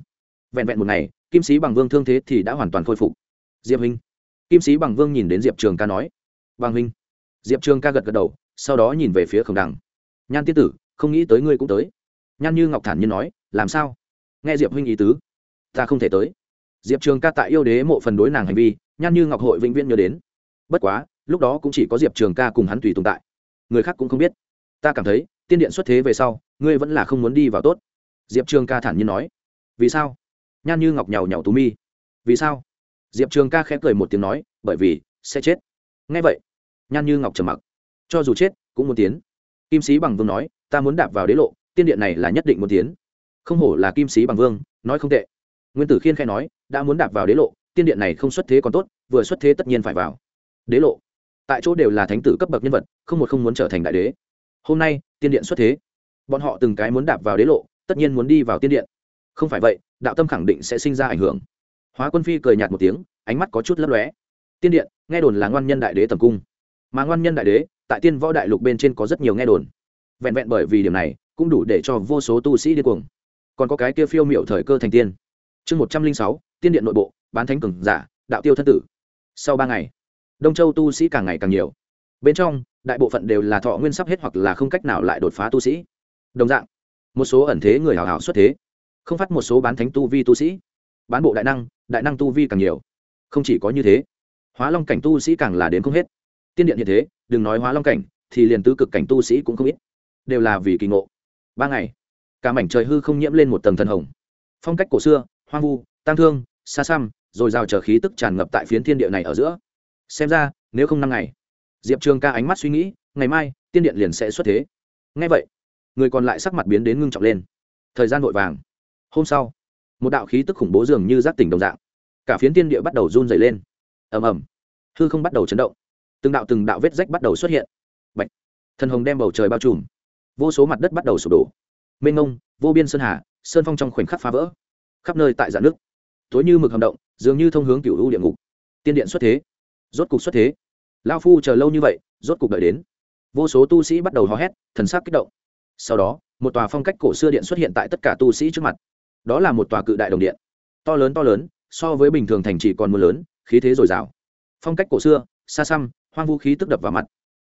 Vẹn vẹn một ngày, kim sĩ bằng vương thương thế thì đã hoàn toàn khôi phục. Diệp huynh. Kim sĩ bằng vương nhìn đến diệp trường ca nói, bằng huynh. Diệp trường ca gật gật đầu, sau đó nhìn về phía khổng đằng nhan tiên tử, không nghĩ tới ngươi cũng tới. Nhan như ngọc thản nhiên nói, làm sao? Nghe diệp huynh ý tứ, ta không thể tới. Diệp trường ca tại yêu đế mộ phần đối nàng hành vi, nhan như ngọc hội vĩnh viễn nhớ đến. Bất quá, lúc đó cũng chỉ có diệp trường ca cùng hắn tùy tồn tại. Người khác cũng không biết. Ta cảm thấy, tiên điện xuất thế về sau, ngươi vẫn là không muốn đi vào tốt. Diệp trường ca thản nhiên nói. Vì sao? Nhan như ngọc nhàu nhàu tú mi. Vì sao? Diệp trường ca khẽ cười một tiếng nói, bởi vì sẽ chết. Ngay vậy, nhan như ngọc trầm mặc. Cho dù chết, cũng muốn tiến kim sĩ bằng vương nói, ta muốn đạp vào đế lộ, tiên điện này là nhất định muốn tiến. Không hổ là kim sĩ bằng vương, nói không tệ. Nguyên tử khiên khai nói, đã muốn đạp vào đế lộ, tiên điện này không xuất thế còn tốt, vừa xuất thế tất nhiên phải vào. Đế lộ. Tại chỗ đều là thánh tử cấp bậc nhân vật, không một không muốn trở thành đại đế. Hôm nay, tiên điện xuất thế. Bọn họ từng cái muốn đạp vào đế lộ, tất nhiên muốn đi vào tiên điện. Không phải vậy, đạo tâm khẳng định sẽ sinh ra ảnh hưởng. Hóa quân phi cười nhạt một tiếng, ánh mắt có chút lấp lóe. Tiên điện, nghe đồn là ngoan nhân đại đế tầm cung. Mà ngoan nhân đại đế tại tiên võ đại lục bên trên có rất nhiều nghe đồn. Vẹn vẹn bởi vì điểm này, cũng đủ để cho vô số tu sĩ điên cuồng. Còn có cái kia phiêu miệu thời cơ thành tiên. Chương một trăm linh sáu, tiên điện nội bộ, bán thánh cường giả, đạo tiêu thân tử. Sau ba ngày, đông châu tu sĩ càng ngày càng nhiều. Bên trong, đại bộ phận đều là thọ nguyên sắp hết hoặc là không cách nào lại đột phá tu sĩ. Đồng dạng, một số ẩn thế người hào hào xuất thế, không phát một số bán thánh tu vi tu sĩ. Bán bộ đại năng đại năng tu vi càng nhiều. Không chỉ có như thế, hóa long cảnh tu sĩ càng là đến không hết. Tiên điện hiện thế đừng nói hóa long cảnh, thì liền tứ cực cảnh tu sĩ cũng không ít. Đều là vì kỳ ngộ. Ba ngày, cả mảnh trời hư không nhiễm lên một tầng thần hồng. Phong cách cổ xưa, hoang vu, tang thương, xa xăm, rồi rào chờ khí tức tràn ngập tại phiến thiên địa này ở giữa. Xem ra, nếu không năm ngày, diệp trường ca ánh mắt suy nghĩ, ngày mai, tiên điện liền sẽ xuất thế. Ngay vậy, người còn lại sắc mặt biến đến ngưng trọng lên. Thời gian vội vàng. Hôm sau, một đạo khí tức khủng bố dường như giác tỉnh đồng dạng. Cả phiến tiên địa bắt đầu run dày lên. Ầm ầm. Hư không bắt đầu chấn động từng đạo từng đạo vết rách bắt đầu xuất hiện. Bạch. thần hồng đem bầu trời bao trùm. Vô số mặt đất bắt đầu sụp đổ. Mênh ngông vô biên sơn hà, sơn phong trong khoảnh khắc phá vỡ. Khắp nơi tại dạng nước. Tối như mực hầm động, dường như thông hướng cựu u địa ngục. Tiên điện xuất thế. Rốt cục xuất thế. Lao phu chờ lâu như vậy, rốt cục đợi đến. Vô số tu sĩ bắt đầu hò hét, thần sắc kích động. Sau đó, một tòa phong cách cổ xưa điện xuất hiện tại tất cả tu sĩ trước mặt. Đó là một tòa cự đại đồng điện. To lớn to lớn, so với bình thường thành trì còn mưa lớn, khí thế dồi dào. Phong cách cổ xưa, xa xăm hoang vũ khí tức đập vào mặt.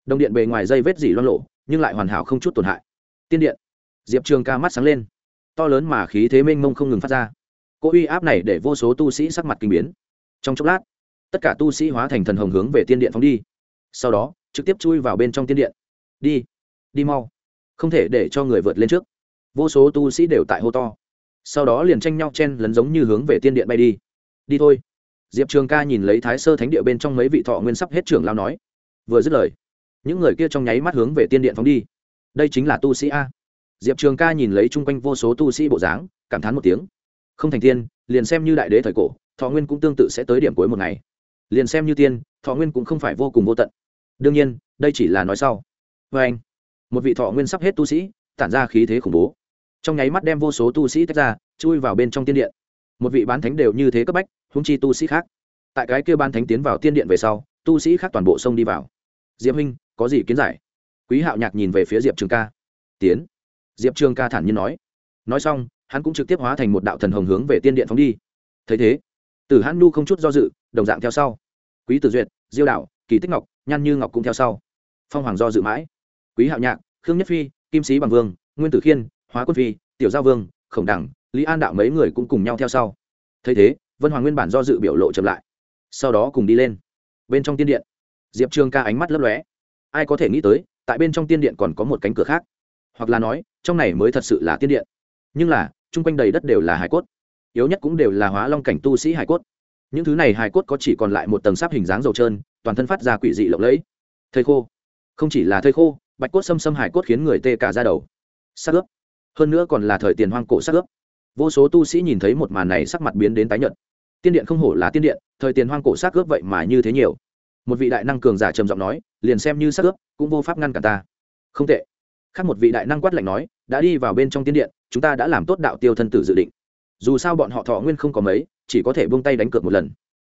Đồng điện bề ngoài dây vết dỉ loan lộ, nhưng lại hoàn hảo không chút tổn hại. Tiên điện. Diệp trường ca mắt sáng lên. To lớn mà khí thế mênh mông không ngừng phát ra. Cỗ uy áp này để vô số tu sĩ sắc mặt kinh biến. Trong chốc lát, tất cả tu sĩ hóa thành thần hồng hướng về tiên điện phóng đi. Sau đó, trực tiếp chui vào bên trong tiên điện. Đi. Đi mau. Không thể để cho người vượt lên trước. Vô số tu sĩ đều tại hô to. Sau đó liền tranh nhau chen lấn giống như hướng về tiên điện bay đi. Đi thôi diệp trường ca nhìn lấy thái sơ thánh địa bên trong mấy vị thọ nguyên sắp hết trưởng lao nói, vừa dứt lời, những người kia trong nháy mắt hướng về tiên điện phóng đi. Đây chính là tu sĩ a. Diệp trường ca nhìn lấy chung quanh vô số tu sĩ bộ dáng, cảm thán một tiếng. Không thành tiên, liền xem như đại đế thời cổ, thọ nguyên cũng tương tự sẽ tới điểm cuối một ngày. Liền xem như tiên, thọ nguyên cũng không phải vô cùng vô tận. Đương nhiên, đây chỉ là nói sau. Vê anh, một vị thọ nguyên sắp hết tu sĩ, tản ra khí thế khủng bố. Trong nháy mắt đem vô số tu sĩ tách ra, chui vào bên trong tiên điện. Một vị bán thánh đều như thế cấp bách húng chi tu sĩ khác. Tại cái kia ban thánh tiến vào tiên điện về sau, tu sĩ khác toàn bộ sông đi vào. Diệp huynh, có gì kiến giải? Quý hạo nhạc nhìn về phía diệp trường ca. Tiến. Diệp trường ca thản nhiên nói. Nói xong, hắn cũng trực tiếp hóa thành một đạo thần hồng hướng về tiên điện phóng đi. Thấy thế, tử hãn nu không chút do dự, đồng dạng theo sau. Quý tử duyệt, diêu đạo, kỳ tích ngọc, nhan như ngọc cũng theo sau. Phong hoàng do dự mãi. Quý hạo nhạc, khương nhất phi, kim sĩ bằng vương, nguyên tử khiên, hóa quân phi, tiểu giao vương, khổng đẳng, lý an đạo mấy người cũng cùng nhau theo sau. Thấy thế vân hoàng nguyên bản do dự biểu lộ chậm lại, sau đó cùng đi lên. Bên trong tiên điện, diệp trường ca ánh mắt lấp lóe. Ai có thể nghĩ tới, tại bên trong tiên điện còn có một cánh cửa khác. Hoặc là nói, trong này mới thật sự là tiên điện. Nhưng là, chung quanh đầy đất đều là hải cốt. Yếu nhất cũng đều là hóa long cảnh tu sĩ hải cốt. Những thứ này hải cốt có chỉ còn lại một tầng sáp hình dáng dầu trơn, toàn thân phát ra quỷ dị lộng lẫy. Thây khô. Không chỉ là thây khô, bạch cốt xâm xâm hải cốt khiến người tê cả ra đầu. Sắc ướp. Hơn nữa còn là thời tiền hoang cổ sắc ướp vô số tu sĩ nhìn thấy một màn này sắc mặt biến đến tái nhợt. Tiên điện không hổ là tiên điện, thời tiền hoang cổ xác ướp vậy mà như thế nhiều. Một vị đại năng cường giả trầm giọng nói, liền xem như xác ướp, cũng vô pháp ngăn cả ta. Không tệ. Khác một vị đại năng quát lạnh nói, đã đi vào bên trong tiên điện, chúng ta đã làm tốt đạo tiêu thân tử dự định. Dù sao bọn họ thọ nguyên không có mấy, chỉ có thể buông tay đánh cược một lần.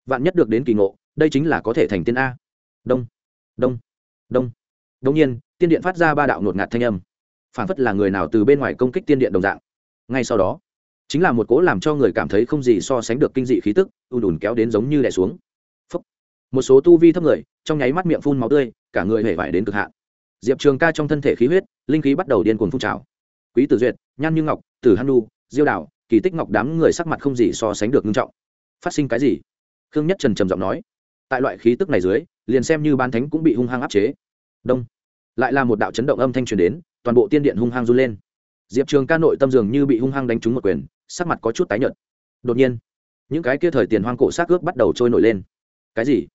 Vạn nhất được đến kỳ ngộ, đây chính là có thể thành tiên a. Đông. Đông. Đông. Đông nhiên, tiên điện phát ra ba đạo ngột ngạt thanh âm. Phản phất là người nào từ bên ngoài công kích tiên điện đồng dạng. Ngay sau đó chính là một cố làm cho người cảm thấy không gì so sánh được kinh dị khí tức, ùn ùn kéo đến giống như đè xuống. Phúc. một số tu vi thấp người, trong nháy mắt miệng phun máu tươi, cả người hể vải đến cực hạn. Diệp trường ca trong thân thể khí huyết, linh khí bắt đầu điên cuồng phun trào. Quý tử duyệt, nhan như ngọc, tử hanu diêu đảo, kỳ tích ngọc đám người sắc mặt không gì so sánh được nghiêm trọng. Phát sinh cái gì? Khương nhất trần trầm giọng nói. Tại loại khí tức này dưới, liền xem như ban thánh cũng bị hung hăng áp chế. Đông. Lại là một đạo chấn động âm thanh truyền đến, toàn bộ tiên điện hung hăng run lên. Diệp trường ca nội tâm dường như bị hung hăng đánh trúng một quyền sắc mặt có chút tái nhợt. Đột nhiên, những cái kia thời tiền hoang cổ xác ướp bắt đầu trôi nổi lên. Cái gì?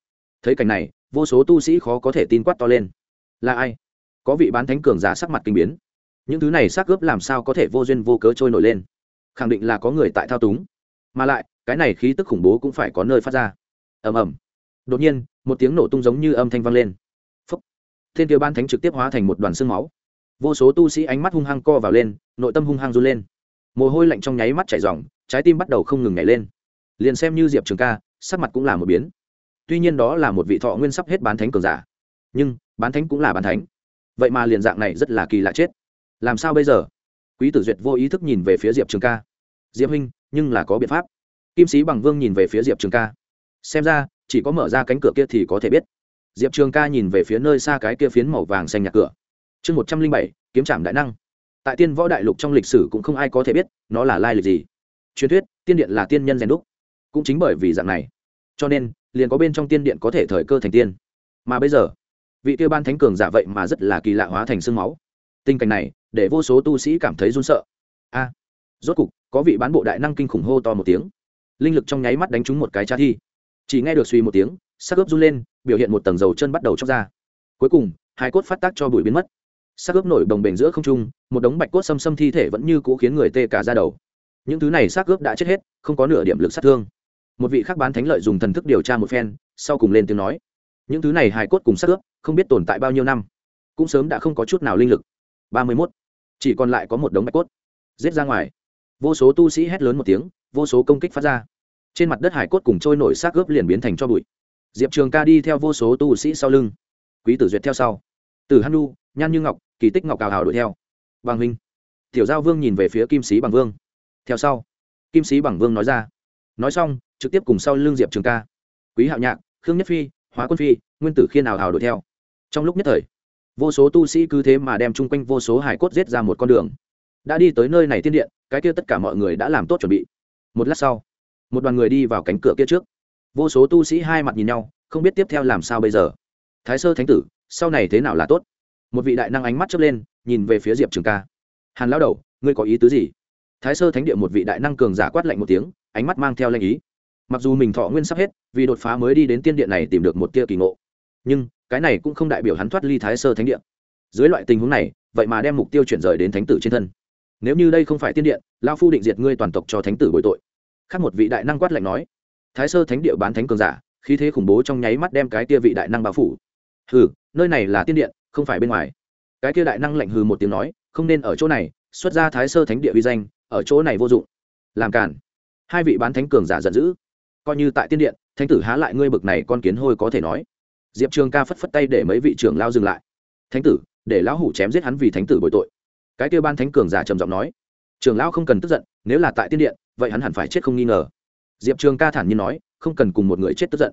Thấy cảnh này, vô số tu sĩ khó có thể tin quát to lên. Là ai? Có vị bán thánh cường giả sắc mặt kinh biến. Những thứ này xác ướp làm sao có thể vô duyên vô cớ trôi nổi lên? Khẳng định là có người tại thao túng. Mà lại, cái này khí tức khủng bố cũng phải có nơi phát ra. Ầm ầm. Đột nhiên, một tiếng nổ tung giống như âm thanh vang lên. Phúc thiên tiêu ban thánh trực tiếp hóa thành một đoàn xương máu. Vô số tu sĩ ánh mắt hung hăng co vào lên, nội tâm hung hăng run lên mồ hôi lạnh trong nháy mắt chảy dòng, trái tim bắt đầu không ngừng nhảy lên. Liền xem như diệp trường ca, sắc mặt cũng là một biến. Tuy nhiên đó là một vị thọ nguyên sắp hết bán thánh cường giả, nhưng bán thánh cũng là bán thánh. Vậy mà liền dạng này rất là kỳ lạ chết. Làm sao bây giờ? Quý tử duyệt vô ý thức nhìn về phía diệp trường ca. Diệp huynh, nhưng là có biện pháp. Kim sĩ bằng vương nhìn về phía diệp trường ca. Xem ra, chỉ có mở ra cánh cửa kia thì có thể biết. Diệp trường ca nhìn về phía nơi xa cái kia phiến màu vàng xanh nhà cửa. Chương một trăm linh bảy, kiếm trạm đại năng tại tiên võ đại lục trong lịch sử cũng không ai có thể biết nó là lai lịch gì. Truyền thuyết, tiên điện là tiên nhân rèn đúc. Cũng chính bởi vì dạng này, cho nên, liền có bên trong tiên điện có thể thời cơ thành tiên. Mà bây giờ, vị tiêu ban thánh cường giả vậy mà rất là kỳ lạ hóa thành sương máu. Tình cảnh này, để vô số tu sĩ cảm thấy run sợ. A, rốt cục, có vị bán bộ đại năng kinh khủng hô to một tiếng. Linh lực trong nháy mắt đánh trúng một cái cha thi. Chỉ nghe được suy một tiếng, sắc ướp run lên, biểu hiện một tầng dầu chân bắt đầu chóc ra. Cuối cùng, hai cốt phát tác cho bụi biến mất xác ướp nổi đồng bền giữa không trung, một đống bạch cốt xâm xâm thi thể vẫn như cũ khiến người tê cả ra đầu. Những thứ này xác ướp đã chết hết, không có nửa điểm lực sát thương. Một vị khắc bán thánh lợi dùng thần thức điều tra một phen, sau cùng lên tiếng nói, những thứ này hài cốt cùng xác ướp, không biết tồn tại bao nhiêu năm, cũng sớm đã không có chút nào linh lực. Ba mươi mốt. Chỉ còn lại có một đống bạch cốt. Giết ra ngoài. Vô số tu sĩ hét lớn một tiếng, vô số công kích phát ra. Trên mặt đất hải cốt cùng trôi nổi xác ướp liền biến thành cho bụi. Diệp trường ca đi theo vô số tu sĩ sau lưng. Quý tử duyệt theo sau. Từ hanu nhan như ngọc, kỳ tích ngọc cào hào đuổi theo. Bằng huynh tiểu giao vương nhìn về phía kim sĩ bằng vương. Theo sau, kim sĩ bằng vương nói ra. Nói xong, trực tiếp cùng sau l ư n g diệp trường ca. Quý hạo nhạc, khương nhất phi, hóa quân phi, nguyên tử khiên ào hào đuổi theo. Trong lúc nhất thời, vô số tu sĩ cứ thế mà đem chung quanh vô số hải cốt giết ra một con đường. Đã đi tới nơi này tiên điện, cái kia tất cả mọi người đã làm tốt chuẩn bị. Một lát sau, một đoàn người đi vào cánh cửa kia trước. Vô số tu sĩ hai mặt nhìn nhau, không biết tiếp theo làm sao bây giờ. Thái sơ thánh tử, sau này thế nào là tốt? Một vị đại năng ánh mắt chớp lên, nhìn về phía diệp trường ca. Hàn lao đầu, ngươi có ý tứ gì? Thái sơ thánh địa một vị đại năng cường giả quát lạnh một tiếng, ánh mắt mang theo lanh ý. Mặc dù mình thọ nguyên sắp hết, vì đột phá mới đi đến tiên điện này tìm được một tia kỳ ngộ. Nhưng, cái này cũng không đại biểu hắn thoát ly thái sơ thánh địa. Dưới loại tình huống này, vậy mà đem mục tiêu chuyển rời đến thánh tử trên thân. Nếu như đây không phải tiên điện lao phu định diệt ngươi toàn tộc cho thánh tử bội tội. Khác một vị đại năng quát lạnh nói. Thái sơ thánh địa bán thánh cường giả, khí thế khủng bố trong nháy mắt đem cái tia vị đại năng bao phủ. Hừ, nơi này là tiên điện không phải bên ngoài. Cái kia đại năng lạnh hừ một tiếng nói, không nên ở chỗ này, xuất ra thái sơ thánh địa vi danh, ở chỗ này vô dụng. Làm cản hai vị bán thánh cường giả giận dữ. Coi như tại tiên điện, thánh tử há lại ngươi bực này con kiến hôi có thể nói. Diệp trường ca phất phất tay để mấy vị trưởng lao dừng lại. Thánh tử, để lão hủ chém giết hắn vì thánh tử bội tội. Cái kêu ban thánh cường giả trầm giọng nói. Trường lão không cần tức giận, nếu là tại tiên điện, vậy hắn hẳn phải chết không nghi ngờ. Diệp trường ca thản nhiên nói, không cần cùng một người chết tức giận.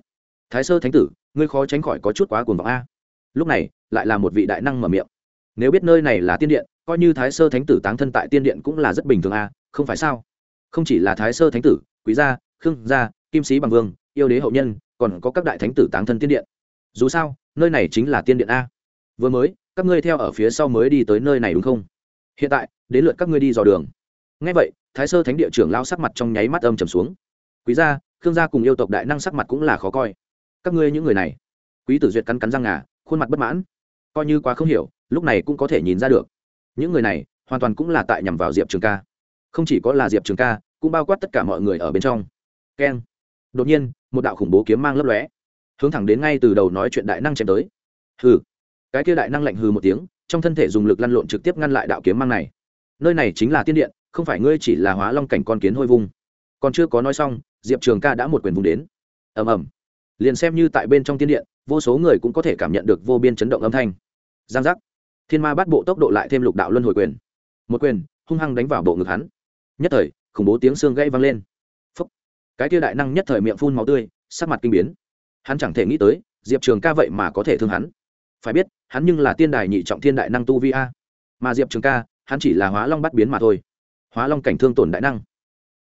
Thái sơ thánh tử, ngươi khó tránh khỏi có chút quá cuồng vọng a lúc này, lại là một vị đại năng mở miệng. Nếu biết nơi này là tiên điện, coi như thái sơ thánh tử táng thân tại tiên điện cũng là rất bình thường à không phải sao? Không chỉ là thái sơ thánh tử, quý gia, khương gia, kim sĩ bằng vương, yêu đế hậu nhân, còn có các đại thánh tử táng thân tiên điện. Dù sao, nơi này chính là tiên điện a. Vừa mới, các ngươi theo ở phía sau mới đi tới nơi này đúng không? Hiện tại, đến lượt các ngươi đi dò đường. Ngay vậy, thái sơ thánh địa trưởng lao sắc mặt trong nháy mắt âm trầm xuống. Quý gia, khương gia cùng yêu tộc đại năng sắc mặt cũng là khó coi. Các ngươi những người này, quý tử duyệt cắn cắn răng ngà khuôn mặt bất mãn. Coi như quá không hiểu, lúc này cũng có thể nhìn ra được. Những người này, hoàn toàn cũng là tại nhằm vào diệp trường ca. Không chỉ có là diệp trường ca, cũng bao quát tất cả mọi người ở bên trong. Keng. Đột nhiên, một đạo khủng bố kiếm mang lấp lóe, hướng thẳng đến ngay từ đầu nói chuyện đại năng chém tới. Hừ. Cái kia đại năng lạnh hừ một tiếng, trong thân thể dùng lực lăn lộn trực tiếp ngăn lại đạo kiếm mang này. Nơi này chính là tiên điện, không phải ngươi chỉ là hóa long cảnh con kiến hôi vung. Còn chưa có nói xong, diệp trường ca đã một quyền vùng đến. Ầm ầm. Liền xem như tại bên trong tiên điện vô số người cũng có thể cảm nhận được vô biên chấn động âm thanh. Giang giác. Thiên ma bắt bộ tốc độ lại thêm lục đạo luân hồi quyền. Một quyền, hung hăng đánh vào bộ ngực hắn. Nhất thời, khủng bố tiếng xương gãy vang lên. Phúc. cái kia đại năng nhất thời miệng phun máu tươi, sắc mặt kinh biến. Hắn chẳng thể nghĩ tới, diệp trường ca vậy mà có thể thương hắn. Phải biết, hắn nhưng là tiên đài nhị trọng thiên đại năng tu vi a. Mà diệp trường ca, hắn chỉ là hóa long bắt biến mà thôi. Hóa long cảnh thương tổn đại năng.